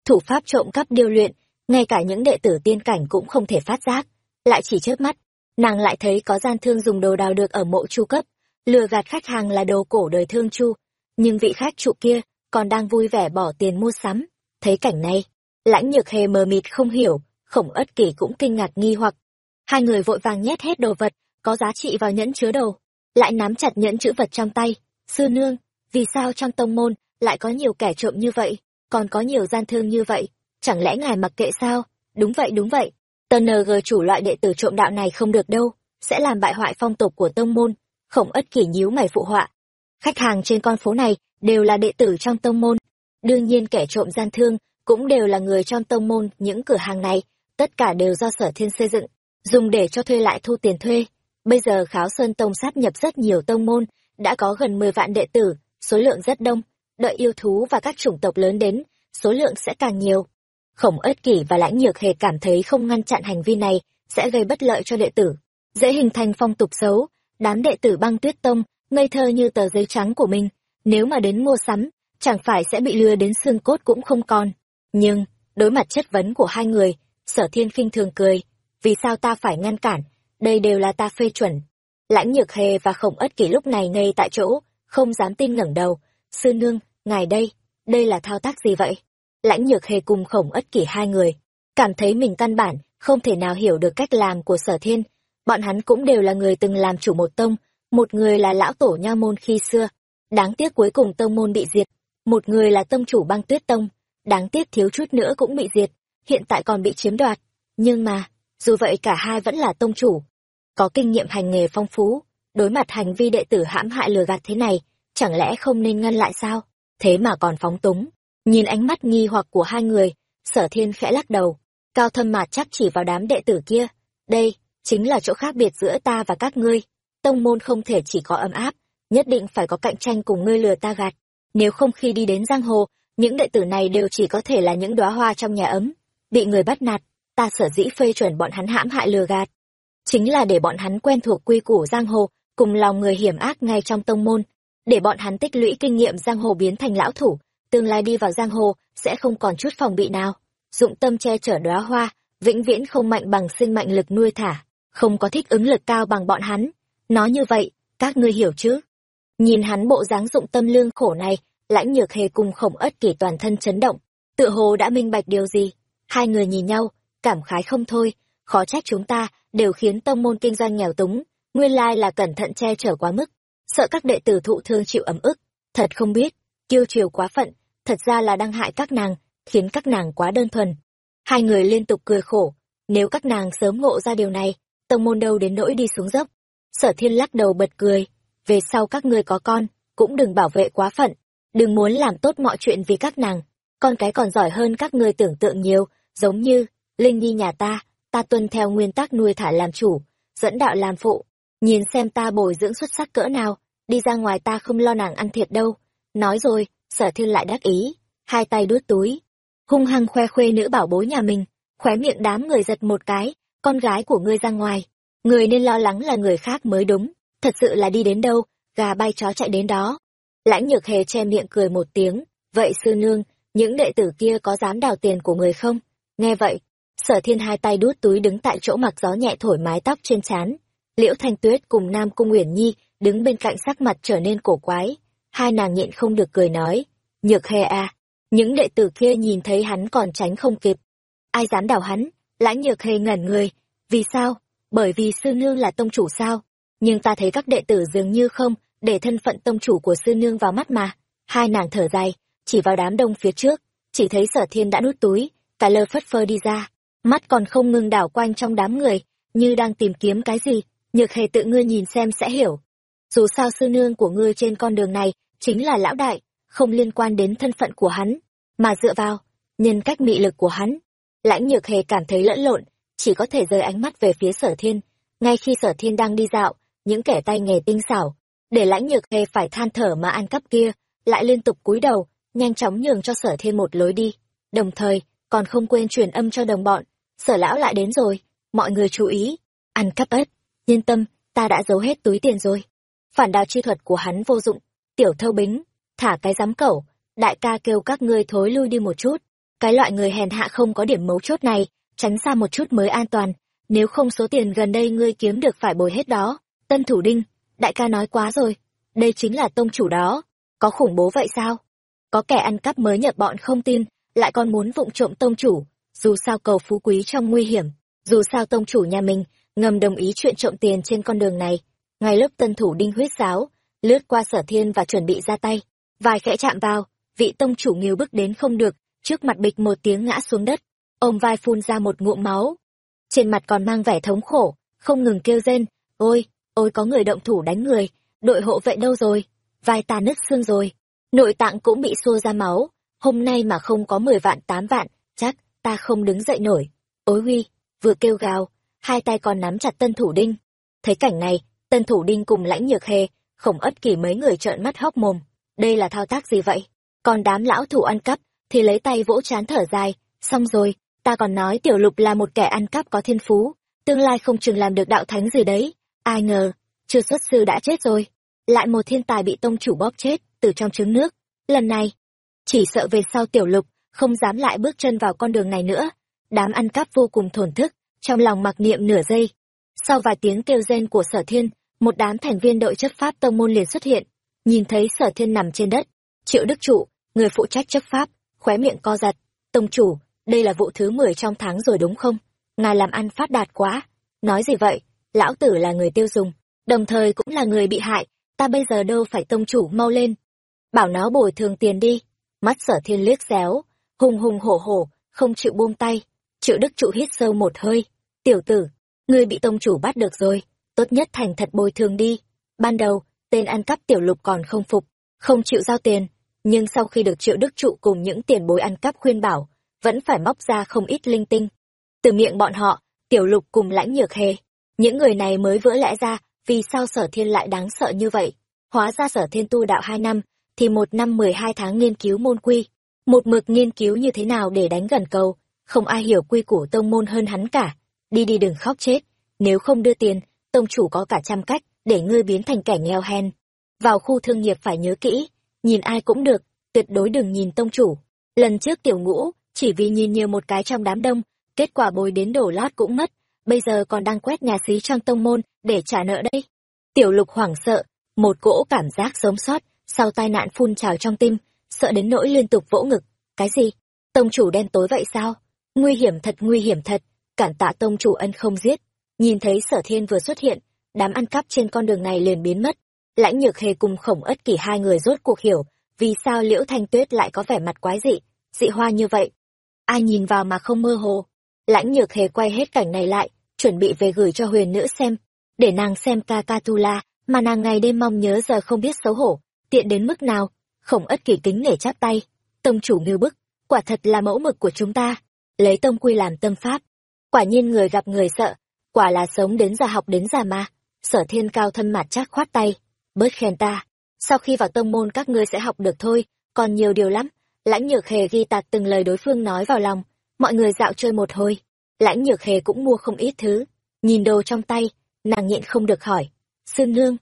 Thủ pháp trộm cắp điêu luyện, ngay cả những đệ tử tiên cảnh cũng không thể phát giác. Lại chỉ chớp mắt, nàng lại thấy có gian thương dùng đồ đào được ở mộ chu cấp. Lừa gạt khách hàng là đồ cổ đời thương chu. Nhưng vị khách trụ kia còn đang vui vẻ bỏ tiền mua sắm. Thấy cảnh này, lãnh nhược hề mờ mịt không hiểu khổng ất kỷ cũng kinh ngạc nghi hoặc. Hai người vội vàng nhét hết đồ vật, có giá trị vào nhẫn chứa đồ, lại nắm chặt nhẫn chữ vật trong tay. Sư nương, vì sao trong tông môn lại có nhiều kẻ trộm như vậy, còn có nhiều gian thương như vậy? Chẳng lẽ ngài mặc kệ sao? Đúng vậy đúng vậy. Tờ ng chủ loại đệ tử trộm đạo này không được đâu, sẽ làm bại hoại phong tục của tông môn. Khổng ất kỷ nhíu mày phụ họa. Khách hàng trên con phố này đều là đệ tử trong tông môn. Đương nhiên kẻ trộm gian thương cũng đều là người trong tông môn, những cửa hàng này tất cả đều do sở thiên xây dựng, dùng để cho thuê lại thu tiền thuê. Bây giờ kháo sơn tông sát nhập rất nhiều tông môn, đã có gần mười vạn đệ tử, số lượng rất đông. Đợi yêu thú và các chủng tộc lớn đến, số lượng sẽ càng nhiều. Khổng ất kỷ và lãnh nhược hề cảm thấy không ngăn chặn hành vi này sẽ gây bất lợi cho đệ tử, dễ hình thành phong tục xấu. Đám đệ tử băng tuyết tông ngây thơ như tờ giấy trắng của mình, nếu mà đến mua sắm, chẳng phải sẽ bị lừa đến xương cốt cũng không còn. Nhưng, đối mặt chất vấn của hai người sở thiên khinh thường cười. Vì sao ta phải ngăn cản? Đây đều là ta phê chuẩn. Lãnh nhược hề và khổng ất kỷ lúc này ngay tại chỗ, không dám tin ngẩng đầu. Sư nương, ngài đây đây là thao tác gì vậy? Lãnh nhược hề cùng khổng ất kỷ hai người, cảm thấy mình căn bản, không thể nào hiểu được cách làm của sở thiên. Bọn hắn cũng đều là người từng làm chủ một tông, một người là lão tổ nha môn khi xưa. Đáng tiếc cuối cùng tông môn bị diệt, một người là tông chủ băng tuyết tông. Đáng tiếc thiếu chút nữa cũng bị diệt hiện tại còn bị chiếm đoạt. Nhưng mà, dù vậy cả hai vẫn là tông chủ. Có kinh nghiệm hành nghề phong phú, đối mặt hành vi đệ tử hãm hại lừa gạt thế này, chẳng lẽ không nên ngăn lại sao? Thế mà còn phóng túng. Nhìn ánh mắt nghi hoặc của hai người, sở thiên khẽ lắc đầu. Cao thâm mạt chắc chỉ vào đám đệ tử kia. Đây, chính là chỗ khác biệt giữa ta và các ngươi. Tông môn không thể chỉ có ấm áp, nhất định phải có cạnh tranh cùng ngươi lừa ta gạt. Nếu không khi đi đến giang hồ, những đệ tử này đều chỉ có thể là những đóa hoa trong nhà ấm bị người bắt nạt, ta sở dĩ phê chuẩn bọn hắn hãm hại lừa gạt. Chính là để bọn hắn quen thuộc quy củ giang hồ, cùng lòng người hiểm ác ngay trong tông môn. Để bọn hắn tích lũy kinh nghiệm giang hồ biến thành lão thủ, tương lai đi vào giang hồ sẽ không còn chút phòng bị nào. Dụng tâm che chở đóa hoa, vĩnh viễn không mạnh bằng sinh mạnh lực nuôi thả, không có thích ứng lực cao bằng bọn hắn. Nói như vậy, các ngươi hiểu chứ? Nhìn hắn bộ dáng dụng tâm lương khổ này, lãnh nhược hề cùng khổng ất kỷ toàn thân chấn động, tựa hồ đã minh bạch điều gì? Hai người nhìn nhau, cảm khái không thôi, khó trách chúng ta đều khiến tông môn kinh doanh nghèo túng, nguyên lai là cẩn thận che chở quá mức, sợ các đệ tử thụ thương chịu ấm ức. Thật không biết, kiêu chiều quá phận, thật ra là đang hại các nàng, khiến các nàng quá đơn thuần. Hai người liên tục cười khổ, nếu các nàng sớm ngộ ra điều này, tông môn đâu đến nỗi đi xuống dốc. Sở thiên lắc đầu bật cười, về sau các ngươi có con, cũng đừng bảo vệ quá phận, đừng muốn làm tốt mọi chuyện vì các nàng, con cái còn giỏi hơn các ngươi tưởng tượng nhiều giống như, linh nhi nhà ta ta tuân theo nguyên tắc nuôi thả làm chủ, dẫn đạo làm phụ. Nhìn xem ta bồi dưỡng xuất sắc cỡ nào, đi ra ngoài ta không lo nàng ăn thiệt đâu. Nói rồi, sở thiên lại đắc ý, hai tay đút túi. Hung hăng khoe khuê nữ bảo bối nhà mình, khóe miệng đám người giật một cái, con gái của ngươi ra ngoài. Người nên lo lắng là người khác mới đúng, thật sự là đi đến đâu, gà bay chó chạy đến đó. Lãnh nhược hề che miệng cười một tiếng, vậy sư nương, những đệ tử kia có dám đào tiền của người không? Nghe vậy sở thiên hai tay đút túi đứng tại chỗ mặc gió nhẹ thổi mái tóc trên trán. Liễu thanh tuyết cùng nam cung uyển nhi đứng bên cạnh sắc mặt trở nên cổ quái. Hai nàng nhịn không được cười nói nhược hề à những đệ tử kia nhìn thấy hắn còn tránh không kịp. Ai dám đào hắn? Lãnh nhược hề ngẩn người. Vì sao? Bởi vì sư nương là tông chủ sao? Nhưng ta thấy các đệ tử dường như không để thân phận tông chủ của sư nương vào mắt mà. Hai nàng thở dài chỉ vào đám đông phía trước chỉ thấy sở thiên đã nút túi, cả lơ phất phơ đi ra, mắt còn không ngừng đảo quanh trong đám người, như đang tìm kiếm cái gì, nhược hề tự ngươi nhìn xem sẽ hiểu. Dù sao sư nương của ngươi trên con đường này chính là lão đại, không liên quan đến thân phận của hắn, mà dựa vào, nhân cách mị lực của hắn. Lãnh nhược hề cảm thấy lẫn lộn, chỉ có thể rời ánh mắt về phía sở thiên. Ngay khi sở thiên đang đi dạo, những kẻ tay nghề tinh xảo, để lãnh nhược hề phải than thở mà ăn cắp kia, lại liên tục cúi đầu, nhanh chóng nhường cho sở thiên một lối đi. Đồng thời, còn không quên truyền âm cho đồng bọn, sở lão lại đến rồi, mọi người chú ý, ăn cắp ớt, yên tâm, ta đã giấu hết túi tiền rồi. Phản đào chi thuật của hắn vô dụng, tiểu thâu bính, thả cái giám cẩu, đại ca kêu các ngươi thối lui đi một chút. Cái loại người hèn hạ không có điểm mấu chốt này, tránh xa một chút mới an toàn, nếu không số tiền gần đây ngươi kiếm được phải bồi hết đó. Tân thủ đinh, đại ca nói quá rồi, đây chính là tông chủ đó, có khủng bố vậy sao? Có kẻ ăn cắp mới nhập bọn không tin, lại còn muốn vụng trộm tông chủ, dù sao cầu phú quý trong nguy hiểm, dù sao tông chủ nhà mình ngầm đồng ý chuyện trộm tiền trên con đường này. Ngay lớp tân thủ đinh huyết giáo, lướt qua sở thiên và chuẩn bị ra tay, vài khẽ chạm vào, vị tông chủ nghiêu bức đến không được, trước mặt bịch một tiếng ngã xuống đất, ôm vai phun ra một ngụm máu. Trên mặt còn mang vẻ thống khổ, không ngừng kêu rên, ôi, ôi có người động thủ đánh người, đội hộ vệ đâu rồi, vai ta nứt xương rồi, nội tạng cũng bị xô ra máu, hôm nay mà không có mười vạn tám vạn, chắc ta không đứng dậy nổi. Ối huy, vừa kêu gào, hai tay còn nắm chặt tân thủ đinh. Thấy cảnh này, tân thủ đinh cùng lãnh nhược hề, khổng ất kỳ mấy người trợn mắt hốc mồm. Đây là thao tác gì vậy? Còn đám lão thủ ăn cắp, thì lấy tay vỗ chán thở dài, xong rồi, ta còn nói tiểu lục là một kẻ ăn cắp có thiên phú, tương lai không chừng làm được đạo thánh gì đấy. Ai ngờ, chưa xuất sư đã chết rồi. Lại một thiên tài bị tông chủ bóp chết, từ trong trứng nước. Lần này, chỉ sợ về sau tiểu lục, không dám lại bước chân vào con đường này nữa. Đám ăn cắp vô cùng thổn thức, trong lòng mặc niệm nửa giây. Sau vài tiếng kêu rên của sở thiên, một đám thành viên đội chấp pháp tông môn liền xuất hiện. Nhìn thấy sở thiên nằm trên đất, triệu đức trụ, người phụ trách chấp pháp, khóe miệng co giật. Tông chủ, đây là vụ thứ 10 trong tháng rồi đúng không? Ngài làm ăn phát đạt quá. Nói gì vậy? Lão tử là người tiêu dùng, đồng thời cũng là người bị hại, ta bây giờ đâu phải tông chủ mau lên. Bảo nó bồi thường tiền đi. Mắt sở thiên liếc xéo, hùng hùng hổ hổ, không chịu buông tay. Triệu đức trụ hít sâu một hơi. Tiểu tử, ngươi bị tông chủ bắt được rồi, tốt nhất thành thật bồi thường đi. Ban đầu, tên ăn cắp tiểu lục còn không phục, không chịu giao tiền, nhưng sau khi được triệu đức trụ cùng những tiền bối ăn cắp khuyên bảo, vẫn phải móc ra không ít linh tinh. Từ miệng bọn họ, tiểu lục cùng lãnh nhược hề, những người này mới vỡ lẽ ra, vì sao sở thiên lại đáng sợ như vậy. Hóa ra sở thiên tu đạo hai năm, thì một năm mười hai tháng nghiên cứu môn quy, một mực nghiên cứu như thế nào để đánh gần cầu, không ai hiểu quy củ tông môn hơn hắn cả. Đi đi đừng khóc chết, nếu không đưa tiền, tông chủ có cả trăm cách để ngươi biến thành kẻ nghèo hèn. Vào khu thương nghiệp phải nhớ kỹ, nhìn ai cũng được, tuyệt đối đừng nhìn tông chủ. Lần trước tiểu ngũ, chỉ vì nhìn nhiều một cái trong đám đông, kết quả bồi đến đổ lót cũng mất, bây giờ còn đang quét nhà xí trong tông môn để trả nợ đây. Tiểu lục hoảng sợ, một cỗ cảm giác sống sót, sau tai nạn phun trào trong tim, sợ đến nỗi liên tục vỗ ngực. Cái gì? Tông chủ đen tối vậy sao? Nguy hiểm thật nguy hiểm thật, cản tạ tông chủ ân không giết. Nhìn thấy sở thiên vừa xuất hiện, đám ăn cắp trên con đường này liền biến mất. Lãnh nhược hề cùng khổng ất kỷ hai người rốt cuộc hiểu, vì sao liễu thanh tuyết lại có vẻ mặt quái dị, dị hoa như vậy. Ai nhìn vào mà không mơ hồ. Lãnh nhược hề quay hết cảnh này lại, chuẩn bị về gửi cho huyền nữ xem, để nàng xem ca ca tu la, mà nàng ngày đêm mong nhớ giờ không biết xấu hổ, tiện đến mức nào. Khổng ất kỷ kính nể chắp tay, tông chủ ngưu bức, quả thật là mẫu mực của chúng ta, lấy tông quy làm tâm pháp. Quả nhiên người gặp người sợ, quả là sống đến già học đến già mà. Sở thiên cao thân mặt chắc khoát tay, bớt khen ta. Sau khi vào tông môn các ngươi sẽ học được thôi, còn nhiều điều lắm. Lãnh nhược hề ghi tạc từng lời đối phương nói vào lòng, mọi người dạo chơi một hồi. Lãnh nhược hề cũng mua không ít thứ, nhìn đồ trong tay, nàng nhịn không được hỏi. Sư nương,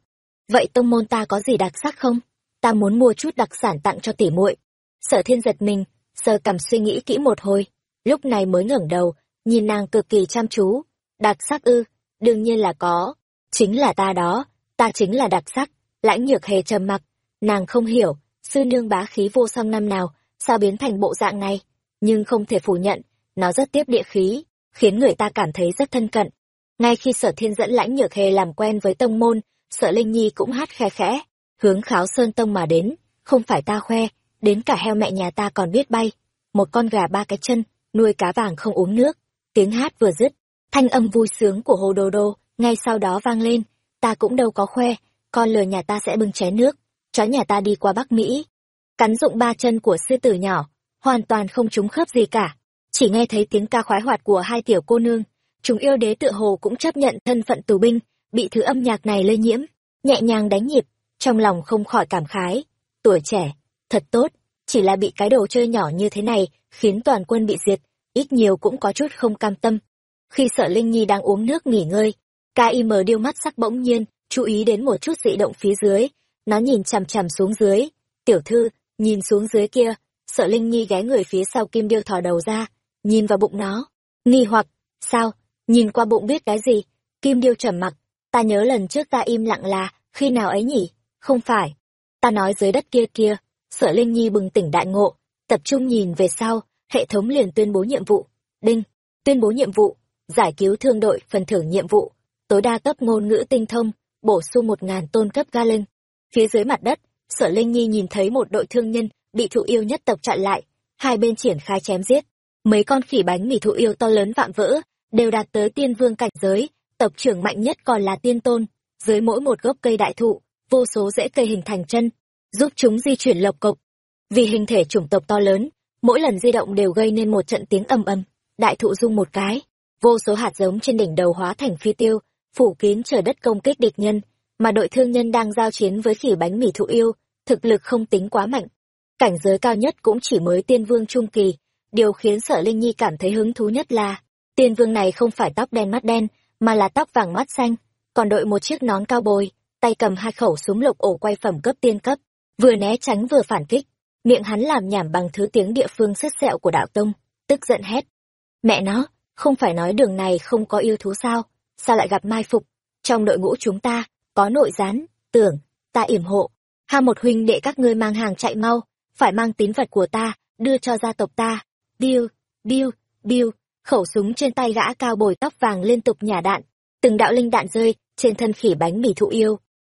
vậy tông môn ta có gì đặc sắc không? Ta muốn mua chút đặc sản tặng cho tỉ muội. Sở thiên giật mình, sơ cầm suy nghĩ kỹ một hồi, lúc này mới ngẩng đầu, nhìn nàng cực kỳ chăm chú. Đặc sắc ư, đương nhiên là có. Chính là ta đó, ta chính là đặc sắc. Lãnh nhược hề trầm mặc, nàng không hiểu, sư nương bá khí vô song năm nào, sao biến thành bộ dạng này. Nhưng không thể phủ nhận, nó rất tiếp địa khí, khiến người ta cảm thấy rất thân cận. Ngay khi sở thiên dẫn lãnh nhược hề làm quen với tông môn, sở Linh Nhi cũng hát khe khẽ, hướng kháo sơn tông mà đến, không phải ta khoe, đến cả heo mẹ nhà ta còn biết bay. một con gà ba cái chân, nuôi cá vàng không uống nước. Tiếng hát vừa dứt, thanh âm vui sướng của hồ đồ đồ, ngay sau đó vang lên, ta cũng đâu có khoe, con lừa nhà ta sẽ bưng chén nước, chó nhà ta đi qua Bắc Mỹ. Cắn dụng ba chân của sư tử nhỏ, hoàn toàn không trúng khớp gì cả. Chỉ nghe thấy tiếng ca khoái hoạt của hai tiểu cô nương, chúng yêu đế tựa hồ cũng chấp nhận thân phận tù binh, bị thứ âm nhạc này lây nhiễm, nhẹ nhàng đánh nhịp, trong lòng không khỏi cảm khái. Tuổi trẻ, thật tốt, chỉ là bị cái đồ chơi nhỏ như thế này, khiến toàn quân bị diệt, ít nhiều cũng có chút không cam tâm. Khi sợ Linh Nhi đang uống nước nghỉ ngơi, K.I.M điêu mắt sắc bỗng nhiên, chú ý đến một chút dị động phía dưới, nó nhìn chằm chằm xuống dưới. Tiểu thư, nhìn xuống dưới kia, sợ Linh Nhi ghé người phía sau kim điêu thò đầu ra, nhìn vào bụng nó. Nghi hoặc, sao, nhìn qua bụng biết cái gì? Kim điêu trầm mặc, ta nhớ lần trước ta im lặng là, khi nào ấy nhỉ? Không phải. Ta nói dưới đất kia kia, sợ Linh Nhi bừng tỉnh đại ngộ, tập trung nhìn về sau, hệ thống liền tuyên bố nhiệm vụ. Đinh, tuyên bố nhiệm vụ, giải cứu thương đội phần thưởng nhiệm vụ, tối đa cấp ngôn ngữ tinh thông, bổ sung một ngàn tôn cấp ga lên. Phía dưới mặt đất, sở Linh Nhi nhìn thấy một đội thương nhân bị thụ yêu nhất tộc chặn lại, hai bên triển khai chém giết. Mấy con khỉ bánh mì thụ yêu to lớn vạm vỡ, đều đạt tới tiên vương cảnh giới, tộc trưởng mạnh nhất còn là tiên tôn. Dưới mỗi một gốc cây đại thụ, vô số rễ cây hình thành chân, giúp chúng di chuyển lộc cộc. Vì hình thể chủng tộc to lớn, mỗi lần di động đều gây nên một trận tiếng ầm ầm, đại thụ rung một cái, vô số hạt giống trên đỉnh đầu hóa thành phi tiêu, phủ kín trời đất công kích địch nhân, mà đội thương nhân đang giao chiến với khỉ bánh mì thụ yêu, thực lực không tính quá mạnh. Cảnh giới cao nhất cũng chỉ mới tiên vương trung kỳ, điều khiến sở Linh Nhi cảm thấy hứng thú nhất là, tiên vương này không phải tóc đen mắt đen, mà là tóc vàng mắt xanh, còn đội một chiếc nón cao bồi, tay cầm hai khẩu súng lục ổ quay phẩm cấp tiên cấp, vừa né tránh vừa phản kích, miệng hắn làm nhảm bằng thứ tiếng địa phương sứt sẹo của đạo tông, tức giận hét. Mẹ nó, không phải nói đường này không có yêu thú sao, sao lại gặp mai phục? Trong đội ngũ chúng ta, có nội gián, tưởng, ta yểm hộ. Ha một huynh đệ các ngươi mang hàng chạy mau, phải mang tín vật của ta, đưa cho gia tộc ta. Bill, Bill, Bill, khẩu súng trên tay gã cao bồi tóc vàng liên tục nhả đạn, từng đạo linh đạn rơi trên thân khỉ bánh mì thụ yêu.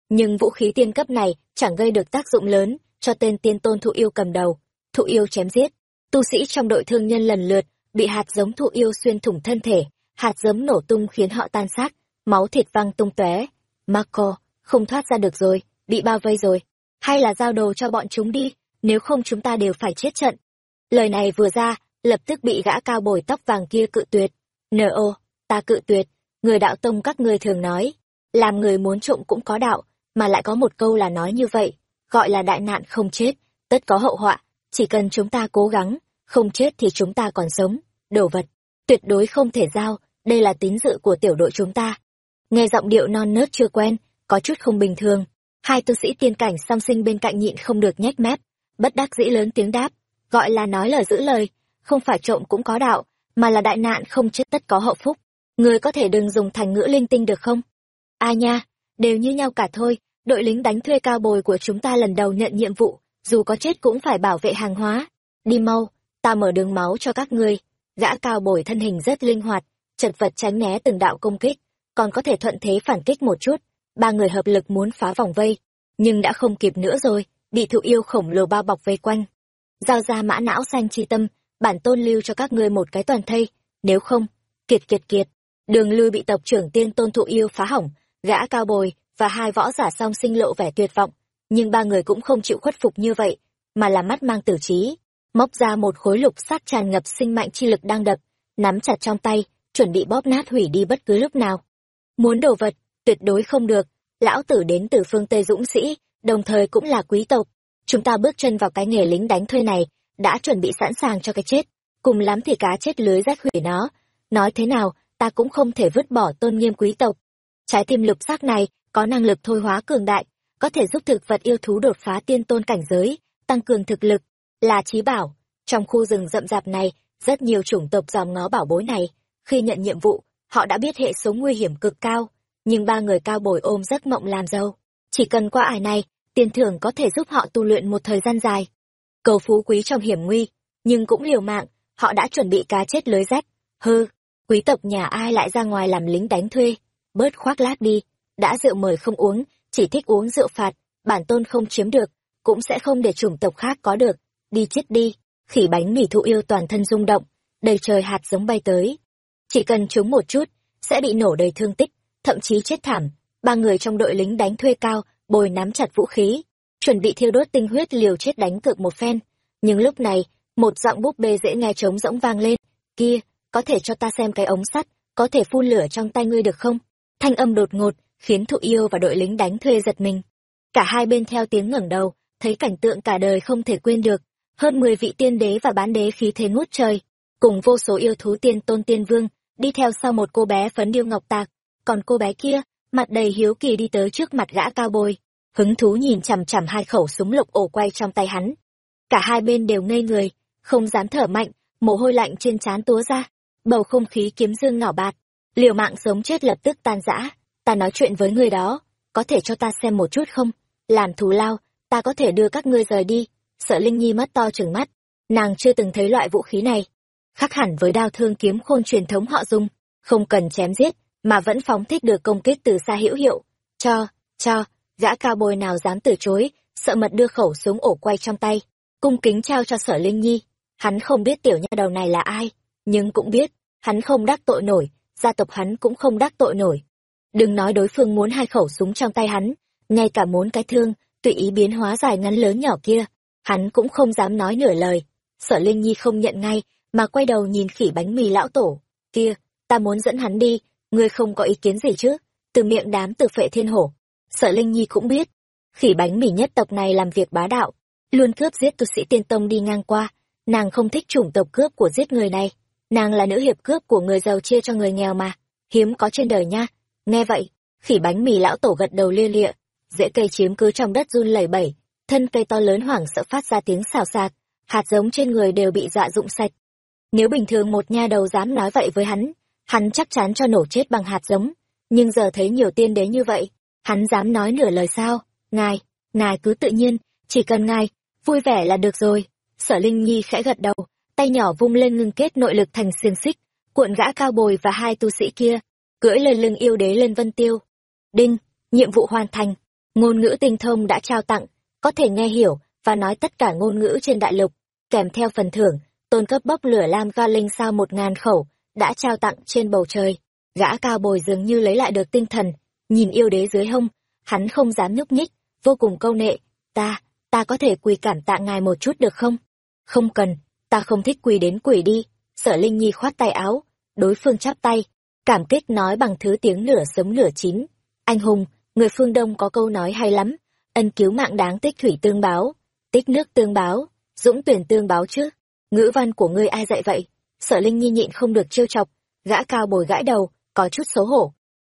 Nhưng vũ khí tiên cấp này chẳng gây được tác dụng lớn cho tên tiên tôn thụ yêu cầm đầu. Thụ yêu chém giết, tu sĩ trong đội thương nhân lần lượt bị hạt giống thụ yêu xuyên thủng thân thể, hạt giống nổ tung khiến họ tan xác, máu thịt văng tung tóe. Marco, không thoát ra được rồi, bị bao vây rồi. Hay là giao đồ cho bọn chúng đi, nếu không chúng ta đều phải chết trận. Lời này vừa ra, lập tức bị gã cao bồi tóc vàng kia cự tuyệt. no ta cự tuyệt, người đạo tông các ngươi thường nói, làm người muốn trộm cũng có đạo, mà lại có một câu là nói như vậy, gọi là đại nạn không chết, tất có hậu họa, chỉ cần chúng ta cố gắng, không chết thì chúng ta còn sống, đồ vật, tuyệt đối không thể giao, đây là tín dự của tiểu đội chúng ta. Nghe giọng điệu non nớt chưa quen, có chút không bình thường, hai tu sĩ tiên cảnh song sinh bên cạnh nhịn không được nhếch mép, bất đắc dĩ lớn tiếng đáp, gọi là nói lời giữ lời, không phải trộm cũng có đạo, mà là đại nạn không chết tất có hậu phúc. Người có thể đừng dùng thành ngữ linh tinh được không? A nha, đều như nhau cả thôi, đội lính đánh thuê cao bồi của chúng ta lần đầu nhận nhiệm vụ, dù có chết cũng phải bảo vệ hàng hóa. Đi mau, ta mở đường máu cho các ngươi. Gã cao bồi thân hình rất linh hoạt, chật vật tránh né từng đạo công kích, còn có thể thuận thế phản kích một chút. Ba người hợp lực muốn phá vòng vây, nhưng đã không kịp nữa rồi, bị thụ yêu khổng lồ bao bọc vây quanh. Giao ra mã não xanh chi tâm, bản tôn lưu cho các ngươi một cái toàn thây, nếu không, kiệt kiệt kiệt. Đường lưu bị tộc trưởng tiên tôn thụ yêu phá hỏng, gã cao bồi và hai võ giả song sinh lộ vẻ tuyệt vọng, nhưng ba người cũng không chịu khuất phục như vậy, mà là mắt mang tử trí, móc ra một khối lục sắc tràn ngập sinh mạnh chi lực đang đập, nắm chặt trong tay, chuẩn bị bóp nát hủy đi bất cứ lúc nào. Muốn đồ vật, tuyệt đối không được, lão tử đến từ phương Tây Dũng Sĩ, đồng thời cũng là quý tộc. Chúng ta bước chân vào cái nghề lính đánh thuê này, đã chuẩn bị sẵn sàng cho cái chết, cùng lắm thì cá chết lưới rách hủy nó. Nói thế nào, ta cũng không thể vứt bỏ tôn nghiêm quý tộc. Trái tim lục sắc này có năng lực thôi hóa cường đại, có thể giúp thực vật yêu thú đột phá tiên tôn cảnh giới, tăng cường thực lực, là trí bảo. Trong khu rừng rậm rạp này, rất nhiều chủng tộc dòm ngó bảo bối này, khi nhận nhiệm vụ, họ đã biết hệ số nguy hiểm cực cao, nhưng ba người cao bồi ôm giấc mộng làm giàu. Chỉ cần qua ải này, tiền thưởng có thể giúp họ tu luyện một thời gian dài. Cầu phú quý trong hiểm nguy, nhưng cũng liều mạng, họ đã chuẩn bị cá chết lưới rách. Hư, quý tộc nhà ai lại ra ngoài làm lính đánh thuê, bớt khoác lác đi, đã rượu mời không uống, chỉ thích uống rượu phạt, bản tôn không chiếm được, cũng sẽ không để chủng tộc khác có được, đi chết đi, khỉ bánh mì thụ yêu toàn thân rung động, đầy trời hạt giống bay tới. Chỉ cần trúng một chút, sẽ bị nổ đầy thương tích, thậm chí chết thảm. Ba người trong đội lính đánh thuê cao, bồi nắm chặt vũ khí, chuẩn bị thiêu đốt tinh huyết liều chết đánh cược một phen. Nhưng lúc này, một giọng búp bê dễ nghe trống rỗng vang lên, kia, có thể cho ta xem cái ống sắt, có thể phun lửa trong tay ngươi được không? Thanh âm đột ngột, khiến thụ yêu và đội lính đánh thuê giật mình. Cả hai bên theo tiếng ngẩng đầu, thấy cảnh tượng cả đời không thể quên được. Hơn mười vị tiên đế và bán đế khí thế ngút trời, cùng vô số yêu thú tiên tôn tiên vương, đi theo sau một cô bé phấn điêu ngọc tạc. Còn cô bé kia, mặt đầy hiếu kỳ đi tới trước mặt gã cao bồi. Hứng thú nhìn chằm chằm hai khẩu súng lục ổ quay trong tay hắn. Cả hai bên đều ngây người, không dám thở mạnh, mồ hôi lạnh trên trán túa ra. Bầu không khí kiếm dương ngỏ bạt, liều mạng sống chết lập tức tan rã. Ta nói chuyện với người đó, có thể cho ta xem một chút không? Làm thù lao, ta có thể đưa các ngươi rời đi. Sợ Linh Nhi mắt to trừng mắt, nàng chưa từng thấy loại vũ khí này. Khác hẳn với đao thương kiếm khôn truyền thống họ dùng, không cần chém giết, mà vẫn phóng thích được công kích từ xa hữu hiệu. Cho, cho, gã cao bồi nào dám từ chối, sợ mật đưa khẩu súng ổ quay trong tay, cung kính trao cho sở Linh Nhi. Hắn không biết tiểu nha đầu này là ai, nhưng cũng biết, hắn không đắc tội nổi, gia tộc hắn cũng không đắc tội nổi. Đừng nói đối phương muốn hai khẩu súng trong tay hắn, ngay cả muốn cái thương, tùy ý biến hóa dài ngắn lớn nhỏ kia, hắn cũng không dám nói nửa lời. Sở Linh Nhi không nhận ngay, mà quay đầu nhìn khỉ bánh mì lão tổ. Kia, ta muốn dẫn hắn đi, ngươi không có ý kiến gì chứ? Từ miệng đám từ phệ thiên hổ. Sở Linh Nhi cũng biết, khỉ bánh mì nhất tộc này làm việc bá đạo, luôn cướp giết tu sĩ tiên tông đi ngang qua. Nàng không thích chủng tộc cướp của giết người này. Nàng là nữ hiệp cướp của người giàu chia cho người nghèo mà. Hiếm có trên đời nha. Nghe vậy, khỉ bánh mì lão tổ gật đầu lia lịa, rễ cây chiếm cứ trong đất run lẩy bẩy, thân cây to lớn hoảng sợ phát ra tiếng xào xạc, hạt giống trên người đều bị dọa rụng sạch. Nếu bình thường một nha đầu dám nói vậy với hắn, hắn chắc chắn cho nổ chết bằng hạt giống, nhưng giờ thấy nhiều tiên đế như vậy, hắn dám nói nửa lời sao? Ngài, ngài cứ tự nhiên, chỉ cần ngài vui vẻ là được rồi. Sở Linh Nhi khẽ gật đầu, tay nhỏ vung lên ngưng kết nội lực thành xiềng xích, cuộn gã cao bồi và hai tu sĩ kia, cưỡi lên lưng yêu đế lên vân tiêu. Đinh, nhiệm vụ hoàn thành, ngôn ngữ tinh thông đã trao tặng, có thể nghe hiểu và nói tất cả ngôn ngữ trên đại lục, kèm theo phần thưởng, tôn cấp bốc lửa lam ga linh sao một ngàn khẩu, đã trao tặng trên bầu trời. Gã cao bồi dường như lấy lại được tinh thần, nhìn yêu đế dưới hông, hắn không dám nhúc nhích, vô cùng câu nệ, ta, ta có thể quỳ cảm tạ ngài một chút được không? Không cần, ta không thích quỳ đến quỷ đi, sở Linh Nhi khoát tay áo, đối phương chắp tay, cảm kích nói bằng thứ tiếng nửa sống nửa chín. Anh hùng, người phương Đông có câu nói hay lắm, ân cứu mạng đáng tích thủy tương báo, tích nước tương báo, dũng tuyển tương báo chứ. Ngữ văn của ngươi ai dạy vậy? Sở Linh Nhi nhịn không được trêu chọc, gã cao bồi gãi đầu, có chút xấu hổ.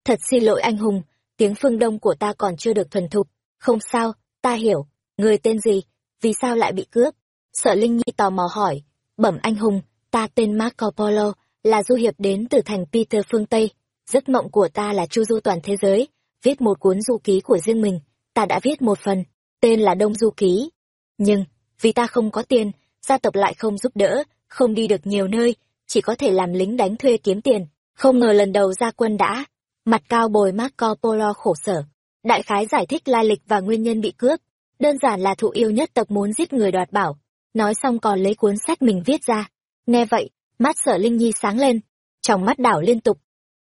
Thật xin lỗi anh hùng, tiếng phương Đông của ta còn chưa được thuần thục. Không sao, ta hiểu, người tên gì, vì sao lại bị cướp? Sở Linh Nhi tò mò hỏi, bẩm anh hùng, ta tên Marco Polo, là du hiệp đến từ thành Peter phương Tây. Giấc mộng của ta là chu du toàn thế giới, viết một cuốn du ký của riêng mình. Ta đã viết một phần, tên là Đông Du Ký. Nhưng, vì ta không có tiền, gia tộc lại không giúp đỡ, không đi được nhiều nơi, chỉ có thể làm lính đánh thuê kiếm tiền. Không ngờ lần đầu ra quân đã, mặt cao bồi Marco Polo khổ sở. Đại khái giải thích lai lịch và nguyên nhân bị cướp. Đơn giản là thụ yêu nhất tộc muốn giết người đoạt bảo. Nói xong còn lấy cuốn sách mình viết ra. Nghe vậy, mắt sở Linh Nhi sáng lên, trong mắt đảo liên tục.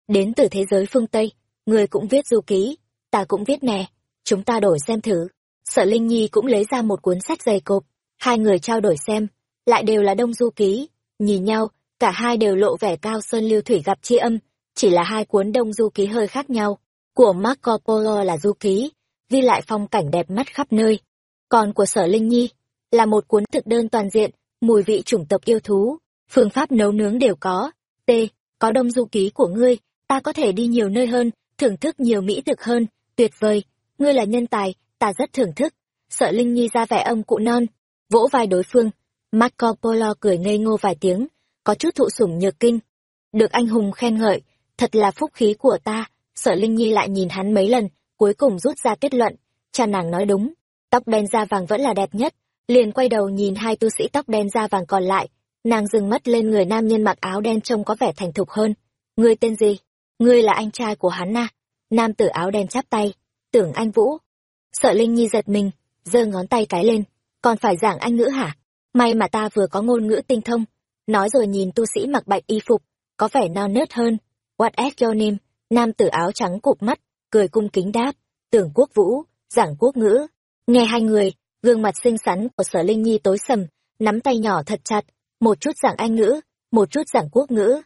Đến từ thế giới phương Tây, người cũng viết du ký, ta cũng viết nè, chúng ta đổi xem thử. Sở Linh Nhi cũng lấy ra một cuốn sách dày cộp, hai người trao đổi xem, lại đều là đông du ký, nhìn nhau, cả hai đều lộ vẻ cao sơn lưu thủy gặp chi âm, chỉ là hai cuốn đông du ký hơi khác nhau. Của Marco Polo là du ký, ghi lại phong cảnh đẹp mắt khắp nơi. Còn của Sở Linh Nhi, là một cuốn thực đơn toàn diện, mùi vị chủng tộc yêu thú, phương pháp nấu nướng đều có. T, có đông du ký của ngươi, ta có thể đi nhiều nơi hơn, thưởng thức nhiều mỹ thực hơn, tuyệt vời, ngươi là nhân tài, ta rất thưởng thức. Sợ Linh Nhi ra vẻ ông cụ non, vỗ vai đối phương. Marco Polo cười ngây ngô vài tiếng, có chút thụ sủng nhược kinh. Được anh hùng khen ngợi, thật là phúc khí của ta. Sợ Linh Nhi lại nhìn hắn mấy lần, cuối cùng rút ra kết luận. Cha nàng nói đúng, tóc đen da vàng vẫn là đẹp nhất. Liền quay đầu nhìn hai tu sĩ tóc đen da vàng còn lại, nàng dừng mắt lên người nam nhân mặc áo đen trông có vẻ thành thục hơn. Ngươi tên gì? Ngươi là anh trai của hắn à? Nam tử áo đen chắp tay, tưởng anh Vũ. Sợ Linh Nhi giật mình, giơ ngón tay cái lên, còn phải giảng anh ngữ hả? may mà ta vừa có ngôn ngữ tinh thông nói rồi nhìn tu sĩ mặc bạch y phục có vẻ non nớt hơn what is your name nam tử áo trắng cụp mắt cười cung kính đáp tưởng quốc vũ giảng quốc ngữ nghe hai người gương mặt xinh xắn của sở linh nhi tối sầm nắm tay nhỏ thật chặt một chút giảng anh ngữ, một chút giảng quốc ngữ.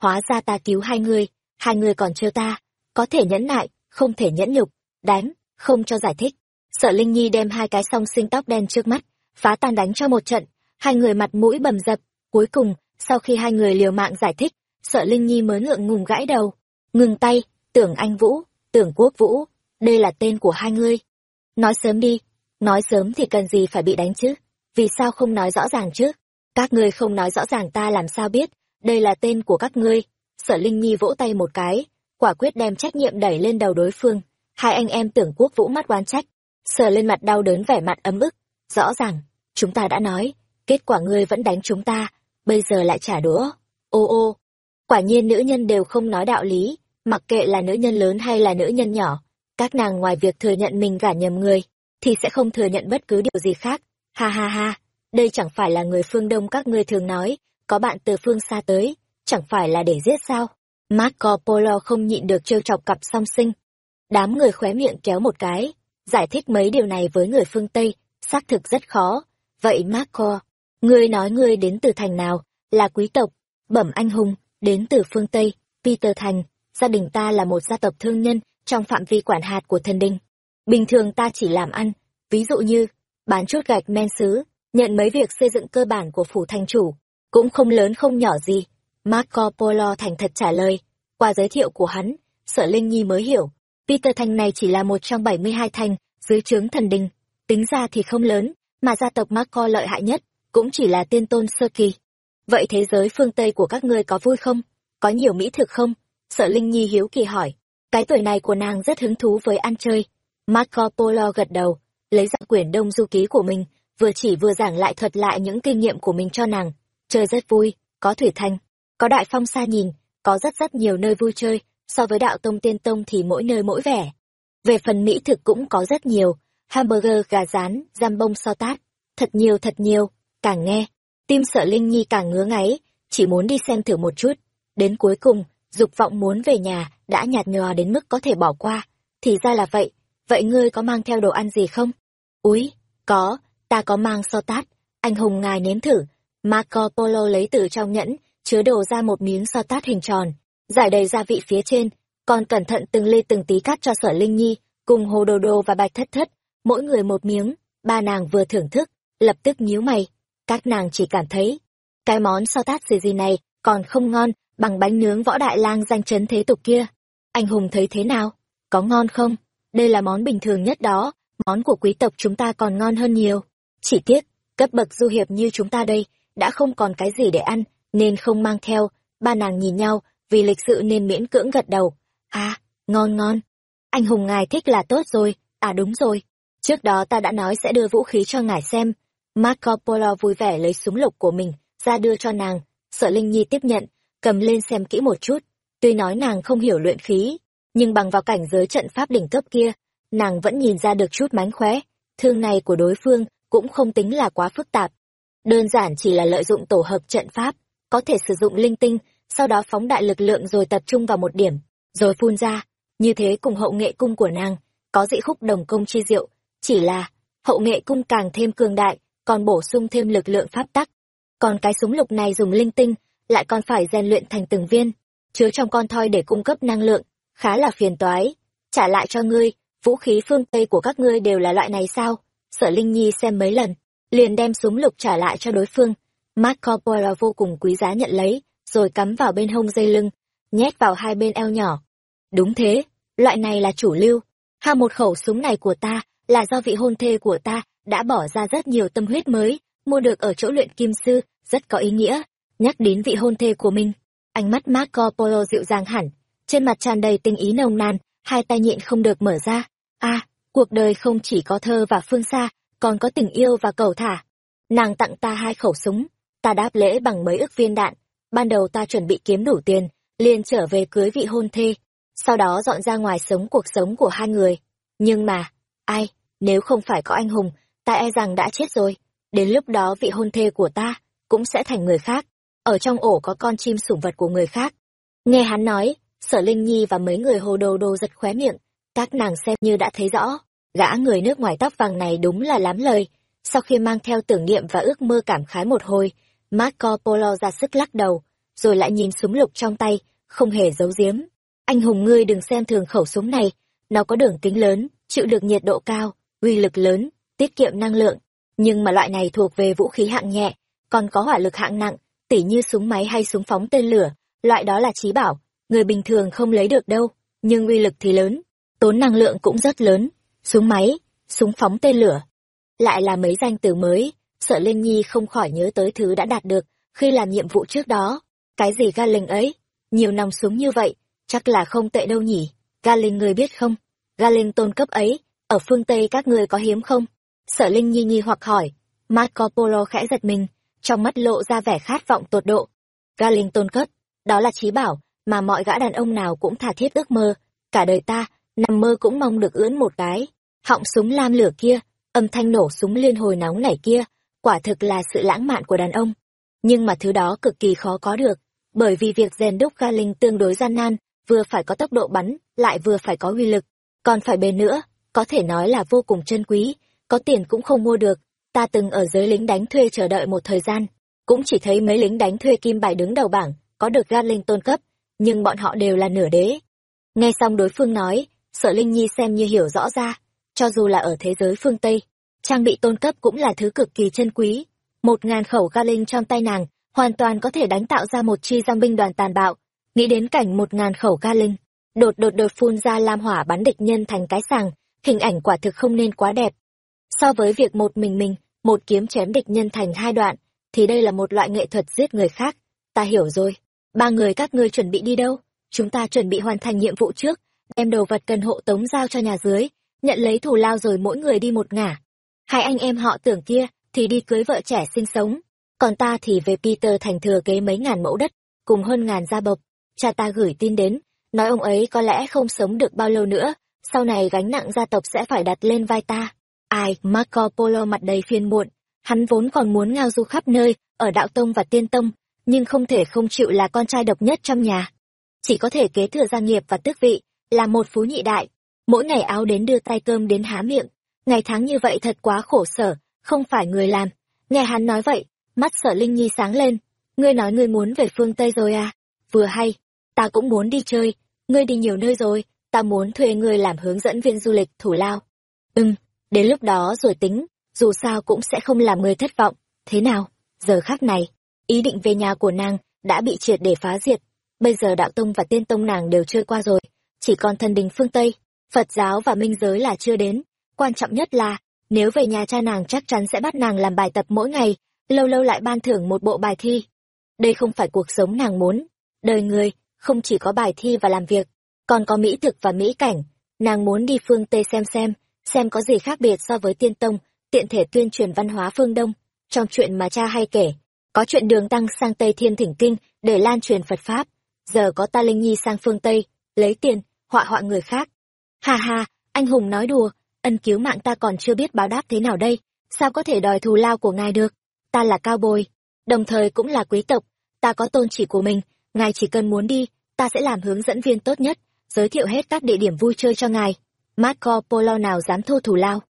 Hóa ra ta cứu hai người hai người còn trêu ta. Có thể nhẫn nại, không thể nhẫn nhục. Đánh, không cho giải thích. Sợ linh nhi đem hai cái song sinh tóc đen trước mắt, phá tan đánh cho một trận. Hai người mặt mũi bầm dập. Cuối cùng, sau khi hai người liều mạng giải thích, sợ linh nhi mới ngượng ngùng gãi đầu. Ngừng tay, tưởng anh vũ, tưởng quốc vũ. Đây là tên của hai ngươi. Nói sớm đi, nói sớm thì cần gì phải bị đánh chứ? Vì sao không nói rõ ràng chứ? Các ngươi không nói rõ ràng ta làm sao biết, đây là tên của các ngươi. Sở linh nhi vỗ tay một cái, quả quyết đem trách nhiệm đẩy lên đầu đối phương. Hai anh em tưởng quốc vũ mắt oán trách. Sờ lên mặt đau đớn vẻ mặt ấm ức. Rõ ràng, chúng ta đã nói, kết quả ngươi vẫn đánh chúng ta, bây giờ lại trả đũa. Ô ô, quả nhiên nữ nhân đều không nói đạo lý, mặc kệ là nữ nhân lớn hay là nữ nhân nhỏ, các nàng ngoài việc thừa nhận mình gả nhầm người, thì sẽ không thừa nhận bất cứ điều gì khác. Ha ha ha đây chẳng phải là người phương đông các ngươi thường nói, có bạn từ phương xa tới, chẳng phải là để giết sao? Marco polo không nhịn được trêu chọc cặp song sinh. Đám người khóe miệng kéo một cái, giải thích mấy điều này với người phương tây, xác thực rất khó. Vậy marco ngươi nói ngươi đến từ thành nào, là quý tộc, bẩm anh hùng, đến từ phương tây, peter thành, gia đình ta là một gia tộc thương nhân trong phạm vi quản hạt của thần đình. Bình thường ta chỉ làm ăn, ví dụ như, bán chút gạch men xứ nhận mấy việc xây dựng cơ bản của phủ thành chủ, cũng không lớn không nhỏ gì. Marco polo thành thật trả lời. Qua giới thiệu của hắn, sở linh nhi mới hiểu, peter thành này chỉ là một trong bảy mươi hai thành dưới trướng thần đình. Tính ra thì không lớn, mà gia tộc marco lợi hại nhất cũng chỉ là tiên tôn sơ kỳ. Vậy thế giới phương tây của các ngươi có vui không? Có nhiều mỹ thực không? Sợ linh nhi hiếu kỳ hỏi. Cái tuổi này của nàng rất hứng thú với ăn chơi. Marco polo gật đầu, lấy ra quyển đông du ký của mình vừa chỉ vừa giảng lại thuật lại những kinh nghiệm của mình cho nàng. Chơi rất vui, có thủy thanh, có đại phong xa nhìn, có rất rất nhiều nơi vui chơi, so với đạo tông tiên tông thì mỗi nơi mỗi vẻ. Về phần mỹ thực cũng có rất nhiều, hamburger, gà rán, giam bông so tát, thật nhiều thật nhiều, càng nghe, tim sợ linh nhi càng ngứa ngáy, chỉ muốn đi xem thử một chút. Đến cuối cùng, dục vọng muốn về nhà đã nhạt nhòa đến mức có thể bỏ qua. Thì ra là vậy vậy ngươi có mang theo đồ ăn gì không? Úi, có ta có mang so tát. Anh hùng ngài nếm thử. Marco polo lấy từ trong nhẫn, chứa đồ ra một miếng so tát hình tròn, giải đầy gia vị phía trên. Còn cẩn thận từng ly từng tí cắt cho sở linh nhi, cùng hồ đồ đồ và bạch thất thất, mỗi người một miếng. Ba nàng vừa thưởng thức, lập tức nhíu mày. Các nàng chỉ cảm thấy, cái món so tát gì gì này còn không ngon bằng bánh nướng võ đại lang danh chấn thế tục kia. Anh hùng thấy thế nào? Có ngon không? Đây là món bình thường nhất đó. Món của quý tộc chúng ta còn ngon hơn nhiều chỉ tiếc cấp bậc du hiệp như chúng ta đây đã không còn cái gì để ăn nên không mang theo. Ba nàng nhìn nhau vì lịch sự nên miễn cưỡng gật đầu. À ngon ngon. Anh hùng ngài thích là tốt rồi. À đúng rồi. Trước đó ta đã nói sẽ đưa vũ khí cho ngài xem. Marco Polo vui vẻ lấy súng lục của mình ra đưa cho nàng, sợ Linh Nhi tiếp nhận, cầm lên xem kỹ một chút. Tuy nói nàng không hiểu luyện khí, nhưng bằng vào cảnh giới trận pháp đỉnh cấp kia, nàng vẫn nhìn ra được chút mánh khóe. Thương này của đối phương cũng không tính là quá phức tạp. Đơn giản chỉ là lợi dụng tổ hợp trận pháp, có thể sử dụng linh tinh, sau đó phóng đại lực lượng rồi tập trung vào một điểm, rồi phun ra. Như thế cùng hậu nghệ cung của nàng, có dị khúc đồng công chi diệu, chỉ là hậu nghệ cung càng thêm cường đại, còn bổ sung thêm lực lượng pháp tắc. Còn cái súng lục này dùng linh tinh, lại còn phải rèn luyện thành từng viên, chứa trong con thoi để cung cấp năng lượng, khá là phiền toái. Trả lại cho ngươi, vũ khí phương Tây của các ngươi đều là loại này sao? Sở Linh Nhi xem mấy lần, liền đem súng lục trả lại cho đối phương. Marco Polo vô cùng quý giá nhận lấy, rồi cắm vào bên hông dây lưng, nhét vào hai bên eo nhỏ. Đúng thế, loại này là chủ lưu. Ha một khẩu súng này của ta, là do vị hôn thê của ta đã bỏ ra rất nhiều tâm huyết mới, mua được ở chỗ luyện kim sư, rất có ý nghĩa. Nhắc đến vị hôn thê của mình, ánh mắt Marco Polo dịu dàng hẳn, trên mặt tràn đầy tình ý nồng nàn, hai tay nhịn không được mở ra. a cuộc đời không chỉ có thơ và phương xa, còn có tình yêu và cầu thả. Nàng tặng ta hai khẩu súng, ta đáp lễ bằng mấy ức viên đạn. Ban đầu ta chuẩn bị kiếm đủ tiền, liền trở về cưới vị hôn thê, sau đó dọn ra ngoài sống cuộc sống của hai người. Nhưng mà, ai, nếu không phải có anh hùng, ta e rằng đã chết rồi. đến lúc đó vị hôn thê của ta cũng sẽ thành người khác ở trong ổ có con chim sủng vật của người khác nghe hắn nói sở linh nhi và mấy người hồ đồ đồ giật khóe miệng các nàng xem như đã thấy rõ gã người nước ngoài tóc vàng này đúng là lắm lời. Sau khi mang theo tưởng niệm và ước mơ cảm khái một hồi, marco polo ra sức lắc đầu, rồi lại nhìn súng lục trong tay, không hề giấu giếm. Anh hùng ngươi đừng xem thường khẩu súng này, nó có đường kính lớn, chịu được nhiệt độ cao, uy lực lớn, tiết kiệm năng lượng. Nhưng mà loại này thuộc về vũ khí hạng nhẹ, còn có hỏa lực hạng nặng, tỉ như súng máy hay súng phóng tên lửa, loại đó là trí bảo, người bình thường không lấy được đâu, nhưng uy lực thì lớn, tốn năng lượng cũng rất lớn súng máy, súng phóng tên lửa. Lại là mấy danh từ mới, sợ linh nhi không khỏi nhớ tới thứ đã đạt được khi làm nhiệm vụ trước đó. Cái gì ga linh ấy? Nhiều nòng súng như vậy, chắc là không tệ đâu nhỉ? Ga linh người biết không? Ga linh tôn cấp ấy, ở phương tây các người có hiếm không? Sở linh nhi nhi hoặc hỏi. Marco polo khẽ giật mình, trong mắt lộ ra vẻ khát vọng tột độ. Ga linh tôn cấp, đó là trí bảo mà mọi gã đàn ông nào cũng thà thiết ước mơ. Cả đời ta, nằm mơ cũng mong được ưỡn một cái họng súng lam lửa kia, âm thanh nổ súng liên hồi nóng nảy kia, quả thực là sự lãng mạn của đàn ông. Nhưng mà thứ đó cực kỳ khó có được, bởi vì việc rèn đúc ga linh tương đối gian nan, vừa phải có tốc độ bắn, lại vừa phải có uy lực. Còn phải bền nữa, có thể nói là vô cùng chân quý, có tiền cũng không mua được. Ta từng ở giới lính đánh thuê chờ đợi một thời gian, cũng chỉ thấy mấy lính đánh thuê kim bài đứng đầu bảng, có được ga linh tôn cấp, nhưng bọn họ đều là nửa đế. Nghe xong đối phương nói sở linh nhi xem như hiểu rõ ra cho dù là ở thế giới phương tây, trang bị tôn cấp cũng là thứ cực kỳ chân quý. Một ngàn khẩu ga linh trong tay nàng hoàn toàn có thể đánh tạo ra một chi giang binh đoàn tàn bạo. Nghĩ đến cảnh một ngàn khẩu ga linh, đột đột đột phun ra lam hỏa bắn địch nhân thành cái sàng, hình ảnh quả thực không nên quá đẹp. So với việc một mình mình, một kiếm chém địch nhân thành hai đoạn, thì đây là một loại nghệ thuật giết người khác. Ta hiểu rồi. Ba người các ngươi chuẩn bị đi đâu? Chúng ta chuẩn bị hoàn thành nhiệm vụ trước, đem đồ vật cần hộ tống giao cho nhà dưới nhận lấy thù lao rồi mỗi người đi một ngả. Hai anh em họ tưởng kia thì đi cưới vợ trẻ sinh sống, còn ta thì về peter thành thừa kế mấy ngàn mẫu đất, cùng hơn ngàn gia bộc. Cha ta gửi tin đến, nói ông ấy có lẽ không sống được bao lâu nữa, sau này gánh nặng gia tộc sẽ phải đặt lên vai ta. Ai, marco polo mặt đầy phiền muộn, hắn vốn còn muốn ngao du khắp nơi, ở đạo tông và tiên tông, nhưng không thể không chịu là con trai độc nhất trong nhà. Chỉ có thể kế thừa gia nghiệp và tước vị, là một phú nhị đại mỗi ngày áo đến đưa tay cơm đến há miệng. Ngày tháng như vậy thật quá khổ sở, không phải người làm. Nghe hắn nói vậy, mắt sở linh nhi sáng lên. Ngươi nói ngươi muốn về phương tây rồi à? Vừa hay, ta cũng muốn đi chơi. Ngươi đi nhiều nơi rồi, ta muốn thuê ngươi làm hướng dẫn viên du lịch thủ lao. Ừm, đến lúc đó rồi tính, dù sao cũng sẽ không làm ngươi thất vọng. Thế nào, giờ khác này, ý định về nhà của nàng đã bị triệt để phá diệt. Bây giờ đạo tông và tiên tông nàng đều chơi qua rồi, chỉ còn thần đình phương tây phật giáo và minh giới là chưa đến. Quan trọng nhất là, nếu về nhà cha nàng chắc chắn sẽ bắt nàng làm bài tập mỗi ngày, lâu lâu lại ban thưởng một bộ bài thi. Đây không phải cuộc sống nàng muốn. Đời người, không chỉ có bài thi và làm việc, còn có mỹ thực và mỹ cảnh. Nàng muốn đi phương tây xem xem xem có gì khác biệt so với tiên tông, tiện thể tuyên truyền văn hóa phương đông. Trong chuyện mà cha hay kể, có chuyện đường tăng sang tây thiên thỉnh kinh để lan truyền phật pháp. Giờ có ta linh nhi sang phương tây, lấy tiền, họa họa người khác hà hà anh hùng nói đùa, ân cứu mạng ta còn chưa biết báo đáp thế nào đây, sao có thể đòi thù lao của ngài được, ta là cao bồi, đồng thời cũng là quý tộc, ta có tôn chỉ của mình, ngài chỉ cần muốn đi, ta sẽ làm hướng dẫn viên tốt nhất, giới thiệu hết các địa điểm vui chơi cho ngài marco polo nào dám thô thù lao.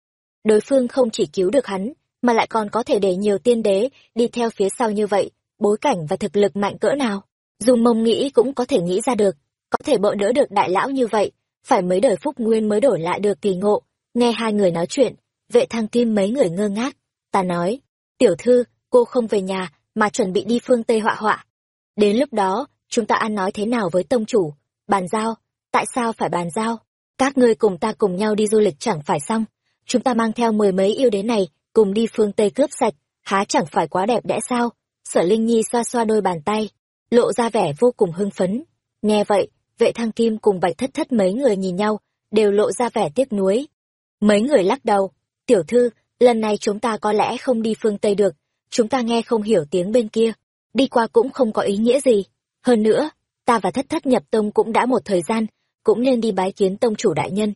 Đối phương không chỉ cứu được hắn, mà lại còn có thể để nhiều tiên đế đi theo phía sau như vậy, bối cảnh và thực lực mạnh cỡ nào dùng mông nghĩ cũng có thể nghĩ ra được, có thể bỡ đỡ được đại lão như vậy phải mấy đời phúc nguyên mới đổi lại được kỳ ngộ. Nghe hai người nói chuyện, vệ thăng kim mấy người ngơ ngác. Ta nói, tiểu thư, cô không về nhà mà chuẩn bị đi phương tây họa họa. Đến lúc đó, chúng ta ăn nói thế nào với tông chủ? Bàn giao? Tại sao phải bàn giao? Các ngươi cùng ta cùng nhau đi du lịch chẳng phải xong? Chúng ta mang theo mười mấy yêu đến này cùng đi phương tây cướp sạch, há chẳng phải quá đẹp đẽ sao? Sở linh nhi xoa xoa đôi bàn tay, lộ ra vẻ vô cùng hưng phấn. Nghe vậy vệ thăng kim cùng bạch thất thất mấy người nhìn nhau đều lộ ra vẻ tiếc nuối. Mấy người lắc đầu tiểu thư lần này chúng ta có lẽ không đi phương tây được chúng ta nghe không hiểu tiếng bên kia đi qua cũng không có ý nghĩa gì. Hơn nữa ta và thất thất nhập tông cũng đã một thời gian cũng nên đi bái kiến tông chủ đại nhân.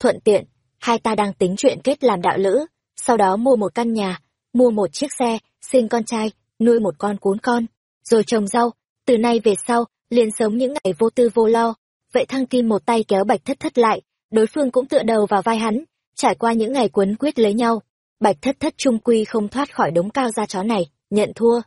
Thuận tiện hai ta đang tính chuyện kết làm đạo lữ sau đó mua một căn nhà mua một chiếc xe, sinh con trai, nuôi một con cún con, rồi trồng rau, từ nay về sau, liền sống những ngày vô tư vô lo. Vệ thăng kim một tay kéo bạch thất thất lại, đối phương cũng tựa đầu vào vai hắn, trải qua những ngày quấn quyết lấy nhau. Bạch thất thất trung quy không thoát khỏi đống cao da chó này, nhận thua.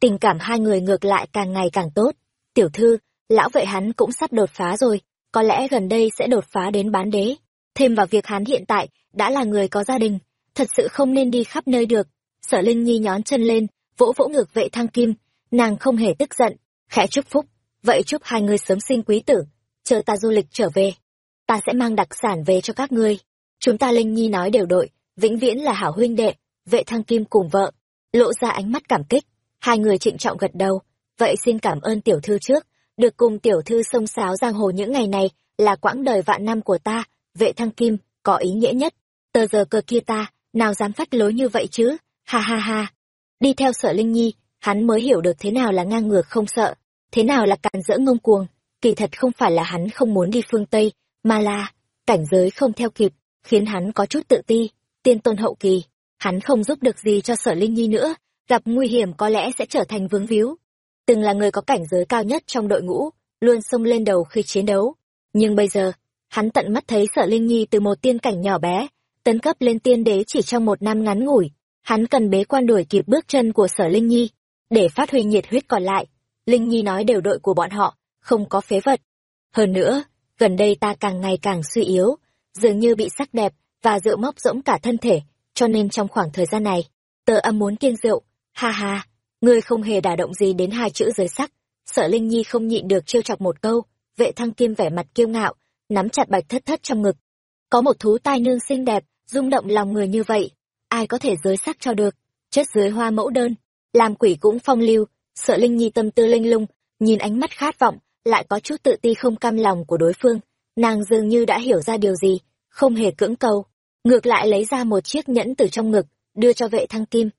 Tình cảm hai người ngược lại càng ngày càng tốt. Tiểu thư, lão vệ hắn cũng sắp đột phá rồi, có lẽ gần đây sẽ đột phá đến bán đế. Thêm vào việc hắn hiện tại, đã là người có gia đình, thật sự không nên đi khắp nơi được. Sở Linh Nhi nhón chân lên, vỗ vỗ ngược vệ thăng kim, nàng không hề tức giận, khẽ chúc phúc. Vậy chúc hai người sớm sinh quý tử, chờ ta du lịch trở về. Ta sẽ mang đặc sản về cho các ngươi. Chúng ta Linh Nhi nói đều đội, vĩnh viễn là hảo huynh đệ, vệ thăng kim cùng vợ, lộ ra ánh mắt cảm kích. Hai người trịnh trọng gật đầu, vậy xin cảm ơn tiểu thư trước, được cùng tiểu thư sông sáo giang hồ những ngày này là quãng đời vạn năm của ta, vệ thăng kim, có ý nghĩa nhất. Tờ giờ cờ kia ta, nào dám phách lối như vậy chứ, ha ha ha. Đi theo sở Linh Nhi, hắn mới hiểu được thế nào là ngang ngược không sợ, thế nào là càn rỡ ngông cuồng. Kỳ thật không phải là hắn không muốn đi phương Tây, mà là, cảnh giới không theo kịp, khiến hắn có chút tự ti, tiên tôn hậu kỳ. Hắn không giúp được gì cho sở Linh Nhi nữa, gặp nguy hiểm có lẽ sẽ trở thành vướng víu. Từng là người có cảnh giới cao nhất trong đội ngũ, luôn xông lên đầu khi chiến đấu. Nhưng bây giờ, hắn tận mắt thấy sở Linh Nhi từ một tiên cảnh nhỏ bé, tấn cấp lên tiên đế chỉ trong một năm ngắn ngủi. Hắn cần bế quan đuổi kịp bước chân của sở Linh Nhi, để phát huy nhiệt huyết còn lại. Linh Nhi nói đều đội của bọn họ, không có phế vật. Hơn nữa, gần đây ta càng ngày càng suy yếu, dường như bị sắc đẹp và rượu móc rỗng cả thân thể, cho nên trong khoảng thời gian này, tớ âm muốn kiêng rượu. Ha ha, ngươi không hề đả động gì đến hai chữ giới sắc. Sở Linh Nhi không nhịn được trêu chọc một câu, vệ thăng kim vẻ mặt kiêu ngạo, nắm chặt bạch thất thất trong ngực. Có một thú tai nương xinh đẹp, rung động lòng người như vậy, ai có thể giới sắc cho được, chết dưới hoa mẫu đơn, làm quỷ cũng phong lưu, sợ Linh Nhi tâm tư linh lung, nhìn ánh mắt khát vọng, lại có chút tự ti không cam lòng của đối phương, nàng dường như đã hiểu ra điều gì, không hề cưỡng cầu, ngược lại lấy ra một chiếc nhẫn từ trong ngực, đưa cho vệ thăng kim.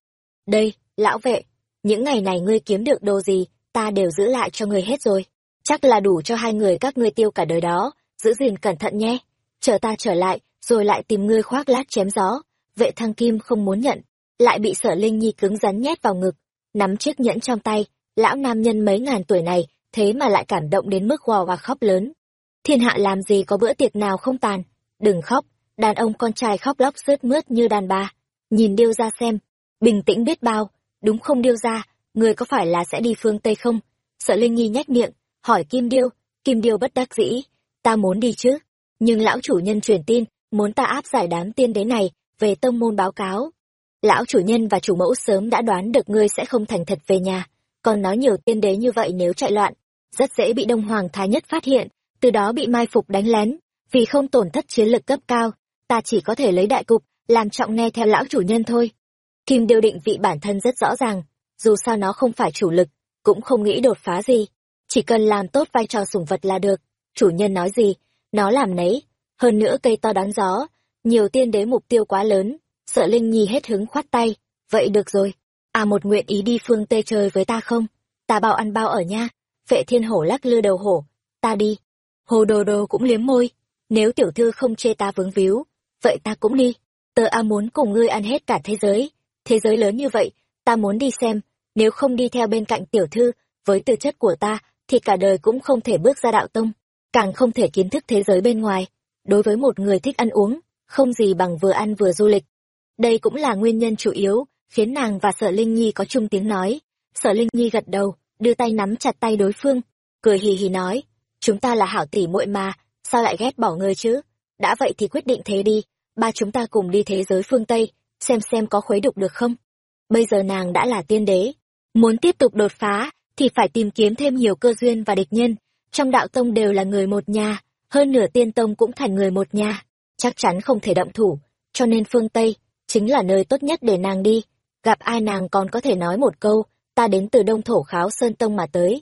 Đây, lão vệ, những ngày này ngươi kiếm được đồ gì, ta đều giữ lại cho ngươi hết rồi. Chắc là đủ cho hai người các ngươi tiêu cả đời đó, giữ gìn cẩn thận nhé. Chờ ta trở lại, rồi lại tìm ngươi khoác lát chém gió. Vệ thăng kim không muốn nhận, lại bị sở linh nhi cứng rắn nhét vào ngực, nắm chiếc nhẫn trong tay, lão nam nhân mấy ngàn tuổi này, thế mà lại cảm động đến mức hoa và khóc lớn. Thiên hạ làm gì có bữa tiệc nào không tàn, đừng khóc, đàn ông con trai khóc lóc rớt mướt như đàn bà. Nhìn điêu ra xem, bình tĩnh biết bao, đúng không điêu ra, người có phải là sẽ đi phương Tây không? Sợ Linh Nhi nhách miệng, hỏi Kim Điêu, Kim Điêu bất đắc dĩ, ta muốn đi chứ, nhưng lão chủ nhân truyền tin, muốn ta áp giải đám tiên đế này về tông môn báo cáo. Lão chủ nhân và chủ mẫu sớm đã đoán được ngươi sẽ không thành thật về nhà, còn nói nhiều tiên đế như vậy nếu chạy loạn, rất dễ bị Đông Hoàng Thái Nhất phát hiện, từ đó bị mai phục đánh lén, vì không tổn thất chiến lực cấp cao, ta chỉ có thể lấy đại cục, làm trọng nghe theo lão chủ nhân thôi. Kim điều định vị bản thân rất rõ ràng, dù sao nó không phải chủ lực, cũng không nghĩ đột phá gì, chỉ cần làm tốt vai trò sủng vật là được. Chủ nhân nói gì, nó làm nấy, hơn nữa cây to đón gió, nhiều tiên đế mục tiêu quá lớn, sợ Linh Nhi hết hứng khoát tay, vậy được rồi, à một nguyện ý đi phương Tây chơi với ta không? Ta bao ăn bao ở nha, vệ thiên hổ lắc lư đầu hổ, ta đi. Hồ đồ đồ cũng liếm môi, nếu tiểu thư không chê ta vướng víu, vậy ta cũng đi. Tớ a muốn cùng ngươi ăn hết cả thế giới, thế giới lớn như vậy, ta muốn đi xem, nếu không đi theo bên cạnh tiểu thư, với tư chất của ta, thì cả đời cũng không thể bước ra đạo tông, càng không thể kiến thức thế giới bên ngoài. Đối với một người thích ăn uống, không gì bằng vừa ăn vừa du lịch. Đây cũng là nguyên nhân chủ yếu, khiến nàng và sở Linh Nhi có chung tiếng nói. Sở Linh Nhi gật đầu, đưa tay nắm chặt tay đối phương, cười hì hì nói, chúng ta là hảo tỷ muội mà, sao lại ghét bỏ người chứ? Đã vậy thì quyết định thế đi, ba chúng ta cùng đi thế giới phương Tây, xem xem có khuấy đục được không? Bây giờ nàng đã là tiên đế, muốn tiếp tục đột phá, thì phải tìm kiếm thêm nhiều cơ duyên và địch nhân. Trong đạo tông đều là người một nhà, hơn nửa tiên tông cũng thành người một nhà, chắc chắn không thể động thủ, cho nên phương Tây chính là nơi tốt nhất để nàng đi. Gặp ai nàng còn có thể nói một câu, ta đến từ đông thổ kháo Sơn Tông mà tới.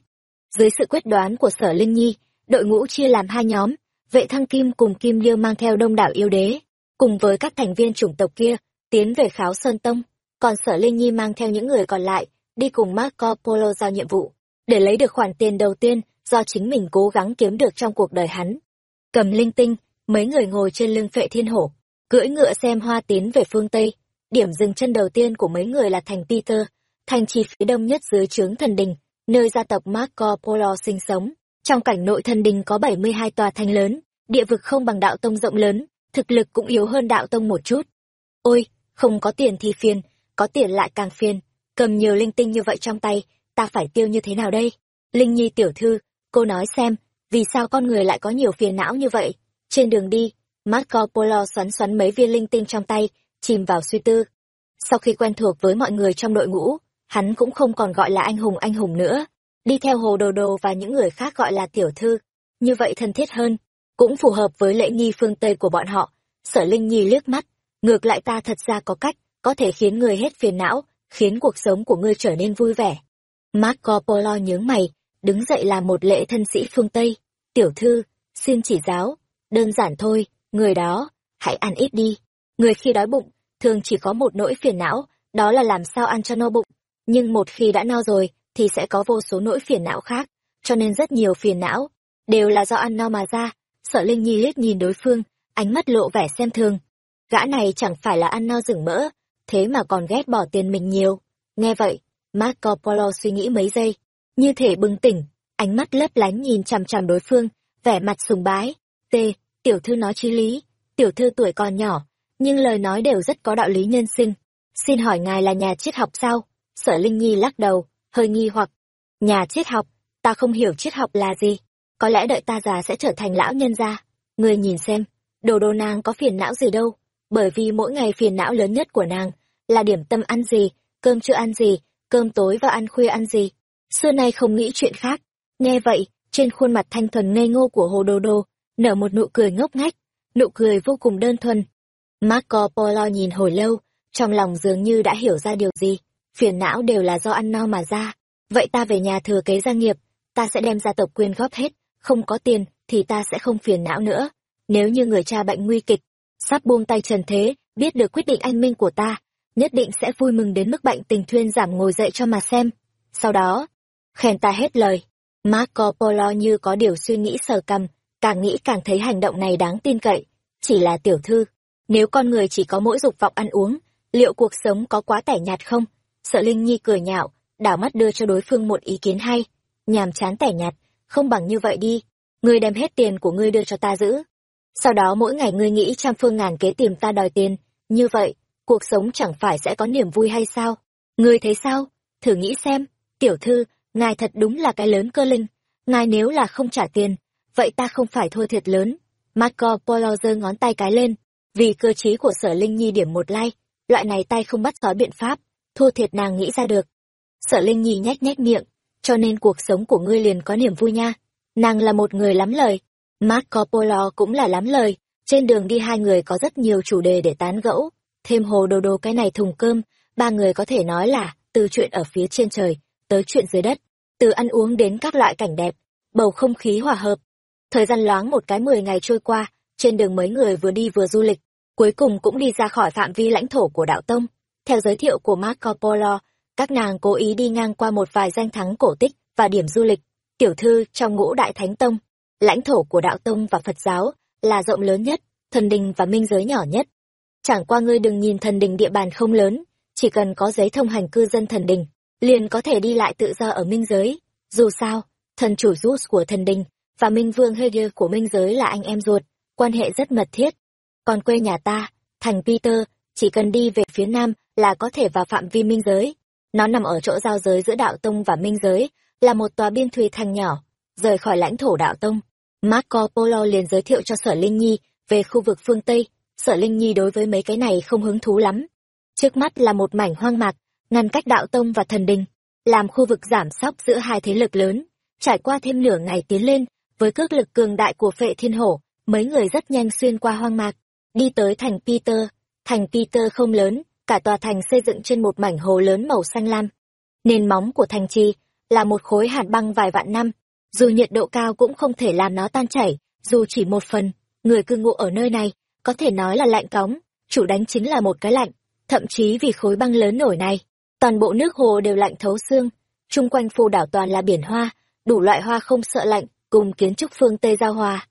Dưới sự quyết đoán của sở Linh Nhi, đội ngũ chia làm hai nhóm, vệ thăng kim cùng kim liêu mang theo đông đảo yêu đế, cùng với các thành viên chủng tộc kia, tiến về kháo Sơn Tông, còn sở Linh Nhi mang theo những người còn lại, đi cùng Marco Polo giao nhiệm vụ, để lấy được khoản tiền đầu tiên do chính mình cố gắng kiếm được trong cuộc đời hắn. Cầm linh tinh, mấy người ngồi trên lưng phệ thiên hổ, cưỡi ngựa xem hoa tiến về phương Tây. điểm dừng chân đầu tiên của mấy người là thành Peter, thành trì phía đông nhất dưới trướng thần đình, nơi gia tộc Marco Polo sinh sống. Trong cảnh nội thần đình có 72 tòa thành lớn, địa vực không bằng đạo tông rộng lớn, thực lực cũng yếu hơn đạo tông một chút. Ôi, không có tiền thì phiền, có tiền lại càng phiền, cầm nhiều linh tinh như vậy trong tay, ta phải tiêu như thế nào đây? Linh Nhi tiểu thư, cô nói xem, vì sao con người lại có nhiều phiền não như vậy? Trên đường đi, Marco Polo xoắn xoắn mấy viên linh tinh trong tay, chìm vào suy tư. Sau khi quen thuộc với mọi người trong đội ngũ, hắn cũng không còn gọi là anh hùng anh hùng nữa, đi theo hồ đồ đồ và những người khác gọi là tiểu thư, như vậy thân thiết hơn, cũng phù hợp với lễ nghi phương Tây của bọn họ. Sở Linh Nhi liếc mắt, ngược lại ta thật ra có cách, có thể khiến người hết phiền não, khiến cuộc sống của ngươi trở nên vui vẻ. Marco Polo nhướng mày, đứng dậy là một lễ thân sĩ phương Tây. Tiểu thư, xin chỉ giáo, đơn giản thôi, người đó, hãy ăn ít đi. Người khi đói bụng, thường chỉ có một nỗi phiền não, đó là làm sao ăn cho no bụng. Nhưng một khi đã no rồi, thì sẽ có vô số nỗi phiền não khác, cho nên rất nhiều phiền não, đều là do ăn no mà ra. Sở Linh Nhi liếc nhìn đối phương, ánh mắt lộ vẻ xem thường. Gã này chẳng phải là ăn no rừng mỡ, thế mà còn ghét bỏ tiền mình nhiều. Nghe vậy, Marco Polo suy nghĩ mấy giây, như thể bừng tỉnh, ánh mắt lấp lánh nhìn chằm chằm đối phương, vẻ mặt sùng bái. T, tiểu thư nói chí lý, tiểu thư tuổi còn nhỏ, nhưng lời nói đều rất có đạo lý nhân sinh. Xin hỏi ngài là nhà triết học sao? Sở Linh Nhi lắc đầu, hơi nghi hoặc. Nhà triết học, ta không hiểu triết học là gì. Có lẽ đợi ta già sẽ trở thành lão nhân gia. Người nhìn xem, đồ đồ nàng có phiền não gì đâu, bởi vì mỗi ngày phiền não lớn nhất của nàng là điểm tâm ăn gì, cơm trưa ăn gì, cơm tối và ăn khuya ăn gì. Xưa nay không nghĩ chuyện khác. Nghe vậy, trên khuôn mặt thanh thuần ngây ngô của hồ đồ đồ, nở một nụ cười ngốc ngách, nụ cười vô cùng đơn thuần. Marco Polo nhìn hồi lâu, trong lòng dường như đã hiểu ra điều gì, phiền não đều là do ăn no mà ra. Vậy ta về nhà thừa kế gia nghiệp, ta sẽ đem gia tộc quyên góp hết, không có tiền thì ta sẽ không phiền não nữa. Nếu như người cha bệnh nguy kịch, sắp buông tay trần thế, biết được quyết định anh minh của ta, nhất định sẽ vui mừng đến mức bệnh tình thuyên giảm ngồi dậy cho mà xem. Sau đó, khen ta hết lời. Marco Polo như có điều suy nghĩ sờ cầm, càng nghĩ càng thấy hành động này đáng tin cậy. Chỉ là tiểu thư, nếu con người chỉ có mỗi dục vọng ăn uống, liệu cuộc sống có quá tẻ nhạt không? Sợ Linh Nhi cười nhạo, đảo mắt đưa cho đối phương một ý kiến hay. Nhàm chán tẻ nhạt, không bằng như vậy đi. Ngươi đem hết tiền của ngươi đưa cho ta giữ. Sau đó mỗi ngày ngươi nghĩ trăm phương ngàn kế tìm ta đòi tiền. Như vậy, cuộc sống chẳng phải sẽ có niềm vui hay sao? Ngươi thấy sao? Thử nghĩ xem, tiểu thư, ngài thật đúng là cái lớn cơ linh. Ngài nếu là không trả tiền, vậy ta không phải thua thiệt lớn. Marco Polo giơ ngón tay cái lên, vì cơ trí của sở Linh Nhi điểm một like, loại này tay không bắt sói biện pháp, thua thiệt nàng nghĩ ra được. Sở Linh Nhi nhếch nhếch miệng, cho nên cuộc sống của ngươi liền có niềm vui nha. Nàng là một người lắm lời, Marco Polo cũng là lắm lời, trên đường đi hai người có rất nhiều chủ đề để tán gẫu, thêm hồ đồ đồ cái này thùng cơm, ba người có thể nói là từ chuyện ở phía trên trời tới chuyện dưới đất, từ ăn uống đến các loại cảnh đẹp, bầu không khí hòa hợp. Thời gian loáng một cái mười ngày trôi qua, trên đường mấy người vừa đi vừa du lịch, cuối cùng cũng đi ra khỏi phạm vi lãnh thổ của đạo tông. Theo giới thiệu của Marco Polo, các nàng cố ý đi ngang qua một vài danh thắng cổ tích và điểm du lịch, tiểu thư trong ngũ đại thánh tông. Lãnh thổ của đạo tông và Phật giáo là rộng lớn nhất, thần đình và minh giới nhỏ nhất. Chẳng qua ngươi đừng nhìn thần đình địa bàn không lớn, chỉ cần có giấy thông hành cư dân thần đình, liền có thể đi lại tự do ở minh giới. Dù sao, thần chủ Zeus của thần đình và minh vương Hegel của minh giới là anh em ruột, quan hệ rất mật thiết. Còn quê nhà ta, thành Peter, chỉ cần đi về phía nam là có thể vào phạm vi minh giới. Nó nằm ở chỗ giao giới giữa đạo tông và minh giới, là một tòa biên thùy thành nhỏ, rời khỏi lãnh thổ đạo tông. Marco Polo liền giới thiệu cho Sở Linh Nhi về khu vực phương Tây. Sở Linh Nhi đối với mấy cái này không hứng thú lắm. Trước mắt là một mảnh hoang mạc, ngăn cách đạo tông và thần đình, làm khu vực giảm sóc giữa hai thế lực lớn. Trải qua thêm nửa ngày tiến lên, với cước lực cường đại của phệ thiên hổ, mấy người rất nhanh xuyên qua hoang mạc, đi tới thành Peter. Thành Peter không lớn, cả tòa thành xây dựng trên một mảnh hồ lớn màu xanh lam. Nền móng của thành trì là một khối hạt băng vài vạn năm, dù nhiệt độ cao cũng không thể làm nó tan chảy, dù chỉ một phần, người cư ngụ ở nơi này, có thể nói là lạnh cóng, chủ đánh chính là một cái lạnh, thậm chí vì khối băng lớn nổi này, toàn bộ nước hồ đều lạnh thấu xương, chung quanh phù đảo toàn là biển hoa, đủ loại hoa không sợ lạnh, cùng kiến trúc phương Tây giao hòa.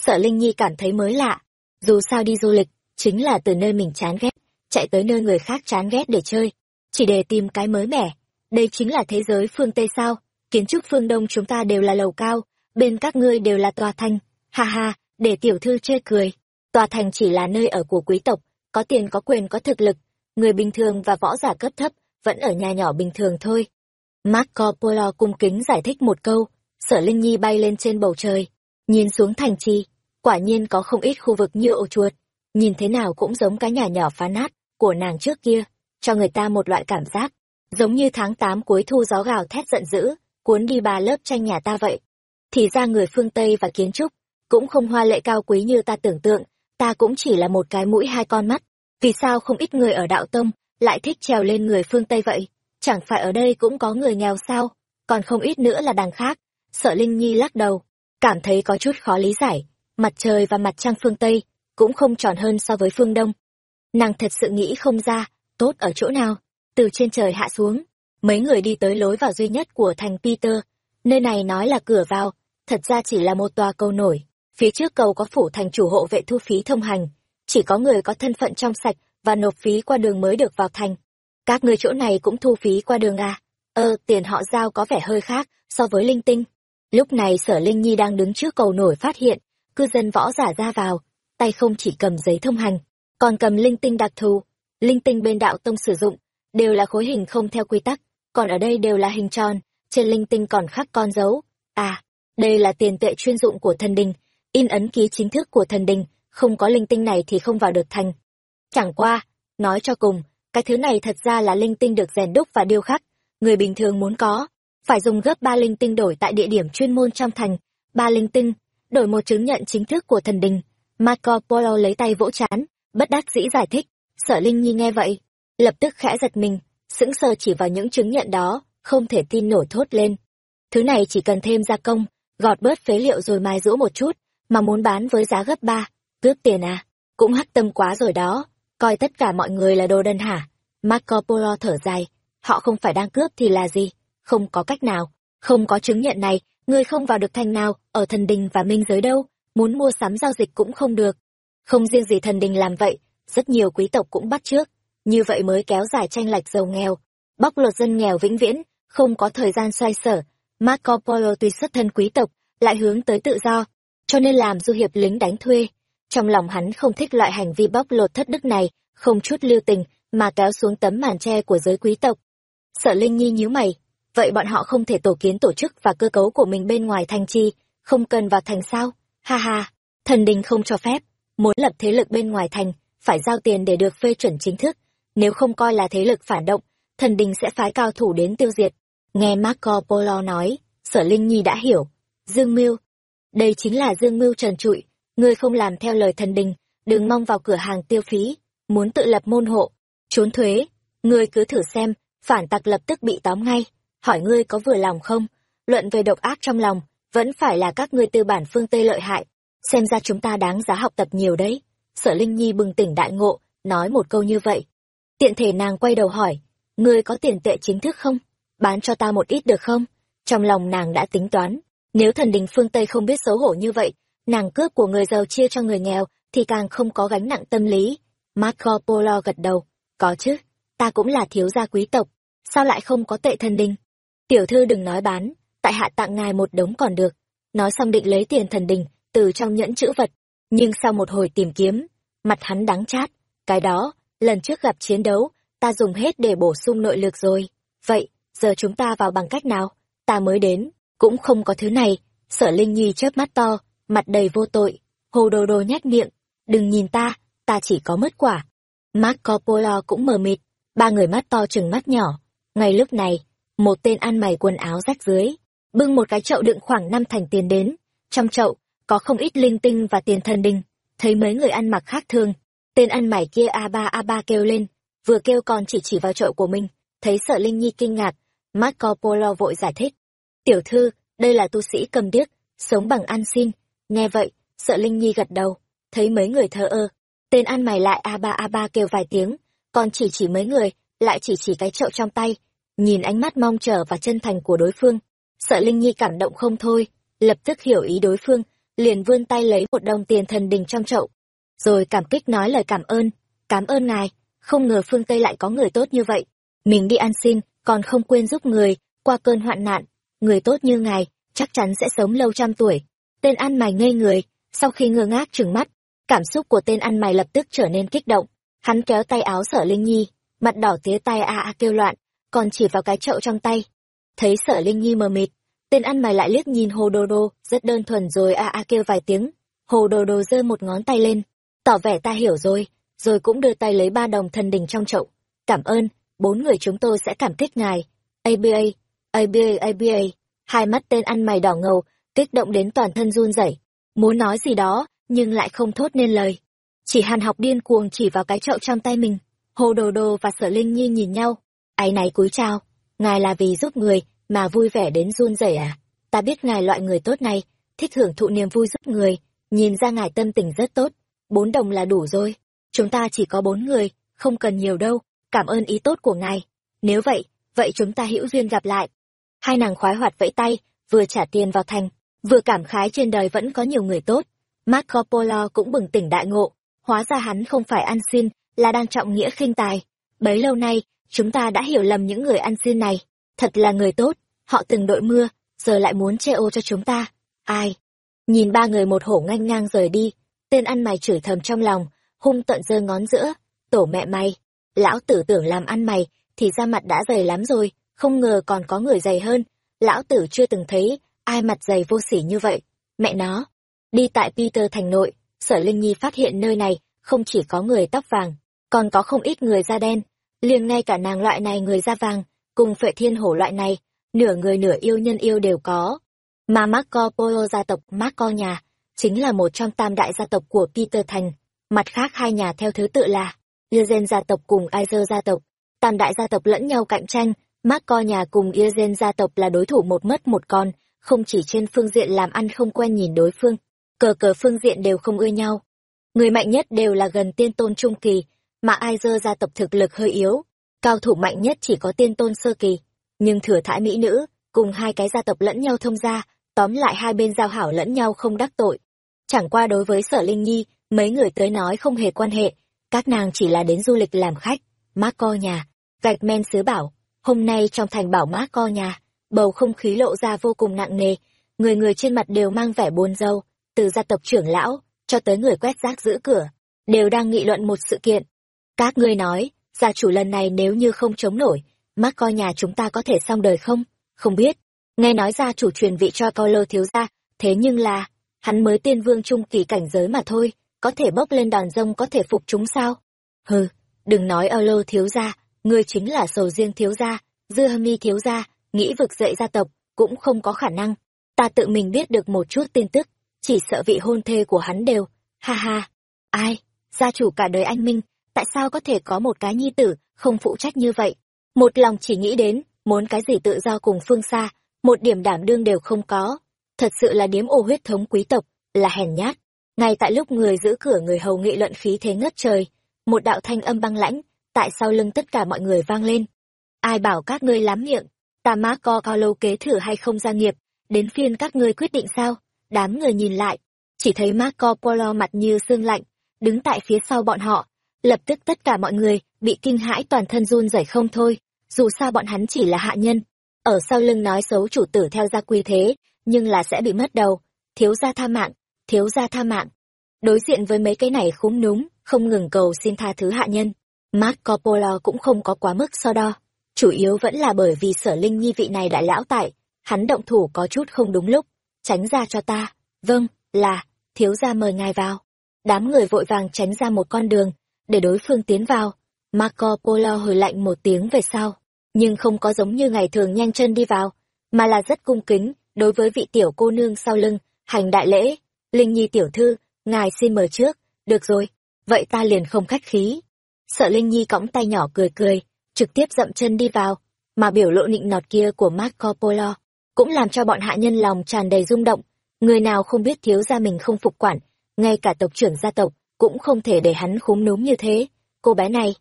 Sở Linh Nhi cảm thấy mới lạ, dù sao đi du lịch, chính là từ nơi mình chán ghét, chạy tới nơi người khác chán ghét để chơi, chỉ để tìm cái mới mẻ. Đây chính là thế giới phương Tây sao? Kiến trúc phương Đông chúng ta đều là lầu cao, bên các ngươi đều là tòa thành. Ha ha, để tiểu thư chê cười. Tòa thành chỉ là nơi ở của quý tộc, có tiền có quyền có thực lực, người bình thường và võ giả cấp thấp vẫn ở nhà nhỏ bình thường thôi. Marco Polo cung kính giải thích một câu, sở Linh Nhi bay lên trên bầu trời, nhìn xuống thành trì, quả nhiên có không ít khu vực như ổ chuột, nhìn thế nào cũng giống cái nhà nhỏ phá nát của nàng trước kia, cho người ta một loại cảm giác, giống như tháng 8 cuối thu gió gào thét giận dữ, cuốn đi ba lớp tranh nhà ta vậy. Thì ra người phương Tây và kiến trúc, cũng không hoa lệ cao quý như ta tưởng tượng, ta cũng chỉ là một cái mũi hai con mắt. Vì sao không ít người ở đạo tông lại thích trèo lên người phương Tây vậy? Chẳng phải ở đây cũng có người nghèo sao? Còn không ít nữa là đằng khác. Sợ Linh Nhi lắc đầu, cảm thấy có chút khó lý giải. Mặt trời và mặt trăng phương Tây cũng không tròn hơn so với phương Đông. Nàng thật sự nghĩ không ra, tốt ở chỗ nào. Từ trên trời hạ xuống, mấy người đi tới lối vào duy nhất của thành Peter. Nơi này nói là cửa vào, thật ra chỉ là một tòa cầu nổi. Phía trước cầu có phủ thành chủ hộ vệ thu phí thông hành. Chỉ có người có thân phận trong sạch và nộp phí qua đường mới được vào thành. Các người chỗ này cũng thu phí qua đường à? Ơ, tiền họ giao có vẻ hơi khác so với linh tinh. Lúc này sở Linh Nhi đang đứng trước cầu nổi phát hiện, cư dân võ giả ra vào, tay không chỉ cầm giấy thông hành, còn cầm linh tinh đặc thù. Linh tinh bên đạo tông sử dụng, đều là khối hình không theo quy tắc, còn ở đây đều là hình tròn, trên linh tinh còn khắc con dấu. À, đây là tiền tệ chuyên dụng của thần đình, in ấn ký chính thức của thần đình, không có linh tinh này thì không vào được thành. Chẳng qua, nói cho cùng, cái thứ này thật ra là linh tinh được rèn đúc và điêu khắc, người bình thường muốn có, phải dùng gấp ba linh tinh đổi tại địa điểm chuyên môn trong thành, ba linh tinh, đổi một chứng nhận chính thức của thần đình. Marco Polo lấy tay vỗ chán, bất đắc dĩ giải thích, sở Linh Nhi nghe vậy, lập tức khẽ giật mình, sững sờ chỉ vào những chứng nhận đó, không thể tin nổi thốt lên. Thứ này chỉ cần thêm gia công, gọt bớt phế liệu rồi mai rũ một chút, mà muốn bán với giá gấp ba, cướp tiền à, cũng hắc tâm quá rồi đó, coi tất cả mọi người là đồ đần hả? Marco Polo thở dài, họ không phải đang cướp thì là gì? Không có cách nào, không có chứng nhận này, người không vào được thành nào, ở thần đình và minh giới đâu, muốn mua sắm giao dịch cũng không được. Không riêng gì thần đình làm vậy, rất nhiều quý tộc cũng bắt trước, như vậy mới kéo dài tranh lệch giàu nghèo, bóc lột dân nghèo vĩnh viễn, không có thời gian xoay sở. Marco Polo tuy xuất thân quý tộc, lại hướng tới tự do, cho nên làm du hiệp lính đánh thuê. Trong lòng hắn không thích loại hành vi bóc lột thất đức này, không chút lưu tình, mà kéo xuống tấm màn tre của giới quý tộc. Sở Linh Nhi nhíu mày, vậy bọn họ không thể tổ kiến tổ chức và cơ cấu của mình bên ngoài thành chi, không cần vào thành sao? Ha ha, thần đình không cho phép, muốn lập thế lực bên ngoài thành, phải giao tiền để được phê chuẩn chính thức, nếu không coi là thế lực phản động, thần đình sẽ phái cao thủ đến tiêu diệt. Nghe Marco Polo nói, sở Linh Nhi đã hiểu. Dương Mưu, đây chính là Dương Mưu trần trụi, ngươi không làm theo lời thần đình, đừng mong vào cửa hàng tiêu phí, muốn tự lập môn hộ, trốn thuế, ngươi cứ thử xem, phản tặc lập tức bị tóm ngay, hỏi ngươi có vừa lòng không? Luận về độc ác trong lòng, vẫn phải là các ngươi tư bản phương Tây lợi hại, xem ra chúng ta đáng giá học tập nhiều đấy. Sở Linh Nhi bừng tỉnh đại ngộ, nói một câu như vậy. Tiện thể nàng quay đầu hỏi, ngươi có tiền tệ chính thức không? Bán cho ta một ít được không? Trong lòng nàng đã tính toán, nếu thần đình phương Tây không biết xấu hổ như vậy, nàng cướp của người giàu chia cho người nghèo, thì càng không có gánh nặng tâm lý. Marco Polo gật đầu, có chứ, ta cũng là thiếu gia quý tộc, sao lại không có tệ thần đình? Tiểu thư đừng nói bán, tại hạ tặng ngài một đống còn được. Nói xong định lấy tiền thần đình, từ trong nhẫn chữ vật, nhưng sau một hồi tìm kiếm, mặt hắn đắng chát, cái đó, lần trước gặp chiến đấu, ta dùng hết để bổ sung nội lực rồi. Vậy, giờ chúng ta vào bằng cách nào? Ta mới đến, cũng không có thứ này. Sở Linh Nhi chớp mắt to, mặt đầy vô tội, hồ đồ đồ nhét miệng. Đừng nhìn ta, ta chỉ có mất quả. Marco Polo cũng mờ mịt, ba người mắt to chừng mắt nhỏ. Ngay lúc này, một tên ăn mày quần áo rách dưới, bưng một cái chậu đựng khoảng năm thành tiền đến. Trong chậu, có không ít linh tinh và tiền thần đình. Thấy mấy người ăn mặc khác thường, tên ăn mày kia a ba a ba kêu lên, vừa kêu còn chỉ chỉ vào chậu của mình. Thấy sợ Linh Nhi kinh ngạc, Marco Polo vội giải thích. Tiểu thư, đây là tu sĩ cầm điếc, sống bằng ăn xin. Nghe vậy, sợ Linh Nhi gật đầu, thấy mấy người thờ ơ. Tên ăn mày lại a ba a ba kêu vài tiếng, còn chỉ chỉ mấy người, lại chỉ chỉ cái chậu trong tay. Nhìn ánh mắt mong chờ và chân thành của đối phương, sợ Linh Nhi cảm động không thôi, lập tức hiểu ý đối phương, liền vươn tay lấy một đồng tiền thần đình trong chậu. Rồi cảm kích nói lời cảm ơn, cảm ơn ngài, không ngờ phương Tây lại có người tốt như vậy. Mình đi ăn xin, còn không quên giúp người, qua cơn hoạn nạn. Người tốt như ngài, chắc chắn sẽ sống lâu trăm tuổi. Tên ăn mày ngây người, sau khi ngơ ngác trừng mắt, cảm xúc của tên ăn mày lập tức trở nên kích động. Hắn kéo tay áo sở Linh Nhi, mặt đỏ tía tay a a kêu loạn, còn chỉ vào cái chậu trong tay. Thấy sở Linh Nhi mờ mịt, tên ăn mày lại liếc nhìn hồ đồ đồ, rất đơn thuần rồi a à, a à, kêu vài tiếng. Hồ đồ đồ giơ một ngón tay lên, tỏ vẻ ta hiểu rồi, rồi cũng đưa tay lấy ba đồng thần đình trong chậu. Cảm ơn, bốn người chúng tôi sẽ cảm kích ngài. ABA, ABA, ABA, hai mắt tên ăn mày đỏ ngầu, kích động đến toàn thân run rẩy, muốn nói gì đó, nhưng lại không thốt nên lời. Chỉ hàn học điên cuồng chỉ vào cái chậu trong tay mình. Hồ Đồ Đồ và Sở Linh Nhi nhìn nhau. Ái này cúi chào. Ngài là vì giúp người mà vui vẻ đến run rẩy à? Ta biết ngài loại người tốt này, thích hưởng thụ niềm vui giúp người. Nhìn ra ngài tâm tình rất tốt. Bốn đồng là đủ rồi. Chúng ta chỉ có bốn người, không cần nhiều đâu. Cảm ơn ý tốt của ngài. Nếu vậy, vậy chúng ta hữu duyên gặp lại. Hai nàng khoái hoạt vẫy tay, vừa trả tiền vào thành, vừa cảm khái trên đời vẫn có nhiều người tốt. Marco Polo cũng bừng tỉnh đại ngộ, hóa ra hắn không phải ăn xin, là đang trọng nghĩa khinh tài. Bấy lâu nay, chúng ta đã hiểu lầm những người ăn xin này. Thật là người tốt, họ từng đội mưa, giờ lại muốn che ô cho chúng ta. Ai? Nhìn ba người một hổ ngang ngang rời đi, tên ăn mày chửi thầm trong lòng, hung tận giơ ngón giữa. Tổ mẹ mày, lão tử tưởng làm ăn mày, thì ra mặt đã dày lắm rồi, không ngờ còn có người dày hơn. Lão tử chưa từng thấy ai mặt dày vô sỉ như vậy. Mẹ nó, đi tại Peter thành nội, sở Linh Nhi phát hiện nơi này không chỉ có người tóc vàng, còn có không ít người da đen, liền ngay cả nàng loại này người da vàng, cùng phệ thiên hổ loại này, nửa người nửa yêu nhân yêu đều có. Mà Marco Polo gia tộc Marco nhà, chính là một trong tam đại gia tộc của Peter Thành, mặt khác hai nhà theo thứ tự là Yezen gia tộc cùng Aizer gia tộc, tam đại gia tộc lẫn nhau cạnh tranh, Marco nhà cùng Yezen gia tộc là đối thủ một mất một con, không chỉ trên phương diện làm ăn không quen nhìn đối phương, cờ cờ phương diện đều không ưa nhau. Người mạnh nhất đều là gần tiên tôn trung kỳ, mà ai dơ gia tộc thực lực hơi yếu. Cao thủ mạnh nhất chỉ có tiên tôn sơ kỳ, nhưng thừa thãi mỹ nữ, cùng hai cái gia tộc lẫn nhau thông gia, tóm lại hai bên giao hảo lẫn nhau không đắc tội. Chẳng qua đối với sở Linh Nhi, mấy người tới nói không hề quan hệ, các nàng chỉ là đến du lịch làm khách, mác co nhà, gạch men sứ bảo, hôm nay trong thành bảo mác co nhà, bầu không khí lộ ra vô cùng nặng nề, người người trên mặt đều mang vẻ buồn rầu, từ gia tộc trưởng lão cho tới người quét rác giữ cửa, đều đang nghị luận một sự kiện. Các ngươi nói, gia chủ lần này nếu như không chống nổi, mắc coi nhà chúng ta có thể xong đời không? Không biết. Nghe nói gia chủ truyền vị cho Paulo thiếu gia, thế nhưng là, hắn mới tiên vương trung kỳ cảnh giới mà thôi, có thể bốc lên đòn rông có thể phục chúng sao? Hừ, đừng nói Paulo thiếu gia, ngươi chính là sầu riêng thiếu gia, dư hâm y thiếu gia, nghĩ vực dậy gia tộc, cũng không có khả năng. Ta tự mình biết được một chút tin tức, chỉ sợ vị hôn thê của hắn đều, ha ha, ai, gia chủ cả đời anh Minh, tại sao có thể có một cái nhi tử, không phụ trách như vậy? Một lòng chỉ nghĩ đến, muốn cái gì tự do cùng phương xa, một điểm đảm đương đều không có. Thật sự là điếm ô huyết thống quý tộc, là hèn nhát. Ngay tại lúc người giữ cửa người hầu nghị luận khí thế ngất trời, một đạo thanh âm băng lãnh, tại sau lưng tất cả mọi người vang lên. Ai bảo các ngươi lắm miệng, ta má co cao lâu kế thử hay không gia nghiệp, đến phiên các ngươi quyết định sao? Đám người nhìn lại, chỉ thấy Marco Polo mặt như xương lạnh, đứng tại phía sau bọn họ. Lập tức tất cả mọi người bị kinh hãi toàn thân run rẩy không thôi, dù sao bọn hắn chỉ là hạ nhân. Ở sau lưng nói xấu chủ tử theo gia quy thế, nhưng là sẽ bị mất đầu. Thiếu gia tha mạng, thiếu gia tha mạng. Đối diện với mấy cái này khúm núm, không ngừng cầu xin tha thứ hạ nhân. Marco Polo cũng không có quá mức so đo. Chủ yếu vẫn là bởi vì sở linh nhi vị này đại lão tại, hắn động thủ có chút không đúng lúc tránh ra cho ta vâng là thiếu gia mời ngài vào đám người vội vàng tránh ra một con đường để đối phương tiến vào. Marco polo hồi lạnh một tiếng về sau nhưng không có giống như ngày thường nhanh chân đi vào mà là rất cung kính đối với vị tiểu cô nương sau lưng hành đại lễ. Linh nhi tiểu thư ngài xin mời trước. Được rồi vậy ta liền không khách khí. Sợ linh nhi cõng tay nhỏ cười cười trực tiếp dậm chân đi vào mà biểu lộ nịnh nọt kia của marco polo cũng làm cho bọn hạ nhân lòng tràn đầy rung động. Người nào không biết thiếu gia mình không phục quản, ngay cả tộc trưởng gia tộc cũng không thể để hắn khúm núm như thế. Cô bé này,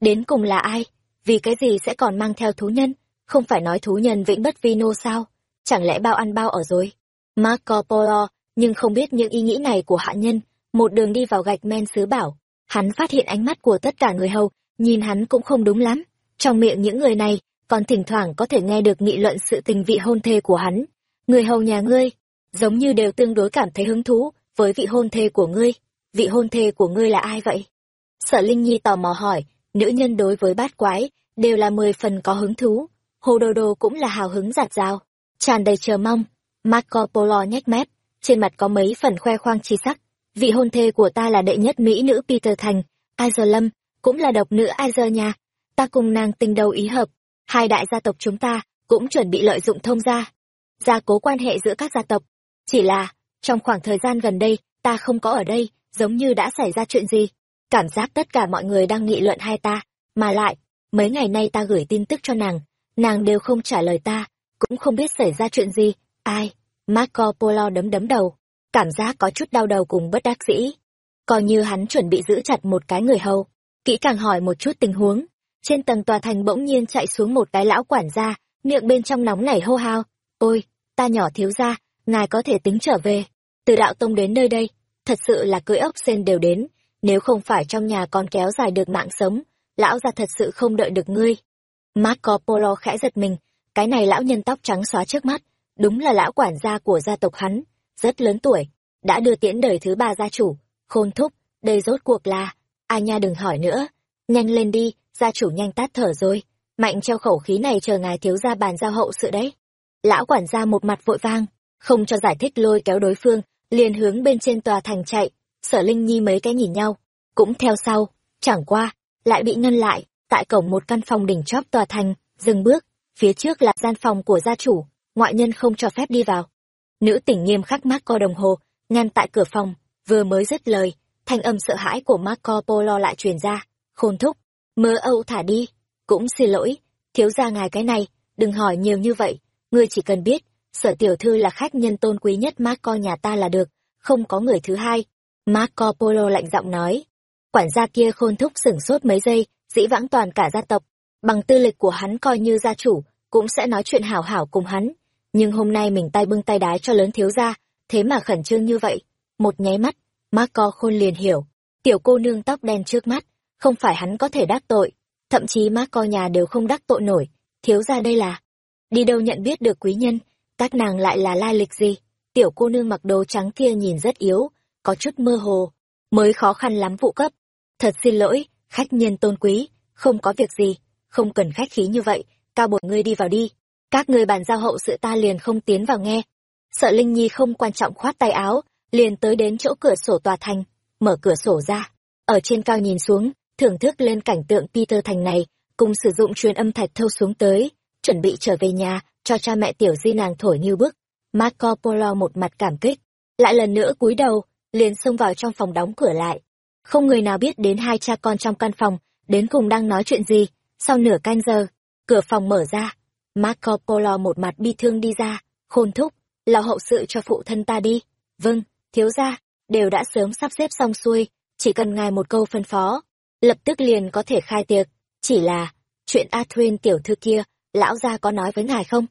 đến cùng là ai? Vì cái gì sẽ còn mang theo thú nhân? Không phải nói thú nhân vĩnh bất vi nô sao? Chẳng lẽ bao ăn bao ở rồi? Marco Polo, nhưng không biết những ý nghĩ này của hạ nhân, một đường đi vào gạch men sứ bảo. Hắn phát hiện ánh mắt của tất cả người hầu nhìn hắn cũng không đúng lắm. Trong miệng những người này, còn thỉnh thoảng có thể nghe được nghị luận sự tình vị hôn thê của hắn. Người hầu nhà ngươi, giống như đều tương đối cảm thấy hứng thú với vị hôn thê của ngươi. Vị hôn thê của ngươi là ai vậy? Sở Linh Nhi tò mò hỏi, nữ nhân đối với bát quái, đều là mười phần có hứng thú. Hồ Đồ Đồ cũng là hào hứng giạt rào, tràn đầy chờ mong. Marco Polo nhếch mép, trên mặt có mấy phần khoe khoang chi sắc. Vị hôn thê của ta là đệ nhất mỹ nữ Peter Thành, Aizer Lâm, cũng là độc nữ Aizer nha. Ta cùng nàng tình đầu ý hợp, hai đại gia tộc chúng ta cũng chuẩn bị lợi dụng thông gia. Gia cố quan hệ giữa các gia tộc. Chỉ là, trong khoảng thời gian gần đây, ta không có ở đây, giống như đã xảy ra chuyện gì. Cảm giác tất cả mọi người đang nghị luận hai ta, mà lại, mấy ngày nay ta gửi tin tức cho nàng, nàng đều không trả lời ta, cũng không biết xảy ra chuyện gì, ai. Marco Polo đấm đấm đầu, cảm giác có chút đau đầu cùng bất đắc dĩ. Coi như hắn chuẩn bị giữ chặt một cái người hầu, kỹ càng hỏi một chút tình huống. Trên tầng tòa thành bỗng nhiên chạy xuống một cái lão quản gia, miệng bên trong nóng nảy hô hào Ôi, ta nhỏ thiếu gia, ngài có thể tính trở về. Từ đạo tông đến nơi đây, thật sự là cưỡi ốc sen đều đến, nếu không phải trong nhà còn kéo dài được mạng sống, lão gia thật sự không đợi được ngươi. Marco Polo khẽ giật mình, cái này lão nhân tóc trắng xóa trước mắt, đúng là lão quản gia của gia tộc hắn, rất lớn tuổi, đã đưa tiễn đời thứ ba gia chủ, khôn thúc, đây rốt cuộc là, ai nha đừng hỏi nữa, nhanh lên đi, gia chủ nhanh tát thở rồi, mạnh treo khẩu khí này chờ ngài thiếu gia bàn giao hậu sự đấy. Lão quản gia một mặt vội vang, không cho giải thích lôi kéo đối phương, liền hướng bên trên tòa thành chạy, sở linh nhi mấy cái nhìn nhau, cũng theo sau, chẳng qua, lại bị ngăn lại, tại cổng một căn phòng đỉnh chóp tòa thành, dừng bước, phía trước là gian phòng của gia chủ, ngoại nhân không cho phép đi vào. Nữ tỉnh nghiêm khắc Marco đồng hồ, ngăn tại cửa phòng, vừa mới dứt lời, thanh âm sợ hãi của Marco Polo lại truyền ra, khôn thúc, mơ âu thả đi, cũng xin lỗi, thiếu gia ngài cái này, đừng hỏi nhiều như vậy, ngươi chỉ cần biết, sở tiểu thư là khách nhân tôn quý nhất Marco nhà ta là được, không có người thứ hai. Marco Polo lạnh giọng nói. Quản gia kia khôn thúc sửng sốt mấy giây, dĩ vãng toàn cả gia tộc, bằng tư lịch của hắn coi như gia chủ, cũng sẽ nói chuyện hảo hảo cùng hắn. Nhưng hôm nay mình tay bưng tay đái cho lớn thiếu gia, thế mà khẩn trương như vậy. Một nháy mắt, Marco khôn liền hiểu, tiểu cô nương tóc đen trước mắt, không phải hắn có thể đắc tội, thậm chí Marco nhà đều không đắc tội nổi, thiếu gia đây là. Đi đâu nhận biết được quý nhân, các nàng lại là lai lịch gì? Tiểu cô nương mặc đồ trắng kia nhìn rất yếu, có chút mơ hồ, mới khó khăn lắm vụ cấp. Thật xin lỗi, khách nhân tôn quý, không có việc gì, không cần khách khí như vậy, cao bột ngươi đi vào đi. Các ngươi bàn giao hậu sự ta liền không tiến vào nghe. Sợ Linh Nhi không quan trọng khoát tay áo, liền tới đến chỗ cửa sổ tòa thành, mở cửa sổ ra. Ở trên cao nhìn xuống, thưởng thức lên cảnh tượng Peter Thành này, cùng sử dụng truyền âm thạch thâu xuống tới, chuẩn bị trở về nhà, cho cha mẹ tiểu di nàng thổi như bức. Marco Polo một mặt cảm kích, lại lần nữa cúi đầu, liền xông vào trong phòng đóng cửa lại. Không người nào biết đến hai cha con trong căn phòng, đến cùng đang nói chuyện gì. Sau nửa canh giờ, cửa phòng mở ra. Marco Polo một mặt bi thương đi ra, khôn thúc, lo hậu sự cho phụ thân ta đi. Vâng, thiếu gia, đều đã sớm sắp xếp xong xuôi, chỉ cần ngài một câu phân phó, lập tức liền có thể khai tiệc. Chỉ là, chuyện Atwin tiểu thư kia, lão gia có nói với ngài không?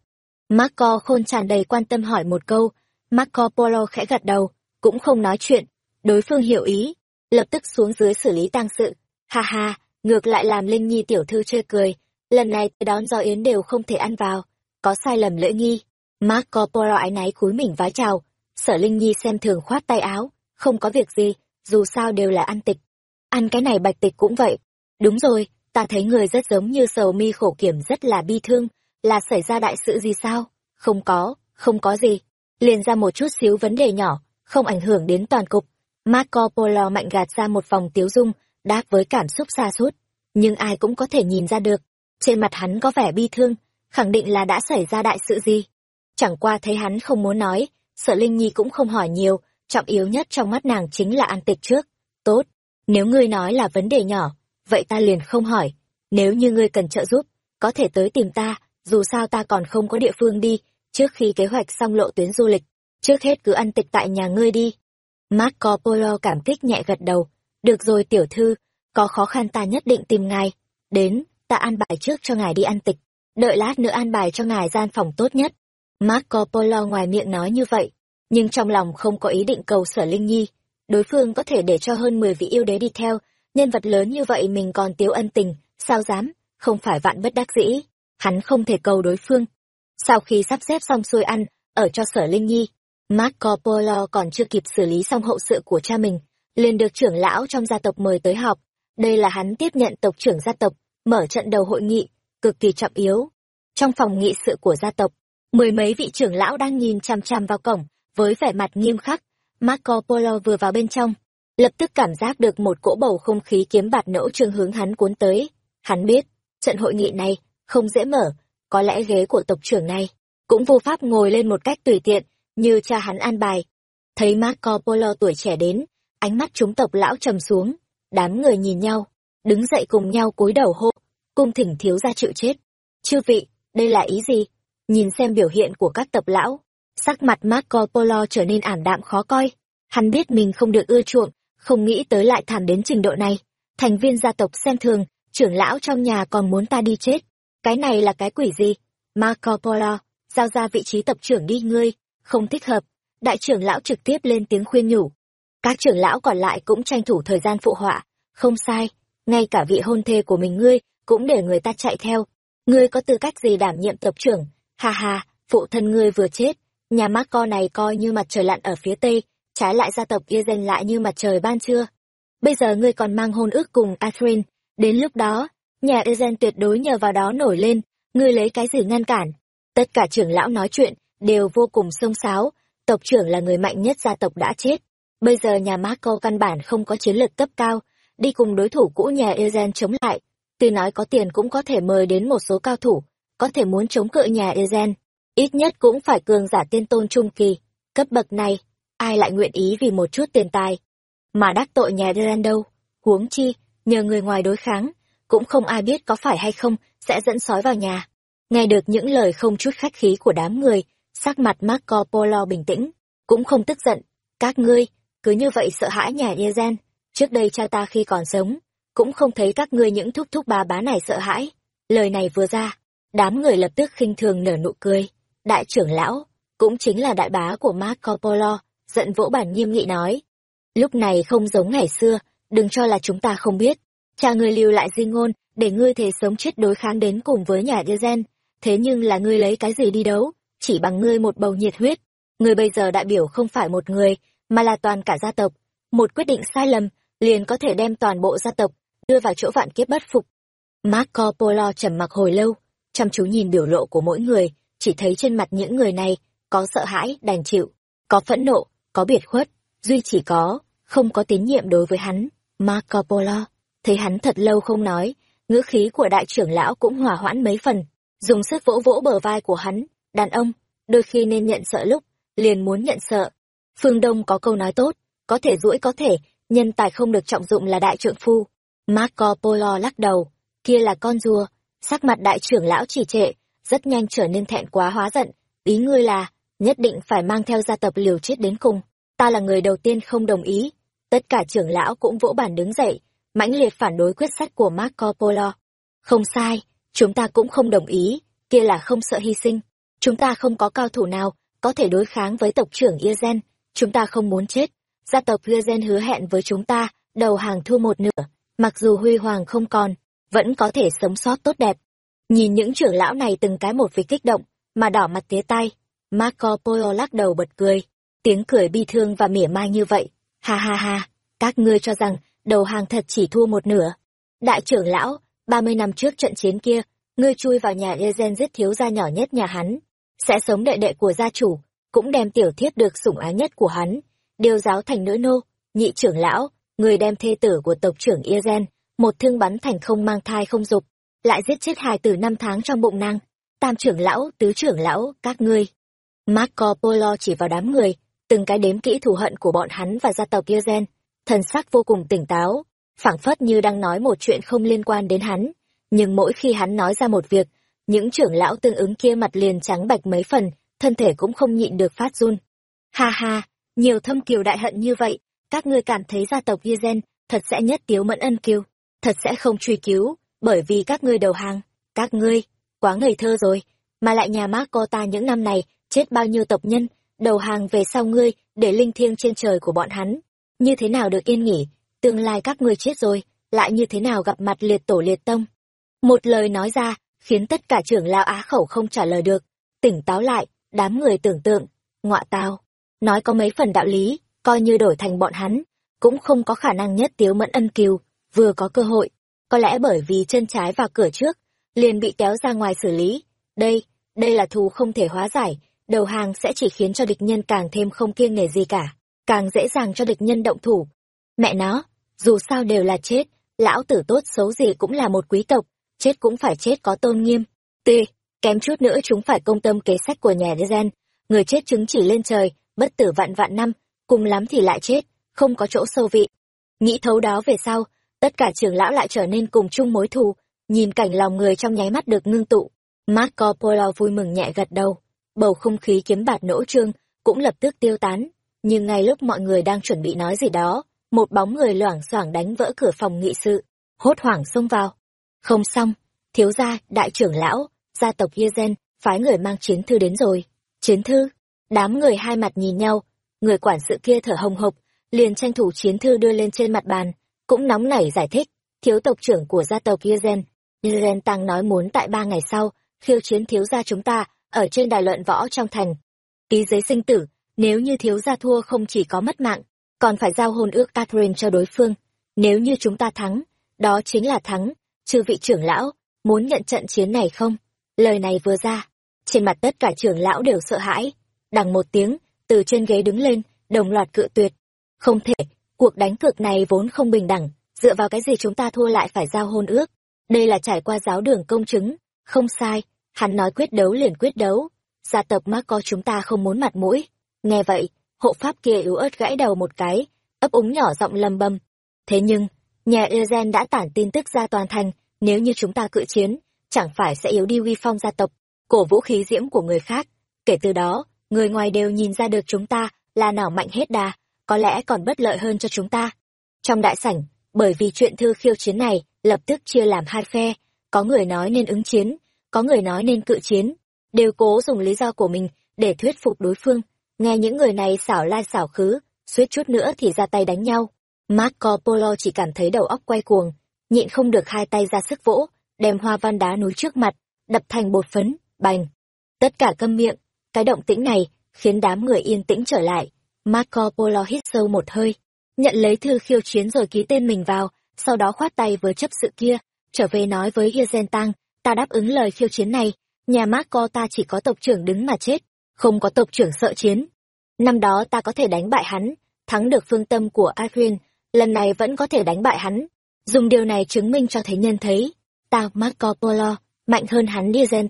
Marco khôn tràn đầy quan tâm hỏi một câu, Marco Polo khẽ gật đầu, cũng không nói chuyện, đối phương hiểu ý, lập tức xuống dưới xử lý tang sự. Ha ha, ngược lại làm Linh Nhi tiểu thư chê cười, lần này đón do yến đều không thể ăn vào, có sai lầm lễ nghi. Marco Polo ái náy cúi mình vái chào, sở Linh Nhi xem thường khoát tay áo, không có việc gì, dù sao đều là ăn tịch. Ăn cái này bạch tịch cũng vậy. Đúng rồi, ta thấy người rất giống như sầu mi khổ kiểm rất là bi thương, là xảy ra đại sự gì sao? Không có, không có gì. Liền ra một chút xíu vấn đề nhỏ, không ảnh hưởng đến toàn cục. Marco Polo mạnh gạt ra một vòng tiếu dung, đáp với cảm xúc xa suốt. Nhưng ai cũng có thể nhìn ra được, trên mặt hắn có vẻ bi thương, khẳng định là đã xảy ra đại sự gì. Chẳng qua thấy hắn không muốn nói, sợ Linh Nhi cũng không hỏi nhiều, trọng yếu nhất trong mắt nàng chính là ăn tịch trước. Tốt, nếu ngươi nói là vấn đề nhỏ, vậy ta liền không hỏi. Nếu như ngươi cần trợ giúp, có thể tới tìm ta, dù sao ta còn không có địa phương đi, trước khi kế hoạch xong lộ tuyến du lịch, trước hết cứ ăn tịch tại nhà ngươi đi. Marco Polo cảm kích nhẹ gật đầu, được rồi tiểu thư, có khó khăn ta nhất định tìm ngài, đến, ta an bài trước cho ngài đi ăn tịch, đợi lát nữa an bài cho ngài gian phòng tốt nhất. Marco Polo ngoài miệng nói như vậy, nhưng trong lòng không có ý định cầu sở Linh Nhi, đối phương có thể để cho hơn 10 vị yêu đế đi theo, nhân vật lớn như vậy mình còn tiếu ân tình, sao dám, không phải vạn bất đắc dĩ, hắn không thể cầu đối phương. Sau khi sắp xếp xong xuôi ăn, ở cho sở Linh Nhi, Marco Polo còn chưa kịp xử lý xong hậu sự của cha mình, liền được trưởng lão trong gia tộc mời tới họp. Đây là hắn tiếp nhận tộc trưởng gia tộc, mở trận đầu hội nghị, cực kỳ trọng yếu. Trong phòng nghị sự của gia tộc, mười mấy vị trưởng lão đang nhìn chằm chằm vào cổng, với vẻ mặt nghiêm khắc. Marco Polo vừa vào bên trong, lập tức cảm giác được một cỗ bầu không khí kiếm bạt nỗ trương hướng hắn cuốn tới. Hắn biết, trận hội nghị này không dễ mở, có lẽ ghế của tộc trưởng này cũng vô pháp ngồi lên một cách tùy tiện, như cha hắn an bài. Thấy Marco Polo tuổi trẻ đến, ánh mắt chúng tộc lão trầm xuống, đám người nhìn nhau, đứng dậy cùng nhau cúi đầu hô, cung thỉnh thiếu gia chịu chết. Chư vị, đây là ý gì? Nhìn xem biểu hiện của các tộc lão, sắc mặt Marco Polo trở nên ảm đạm khó coi. Hắn biết mình không được ưa chuộng, không nghĩ tới lại thảm đến trình độ này. Thành viên gia tộc xem thường, trưởng lão trong nhà còn muốn ta đi chết. Cái này là cái quỷ gì? Marco Polo, giao ra vị trí tập trưởng đi ngươi, không thích hợp. Đại trưởng lão trực tiếp lên tiếng khuyên nhủ. Các trưởng lão còn lại cũng tranh thủ thời gian phụ họa. Không sai, ngay cả vị hôn thê của mình ngươi cũng để người ta chạy theo. Ngươi có tư cách gì đảm nhiệm tập trưởng? ha ha phụ thân ngươi vừa chết, nhà Marco này coi như mặt trời lặn ở phía tây, trái lại gia tộc Yezen lại như mặt trời ban trưa. Bây giờ ngươi còn mang hôn ước cùng Atrin, đến lúc đó, nhà Ezen tuyệt đối nhờ vào đó nổi lên, ngươi lấy cái gì ngăn cản? Tất cả trưởng lão nói chuyện, đều vô cùng sông sáo, tộc trưởng là người mạnh nhất gia tộc đã chết. Bây giờ nhà Marco căn bản không có chiến lược cấp cao, đi cùng đối thủ cũ nhà Ezen chống lại. Tuy nói có tiền cũng có thể mời đến một số cao thủ, có thể muốn chống cự nhà Ezen. Ít nhất cũng phải cường giả tiên tôn trung kỳ. Cấp bậc này, ai lại nguyện ý vì một chút tiền tài. Mà đắc tội nhà Ezen đâu, huống chi, nhờ người ngoài đối kháng, cũng không ai biết có phải hay không sẽ dẫn sói vào nhà. Nghe được những lời không chút khách khí của đám người, sắc mặt Marco Polo bình tĩnh, cũng không tức giận. Các ngươi, cứ như vậy sợ hãi nhà Yezen. Trước đây cha ta khi còn sống, cũng không thấy các ngươi những thúc thúc bà bá này sợ hãi. Lời này vừa ra, đám người lập tức khinh thường nở nụ cười. Đại trưởng lão, cũng chính là đại bá của Marco Polo, giận vỗ bản nghiêm nghị nói. Lúc này không giống ngày xưa, đừng cho là chúng ta không biết. Cha ngươi lưu lại di ngôn, để ngươi thế sống chết đối kháng đến cùng với nhà Yezen. Thế nhưng là ngươi lấy cái gì đi đấu? chỉ bằng ngươi một bầu nhiệt huyết. Ngươi bây giờ đại biểu không phải một người, mà là toàn cả gia tộc. Một quyết định sai lầm, liền có thể đem toàn bộ gia tộc, đưa vào chỗ vạn kiếp bất phục. Marco Polo trầm mặc hồi lâu, chăm chú nhìn biểu lộ của mỗi người, chỉ thấy trên mặt những người này, có sợ hãi, đành chịu, có phẫn nộ, có biệt khuất, duy chỉ có, không có tín nhiệm đối với hắn. Marco Polo, thấy hắn thật lâu không nói, ngữ khí của đại trưởng lão cũng hòa hoãn mấy phần, dùng sức vỗ vỗ bờ vai của hắn, đàn ông, đôi khi nên nhận sợ lúc, liền muốn nhận sợ. Phương Đông có câu nói tốt, có thể rũi có thể, nhân tài không được trọng dụng là đại trưởng phu. Marco Polo lắc đầu, kia là con rùa, sắc mặt đại trưởng lão chỉ trệ, rất nhanh trở nên thẹn quá hóa giận, ý ngươi là, nhất định phải mang theo gia tập liều chết đến cùng. Ta là người đầu tiên không đồng ý. Tất cả trưởng lão cũng vỗ bản đứng dậy, mãnh liệt phản đối quyết sách của Marco Polo. Không sai, chúng ta cũng không đồng ý, kia là không sợ hy sinh, Chúng ta không có cao thủ nào có thể đối kháng với tộc trưởng Yezen, chúng ta không muốn chết. Gia tộc Yezen hứa hẹn với chúng ta, đầu hàng thua một nửa, mặc dù huy hoàng không còn, vẫn có thể sống sót tốt đẹp. Nhìn những trưởng lão này từng cái một vì kích động, mà đỏ mặt tía tay, Marco Polo lắc đầu bật cười, tiếng cười bi thương và mỉa mai như vậy. Ha ha ha, các ngươi cho rằng đầu hàng thật chỉ thua một nửa. Đại trưởng lão, ba mươi năm trước trận chiến kia, ngươi chui vào nhà Ezen giết thiếu gia nhỏ nhất nhà hắn, sẽ sống đệ đệ của gia chủ, cũng đem tiểu thiếp được sủng ái nhất của hắn, điều giáo thành nữ nô, nhị trưởng lão, người đem thê tử của tộc trưởng Ezen, một thương bắn thành không mang thai không dục, lại giết chết hài tử năm tháng trong bụng nàng, tam trưởng lão, tứ trưởng lão, các ngươi. Marco Polo chỉ vào đám người, từng cái đếm kỹ thù hận của bọn hắn và gia tộc Yezen, thần sắc vô cùng tỉnh táo, phảng phất như đang nói một chuyện không liên quan đến hắn, nhưng mỗi khi hắn nói ra một việc, những trưởng lão tương ứng kia mặt liền trắng bạch mấy phần, thân thể cũng không nhịn được phát run. Ha ha, nhiều thâm kiều đại hận như vậy, các ngươi cảm thấy gia tộc Yezen thật sẽ nhất tiếu mẫn ân kiều, thật sẽ không truy cứu, bởi vì các ngươi đầu hàng, các ngươi, quá ngây thơ rồi, mà lại nhà Marco ta những năm này, chết bao nhiêu tộc nhân, đầu hàng về sau ngươi, để linh thiêng trên trời của bọn hắn. Như thế nào được yên nghỉ, tương lai các ngươi chết rồi, lại như thế nào gặp mặt liệt tổ liệt tông. Một lời nói ra, khiến tất cả trưởng lao á khẩu không trả lời được. Tỉnh táo lại, đám người tưởng tượng, ngọa tao. Nói có mấy phần đạo lý, coi như đổi thành bọn hắn, cũng không có khả năng nhất tiếu mẫn ân kiều, vừa có cơ hội. Có lẽ bởi vì chân trái vào cửa trước, liền bị kéo ra ngoài xử lý. Đây, đây là thù không thể hóa giải, đầu hàng sẽ chỉ khiến cho địch nhân càng thêm không kiêng nể gì cả, càng dễ dàng cho địch nhân động thủ. Mẹ nó, dù sao đều là chết, lão tử tốt xấu gì cũng là một quý tộc, chết cũng phải chết có tôn nghiêm. T, kém chút nữa chúng phải công tâm kế sách của nhà gen, người chết chứng chỉ lên trời, bất tử vạn vạn năm, cùng lắm thì lại chết, không có chỗ sâu vị. Nghĩ thấu đó về sau, tất cả trưởng lão lại trở nên cùng chung mối thù, nhìn cảnh lòng người trong nháy mắt được ngưng tụ. Marco Polo vui mừng nhẹ gật đầu, bầu không khí kiếm bạt nỗ trương cũng lập tức tiêu tán, nhưng ngay lúc mọi người đang chuẩn bị nói gì đó, một bóng người loảng xoảng đánh vỡ cửa phòng nghị sự, hốt hoảng xông vào. Không xong, thiếu gia, đại trưởng lão, gia tộc Yezen, phái người mang chiến thư đến rồi. Chiến thư? Đám người hai mặt nhìn nhau, người quản sự kia thở hồng hộc, liền tranh thủ chiến thư đưa lên trên mặt bàn, cũng nóng nảy giải thích, thiếu tộc trưởng của gia tộc Yezen. Yezen Tăng nói muốn tại ba ngày sau, khiêu chiến thiếu gia chúng ta, ở trên đài luận võ trong thành. Ký giấy sinh tử, nếu như thiếu gia thua không chỉ có mất mạng, còn phải giao hôn ước Catherine cho đối phương. Nếu như chúng ta thắng, đó chính là thắng, chư vị trưởng lão, muốn nhận trận chiến này không? Lời này vừa ra, trên mặt tất cả trưởng lão đều sợ hãi. Đằng một tiếng, từ trên ghế đứng lên, đồng loạt cự tuyệt. Không thể, cuộc đánh cược này vốn không bình đẳng, dựa vào cái gì chúng ta thua lại phải giao hôn ước. Đây là trải qua giáo đường công chứng, không sai, hắn nói quyết đấu liền quyết đấu. Gia tộc Marco chúng ta không muốn mặt mũi. Nghe vậy, hộ pháp kia yếu ớt gãy đầu một cái, ấp úng nhỏ giọng lầm bầm. Thế nhưng, nhà Ezen đã tản tin tức ra toàn thành, nếu như chúng ta cự chiến, chẳng phải sẽ yếu đi uy phong gia tộc, cổ vũ khí diễm của người khác. Kể từ đó, người ngoài đều nhìn ra được chúng ta là nào mạnh hết đà, có lẽ còn bất lợi hơn cho chúng ta. Trong đại sảnh, bởi vì chuyện thư khiêu chiến này, lập tức chia làm hai phe, có người nói nên ứng chiến, có người nói nên cự chiến, đều cố dùng lý do của mình để thuyết phục đối phương. Nghe những người này xảo lai xảo khứ, suýt chút nữa thì ra tay đánh nhau. Marco Polo chỉ cảm thấy đầu óc quay cuồng, nhịn không được hai tay ra sức vỗ, đem hoa văn đá núi trước mặt, đập thành bột phấn, bành. Tất cả câm miệng, cái động tĩnh này khiến đám người yên tĩnh trở lại. Marco Polo hít sâu một hơi, nhận lấy thư khiêu chiến rồi ký tên mình vào, sau đó khoát tay với chấp sự kia, trở về nói với Hiên Tang ta đáp ứng lời khiêu chiến này, nhà Marco ta chỉ có tộc trưởng đứng mà chết, không có tộc trưởng sợ chiến. Năm đó ta có thể đánh bại hắn, thắng được phương tâm của Adrian, lần này vẫn có thể đánh bại hắn. Dùng điều này chứng minh cho thế nhân thấy, ta Marco Polo, mạnh hơn hắn đi gen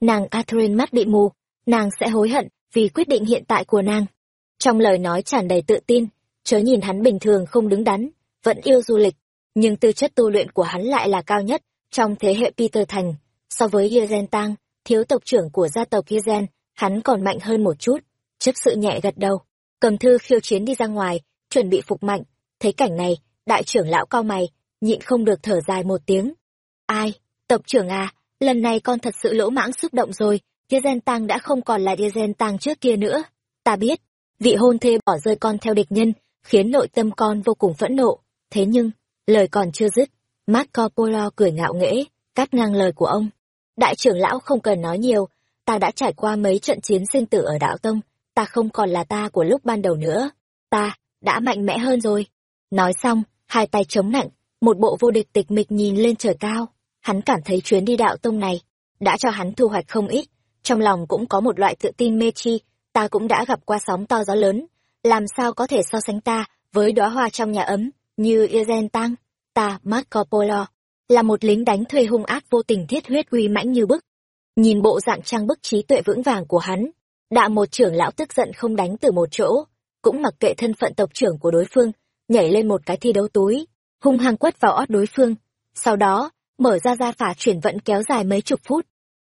nàng Catherine mắt bị mù, nàng sẽ hối hận vì quyết định hiện tại của nàng. Trong lời nói tràn đầy tự tin, chớ nhìn hắn bình thường không đứng đắn, vẫn yêu du lịch, nhưng tư chất tu luyện của hắn lại là cao nhất trong thế hệ Peter Thành. So với Yezen tang thiếu tộc trưởng của gia tộc Yezen, hắn còn mạnh hơn một chút. Chấp sự nhẹ gật đầu, cầm thư khiêu chiến đi ra ngoài, chuẩn bị phục mạnh. Thấy cảnh này, đại trưởng lão cao mày, nhịn không được thở dài một tiếng. Ai, tộc trưởng à, lần này con thật sự lỗ mãng xúc động rồi, Yezen tang đã không còn là Yezen tang trước kia nữa. Ta biết, vị hôn thê bỏ rơi con theo địch nhân, khiến nội tâm con vô cùng phẫn nộ. Thế nhưng, lời còn chưa dứt, Marco Polo cười ngạo nghễ, cắt ngang lời của ông. Đại trưởng lão không cần nói nhiều, ta đã trải qua mấy trận chiến sinh tử ở đạo tông, ta không còn là ta của lúc ban đầu nữa. Ta, đã mạnh mẽ hơn rồi. Nói xong, hai tay chống nặng, một bộ vô địch tịch mịch nhìn lên trời cao. Hắn cảm thấy chuyến đi đạo tông này, đã cho hắn thu hoạch không ít. Trong lòng cũng có một loại tự tin mê chi, ta cũng đã gặp qua sóng to gió lớn. Làm sao có thể so sánh ta với đóa hoa trong nhà ấm, như Iren Tăng, ta Marco Polo, là một lính đánh thuê hung ác vô tình thiết huyết uy mãnh như bức. Nhìn bộ dạng trang bức trí tuệ vững vàng của hắn, đạ một trưởng lão tức giận không đánh từ một chỗ, cũng mặc kệ thân phận tộc trưởng của đối phương, nhảy lên một cái thi đấu túi, hung hăng quất vào ót đối phương. Sau đó, mở ra ra phả chuyển vận kéo dài mấy chục phút.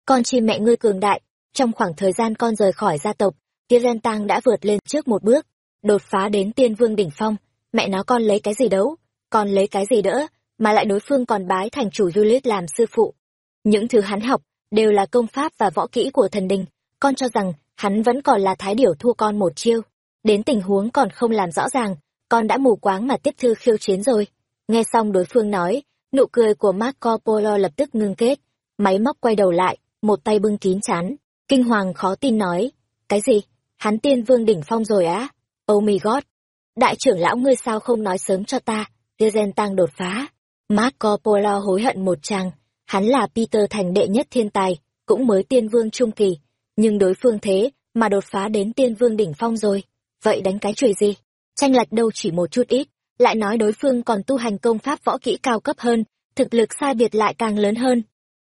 Con chim mẹ ngươi cường đại, trong khoảng thời gian con rời khỏi gia tộc, Tiên Tăng đã vượt lên trước một bước, đột phá đến tiên vương đỉnh phong. Mẹ nó con lấy cái gì đấu, còn lấy cái gì đỡ, mà lại đối phương còn bái thành chủ Julius làm sư phụ. Những thứ hắn học, đều là công pháp và võ kỹ của thần đình, con cho rằng hắn vẫn còn là thái điểu thua con một chiêu. Đến tình huống còn không làm rõ ràng, con đã mù quáng mà tiếp thư khiêu chiến rồi. Nghe xong đối phương nói, nụ cười của Marco Polo lập tức ngưng kết, máy móc quay đầu lại, một tay bưng kín chán, kinh hoàng khó tin nói, cái gì, hắn tiên vương đỉnh phong rồi á, oh my god, đại trưởng lão ngươi sao không nói sớm cho ta, Diên tăng đột phá, Marco Polo hối hận một tràng, hắn là Peter thành đệ nhất thiên tài, cũng mới tiên vương trung kỳ, nhưng đối phương thế mà đột phá đến tiên vương đỉnh phong rồi, vậy đánh cái chùy gì? Tranh lệch đâu chỉ một chút ít, lại nói đối phương còn tu hành công pháp võ kỹ cao cấp hơn, thực lực sai biệt lại càng lớn hơn.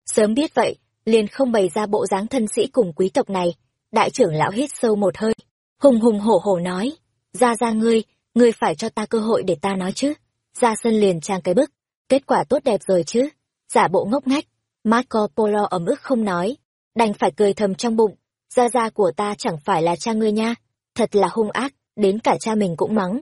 Sớm biết vậy, liền không bày ra bộ dáng thân sĩ cùng quý tộc này. Đại trưởng lão hít sâu một hơi, hùng hùng hổ hổ nói, ra ra ngươi, ngươi phải cho ta cơ hội để ta nói chứ. Ra sân liền trang cái bức, kết quả tốt đẹp rồi chứ. Giả bộ ngốc ngách, Marco Polo ấm ức không nói, đành phải cười thầm trong bụng, gia gia của ta chẳng phải là cha ngươi nha, thật là hung ác, đến cả cha mình cũng mắng.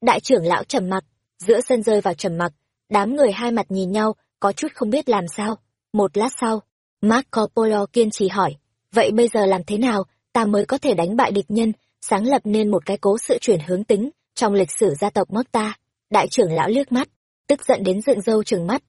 Đại trưởng lão trầm mặc, giữa sân rơi vào trầm mặc, đám người hai mặt nhìn nhau, có chút không biết làm sao. Một lát sau, Marco Polo kiên trì hỏi, vậy bây giờ làm thế nào, ta mới có thể đánh bại địch nhân, sáng lập nên một cái cố sự chuyển hướng tính trong lịch sử gia tộc mất ta. Đại trưởng lão liếc mắt, tức giận đến dựng râu trừng mắt.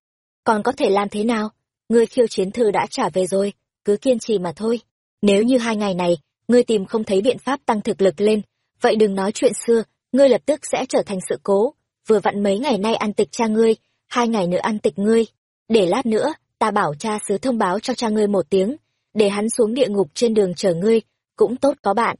Còn có thể làm thế nào? Ngươi khiêu chiến thư đã trả về rồi, cứ kiên trì mà thôi. Nếu như hai ngày này, ngươi tìm không thấy biện pháp tăng thực lực lên, vậy đừng nói chuyện xưa, ngươi lập tức sẽ trở thành sự cố. Vừa vặn mấy ngày nay ăn tịch cha ngươi, hai ngày nữa ăn tịch ngươi. Để lát nữa, ta bảo cha sứ thông báo cho cha ngươi một tiếng, để hắn xuống địa ngục trên đường chờ ngươi, cũng tốt có bạn.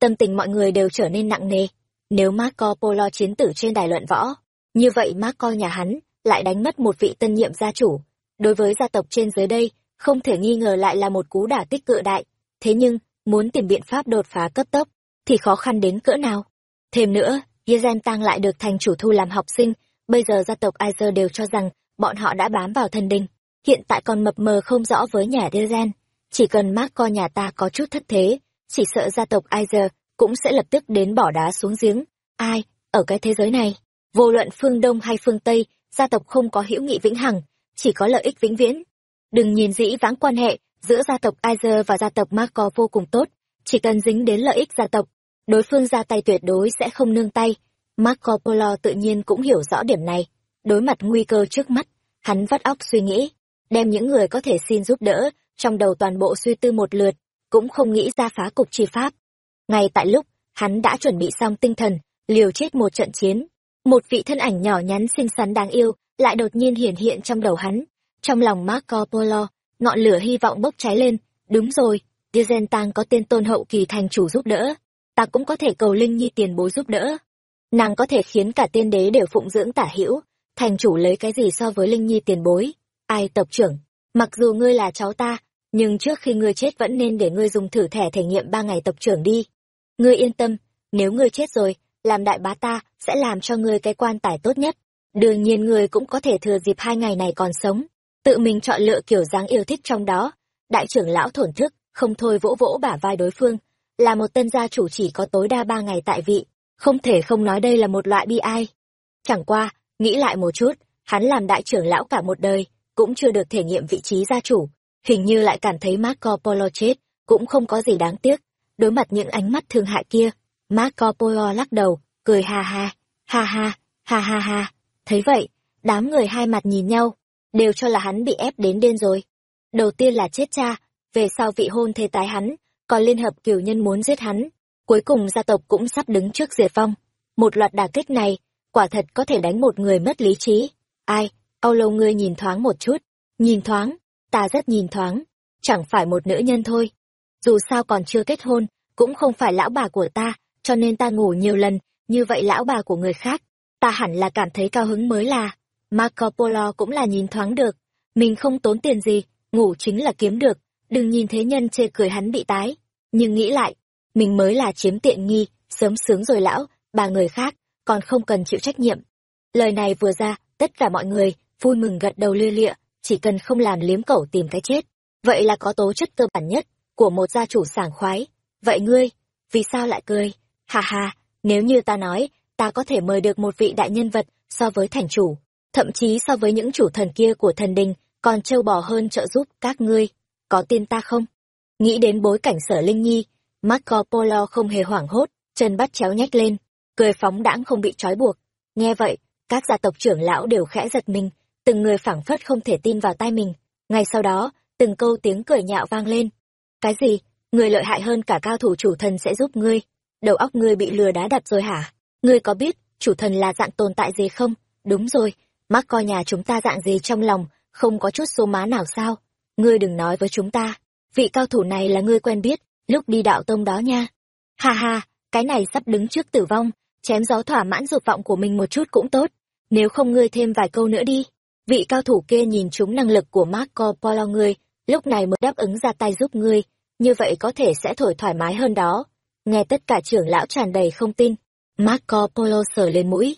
Tâm tình mọi người đều trở nên nặng nề. Nếu Marco Polo chiến tử trên đài luận võ, như vậy Marco nhà hắn lại đánh mất một vị tân nhiệm gia chủ. Đối với gia tộc trên dưới đây, không thể nghi ngờ lại là một cú đả kích cự đại. Thế nhưng, muốn tìm biện pháp đột phá cấp tốc, thì khó khăn đến cỡ nào. Thêm nữa, Yezen Tăng lại được thành chủ thu làm học sinh, bây giờ gia tộc Aizer đều cho rằng bọn họ đã bám vào thần đình, hiện tại còn mập mờ không rõ với nhà Yezen. Chỉ cần Marco nhà ta có chút thất thế, chỉ sợ gia tộc Aizer cũng sẽ lập tức đến bỏ đá xuống giếng. Ai, ở cái thế giới này, vô luận phương Đông hay phương Tây, gia tộc không có hữu nghị vĩnh hằng, chỉ có lợi ích vĩnh viễn. Đừng nhìn dĩ vãng quan hệ giữa gia tộc Aizer và gia tộc Marco vô cùng tốt, chỉ cần dính đến lợi ích gia tộc, đối phương ra tay tuyệt đối sẽ không nương tay. Marco Polo tự nhiên cũng hiểu rõ điểm này. Đối mặt nguy cơ trước mắt, hắn vắt óc suy nghĩ, đem những người có thể xin giúp đỡ, trong đầu toàn bộ suy tư một lượt, cũng không nghĩ ra phá cục chi pháp. Ngay tại lúc, hắn đã chuẩn bị xong tinh thần, liều chết một trận chiến. Một vị thân ảnh nhỏ nhắn xinh xắn đáng yêu, lại đột nhiên hiển hiện trong đầu hắn. Trong lòng Marco Polo, ngọn lửa hy vọng bốc cháy lên. Đúng rồi, Dizen Tang có tên tôn hậu kỳ thành chủ giúp đỡ. Ta cũng có thể cầu Linh Nhi tiền bối giúp đỡ. Nàng có thể khiến cả tiên đế đều phụng dưỡng tả hữu. Thành chủ lấy cái gì so với Linh Nhi tiền bối? Ai tộc trưởng? Mặc dù ngươi là cháu ta, nhưng trước khi ngươi chết vẫn nên để ngươi dùng thử thẻ thể nghiệm ba ngày tộc trưởng đi. Ngươi yên tâm, nếu ngươi chết rồi, làm đại bá ta sẽ làm cho ngươi cái quan tài tốt nhất. Đương nhiên ngươi cũng có thể thừa dịp hai ngày này còn sống, tự mình chọn lựa kiểu dáng yêu thích trong đó. Đại trưởng lão thổn thức, không thôi vỗ vỗ bả vai đối phương, là một tân gia chủ chỉ có tối đa ba ngày tại vị, không thể không nói đây là một loại bi ai. Chẳng qua, nghĩ lại một chút, hắn làm đại trưởng lão cả một đời, cũng chưa được thể nghiệm vị trí gia chủ, hình như lại cảm thấy Marco Polo chết, cũng không có gì đáng tiếc. Đối mặt những ánh mắt thương hại kia, Marco Polo lắc đầu, cười ha ha, ha ha, ha ha ha. Thấy vậy, đám người hai mặt nhìn nhau, đều cho là hắn bị ép đến điên rồi. Đầu tiên là chết cha, về sau vị hôn thê tái hắn, còn liên hợp cửu nhân muốn giết hắn. Cuối cùng gia tộc cũng sắp đứng trước diệt vong. Một loạt đả kích này, quả thật có thể đánh một người mất lý trí. Ai, Âu lâu ngươi nhìn thoáng một chút. Nhìn thoáng, ta rất nhìn thoáng. Chẳng phải một nữ nhân thôi. Dù sao còn chưa kết hôn, cũng không phải lão bà của ta, cho nên ta ngủ nhiều lần, như vậy lão bà của người khác. Ta hẳn là cảm thấy cao hứng mới là. Marco Polo cũng là nhìn thoáng được. Mình không tốn tiền gì, ngủ chính là kiếm được. Đừng nhìn thế nhân chê cười hắn bị tái. Nhưng nghĩ lại, mình mới là chiếm tiện nghi, sớm sướng rồi lão, bà người khác, còn không cần chịu trách nhiệm. Lời này vừa ra, tất cả mọi người, vui mừng gật đầu lia lịa, chỉ cần không làm liếm cẩu tìm cái chết. Vậy là có tố chất cơ bản nhất của một gia chủ sảng khoái. Vậy ngươi, vì sao lại cười? Hà hà, nếu như ta nói, ta có thể mời được một vị đại nhân vật so với thành chủ, thậm chí so với những chủ thần kia của thần đình, còn trâu bò hơn trợ giúp các ngươi. Có tin ta không? Nghĩ đến bối cảnh sở Linh Nhi, Marco Polo không hề hoảng hốt, chân bắt chéo nhách lên, cười phóng đãng không bị trói buộc. Nghe vậy, Các gia tộc trưởng lão đều khẽ giật mình, từng người phảng phất không thể tin vào tai mình. Ngay sau đó, từng câu tiếng cười nhạo vang lên. Cái gì? Người lợi hại hơn cả cao thủ chủ thần sẽ giúp ngươi. Đầu óc ngươi bị lừa đá đặt rồi hả? Ngươi có biết, chủ thần là dạng tồn tại gì không? Đúng rồi, mắc coi nhà chúng ta dạng gì trong lòng, không có chút số má nào sao? Ngươi đừng nói với chúng ta, vị cao thủ này là ngươi quen biết, lúc đi đạo tông đó nha. Ha ha, cái này sắp đứng trước tử vong, chém gió thỏa mãn dục vọng của mình một chút cũng tốt. Nếu không ngươi thêm vài câu nữa đi. Vị cao thủ kia nhìn chúng năng lực của Marco Polo ngươi, lúc này mới đáp ứng ra tay giúp ngươi, như vậy có thể sẽ thổi thoải mái hơn đó. Nghe tất cả trưởng lão tràn đầy không tin. Marco Polo sờ lên mũi.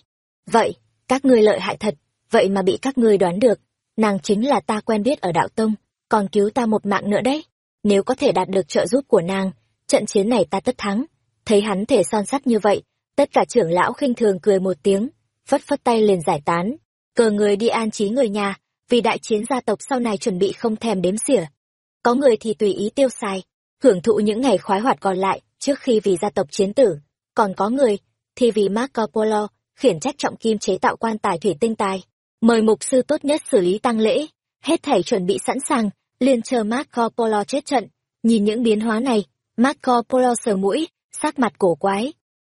Vậy, các ngươi lợi hại thật, vậy mà bị các ngươi đoán được. Nàng chính là ta quen biết ở đạo tông, còn cứu ta một mạng nữa đấy. Nếu có thể đạt được trợ giúp của nàng, trận chiến này ta tất thắng. Thấy hắn thể son sắt như vậy, tất cả trưởng lão khinh thường cười một tiếng, phất phất tay liền giải tán. Cờ người đi an trí người nhà, vì đại chiến gia tộc sau này chuẩn bị không thèm đếm xỉa. Có người thì tùy ý tiêu xài, hưởng thụ những ngày khoái hoạt còn lại trước khi vì gia tộc chiến tử. Còn có người thì vì Marco Polo khiển trách trọng kim chế tạo quan tài thủy tinh tài, mời mục sư tốt nhất xử lý tang lễ, hết thảy chuẩn bị sẵn sàng, liền chờ Marco Polo chết trận. Nhìn những biến hóa này, Marco Polo sờ mũi, sắc mặt cổ quái.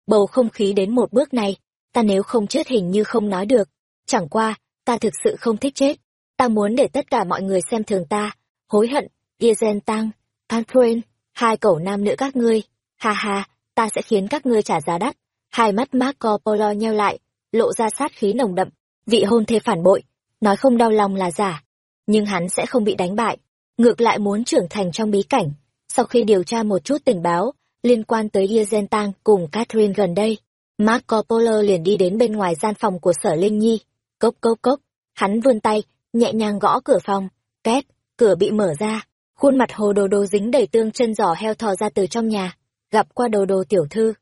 Bầu không khí đến một bước này, ta nếu không chết hình như không nói được. Chẳng qua, ta thực sự không thích chết. Ta muốn để tất cả mọi người xem thường ta, hối hận, Yezen Tăng, Panthren, hai cẩu nam nữ các ngươi. Ha ha, ta sẽ khiến các ngươi trả giá đắt. Hai mắt Marco Polo nheo lại, lộ ra sát khí nồng đậm. Vị hôn thê phản bội, nói không đau lòng là giả. Nhưng hắn sẽ không bị đánh bại. Ngược lại muốn trưởng thành trong bí cảnh. Sau khi điều tra một chút tình báo, liên quan tới Yezen Tăng cùng Catherine gần đây, Marco Polo liền đi đến bên ngoài gian phòng của sở Linh Nhi. Cốc cốc cốc, hắn vươn tay, nhẹ nhàng gõ cửa phòng. Két, cửa bị mở ra. Khuôn mặt hồ đồ đồ dính đầy tương chân giỏ heo thò ra từ trong nhà. Gặp qua đồ đồ tiểu thư.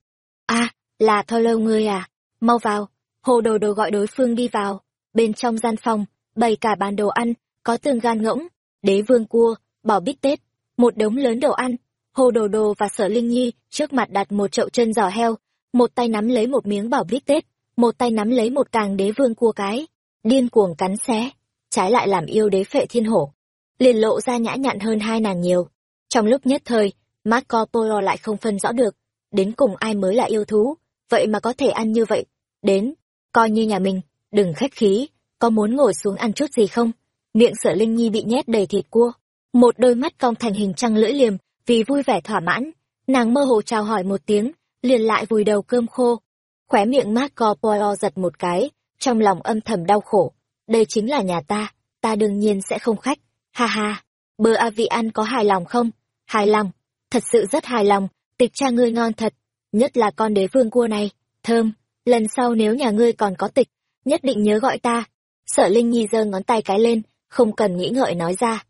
a là thò lâu ngươi à? Mau vào. Hồ đồ đồ gọi đối phương đi vào. Bên trong gian phòng, bày cả bàn đồ ăn, có tương gan ngỗng, đế vương cua, bò bít tết, một đống lớn đồ ăn. Hồ đồ đồ và sở Linh Nhi trước mặt đặt một chậu chân giò heo, một tay nắm lấy một miếng bảo bít tết, một tay nắm lấy một càng đế vương cua cái, điên cuồng cắn xé, trái lại làm yêu đế phệ thiên hổ. Liền lộ ra nhã nhặn hơn hai nàng nhiều. Trong lúc nhất thời, Marco Polo lại không phân rõ được, đến cùng ai mới là yêu thú, vậy mà có thể ăn như vậy. Đến, coi như nhà mình, đừng khách khí, có muốn ngồi xuống ăn chút gì không? Miệng sở Linh Nhi bị nhét đầy thịt cua, một đôi mắt cong thành hình trăng lưỡi liềm, vì vui vẻ thỏa mãn, nàng mơ hồ chào hỏi một tiếng, liền lại vùi đầu cơm khô. Khóe miệng Marco Polo giật một cái, trong lòng âm thầm đau khổ. Đây chính là nhà ta, ta đương nhiên sẽ không khách. Ha ha, bờ a vị ăn có hài lòng không? Hài lòng, thật sự rất hài lòng, tịch cha ngươi ngon thật. Nhất là con đế vương cua này, thơm. Lần sau nếu nhà ngươi còn có tịch, nhất định nhớ gọi ta. Sở Linh Nhi giơ ngón tay cái lên, không cần nghĩ ngợi nói ra.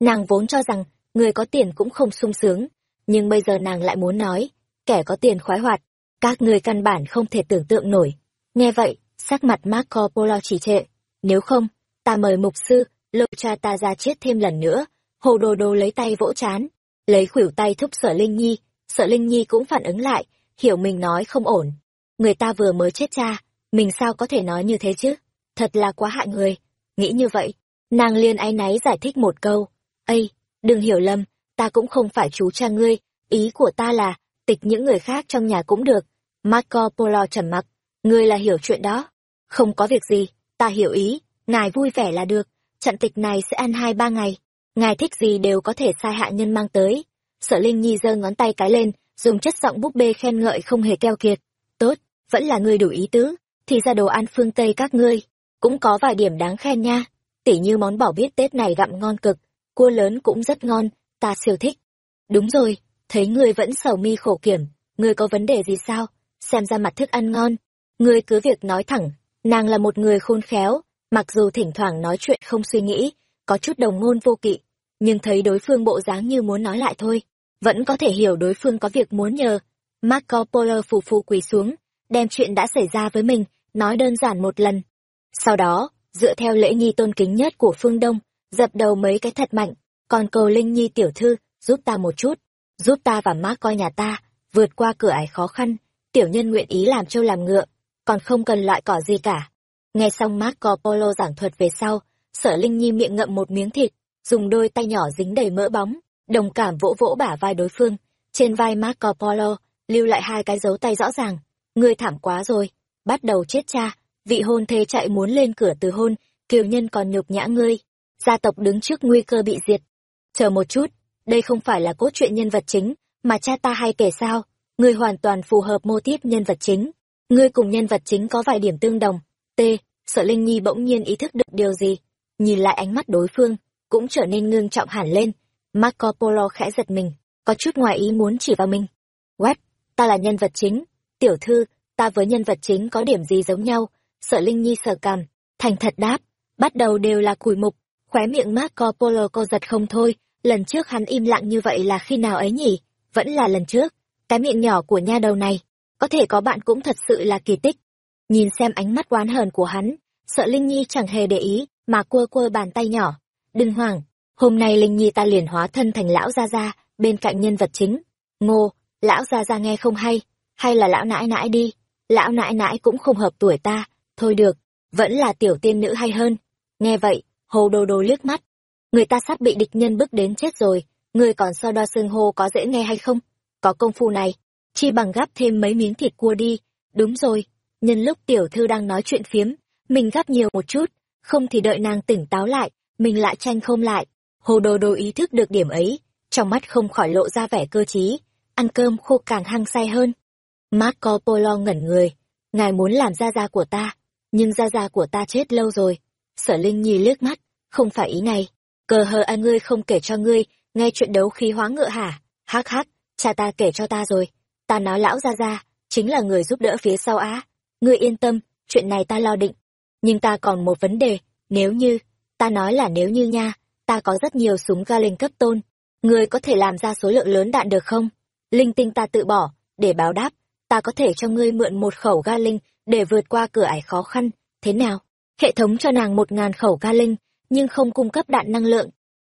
Nàng vốn cho rằng, người có tiền cũng không sung sướng, nhưng bây giờ nàng lại muốn nói, kẻ có tiền khoái hoạt, các người căn bản không thể tưởng tượng nổi. Nghe vậy, sắc mặt Marco Polo chỉ trệ, nếu không, ta mời mục sư, lôi cha ta ra chết thêm lần nữa, hồ đồ đồ lấy tay vỗ chán, lấy khuỷu tay thúc sở Linh Nhi, sợ Linh Nhi cũng phản ứng lại, hiểu mình nói không ổn. Người ta vừa mới chết cha, mình sao có thể nói như thế chứ? Thật là quá hại người. Nghĩ như vậy, nàng liên áy náy giải thích một câu. Ây, đừng hiểu lầm, ta cũng không phải chú cha ngươi, ý của ta là, tịch những người khác trong nhà cũng được. Marco Polo trầm mặc, ngươi là hiểu chuyện đó. Không có việc gì, ta hiểu ý, ngài vui vẻ là được, trận tịch này sẽ ăn hai ba ngày. Ngài thích gì đều có thể sai hạ nhân mang tới. Sở Linh Nhi giơ ngón tay cái lên, dùng chất giọng búp bê khen ngợi không hề keo kiệt. Tốt, vẫn là ngươi đủ ý tứ, thì ra đồ ăn phương Tây các ngươi, cũng có vài điểm đáng khen nha. Tỉ như món bảo biết Tết này gặm ngon cực, cua lớn cũng rất ngon, ta siêu thích. Đúng rồi, thấy ngươi vẫn sầu mi khổ kiểm, ngươi có vấn đề gì sao? Xem ra mặt thức ăn ngon. Ngươi cứ việc nói thẳng, nàng là một người khôn khéo, mặc dù thỉnh thoảng nói chuyện không suy nghĩ, có chút đồng ngôn vô kỵ, nhưng thấy đối phương bộ dáng như muốn nói lại thôi, vẫn có thể hiểu đối phương có việc muốn nhờ. Marco Polo phù phù quỳ xuống, đem chuyện đã xảy ra với mình, nói đơn giản một lần. Sau đó, dựa theo lễ nghi tôn kính nhất của phương Đông, dập đầu mấy cái thật mạnh, còn cầu Linh Nhi tiểu thư, giúp ta một chút, giúp ta và Marco coi nhà ta, vượt qua cửa ải khó khăn, tiểu nhân nguyện ý làm trâu làm ngựa, còn không cần loại cỏ gì cả. Nghe xong Marco Polo giảng thuật về sau, sở Linh Nhi miệng ngậm một miếng thịt, dùng đôi tay nhỏ dính đầy mỡ bóng, đồng cảm vỗ vỗ bả vai đối phương. Trên vai Marco Polo, lưu lại hai cái dấu tay rõ ràng. Ngươi thảm quá rồi, bắt đầu chết cha, vị hôn thê chạy muốn lên cửa từ hôn, kiều nhân còn nhục nhã ngươi. Gia tộc đứng trước nguy cơ bị diệt. Chờ một chút, đây không phải là cốt truyện nhân vật chính, mà cha ta hay kể sao, ngươi hoàn toàn phù hợp mô típ nhân vật chính. Ngươi cùng nhân vật chính có vài điểm tương đồng. T. Sợ Linh Nhi bỗng nhiên ý thức được điều gì. Nhìn lại ánh mắt đối phương, cũng trở nên ngưng trọng hẳn lên. Marco Polo khẽ giật mình, có chút ngoài ý muốn chỉ vào mình. What? Ta là nhân vật chính. Tiểu thư, ta với nhân vật chính có điểm gì giống nhau? Sợ Linh Nhi sờ cằm, thành thật đáp. Bắt đầu đều là cùi mục, khóe miệng Marco Polo co giật không thôi. Lần trước hắn im lặng như vậy là khi nào ấy nhỉ? Vẫn là lần trước. Cái miệng nhỏ của nha đầu này, có thể có bạn cũng thật sự là kỳ tích. Nhìn xem ánh mắt oán hờn của hắn, sợ Linh Nhi chẳng hề để ý, mà cua cua bàn tay nhỏ. Đừng hoảng, hôm nay Linh Nhi ta liền hóa thân thành lão gia gia, bên cạnh nhân vật chính. Ngô, lão gia gia nghe không hay, hay là lão nãi nãi đi, lão nãi nãi cũng không hợp tuổi ta, thôi được, vẫn là tiểu tiên nữ hay hơn. Nghe vậy, hồ đồ đồ liếc mắt. Người ta sắp bị địch nhân bước đến chết rồi, người còn so đo xương hô có dễ nghe hay không? Có công phu này, chi bằng gắp thêm mấy miếng thịt cua đi. Đúng rồi, nhân lúc tiểu thư đang nói chuyện phiếm, mình gắp nhiều một chút, không thì đợi nàng tỉnh táo lại, mình lại tranh không lại. Hồ đồ đồ ý thức được điểm ấy, trong mắt không khỏi lộ ra vẻ cơ trí, ăn cơm khô càng hăng say hơn. Marco Polo ngẩn người, ngài muốn làm gia gia của ta, nhưng gia gia của ta chết lâu rồi. Sở Linh Nhi liếc mắt, không phải ý này. Cờ hờ a ngươi không kể cho ngươi, nghe chuyện đấu khí hóa ngựa hả? Hắc hắc, cha ta kể cho ta rồi. Ta nói lão gia gia, chính là người giúp đỡ phía sau á. Ngươi yên tâm, chuyện này ta lo định. Nhưng ta còn một vấn đề, nếu như, ta nói là nếu như nha, ta có rất nhiều súng ga linh cấp tôn. Ngươi có thể làm ra số lượng lớn đạn được không? Linh tinh ta tự bỏ, để báo đáp, ta có thể cho ngươi mượn một khẩu ga linh để vượt qua cửa ải khó khăn, thế nào? Hệ thống cho nàng một ngàn khẩu ga linh, nhưng không cung cấp đạn năng lượng.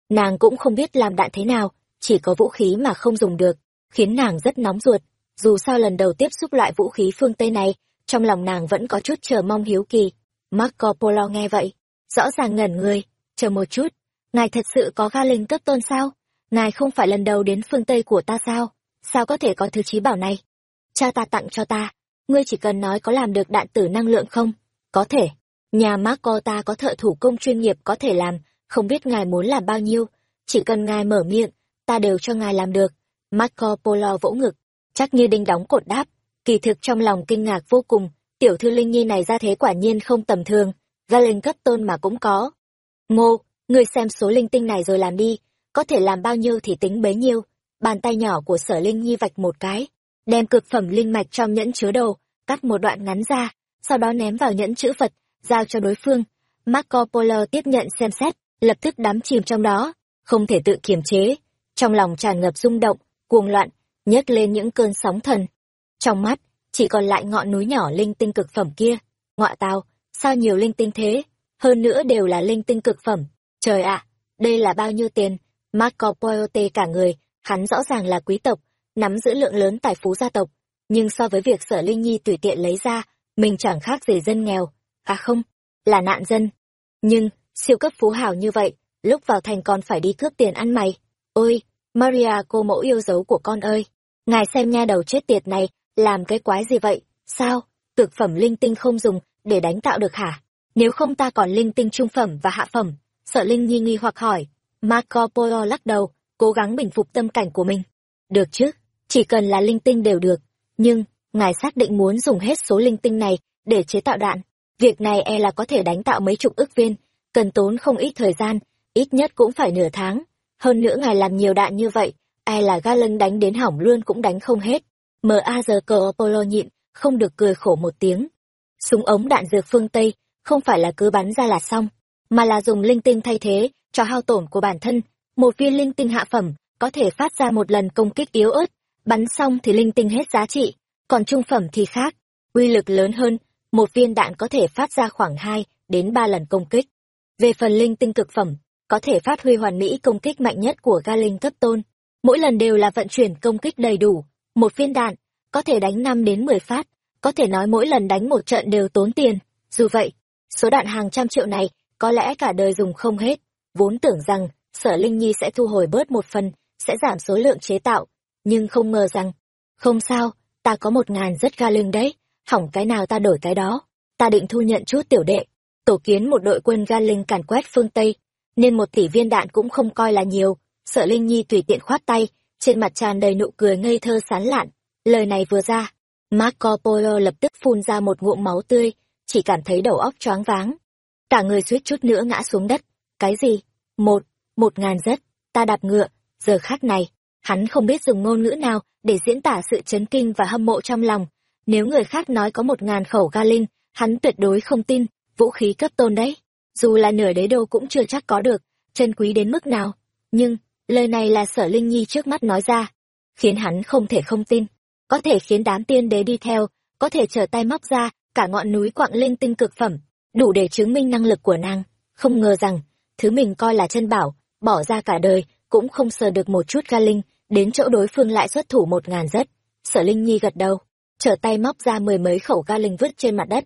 Nàng cũng không biết làm đạn thế nào, chỉ có vũ khí mà không dùng được, khiến nàng rất nóng ruột. Dù sao lần đầu tiếp xúc loại vũ khí phương Tây này, trong lòng nàng vẫn có chút chờ mong hiếu kỳ. Marco Polo nghe vậy, rõ ràng ngẩn người, chờ một chút, ngài thật sự có ga linh cấp tôn sao? Ngài không phải lần đầu đến phương Tây của ta sao? Sao có thể có thứ trí bảo này? Cha ta tặng cho ta, ngươi chỉ cần nói có làm được đạn tử năng lượng không? Có thể. Nhà Marco ta có thợ thủ công chuyên nghiệp có thể làm, không biết ngài muốn làm bao nhiêu, chỉ cần ngài mở miệng, ta đều cho ngài làm được. Marco Polo vỗ ngực, chắc như đinh đóng cột đáp, kỳ thực trong lòng kinh ngạc vô cùng, tiểu thư linh nhi này ra thế quả nhiên không tầm thường, ra lên cấp tôn mà cũng có. Ngô, ngươi xem số linh tinh này rồi làm đi, có thể làm bao nhiêu thì tính bấy nhiêu. Bàn tay nhỏ của sở linh nhi vạch một cái, đem cực phẩm linh mạch trong nhẫn chứa đồ, cắt một đoạn ngắn ra, sau đó ném vào nhẫn chữ Phật, giao cho đối phương. Marco Polo tiếp nhận xem xét, lập tức đắm chìm trong đó, không thể tự kiềm chế. Trong lòng tràn ngập rung động, cuồng loạn, nhấc lên những cơn sóng thần. Trong mắt, chỉ còn lại ngọn núi nhỏ linh tinh cực phẩm kia. Ngọa tao, sao nhiều linh tinh thế? Hơn nữa đều là linh tinh cực phẩm. Trời ạ, đây là bao nhiêu tiền? Marco Polo cả người, hắn rõ ràng là quý tộc, nắm giữ lượng lớn tài phú gia tộc. Nhưng so với việc sở Linh Nhi tùy tiện lấy ra, mình chẳng khác gì dân nghèo. À không, là nạn dân. Nhưng, siêu cấp phú hào như vậy, lúc vào thành còn phải đi cướp tiền ăn mày. Ôi, Maria cô mẫu yêu dấu của con ơi! Ngài xem nha đầu chết tiệt này, làm cái quái gì vậy? Sao? Cực phẩm linh tinh không dùng, để đánh tạo được hả? Nếu không ta còn linh tinh trung phẩm và hạ phẩm. Sợ Linh Nhi nghi hoặc hỏi. Marco Polo lắc đầu, cố gắng bình phục tâm cảnh của mình. Được chứ, chỉ cần là linh tinh đều được. Nhưng, ngài xác định muốn dùng hết số linh tinh này để chế tạo đạn. Việc này e là có thể đánh tạo mấy chục ức viên, cần tốn không ít thời gian, ít nhất cũng phải nửa tháng. Hơn nữa ngài làm nhiều đạn như vậy, e là ga lân đánh đến hỏng luôn cũng đánh không hết. Mờ a giờ cờ Apollo nhịn, không được cười khổ một tiếng. Súng ống đạn dược phương Tây, không phải là cứ bắn ra là xong, mà là dùng linh tinh thay thế cho hao tổn của bản thân. Một viên linh tinh hạ phẩm có thể phát ra một lần công kích yếu ớt, bắn xong thì linh tinh hết giá trị, còn trung phẩm thì khác, uy lực lớn hơn, một viên đạn có thể phát ra khoảng 2 đến 3 lần công kích. Về phần linh tinh cực phẩm, có thể phát huy hoàn mỹ công kích mạnh nhất của ga linh cấp tôn. Mỗi lần đều là vận chuyển công kích đầy đủ, một viên đạn, có thể đánh năm đến 10 phát, có thể nói mỗi lần đánh một trận đều tốn tiền. Dù vậy, Số đạn hàng trăm triệu này, có lẽ cả đời dùng không hết. Vốn tưởng rằng, sở Linh Nhi sẽ thu hồi bớt một phần, sẽ giảm số lượng chế tạo. Nhưng không ngờ rằng, không sao, ta có một ngàn rất ga lưng đấy, hỏng cái nào ta đổi cái đó. Ta định thu nhận chút tiểu đệ, tổ kiến một đội quân ga linh càn quét phương Tây, nên một tỷ viên đạn cũng không coi là nhiều sợ Linh Nhi tùy tiện khoát tay, trên mặt tràn đầy nụ cười ngây thơ sán lạn. Lời này vừa ra, Marco Polo lập tức phun ra một ngụm máu tươi, chỉ cảm thấy đầu óc choáng váng. Cả người suýt chút nữa ngã xuống đất. Cái gì? Một, một ngàn giấc ta đạp ngựa, giờ khác này, hắn không biết dùng ngôn ngữ nào để diễn tả sự chấn kinh và hâm mộ trong lòng. Nếu người khác nói có một ngàn khẩu ga linh, hắn tuyệt đối không tin, vũ khí cấp tôn đấy. Dù là nửa đế đô cũng chưa chắc có được, chân quý đến mức nào. Nhưng, lời này là sở Linh Nhi trước mắt nói ra, khiến hắn không thể không tin. Có thể khiến đám tiên đế đi theo, có thể trở tay móc ra cả ngọn núi quạng linh tinh cực phẩm, đủ để chứng minh năng lực của nàng. Không ngờ rằng, thứ mình coi là chân bảo, bỏ ra cả đời, cũng không sờ được một chút ga linh, đến chỗ đối phương lại xuất thủ một ngàn rất. Sở Linh Nhi gật đầu, trở tay móc ra mười mấy khẩu ga linh vứt trên mặt đất.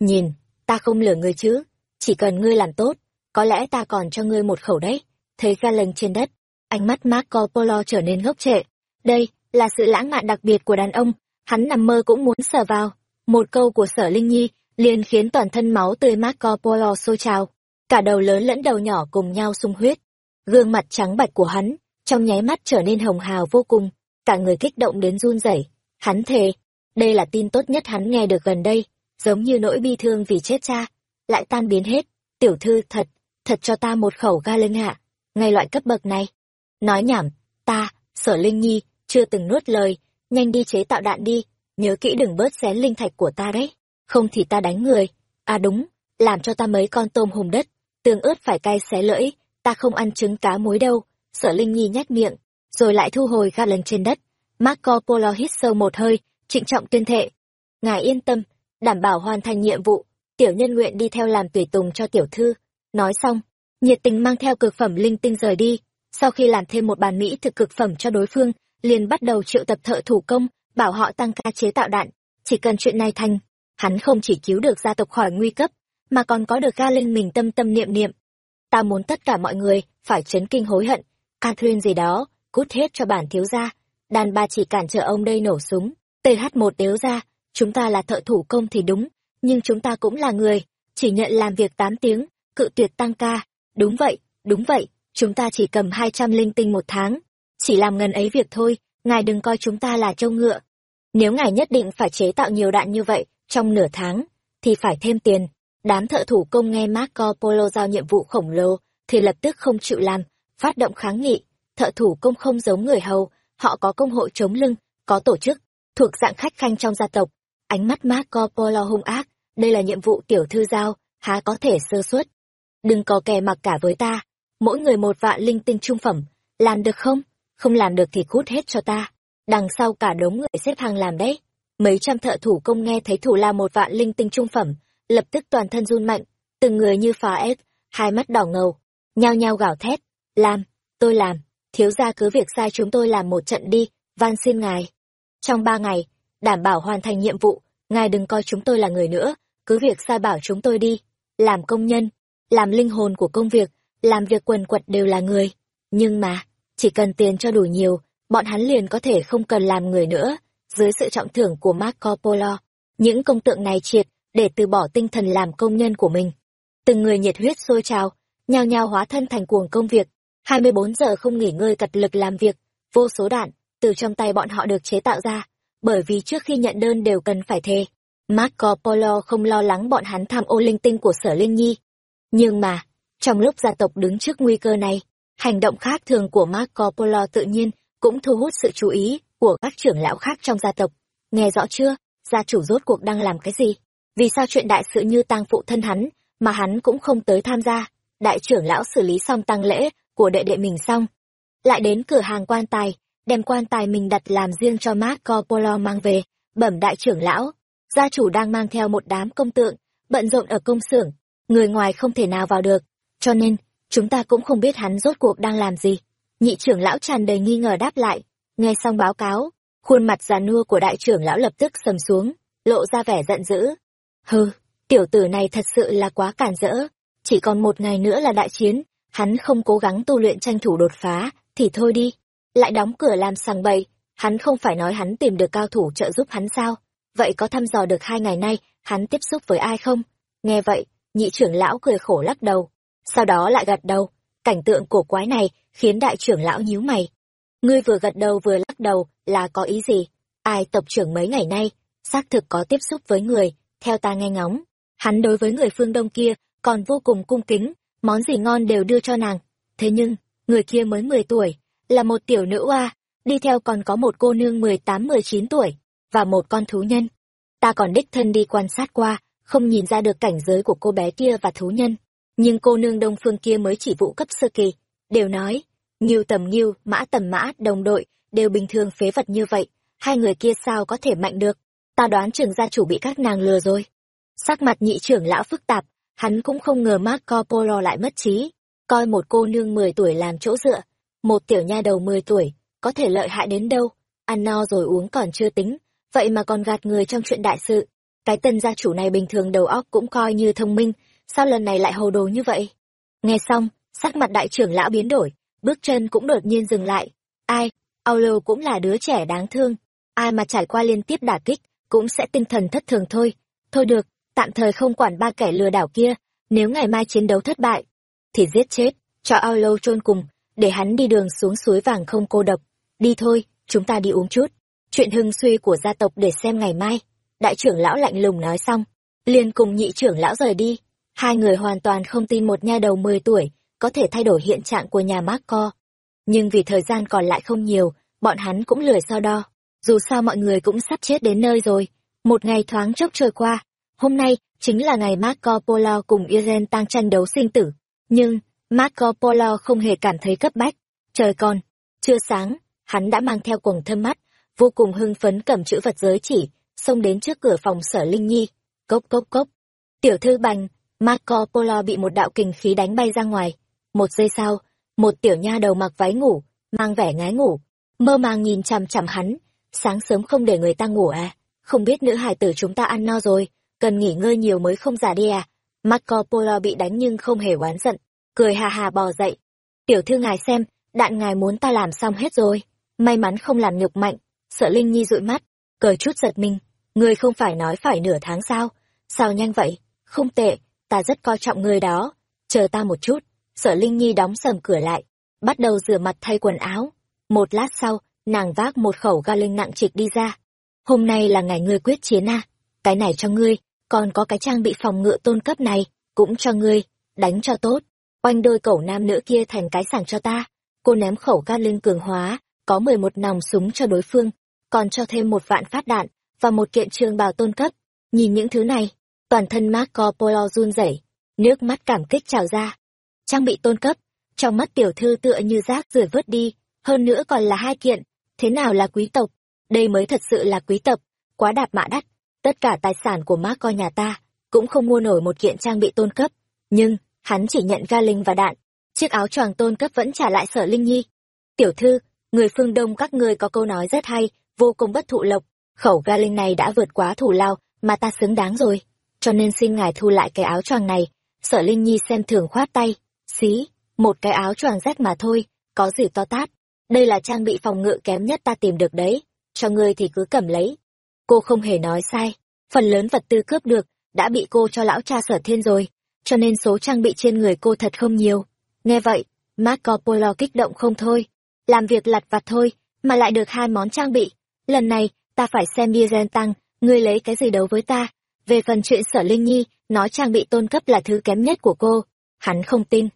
Nhìn, ta không lừa ngươi chứ, chỉ cần ngươi làm tốt, có lẽ ta còn cho ngươi một khẩu đấy. Thấy ga linh trên đất, ánh mắt Marco Polo trở nên ngốc trệ. Đây là sự lãng mạn đặc biệt của đàn ông, hắn nằm mơ cũng muốn sờ vào. Một câu của sở Linh Nhi liền khiến toàn thân máu tươi Marco Polo sôi trào. Cả đầu lớn lẫn đầu nhỏ cùng nhau sung huyết. Gương mặt trắng bạch của hắn, trong nháy mắt trở nên hồng hào vô cùng, cả người kích động đến run rẩy. Hắn thề, đây là tin tốt nhất hắn nghe được gần đây, giống như nỗi bi thương vì chết cha, lại tan biến hết. Tiểu thư thật, thật cho ta một khẩu ga lưng hạ, ngay loại cấp bậc này. Nói nhảm, ta, sở Linh Nhi, chưa từng nuốt lời, nhanh đi chế tạo đạn đi, nhớ kỹ đừng bớt xé linh thạch của ta đấy, không thì ta đánh người. À đúng, làm cho ta mấy con tôm hùm đất, tương ớt phải cay xé lưỡi, ta không ăn trứng cá muối đâu. Sở Linh Nhi nhét miệng, rồi lại thu hồi ga lần trên đất. Marco Polo hít sâu một hơi, trịnh trọng tuyên thệ. Ngài yên tâm, đảm bảo hoàn thành nhiệm vụ, tiểu nhân nguyện đi theo làm tùy tùng cho tiểu thư. Nói xong, nhiệt tình mang theo cực phẩm linh tinh rời đi. Sau khi làm thêm một bàn mỹ thực cực phẩm cho đối phương, liền bắt đầu triệu tập thợ thủ công, bảo họ tăng ca chế tạo đạn. Chỉ cần chuyện này thành, hắn không chỉ cứu được gia tộc khỏi nguy cấp, mà còn có được ga linh mình tâm tâm niệm niệm. Ta muốn tất cả mọi người phải chấn kinh hối hận, Catherine gì đó, cút hết cho bản thiếu gia. Đàn bà chỉ cản trở ông đây nổ súng. th một đếu ra, chúng ta là thợ thủ công thì đúng, nhưng chúng ta cũng là người, chỉ nhận làm việc tám tiếng, cự tuyệt tăng ca. Đúng vậy, đúng vậy, chúng ta chỉ cầm 200 linh tinh một tháng, chỉ làm ngần ấy việc thôi, ngài đừng coi chúng ta là trâu ngựa. Nếu ngài nhất định phải chế tạo nhiều đạn như vậy trong nửa tháng, thì phải thêm tiền. Đám thợ thủ công nghe Marco Polo giao nhiệm vụ khổng lồ, thì lập tức không chịu làm, phát động kháng nghị. Thợ thủ công không giống người hầu, họ có công hội chống lưng, có tổ chức, thuộc dạng khách khanh trong gia tộc. Ánh mắt Marco Polo hung ác, đây là nhiệm vụ tiểu thư giao, há có thể sơ suất. Đừng có kè mặc cả với ta, mỗi người một vạn linh tinh trung phẩm, làm được không? Không làm được thì cút hết cho ta. Đằng sau cả đống người xếp hàng làm đấy. Mấy trăm thợ thủ công nghe thấy thủ la một vạn linh tinh trung phẩm, lập tức toàn thân run mạnh, từng người như phá ép, hai mắt đỏ ngầu, nhao nhao gào thét. Làm, tôi làm, thiếu gia cứ việc sai chúng tôi làm một trận đi, van xin ngài. Trong ba ngày, đảm bảo hoàn thành nhiệm vụ, ngài đừng coi chúng tôi là người nữa, cứ việc sai bảo chúng tôi đi. Làm công nhân, làm linh hồn của công việc, làm việc quần quật đều là người. Nhưng mà, chỉ cần tiền cho đủ nhiều, bọn hắn liền có thể không cần làm người nữa. Dưới sự trọng thưởng của Marco Polo, những công tượng này triệt để từ bỏ tinh thần làm công nhân của mình. Từng người nhiệt huyết sôi trào, nhao nhao hóa thân thành cuồng công việc, 24 giờ không nghỉ ngơi cật lực làm việc, vô số đạn từ trong tay bọn họ được chế tạo ra, bởi vì trước khi nhận đơn đều cần phải thề. Marco Polo không lo lắng bọn hắn tham ô linh tinh của Sở Linh Nhi. Nhưng mà, trong lúc gia tộc đứng trước nguy cơ này, hành động khác thường của Marco Polo tự nhiên cũng thu hút sự chú ý của các trưởng lão khác trong gia tộc. Nghe rõ chưa, gia chủ rốt cuộc đang làm cái gì? Vì sao chuyện đại sự như tang phụ thân hắn, mà hắn cũng không tới tham gia? Đại trưởng lão xử lý xong tang lễ của đệ đệ mình xong. Lại đến cửa hàng quan tài, đem quan tài mình đặt làm riêng cho Marco Polo mang về, bẩm đại trưởng lão. Gia chủ đang mang theo một đám công tượng, bận rộn ở công xưởng, người ngoài không thể nào vào được, cho nên chúng ta cũng không biết hắn rốt cuộc đang làm gì. Nhị trưởng lão tràn đầy nghi ngờ đáp lại, nghe xong báo cáo, khuôn mặt già nua của đại trưởng lão lập tức sầm xuống, lộ ra vẻ giận dữ. Hừ, Tiểu tử này thật sự là quá cản rỡ. Chỉ còn một ngày nữa là đại chiến, hắn không cố gắng tu luyện tranh thủ đột phá, thì thôi đi. Lại đóng cửa làm sằng bậy, hắn không phải nói hắn tìm được cao thủ trợ giúp hắn sao? Vậy có thăm dò được hai ngày nay, hắn tiếp xúc với ai không? Nghe vậy, nhị trưởng lão cười khổ lắc đầu. Sau đó lại gật đầu. Cảnh tượng cổ quái này khiến đại trưởng lão nhíu mày. Ngươi vừa gật đầu vừa lắc đầu là có ý gì? Ai tộc trưởng mấy ngày nay, xác thực có tiếp xúc với người, theo ta nghe ngóng. Hắn đối với người phương đông kia còn vô cùng cung kính, món gì ngon đều đưa cho nàng. Thế nhưng, người kia mới 10 tuổi, là một tiểu nữ oa, đi theo còn có một cô nương 18-19 tuổi, và một con thú nhân. Ta còn đích thân đi quan sát qua, không nhìn ra được cảnh giới của cô bé kia và thú nhân. Nhưng cô nương đông phương kia mới chỉ vụ cấp sơ kỳ, đều nói, nghiêu tầm nghiêu, mã tầm mã, đồng đội, đều bình thường phế vật như vậy, hai người kia sao có thể mạnh được, ta đoán trường gia chủ bị các nàng lừa rồi. Sắc mặt nhị trưởng lão phức tạp, hắn cũng không ngờ Marco Polo lại mất trí, coi một cô nương 10 tuổi làm chỗ dựa, một tiểu nha đầu 10 tuổi, có thể lợi hại đến đâu, ăn no rồi uống còn chưa tính, vậy mà còn gạt người trong chuyện đại sự. Cái tân gia chủ này bình thường đầu óc cũng coi như thông minh, sao lần này lại hồ đồ như vậy? Nghe xong, sắc mặt đại trưởng lão biến đổi, bước chân cũng đột nhiên dừng lại. Ai, Aulo cũng là đứa trẻ đáng thương, ai mà trải qua liên tiếp đả kích, cũng sẽ tinh thần thất thường thôi. Thôi được, tạm thời không quản ba kẻ lừa đảo kia, nếu ngày mai chiến đấu thất bại, thì giết chết, cho Aulo chôn cùng, để hắn đi đường xuống suối vàng không cô độc. Đi thôi, chúng ta đi uống chút. Chuyện hưng suy của gia tộc để xem ngày mai. Đại trưởng lão lạnh lùng nói xong, liền cùng nhị trưởng lão rời đi. Hai người hoàn toàn không tin một nha đầu 10 tuổi có thể thay đổi hiện trạng của nhà Marco. Nhưng vì thời gian còn lại không nhiều, bọn hắn cũng lười so đo. Dù sao mọi người cũng sắp chết đến nơi rồi. Một ngày thoáng chốc trôi qua. Hôm nay chính là ngày Marco Polo cùng Irene tăng tranh đấu sinh tử. Nhưng, Marco Polo không hề cảm thấy cấp bách. Trời còn, chưa sáng, hắn đã mang theo quần thâm mắt, vô cùng hưng phấn cầm chữ vật giới chỉ, xông đến trước cửa phòng sở Linh Nhi. Cốc cốc cốc. Tiểu thư bành, Marco Polo bị một đạo kình khí đánh bay ra ngoài. Một giây sau, một tiểu nha đầu mặc váy ngủ, mang vẻ ngái ngủ, mơ màng nhìn chằm chằm hắn. Sáng sớm không để người ta ngủ à? Không biết nữ hài tử chúng ta ăn no rồi, cần nghỉ ngơi nhiều mới không già đi à? Marco Polo bị đánh nhưng không hề oán giận, cười hà hà bò dậy. Tiểu thư ngài xem, đạn ngài muốn ta làm xong hết rồi. May mắn không làm nhục mạnh, sợ Linh Nhi dụi mắt, cười chút giật mình. Người không phải nói phải nửa tháng sao? Sao nhanh vậy? Không tệ, ta rất coi trọng người đó. Chờ ta một chút. Sở Linh Nhi đóng sầm cửa lại, bắt đầu rửa mặt thay quần áo. Một lát sau, nàng vác một khẩu ga linh nặng trịch đi ra. Hôm nay là ngày ngươi quyết chiến à? Cái này cho ngươi, còn có cái trang bị phòng ngựa tôn cấp này, cũng cho ngươi, đánh cho tốt. Oanh đôi cẩu nam nữ kia thành cái sảng cho ta. Cô ném khẩu ga linh cường hóa, có mười một nòng súng cho đối phương, còn cho thêm một vạn phát đạn, và một kiện trường bào tôn cấp. Nhìn những thứ này, toàn thân Marco Polo run rẩy, nước mắt cảm kích trào ra. Trang bị tôn cấp, trong mắt tiểu thư tựa như rác rưởi vớt đi, hơn nữa còn là hai kiện, thế nào là quý tộc? Đây mới thật sự là quý tộc, quá đạp mã đắt, tất cả tài sản của Marco nhà ta cũng không mua nổi một kiện trang bị tôn cấp, nhưng hắn chỉ nhận ga linh và đạn, chiếc áo choàng tôn cấp vẫn trả lại Sở Linh Nhi. "Tiểu thư, người phương Đông các ngươi có câu nói rất hay, vô cùng bất thụ lộc, khẩu ga linh này đã vượt quá thủ lao mà ta xứng đáng rồi, cho nên xin ngài thu lại cái áo choàng này." Sở Linh Nhi xem thường khoát tay, "Xí, một cái áo choàng rách mà thôi, có gì to tát, đây là trang bị phòng ngự kém nhất ta tìm được đấy, cho ngươi thì cứ cầm lấy." Cô không hề nói sai, phần lớn vật tư cướp được đã bị cô cho lão cha Sở Thiên rồi cho nên số trang bị trên người cô thật không nhiều. Nghe vậy, Marco Polo kích động không thôi. Làm việc lặt vặt thôi, mà lại được hai món trang bị. Lần này, ta phải xem Diazen tăng, ngươi lấy cái gì đấu với ta. Về phần chuyện sở Linh Nhi, nói trang bị tôn cấp là thứ kém nhất của cô. Hắn không tin.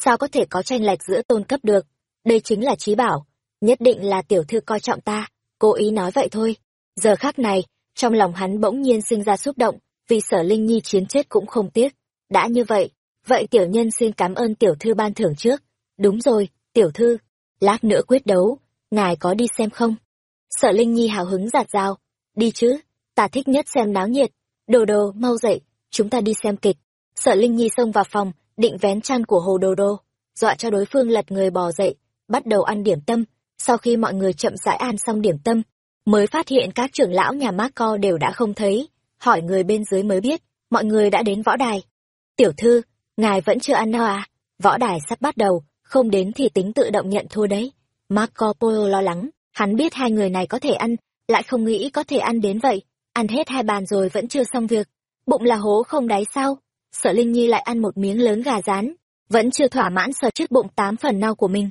Sao có thể có tranh lệch giữa tôn cấp được? Đây chính là trí bảo. Nhất định là tiểu thư coi trọng ta. cố ý nói vậy thôi. Giờ khác này, trong lòng hắn bỗng nhiên sinh ra xúc động, vì sở Linh Nhi chiến chết cũng không tiếc đã như vậy, vậy tiểu nhân xin cảm ơn tiểu thư ban thưởng trước. Đúng rồi, tiểu thư, lát nữa quyết đấu, ngài có đi xem không? Sở Linh Nhi hào hứng giạt rào, đi chứ, ta thích nhất xem náo nhiệt. Đồ đồ, mau dậy, chúng ta đi xem kịch. Sở Linh Nhi xông vào phòng, định vén chăn của hồ đồ đồ, dọa cho đối phương lật người bò dậy, bắt đầu ăn điểm tâm. Sau khi mọi người chậm rãi ăn xong điểm tâm, mới phát hiện các trưởng lão nhà Marco đều đã không thấy. Hỏi người bên dưới mới biết, mọi người đã đến võ đài. Tiểu thư, ngài vẫn chưa ăn đâu à? Võ đài sắp bắt đầu, không đến thì tính tự động nhận thua đấy. Marco Polo lo lắng, hắn biết hai người này có thể ăn, lại không nghĩ có thể ăn đến vậy. Ăn hết hai bàn rồi vẫn chưa xong việc. Bụng là hố không đáy sao? Sở Linh Nhi lại ăn một miếng lớn gà rán, vẫn chưa thỏa mãn sở chiếc bụng tám phần nao của mình.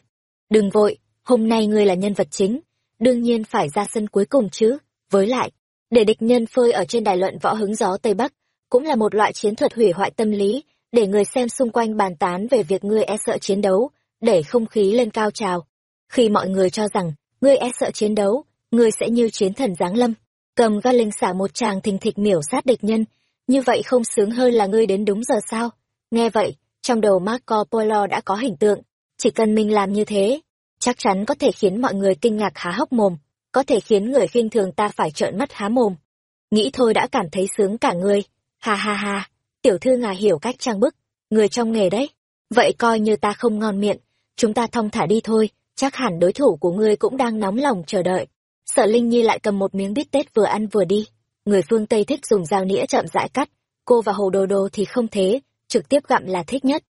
Đừng vội, hôm nay ngươi là nhân vật chính, đương nhiên phải ra sân cuối cùng chứ. Với lại, để địch nhân phơi ở trên đài luận võ hứng gió Tây Bắc, cũng là một loại chiến thuật hủy hoại tâm lý, để người xem xung quanh bàn tán về việc ngươi e sợ chiến đấu, để không khí lên cao trào. Khi mọi người cho rằng, ngươi e sợ chiến đấu, ngươi sẽ như chiến thần giáng lâm, cầm ga linh xả một tràng thình thịch miểu sát địch nhân, như vậy không sướng hơn là ngươi đến đúng giờ sao? Nghe vậy, trong đầu Marco Polo đã có hình tượng, chỉ cần mình làm như thế, chắc chắn có thể khiến mọi người kinh ngạc há hốc mồm, có thể khiến người khinh thường ta phải trợn mắt há mồm. Nghĩ thôi đã cảm thấy sướng cả người, ha ha ha, tiểu thư ngài hiểu cách trang bức, người trong nghề đấy. Vậy coi như ta không ngon miệng, chúng ta thong thả đi thôi, chắc hẳn đối thủ của ngươi cũng đang nóng lòng chờ đợi. Sở Linh Nhi lại cầm một miếng bít tết vừa ăn vừa đi. Người phương Tây thích dùng dao nĩa chậm rãi cắt, cô và Hồ Đồ Đồ thì không thế, trực tiếp gặm là thích nhất.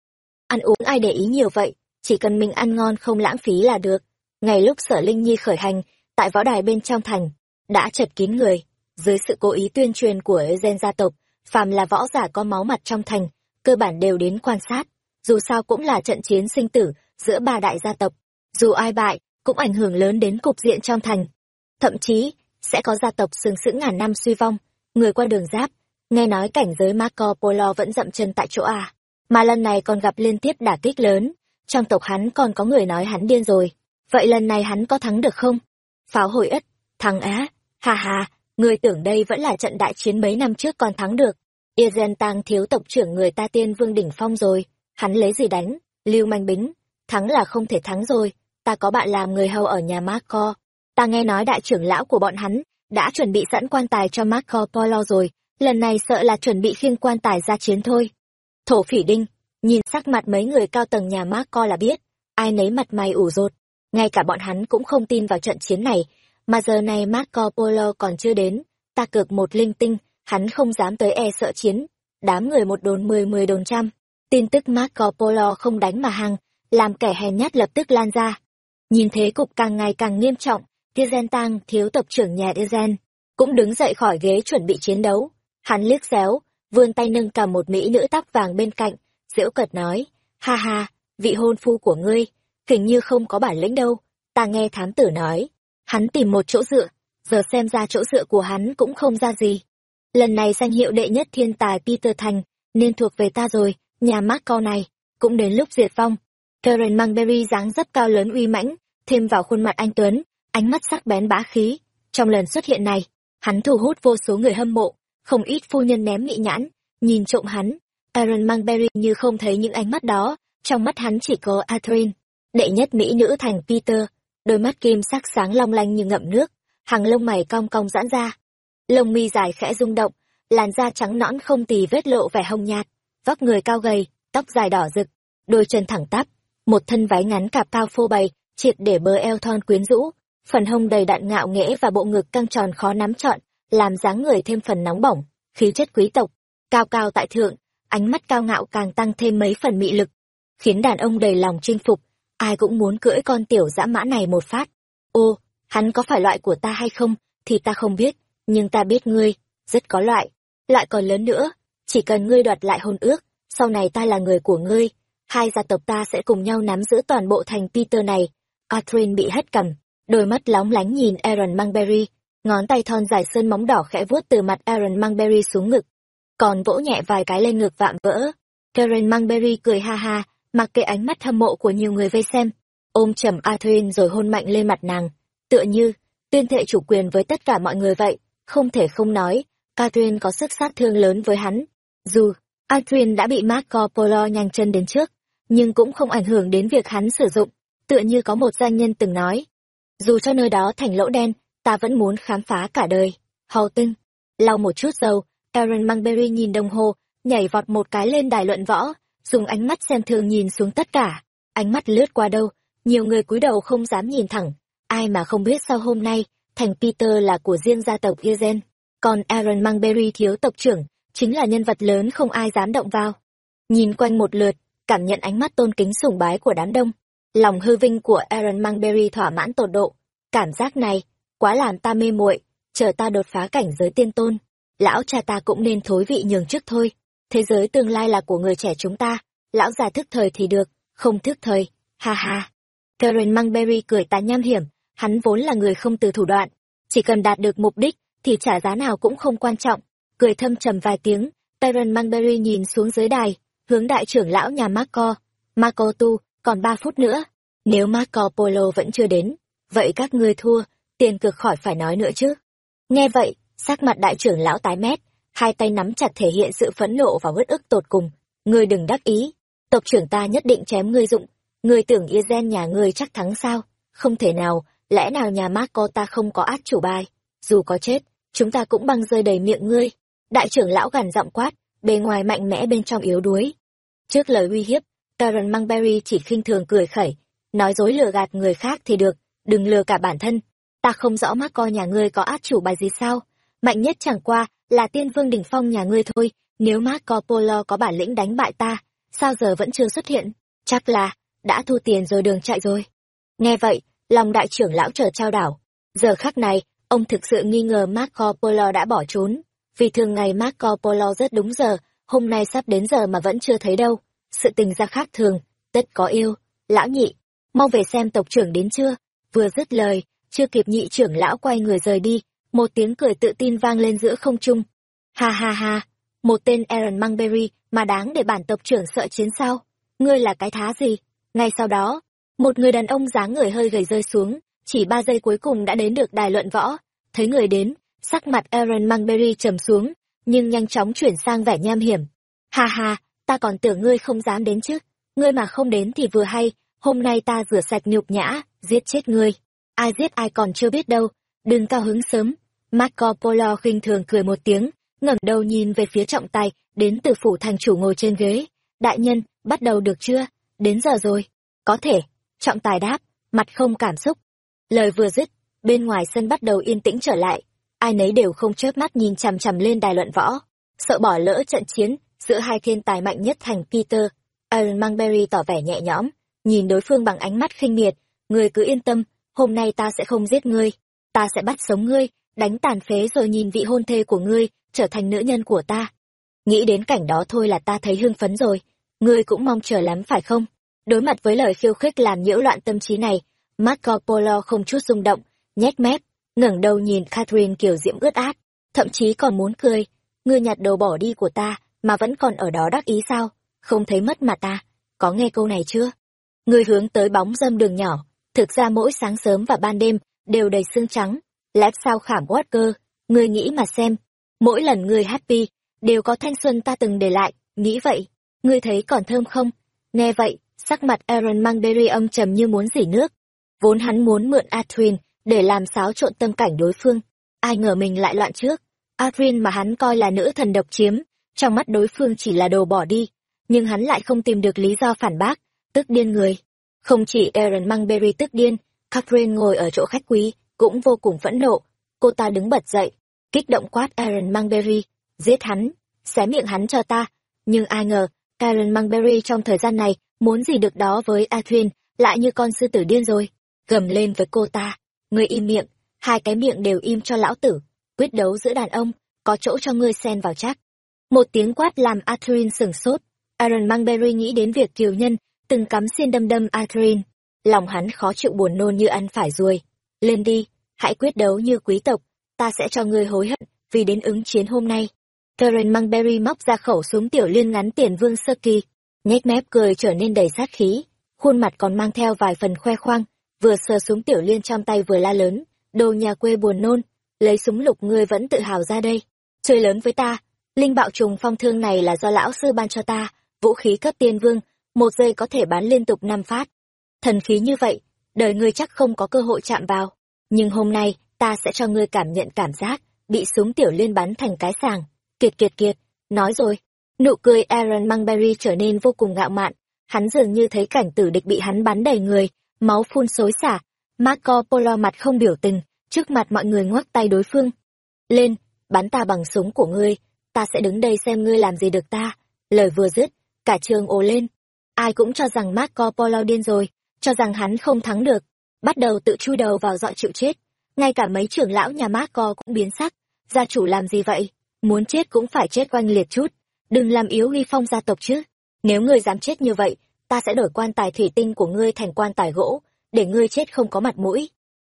Ăn uống ai để ý nhiều vậy, chỉ cần mình ăn ngon không lãng phí là được. Ngày lúc Sở Linh Nhi khởi hành, tại võ đài bên trong thành, đã chật kín người. Dưới sự cố ý tuyên truyền của gen gia tộc, phàm là võ giả có máu mặt trong thành, cơ bản đều đến quan sát. Dù sao cũng là trận chiến sinh tử giữa ba đại gia tộc. Dù ai bại, cũng ảnh hưởng lớn đến cục diện trong thành. Thậm chí, sẽ có gia tộc sừng sững ngàn năm suy vong, người qua đường giáp. Nghe nói cảnh giới Marco Polo vẫn dậm chân tại chỗ à, mà lần này còn gặp liên tiếp đả kích lớn. Trong tộc hắn còn có người nói hắn điên rồi. Vậy lần này hắn có thắng được không? Pháo hồi ất, thắng á, ha ha, người tưởng đây vẫn là trận đại chiến mấy năm trước còn thắng được. Yên Tang thiếu tộc trưởng người ta tiên vương đỉnh phong rồi, hắn lấy gì đánh, lưu manh bính, thắng là không thể thắng rồi, ta có bạn làm người hầu ở nhà Marco, ta nghe nói đại trưởng lão của bọn hắn đã chuẩn bị sẵn quan tài cho Marco Polo rồi, lần này sợ là chuẩn bị khiêng quan tài ra chiến thôi. Thổ phỉ đinh, nhìn sắc mặt mấy người cao tầng nhà Marco là biết, ai nấy mặt mày ủ rột, ngay cả bọn hắn cũng không tin vào trận chiến này, mà giờ này Marco Polo còn chưa đến, ta cược một linh tinh, hắn không dám tới e sợ chiến, đám người một đồn mười mười đồn trăm. Tin tức Marco Polo không đánh mà hàng, làm kẻ hèn nhát lập tức lan ra. Nhìn thế cục càng ngày càng nghiêm trọng, Tizen Tăng, thiếu tộc trưởng nhà Tizen, cũng đứng dậy khỏi ghế chuẩn bị chiến đấu. Hắn liếc xéo, vươn tay nâng cầm một mỹ nữ tóc vàng bên cạnh, giễu cợt nói, ha ha, vị hôn phu của ngươi, hình như không có bản lĩnh đâu, ta nghe thám tử nói. Hắn tìm một chỗ dựa, giờ xem ra chỗ dựa của hắn cũng không ra gì. Lần này danh hiệu đệ nhất thiên tài Peter Thành, nên thuộc về ta rồi, nhà Marco này, cũng đến lúc diệt vong. Karen Mangberry dáng dấp cao lớn uy mãnh, thêm vào khuôn mặt anh Tuấn, ánh mắt sắc bén bá khí. Trong lần xuất hiện này, hắn thu hút vô số người hâm mộ, không ít phu nhân ném mị nhãn, nhìn trộm hắn. Aaron Mangberry như không thấy những ánh mắt đó, trong mắt hắn chỉ có Catherine, đệ nhất mỹ nữ thành Peter, đôi mắt kim sắc sáng long lanh như ngậm nước, hàng lông mày cong cong giãn ra. Lông mi dài khẽ rung động, làn da trắng nõn không tì vết lộ vẻ hồng nhạt, vóc người cao gầy, tóc dài đỏ rực, đôi chân thẳng tắp, một thân váy ngắn cạp cao phô bày, triệt để bờ eo thon quyến rũ, phần hông đầy đạn ngạo nghễ và bộ ngực căng tròn khó nắm trọn, làm dáng người thêm phần nóng bỏng, khí chất quý tộc, cao cao tại thượng, ánh mắt cao ngạo càng tăng thêm mấy phần mị lực, khiến đàn ông đầy lòng chinh phục, ai cũng muốn cưỡi con tiểu dã mã này một phát. Ô, hắn có phải loại của ta hay không, thì ta không biết, nhưng ta biết ngươi, rất có loại, loại còn lớn nữa, chỉ cần ngươi đoạt lại hôn ước, sau này ta là người của ngươi, hai gia tộc ta sẽ cùng nhau nắm giữ toàn bộ thành Peter này. Catherine bị hất cầm, đôi mắt lóng lánh nhìn Aaron Mangberry, ngón tay thon dài sơn móng đỏ khẽ vuốt từ mặt Aaron Mangberry xuống ngực, còn vỗ nhẹ vài cái lên ngực vạm vỡ. Karen Mangberry cười ha ha, mặc kệ ánh mắt hâm mộ của nhiều người vây xem, ôm chầm Catherine rồi hôn mạnh lên mặt nàng, tựa như tuyên thệ chủ quyền với tất cả mọi người vậy, không thể không nói, Catherine có sức sát thương lớn với hắn. Dù Catherine đã bị Marco Polo nhanh chân đến trước, nhưng cũng không ảnh hưởng đến việc hắn sử dụng, tựa như có một doanh nhân từng nói. Dù cho nơi đó thành lỗ đen, ta vẫn muốn khám phá cả đời. Hầu tưng lau một chút dầu, Aaron Mangberry nhìn đồng hồ, nhảy vọt một cái lên đài luận võ, dùng ánh mắt xem thường nhìn xuống tất cả. Ánh mắt lướt qua đâu, nhiều người cúi đầu không dám nhìn thẳng. Ai mà không biết sau hôm nay, thành Peter là của riêng gia tộc Gizen. Còn Aaron Mangberry thiếu tộc trưởng, chính là nhân vật lớn không ai dám động vào. Nhìn quanh một lượt, cảm nhận ánh mắt tôn kính sùng bái của đám đông. Lòng hư vinh của Aaron Mangberry thỏa mãn tột độ. Cảm giác này, quá làm ta mê muội chờ ta đột phá cảnh giới tiên tôn. Lão cha ta cũng nên thối vị nhường trước thôi. Thế giới tương lai là của người trẻ chúng ta. Lão già thức thời thì được, không thức thời. Ha ha. Karen Mangberry cười tà nham hiểm. Hắn vốn là người không từ thủ đoạn. Chỉ cần đạt được mục đích, thì trả giá nào cũng không quan trọng. Cười thâm trầm vài tiếng, Tyron Mangberry nhìn xuống dưới đài, hướng đại trưởng lão nhà Marco. Marco tu, còn ba phút nữa. Nếu Marco Polo vẫn chưa đến, vậy các ngươi thua, tiền cực khỏi phải nói nữa chứ. Nghe vậy, sắc mặt đại trưởng lão tái mét, hai tay nắm chặt thể hiện sự phẫn nộ và uất ức tột cùng. Ngươi đừng đắc ý, tộc trưởng ta nhất định chém ngươi dụng. Ngươi tưởng Yên nhà ngươi chắc thắng sao? Không thể nào, lẽ nào nhà Marco ta không có át chủ bài? Dù có chết, chúng ta cũng băng rơi đầy miệng ngươi. Đại trưởng lão gằn giọng quát, bề ngoài mạnh mẽ bên trong yếu đuối. Trước lời uy hiếp, Karen Mangberry chỉ khinh thường cười khẩy, nói dối lừa gạt người khác thì được, đừng lừa cả bản thân. Ta không rõ mắc coi nhà ngươi có át chủ bài gì sao, mạnh nhất chẳng qua là tiên vương đỉnh phong nhà ngươi thôi, nếu Marco Polo có bản lĩnh đánh bại ta, sao giờ vẫn chưa xuất hiện? Chắc là, đã thu tiền rồi đường chạy rồi. Nghe vậy, lòng đại trưởng lão trở trao đảo. Giờ khắc này, ông thực sự nghi ngờ Marco Polo đã bỏ trốn. Vì thường ngày Marco Polo rất đúng giờ, hôm nay sắp đến giờ mà vẫn chưa thấy đâu. Sự tình ra khác thường, tất có yêu. Lão nhị, mau về xem tộc trưởng đến chưa? Vừa dứt lời, chưa kịp nhị trưởng lão quay người rời đi, một tiếng cười tự tin vang lên giữa không trung. Ha ha ha, một tên Aaron Mangberry mà đáng để bản tộc trưởng sợ chiến sao? Ngươi là cái thá gì? Ngay sau đó, một người đàn ông dáng người hơi gầy rơi xuống, chỉ ba giây cuối cùng đã đến được đài luận võ. Thấy người đến, sắc mặt Aaron Mangberry trầm xuống, nhưng nhanh chóng chuyển sang vẻ nham hiểm. Ha ha, ta còn tưởng ngươi không dám đến chứ. Ngươi mà không đến thì vừa hay, hôm nay ta rửa sạch nhục nhã, giết chết ngươi. Ai giết ai còn chưa biết đâu, đừng cao hứng sớm. Marco Polo khinh thường cười một tiếng, ngẩng đầu nhìn về phía trọng tài, đến từ phủ thành chủ ngồi trên ghế. Đại nhân, bắt đầu được chưa? Đến giờ rồi. Có thể. Trọng tài đáp, mặt không cảm xúc. Lời vừa dứt, bên ngoài sân bắt đầu yên tĩnh trở lại. Ai nấy đều không chớp mắt nhìn chằm chằm lên đài luận võ. Sợ bỏ lỡ trận chiến giữa hai thiên tài mạnh nhất thành Peter. Aaron Mangberry tỏ vẻ nhẹ nhõm, nhìn đối phương bằng ánh mắt khinh miệt. Ngươi cứ yên tâm, hôm nay ta sẽ không giết ngươi. Ta sẽ bắt sống ngươi, đánh tàn phế rồi nhìn vị hôn thê của ngươi, trở thành nữ nhân của ta. Nghĩ đến cảnh đó thôi là ta thấy hưng phấn rồi. Ngươi cũng mong chờ lắm phải không? Đối mặt với lời khiêu khích làm nhiễu loạn tâm trí này, Marco Polo không chút rung động, nhếch mép, ngẩng đầu nhìn Catherine kiểu diễm ướt át, thậm chí còn muốn cười. Ngươi nhặt đồ bỏ đi của ta, mà vẫn còn ở đó đắc ý sao? Không thấy mất mà ta, có nghe câu này chưa? Ngươi hướng tới bóng dâm đường nhỏ, thực ra mỗi sáng sớm và ban đêm đều đầy xương trắng. Lát sao khảm cơ ngươi nghĩ mà xem, mỗi lần ngươi happy, đều có thanh xuân ta từng để lại, nghĩ vậy, ngươi thấy còn thơm không? Nghe vậy, sắc mặt Aaron mang Berry âm trầm như muốn dỉ nước. Vốn hắn muốn mượn Atrin để làm xáo trộn tâm cảnh đối phương. Ai ngờ mình lại loạn trước. Atrin mà hắn coi là nữ thần độc chiếm, trong mắt đối phương chỉ là đồ bỏ đi. Nhưng hắn lại không tìm được lý do phản bác, tức điên người. Không chỉ Aaron Mangberry tức điên, Catherine ngồi ở chỗ khách quý, cũng vô cùng phẫn nộ. Cô ta đứng bật dậy, kích động quát Aaron Mangberry, giết hắn, xé miệng hắn cho ta. Nhưng ai ngờ, Aaron Mangberry trong thời gian này muốn gì được đó với Atrin, lại như con sư tử điên rồi. Gầm lên với cô ta, ngươi im miệng, hai cái miệng đều im cho lão tử. Quyết đấu giữa đàn ông, có chỗ cho ngươi xen vào chắc. Một tiếng quát làm Atrin sửng sốt. Aaron Mangberry nghĩ đến việc kiều nhân từng cắm xiên đâm đâm Atrin. Lòng hắn khó chịu buồn nôn như ăn phải ruồi. Lên đi, hãy quyết đấu như quý tộc, ta sẽ cho ngươi hối hận vì đến ứng chiến hôm nay. Karen Mangberry móc ra khẩu súng tiểu liên ngắn tiền vương sơ kỳ, nhếch mép cười trở nên đầy sát khí, khuôn mặt còn mang theo vài phần khoe khoang, vừa sờ súng tiểu liên trong tay vừa la lớn, đồ nhà quê buồn nôn, lấy súng lục ngươi vẫn tự hào ra đây, chơi lớn với ta, linh bạo trùng phong thương này là do lão sư ban cho ta, vũ khí cấp tiên vương, một giây có thể bán liên tục năm phát. Thần khí như vậy, đời ngươi chắc không có cơ hội chạm vào, nhưng hôm nay, ta sẽ cho ngươi cảm nhận cảm giác, bị súng tiểu liên bắn thành cái sàng. Kiệt kiệt kiệt, nói rồi. Nụ cười Aaron Mangberry trở nên vô cùng ngạo mạn, hắn dường như thấy cảnh tử địch bị hắn bắn đầy người, máu phun xối xả. Marco Polo mặt không biểu tình, trước mặt mọi người ngoắc tay đối phương. Lên, bắn ta bằng súng của ngươi, ta sẽ đứng đây xem ngươi làm gì được ta. Lời vừa dứt, cả trường ồ lên. Ai cũng cho rằng Marco Polo điên rồi, cho rằng hắn không thắng được. Bắt đầu tự chui đầu vào dọi chịu chết. Ngay cả mấy trưởng lão nhà Marco cũng biến sắc. Gia chủ làm gì vậy? Muốn chết cũng phải chết oanh liệt chút. Đừng làm yếu uy phong gia tộc chứ. Nếu ngươi dám chết như vậy, ta sẽ đổi quan tài thủy tinh của ngươi thành quan tài gỗ, để ngươi chết không có mặt mũi.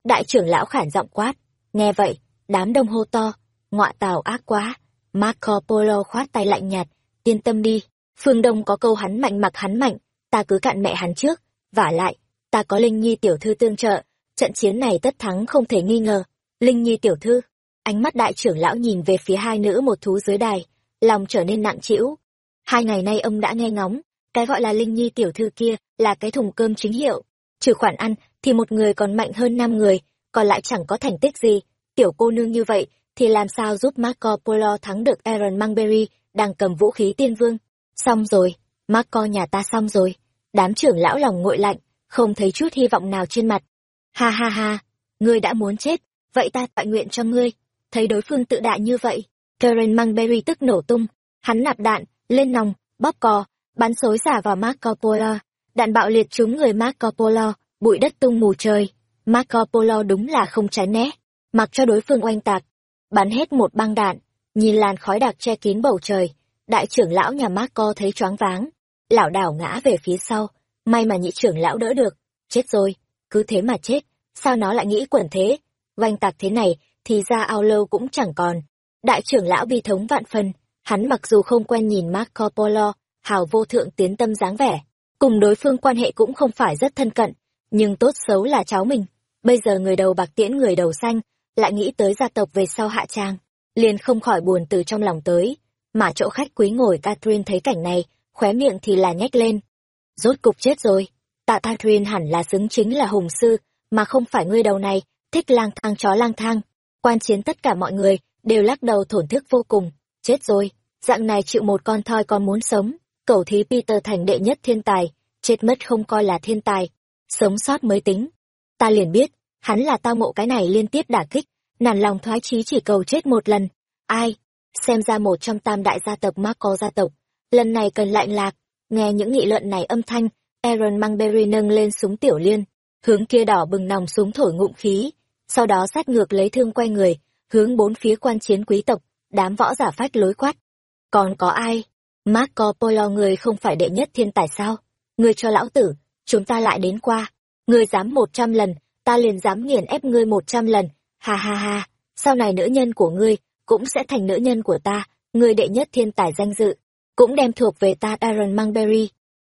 Đại trưởng lão khản giọng quát. Nghe vậy, đám đông hô to. Ngọa tào ác quá. Marco Polo khoát tay lạnh nhạt. Yên tâm đi. Phương Đông có câu hắn mạnh mặc hắn mạnh. Ta cứ cạn mẹ hắn trước. vả lại, ta có Linh Nhi tiểu thư tương trợ. Trận chiến này tất thắng không thể nghi ngờ. Linh Nhi tiểu thư. Ánh mắt đại trưởng lão nhìn về phía hai nữ một thú dưới đài. Lòng trở nên nặng trĩu. Hai ngày nay ông đã nghe ngóng. Cái gọi là Linh Nhi tiểu thư kia là cái thùng cơm chính hiệu. Trừ khoản ăn, thì một người còn mạnh hơn năm người, còn lại chẳng có thành tích gì. Tiểu cô nương như vậy, thì làm sao giúp Marco Polo thắng được Aaron Mangberry đang cầm vũ khí tiên vương. Xong rồi, Marco nhà ta xong rồi. Đám trưởng lão lòng nguội lạnh, không thấy chút hy vọng nào trên mặt. Ha ha ha, ngươi đã muốn chết, vậy ta tọa nguyện cho ngươi. Thấy đối phương tự đại như vậy, Karen Mangberry tức nổ tung, hắn nạp đạn, lên nòng, bóp cò, bắn xối xả vào Marco Polo. Đạn bạo liệt trúng người Marco Polo, bụi đất tung mù trời. Marco Polo đúng là không tránh né, mặc cho đối phương oanh tạc. Bắn hết một băng đạn, nhìn làn khói đặc che kín bầu trời. Đại trưởng lão nhà Marco thấy choáng váng, lão đảo ngã về phía sau. May mà nhị trưởng lão đỡ được. Chết rồi, cứ thế mà chết, sao nó lại nghĩ quẩn thế? Oanh tạc thế này, thì ra ao lâu cũng chẳng còn. Đại trưởng lão bi thống vạn phần, hắn mặc dù không quen nhìn Marco Polo, hào vô thượng tiến tâm dáng vẻ, cùng đối phương quan hệ cũng không phải rất thân cận, nhưng tốt xấu là cháu mình. Bây giờ người đầu bạc tiễn người đầu xanh, lại nghĩ tới gia tộc về sau hạ trang, liền không khỏi buồn từ trong lòng tới. Mà chỗ khách quý ngồi Catherine thấy cảnh này, khóe miệng thì là nhếch lên. Rốt cục chết rồi, tạ Catherine hẳn là xứng chính là hùng sư, mà không phải ngươi đầu này, thích lang thang chó lang thang. Quan chiến tất cả mọi người, đều lắc đầu thổn thức vô cùng. Chết rồi, dạng này chịu một con thoi còn muốn sống. cầu thí Peter thành đệ nhất thiên tài, chết mất không coi là thiên tài, sống sót mới tính. Ta liền biết, hắn là tao ngộ cái này liên tiếp đả kích, nản lòng thoái chí chỉ cầu chết một lần. Ai? Xem ra một trong tam đại gia tộc Marco gia tộc, lần này cần lạnh lạc. Nghe những nghị luận này âm thanh, Aaron Mangberry nâng lên súng tiểu liên, hướng kia đỏ bừng nòng súng thổi ngụm khí, sau đó sát ngược lấy thương quay người, hướng bốn phía quan chiến quý tộc, đám võ giả phách lối quát. Còn có ai? Marco Polo người không phải đệ nhất thiên tài sao? Người cho lão tử, chúng ta lại đến qua. người dám một trăm lần, ta liền dám nghiền ép ngươi một trăm lần. Ha ha ha, sau này nữ nhân của ngươi cũng sẽ thành nữ nhân của ta, ngươi đệ nhất thiên tài danh dự, cũng đem thuộc về ta Aaron Mangberry.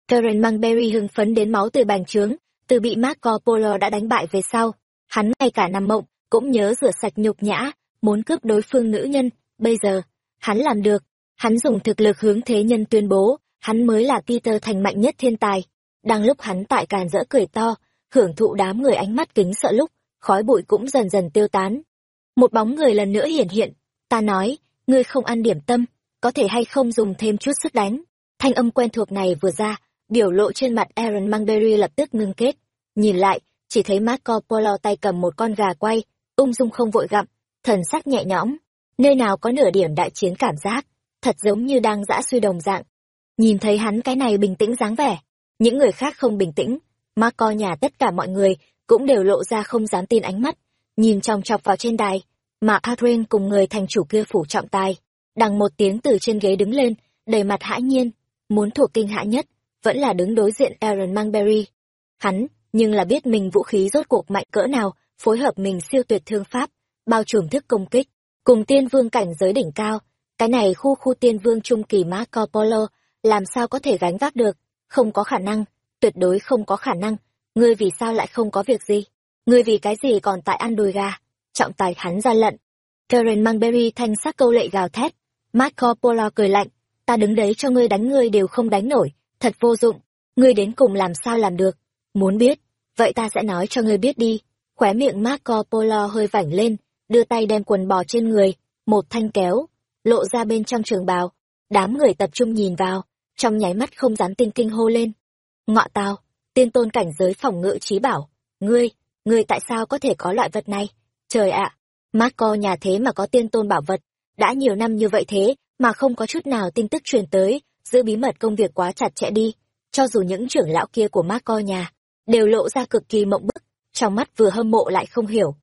Karen Mangberry hưng phấn đến máu từ bành trướng, từ bị Marco Polo đã đánh bại về sau. Hắn ngay cả nằm mộng, cũng nhớ rửa sạch nhục nhã, muốn cướp đối phương nữ nhân, bây giờ, hắn làm được. Hắn dùng thực lực hướng thế nhân tuyên bố, hắn mới là Peter thành mạnh nhất thiên tài. Đang lúc hắn tại càn rỡ cười to, hưởng thụ đám người ánh mắt kính sợ lúc, khói bụi cũng dần dần tiêu tán. Một bóng người lần nữa hiển hiện, ta nói, ngươi không ăn điểm tâm, có thể hay không dùng thêm chút sức đánh. Thanh âm quen thuộc này vừa ra, biểu lộ trên mặt Aaron Mangberry lập tức ngưng kết. Nhìn lại, chỉ thấy Marco Polo tay cầm một con gà quay, ung dung không vội gặm, thần sắc nhẹ nhõm, nơi nào có nửa điểm đại chiến cảm giác, thật giống như đang dã suy đồng dạng. Nhìn thấy hắn cái này bình tĩnh dáng vẻ, những người khác không bình tĩnh, mà coi nhà tất cả mọi người cũng đều lộ ra không dám tin ánh mắt, nhìn chòng chọc vào trên đài, mà Adrian cùng người thành chủ kia phủ trọng tài, đằng một tiếng từ trên ghế đứng lên, đầy mặt hãi nhiên, muốn thuộc kinh hãi nhất, vẫn là đứng đối diện Aaron Mangberry. Hắn, nhưng là biết mình vũ khí rốt cuộc mạnh cỡ nào, phối hợp mình siêu tuyệt thương pháp, bao trùm thức công kích, cùng tiên vương cảnh giới đỉnh cao, cái này khu khu tiên vương trung kỳ Marco Polo, làm sao có thể gánh vác được, không có khả năng, tuyệt đối không có khả năng, ngươi vì sao lại không có việc gì, ngươi vì cái gì còn tại ăn đùi gà, trọng tài hắn ra lận. Karen Mangberry thanh sắc câu lệ gào thét, Marco Polo cười lạnh, ta đứng đấy cho ngươi đánh ngươi đều không đánh nổi, thật vô dụng, ngươi đến cùng làm sao làm được, muốn biết, vậy ta sẽ nói cho ngươi biết đi, khóe miệng Marco Polo hơi vảnh lên, đưa tay đem quần bò trên người, một thanh kéo, lộ ra bên trong trường bào, đám người tập trung nhìn vào, trong nháy mắt không dám tin kinh hô lên. Ngọ tao, tiên tôn cảnh giới phòng ngự trí bảo, ngươi, ngươi tại sao có thể có loại vật này? Trời ạ, Marco nhà thế mà có tiên tôn bảo vật, đã nhiều năm như vậy thế mà không có chút nào tin tức truyền tới, giữ bí mật công việc quá chặt chẽ đi. Cho dù những trưởng lão kia của Marco nhà, đều lộ ra cực kỳ mộng bức, trong mắt vừa hâm mộ lại không hiểu.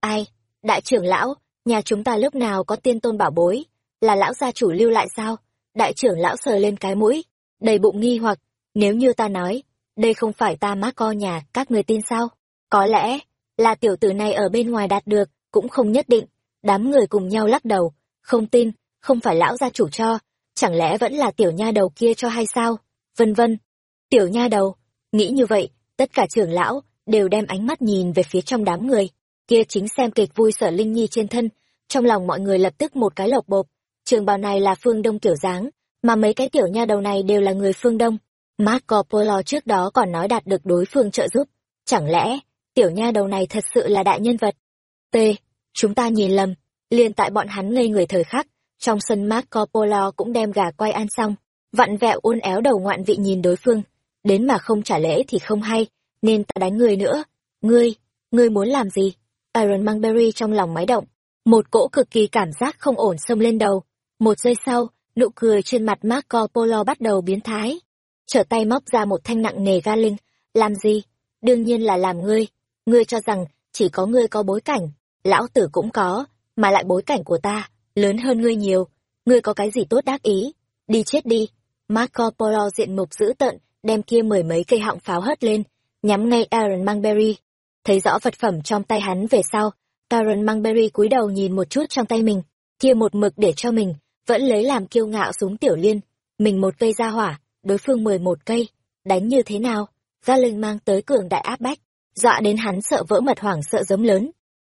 Ai? Đại trưởng lão, nhà chúng ta lúc nào có tiên tôn bảo bối, là lão gia chủ lưu lại sao? Đại trưởng lão sờ lên cái mũi, đầy bụng nghi hoặc, nếu như ta nói, đây không phải ta má co nhà, các người tin sao? Có lẽ, là tiểu tử này ở bên ngoài đạt được, cũng không nhất định. Đám người cùng nhau lắc đầu, không tin, không phải lão gia chủ cho, chẳng lẽ vẫn là tiểu nha đầu kia cho hay sao? Vân vân. Tiểu nha đầu, nghĩ như vậy, tất cả trưởng lão đều đem ánh mắt nhìn về phía trong đám người. Kia chính xem kịch vui sở Linh Nhi trên thân, trong lòng mọi người lập tức một cái lộc bộp. Trường bào này là phương đông kiểu dáng, mà mấy cái tiểu nha đầu này đều là người phương đông. Marco Polo trước đó còn nói đạt được đối phương trợ giúp. Chẳng lẽ, tiểu nha đầu này thật sự là đại nhân vật? T. Chúng ta nhìn lầm. liền tại bọn hắn ngây người thời khắc, trong sân Marco Polo cũng đem gà quay ăn xong. Vặn vẹo uốn éo đầu ngoạn vị nhìn đối phương. Đến mà không trả lễ thì không hay, nên ta đánh người nữa. Ngươi, ngươi muốn làm gì? Iron Mangberry trong lòng máy động. Một cỗ cực kỳ cảm giác không ổn xông lên đầu. Một giây sau, nụ cười trên mặt Marco Polo bắt đầu biến thái trở tay móc ra một thanh nặng nề ga linh. Làm gì? Đương nhiên là làm ngươi. Ngươi cho rằng chỉ có ngươi có bối cảnh. Lão tử cũng có, mà lại bối cảnh của ta, lớn hơn ngươi nhiều. Ngươi có cái gì tốt đắc ý? Đi chết đi. Marco Polo diện mục dữ tợn, đem kia mười mấy cây họng pháo hất lên, nhắm ngay Aaron Mangberry. Thấy rõ vật phẩm trong tay hắn về sau, Aaron Mangberry cúi đầu nhìn một chút trong tay mình, kia một mực để cho mình, vẫn lấy làm kiêu ngạo súng tiểu liên. Mình một cây ra hỏa, đối phương mười một cây, đánh như thế nào? Gia Linh mang tới cường đại áp bách, dọa đến hắn sợ vỡ mật hoảng sợ giống lớn.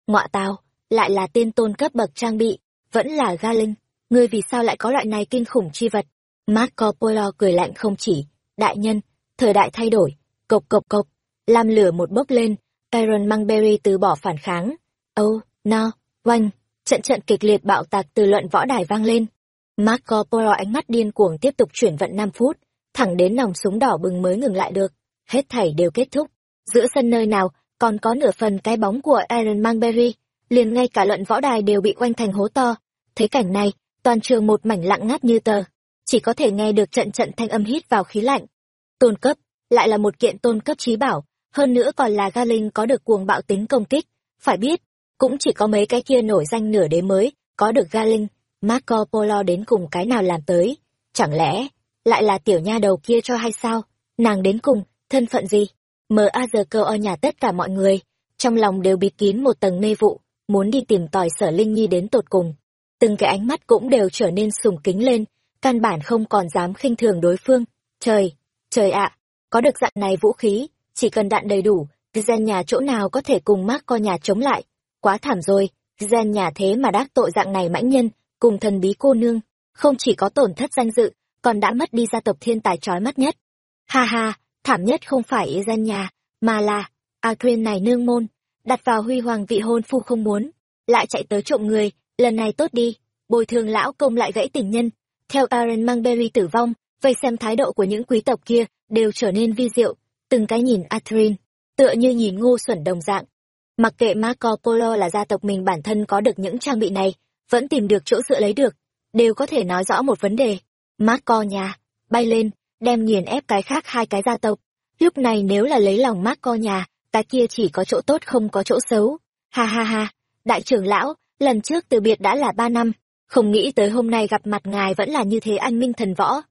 Ngọa tào, lại là tiên tôn cấp bậc trang bị, vẫn là Ga Linh, ngươi vì sao lại có loại này kinh khủng chi vật? Marco Polo cười lạnh không chỉ, đại nhân, thời đại thay đổi, cộc cộc cộc, làm lửa một bốc lên, Iron Mangberry từ bỏ phản kháng. Oh, no, oanh, trận trận kịch liệt bạo tạc từ luận võ đài vang lên. Marco Polo ánh mắt điên cuồng tiếp tục chuyển vận 5 phút, thẳng đến nòng súng đỏ bừng mới ngừng lại được. Hết thảy đều kết thúc. Giữa sân nơi nào còn có nửa phần cái bóng của Iron Mangberry, liền ngay cả luận võ đài đều bị quanh thành hố to. Thấy cảnh này, toàn trường một mảnh lặng ngắt như tờ, chỉ có thể nghe được trận trận thanh âm hít vào khí lạnh. Tôn cấp, lại là một kiện tôn cấp trí bảo, hơn nữa còn là ga linh có được cuồng bạo tính công kích. Phải biết, cũng chỉ có mấy cái kia nổi danh nửa đế mới, có được ga linh, Marco Polo đến cùng cái nào làm tới. Chẳng lẽ, lại là tiểu nha đầu kia cho hay sao? Nàng đến cùng, thân phận gì? Mờ a giờ cơ ở nhà tất cả mọi người, trong lòng đều bịt kín một tầng mê vụ, muốn đi tìm tòi sở Linh Nhi đến tột cùng. Từng cái ánh mắt cũng đều trở nên sùng kính lên, căn bản không còn dám khinh thường đối phương. Trời, trời ạ, có được dạng này vũ khí, chỉ cần đạn đầy đủ, gen nhà chỗ nào có thể cùng mác co nhà chống lại. Quá thảm rồi, gen nhà thế mà đắc tội dạng này mãnh nhân, cùng thần bí cô nương, không chỉ có tổn thất danh dự, còn đã mất đi gia tộc thiên tài trói mắt nhất. Ha ha, thảm nhất không phải ý dân nhà, mà là, Agrin này nương môn, đặt vào huy hoàng vị hôn phu không muốn, lại chạy tới trộm người, lần này tốt đi, bồi thường lão công lại gãy tình nhân. Theo Aaron Mangberry tử vong, vây xem thái độ của những quý tộc kia đều trở nên vi diệu, từng cái nhìn Adrian, tựa như nhìn ngu xuẩn đồng dạng. Mặc kệ Marco Polo là gia tộc mình bản thân có được những trang bị này, vẫn tìm được chỗ dựa lấy được, đều có thể nói rõ một vấn đề. Mác co nhà, bay lên, đem nghiền ép cái khác hai cái gia tộc. Lúc này nếu là lấy lòng mác co nhà, cái kia chỉ có chỗ tốt không có chỗ xấu. Ha ha ha, đại trưởng lão, lần trước từ biệt đã là ba năm, không nghĩ tới hôm nay gặp mặt ngài vẫn là như thế anh minh thần võ.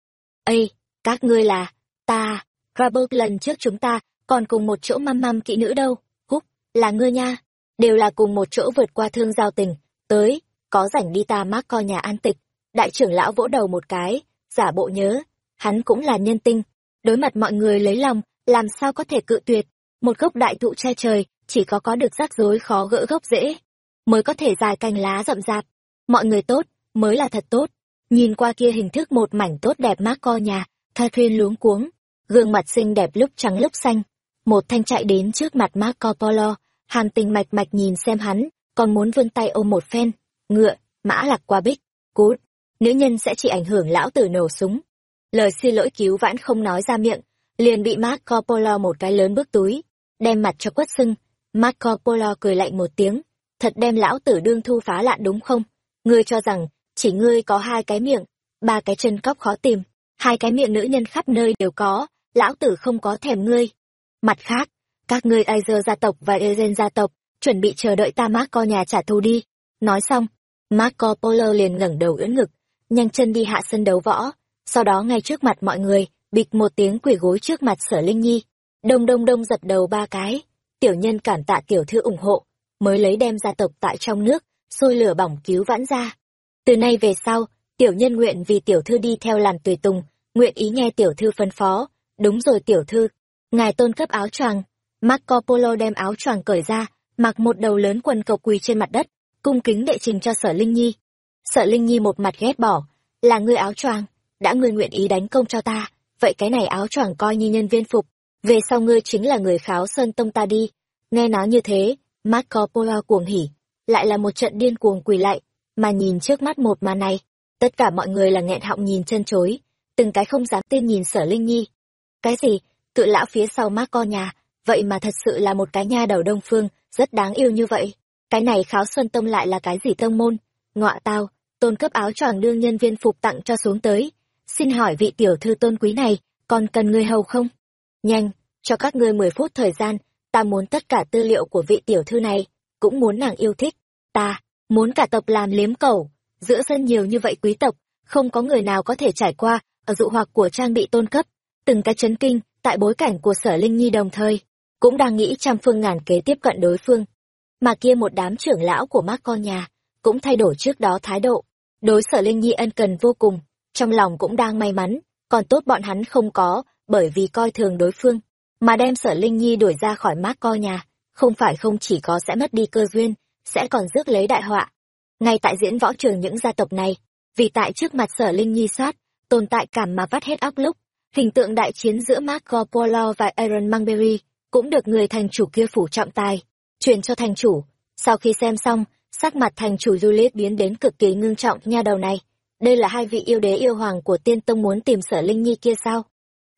ây các ngươi là, ta, Robert lần trước chúng ta còn cùng một chỗ măm măm kỹ nữ đâu, húc, là ngươi nha, đều là cùng một chỗ vượt qua thương giao tình, tới, có rảnh đi ta mác co nhà an tịch. Đại trưởng lão vỗ đầu một cái, giả bộ nhớ, hắn cũng là nhân tinh, đối mặt mọi người lấy lòng, làm sao có thể cự tuyệt, một gốc đại thụ che trời, chỉ có có được rắc rối khó gỡ gốc dễ mới có thể dài cành lá rậm rạp. Mọi người tốt, mới là thật tốt. Nhìn qua kia hình thức một mảnh tốt đẹp mát co nhà, Catherine luống cuống, gương mặt xinh đẹp lúc trắng lúc xanh. Một thanh chạy đến trước mặt Marco Polo, hàn tình mạch mạch nhìn xem hắn, còn muốn vươn tay ôm một phen. Ngựa, mã lạc qua bích, cút nữ nhân sẽ chỉ ảnh hưởng lão tử nổ súng. Lời xin lỗi cứu vãn không nói ra miệng, liền bị Marco Polo một cái lớn bước túi, đem mặt cho quất sưng. Marco Polo cười lạnh một tiếng, thật đem lão tử đương thu phá lạn đúng không? Ngươi cho rằng, chỉ ngươi có hai cái miệng, ba cái chân cóc khó tìm, hai cái miệng nữ nhân khắp nơi đều có, lão tử không có thèm ngươi. Mặt khác, các ngươi Aizer gia tộc và Ezen gia tộc, chuẩn bị chờ đợi ta Marco nhà trả thù đi. Nói xong, Marco Polo liền ngẩng đầu ưỡn ngực, nhanh chân đi hạ sân đấu võ, sau đó ngay trước mặt mọi người, bịch một tiếng quỳ gối trước mặt sở Linh Nhi. Đông đông đông giật đầu ba cái, tiểu nhân cảm tạ tiểu thư ủng hộ, mới lấy đem gia tộc tại trong nước, sôi lửa bỏng cứu vãn ra. Từ nay về sau, tiểu nhân nguyện vì tiểu thư đi theo làm tùy tùng, nguyện ý nghe tiểu thư phân phó. Đúng rồi tiểu thư, ngài tôn cấp áo choàng. Marco Polo đem áo choàng cởi ra, mặc một đầu lớn quần cầu quỳ trên mặt đất, cung kính đệ trình cho sở Linh Nhi sợ Linh Nhi một mặt ghét bỏ, là ngươi áo choàng, đã ngươi nguyện ý đánh công cho ta, vậy cái này áo choàng coi như nhân viên phục, về sau ngươi chính là người kháo sơn tông ta đi. Nghe nói như thế, Marco Polo cuồng hỉ, lại là một trận điên cuồng quỳ lại, mà nhìn trước mắt một màn này, tất cả mọi người là nghẹn họng nhìn chân chối, từng cái không dám tin nhìn sở Linh Nhi. Cái gì? Cự lão phía sau Marco nhà, vậy mà thật sự là một cái nha đầu đông phương, rất đáng yêu như vậy. Cái này kháo sơn tông lại là cái gì tông môn? Ngọa tao, tôn cấp áo choàng đương nhân viên phục tặng cho xuống tới. Xin hỏi vị tiểu thư tôn quý này, còn cần người hầu không? Nhanh, cho các ngươi mười phút thời gian, ta muốn tất cả tư liệu của vị tiểu thư này, cũng muốn nàng yêu thích. Ta, muốn cả tộc làm liếm cầu. Giữa sân nhiều như vậy quý tộc, không có người nào có thể trải qua, ở dụ hoặc của trang bị tôn cấp. Từng cái chấn kinh, tại bối cảnh của sở Linh Nhi đồng thời, cũng đang nghĩ trăm phương ngàn kế tiếp cận đối phương. Mà kia một đám trưởng lão của mác con nhà, cũng thay đổi trước đó thái độ. Đối sở Linh Nhi ân cần vô cùng, trong lòng cũng đang may mắn, còn tốt bọn hắn không có, bởi vì coi thường đối phương, mà đem sở Linh Nhi đuổi ra khỏi mác co nhà, không phải không chỉ có sẽ mất đi cơ duyên, sẽ còn rước lấy đại họa. Ngay tại diễn võ trường những gia tộc này, vì tại trước mặt sở Linh Nhi soát tồn tại cảm mà vắt hết óc lúc, hình tượng đại chiến giữa Marco Polo và Aaron Mangberry cũng được người thành chủ kia phủ trọng tài, truyền cho thành chủ. Sau khi xem xong, sắc mặt thành chủ Juliet biến đến cực kỳ ngưng trọng nha đầu này. Đây là hai vị yêu đế yêu hoàng của tiên tông muốn tìm sở Linh Nhi kia sao?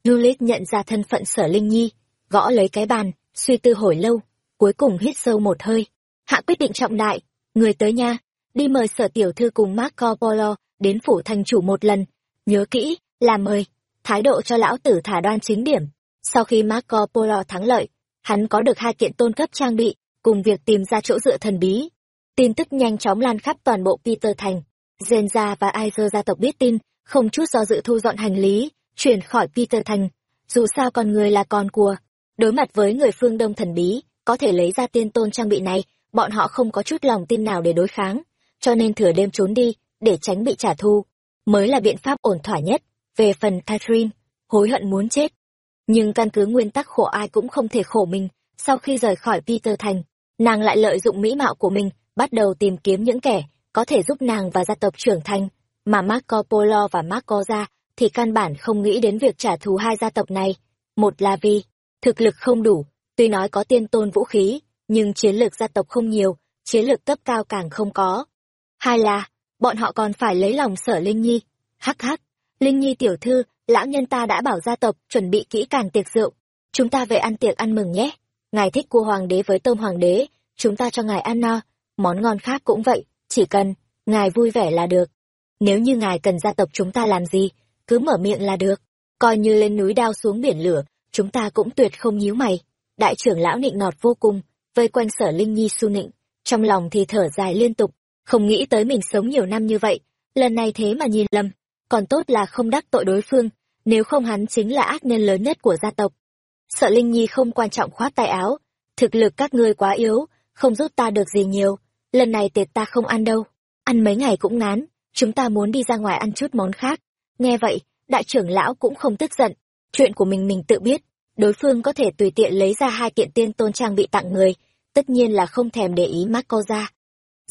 Juliet nhận ra thân phận sở Linh Nhi, gõ lấy cái bàn, suy tư hồi lâu, cuối cùng hít sâu một hơi. Hạ quyết định trọng đại, người tới nha, đi mời sở tiểu thư cùng Marco Polo đến phủ thành chủ một lần. Nhớ kỹ, là mời, thái độ cho lão tử thả đoan chính điểm. Sau khi Marco Polo thắng lợi, hắn có được hai kiện tôn cấp trang bị, cùng việc tìm ra chỗ dựa thần bí. Tin tức nhanh chóng lan khắp toàn bộ Peter Thành. Genza và Aizer gia tộc biết tin, không chút do dự thu dọn hành lý, chuyển khỏi Peter Thành. Dù sao con người là con cua. Đối mặt với người phương Đông thần bí, có thể lấy ra tiên tôn trang bị này, bọn họ không có chút lòng tin nào để đối kháng. Cho nên thừa đêm trốn đi, để tránh bị trả thù, mới là biện pháp ổn thỏa nhất. Về phần Catherine, hối hận muốn chết. Nhưng căn cứ nguyên tắc khổ ai cũng không thể khổ mình, sau khi rời khỏi Peter Thành, nàng lại lợi dụng mỹ mạo của mình, bắt đầu tìm kiếm những kẻ có thể giúp nàng và gia tộc trưởng thành, mà Marco Polo và Marco gia thì căn bản không nghĩ đến việc trả thù hai gia tộc này. Một là vì thực lực không đủ, tuy nói có tiên tôn vũ khí, nhưng chiến lược gia tộc không nhiều, chiến lược cấp cao càng không có. Hai là, bọn họ còn phải lấy lòng sở Linh Nhi. Hắc hắc, Linh Nhi tiểu thư, lão nhân ta đã bảo gia tộc chuẩn bị kỹ càng tiệc rượu. Chúng ta về ăn tiệc ăn mừng nhé. Ngài thích cua hoàng đế với tôm hoàng đế, chúng ta cho ngài ăn no. Món ngon khác cũng vậy, chỉ cần, ngài vui vẻ là được. Nếu như ngài cần gia tộc chúng ta làm gì, cứ mở miệng là được. Coi như lên núi đao xuống biển lửa, chúng ta cũng tuyệt không nhíu mày. Đại trưởng lão nịnh nọt vô cùng, vây quanh sở Linh Nhi su nịnh, trong lòng thì thở dài liên tục, không nghĩ tới mình sống nhiều năm như vậy, lần này thế mà nhìn lầm, còn tốt là không đắc tội đối phương, nếu không hắn chính là ác nhân lớn nhất của gia tộc. Sợ Linh Nhi không quan trọng khoát tay áo, thực lực các ngươi quá yếu, không giúp ta được gì nhiều, lần này tiệc ta không ăn đâu, ăn mấy ngày cũng ngán, chúng ta muốn đi ra ngoài ăn chút món khác. Nghe vậy, đại trưởng lão cũng không tức giận, chuyện của mình mình tự biết, đối phương có thể tùy tiện lấy ra hai kiện tiên tôn trang bị tặng người, tất nhiên là không thèm để ý mắc co ra.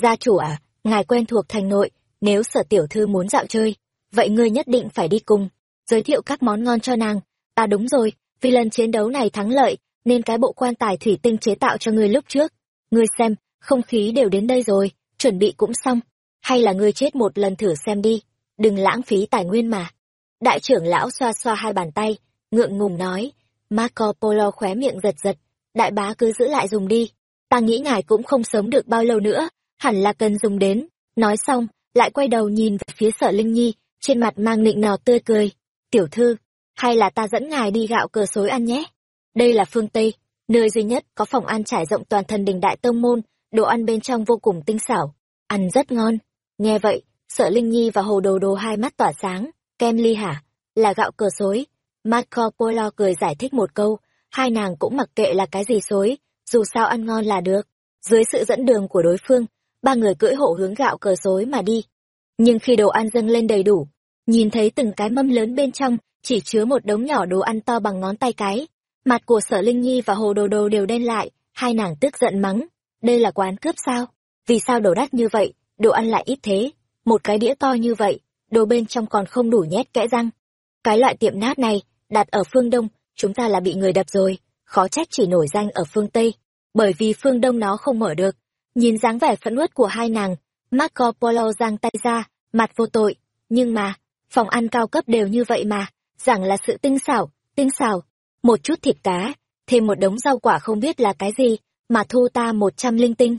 Gia chủ à, ngài quen thuộc thành nội, nếu sở tiểu thư muốn dạo chơi, vậy ngươi nhất định phải đi cùng, giới thiệu các món ngon cho nàng. À đúng rồi, vì lần chiến đấu này thắng lợi, nên cái bộ quan tài thủy tinh chế tạo cho ngươi lúc trước. Ngươi xem, không khí đều đến đây rồi, chuẩn bị cũng xong. Hay là ngươi chết một lần thử xem đi, đừng lãng phí tài nguyên mà. Đại trưởng lão xoa xoa hai bàn tay, ngượng ngùng nói, Marco Polo khóe miệng giật giật, đại bá cứ giữ lại dùng đi, ta nghĩ ngài cũng không sống được bao lâu nữa, hẳn là cần dùng đến. Nói xong, lại quay đầu nhìn về phía sở Linh Nhi, trên mặt mang nịnh nọt tươi cười. Tiểu thư, hay là ta dẫn ngài đi gạo cờ xối ăn nhé? Đây là phương Tây, nơi duy nhất có phòng ăn trải rộng toàn thân đình đại tông môn, đồ ăn bên trong vô cùng tinh xảo, ăn rất ngon. Nghe vậy, sợ Linh Nhi và Hồ Đồ Đồ hai mắt tỏa sáng, kem ly hả? Là gạo cờ xối. Marco Polo cười giải thích một câu, hai nàng cũng mặc kệ là cái gì xối, dù sao ăn ngon là được. Dưới sự dẫn đường của đối phương, ba người cưỡi hộ hướng gạo cờ xối mà đi. Nhưng khi đồ ăn dâng lên đầy đủ, nhìn thấy từng cái mâm lớn bên trong chỉ chứa một đống nhỏ đồ ăn to bằng ngón tay cái. Mặt của sở Linh Nhi và Hồ Đồ Đồ đều đen lại, hai nàng tức giận mắng. Đây là quán cướp sao? Vì sao đồ đắt như vậy, đồ ăn lại ít thế? Một cái đĩa to như vậy, đồ bên trong còn không đủ nhét kẽ răng. Cái loại tiệm nát này, đặt ở phương Đông, chúng ta là bị người đập rồi, khó trách chỉ nổi danh ở phương Tây, bởi vì phương Đông nó không mở được. Nhìn dáng vẻ phẫn uất của hai nàng, Marco Polo giang tay ra, mặt vô tội, nhưng mà, phòng ăn cao cấp đều như vậy mà, rằng là sự tinh xảo, tinh xảo, một chút thịt cá, thêm một đống rau quả không biết là cái gì, mà thu ta một trăm linh tinh.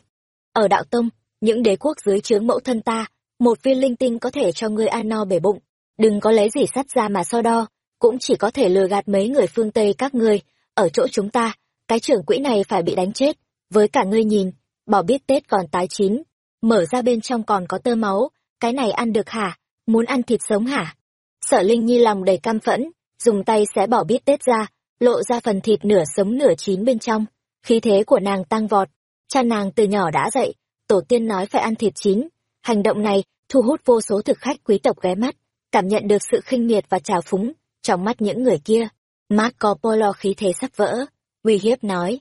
Ở đạo tông, những đế quốc dưới chướng mẫu thân ta, một viên linh tinh có thể cho ngươi ăn no bể bụng, đừng có lấy gì sắt ra mà so đo, cũng chỉ có thể lừa gạt mấy người phương Tây các ngươi, ở chỗ chúng ta, cái trưởng quỹ này phải bị đánh chết, với cả ngươi nhìn, bỏ biết Tết còn tái chín, mở ra bên trong còn có tơ máu, cái này ăn được hả, muốn ăn thịt sống hả? Sở Linh Nhi lòng đầy cam phẫn, dùng tay xé bỏ biết Tết ra, lộ ra phần thịt nửa sống nửa chín bên trong, khí thế của nàng tăng vọt, cha nàng từ nhỏ đã dậy, tổ tiên nói phải ăn thịt chín, hành động này thu hút vô số thực khách quý tộc ghé mắt, cảm nhận được sự khinh miệt và trào phúng trong mắt những người kia. Marco Polo khí thế sắp vỡ, uy hiếp nói,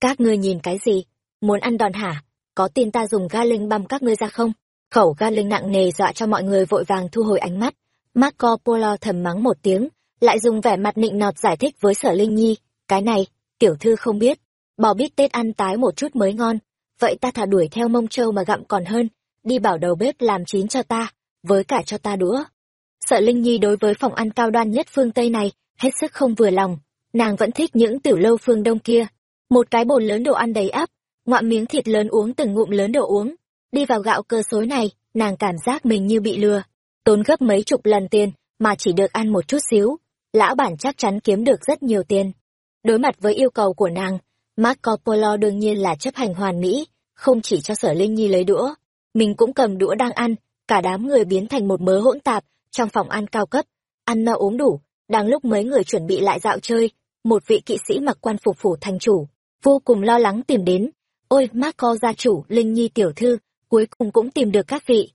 các ngươi nhìn cái gì, muốn ăn đòn hả, có tin ta dùng ga linh băm các ngươi ra không? Khẩu ga linh nặng nề dọa cho mọi người vội vàng thu hồi ánh mắt, Marco Polo thầm mắng một tiếng, lại dùng vẻ mặt nịnh nọt giải thích với sở Linh Nhi, cái này, tiểu thư không biết, bò biết Tết ăn tái một chút mới ngon, vậy ta thả đuổi theo mông trâu mà gặm còn hơn, đi bảo đầu bếp làm chín cho ta, với cả cho ta đũa. Sợ Linh Nhi đối với phòng ăn cao đoan nhất phương Tây này, hết sức không vừa lòng, nàng vẫn thích những tiểu lâu phương Đông kia. Một cái bồn lớn đồ ăn đầy ắp, ngoạm miếng thịt lớn uống từng ngụm lớn đồ uống. Đi vào gạo cơ xối này, nàng cảm giác mình như bị lừa, tốn gấp mấy chục lần tiền mà chỉ được ăn một chút xíu. Lão bản chắc chắn kiếm được rất nhiều tiền. Đối mặt với yêu cầu của nàng, Marco Polo đương nhiên là chấp hành hoàn mỹ, không chỉ cho sở Linh Nhi lấy đũa, mình cũng cầm đũa đang ăn, cả đám người biến thành một mớ hỗn tạp trong phòng ăn cao cấp, ăn no uống đủ, đang lúc mấy người chuẩn bị lại dạo chơi, một vị kỵ sĩ mặc quan phục phủ thành chủ, vô cùng lo lắng tìm đến. Ôi, Marco gia chủ, Linh Nhi tiểu thư, cuối cùng cũng tìm được các vị.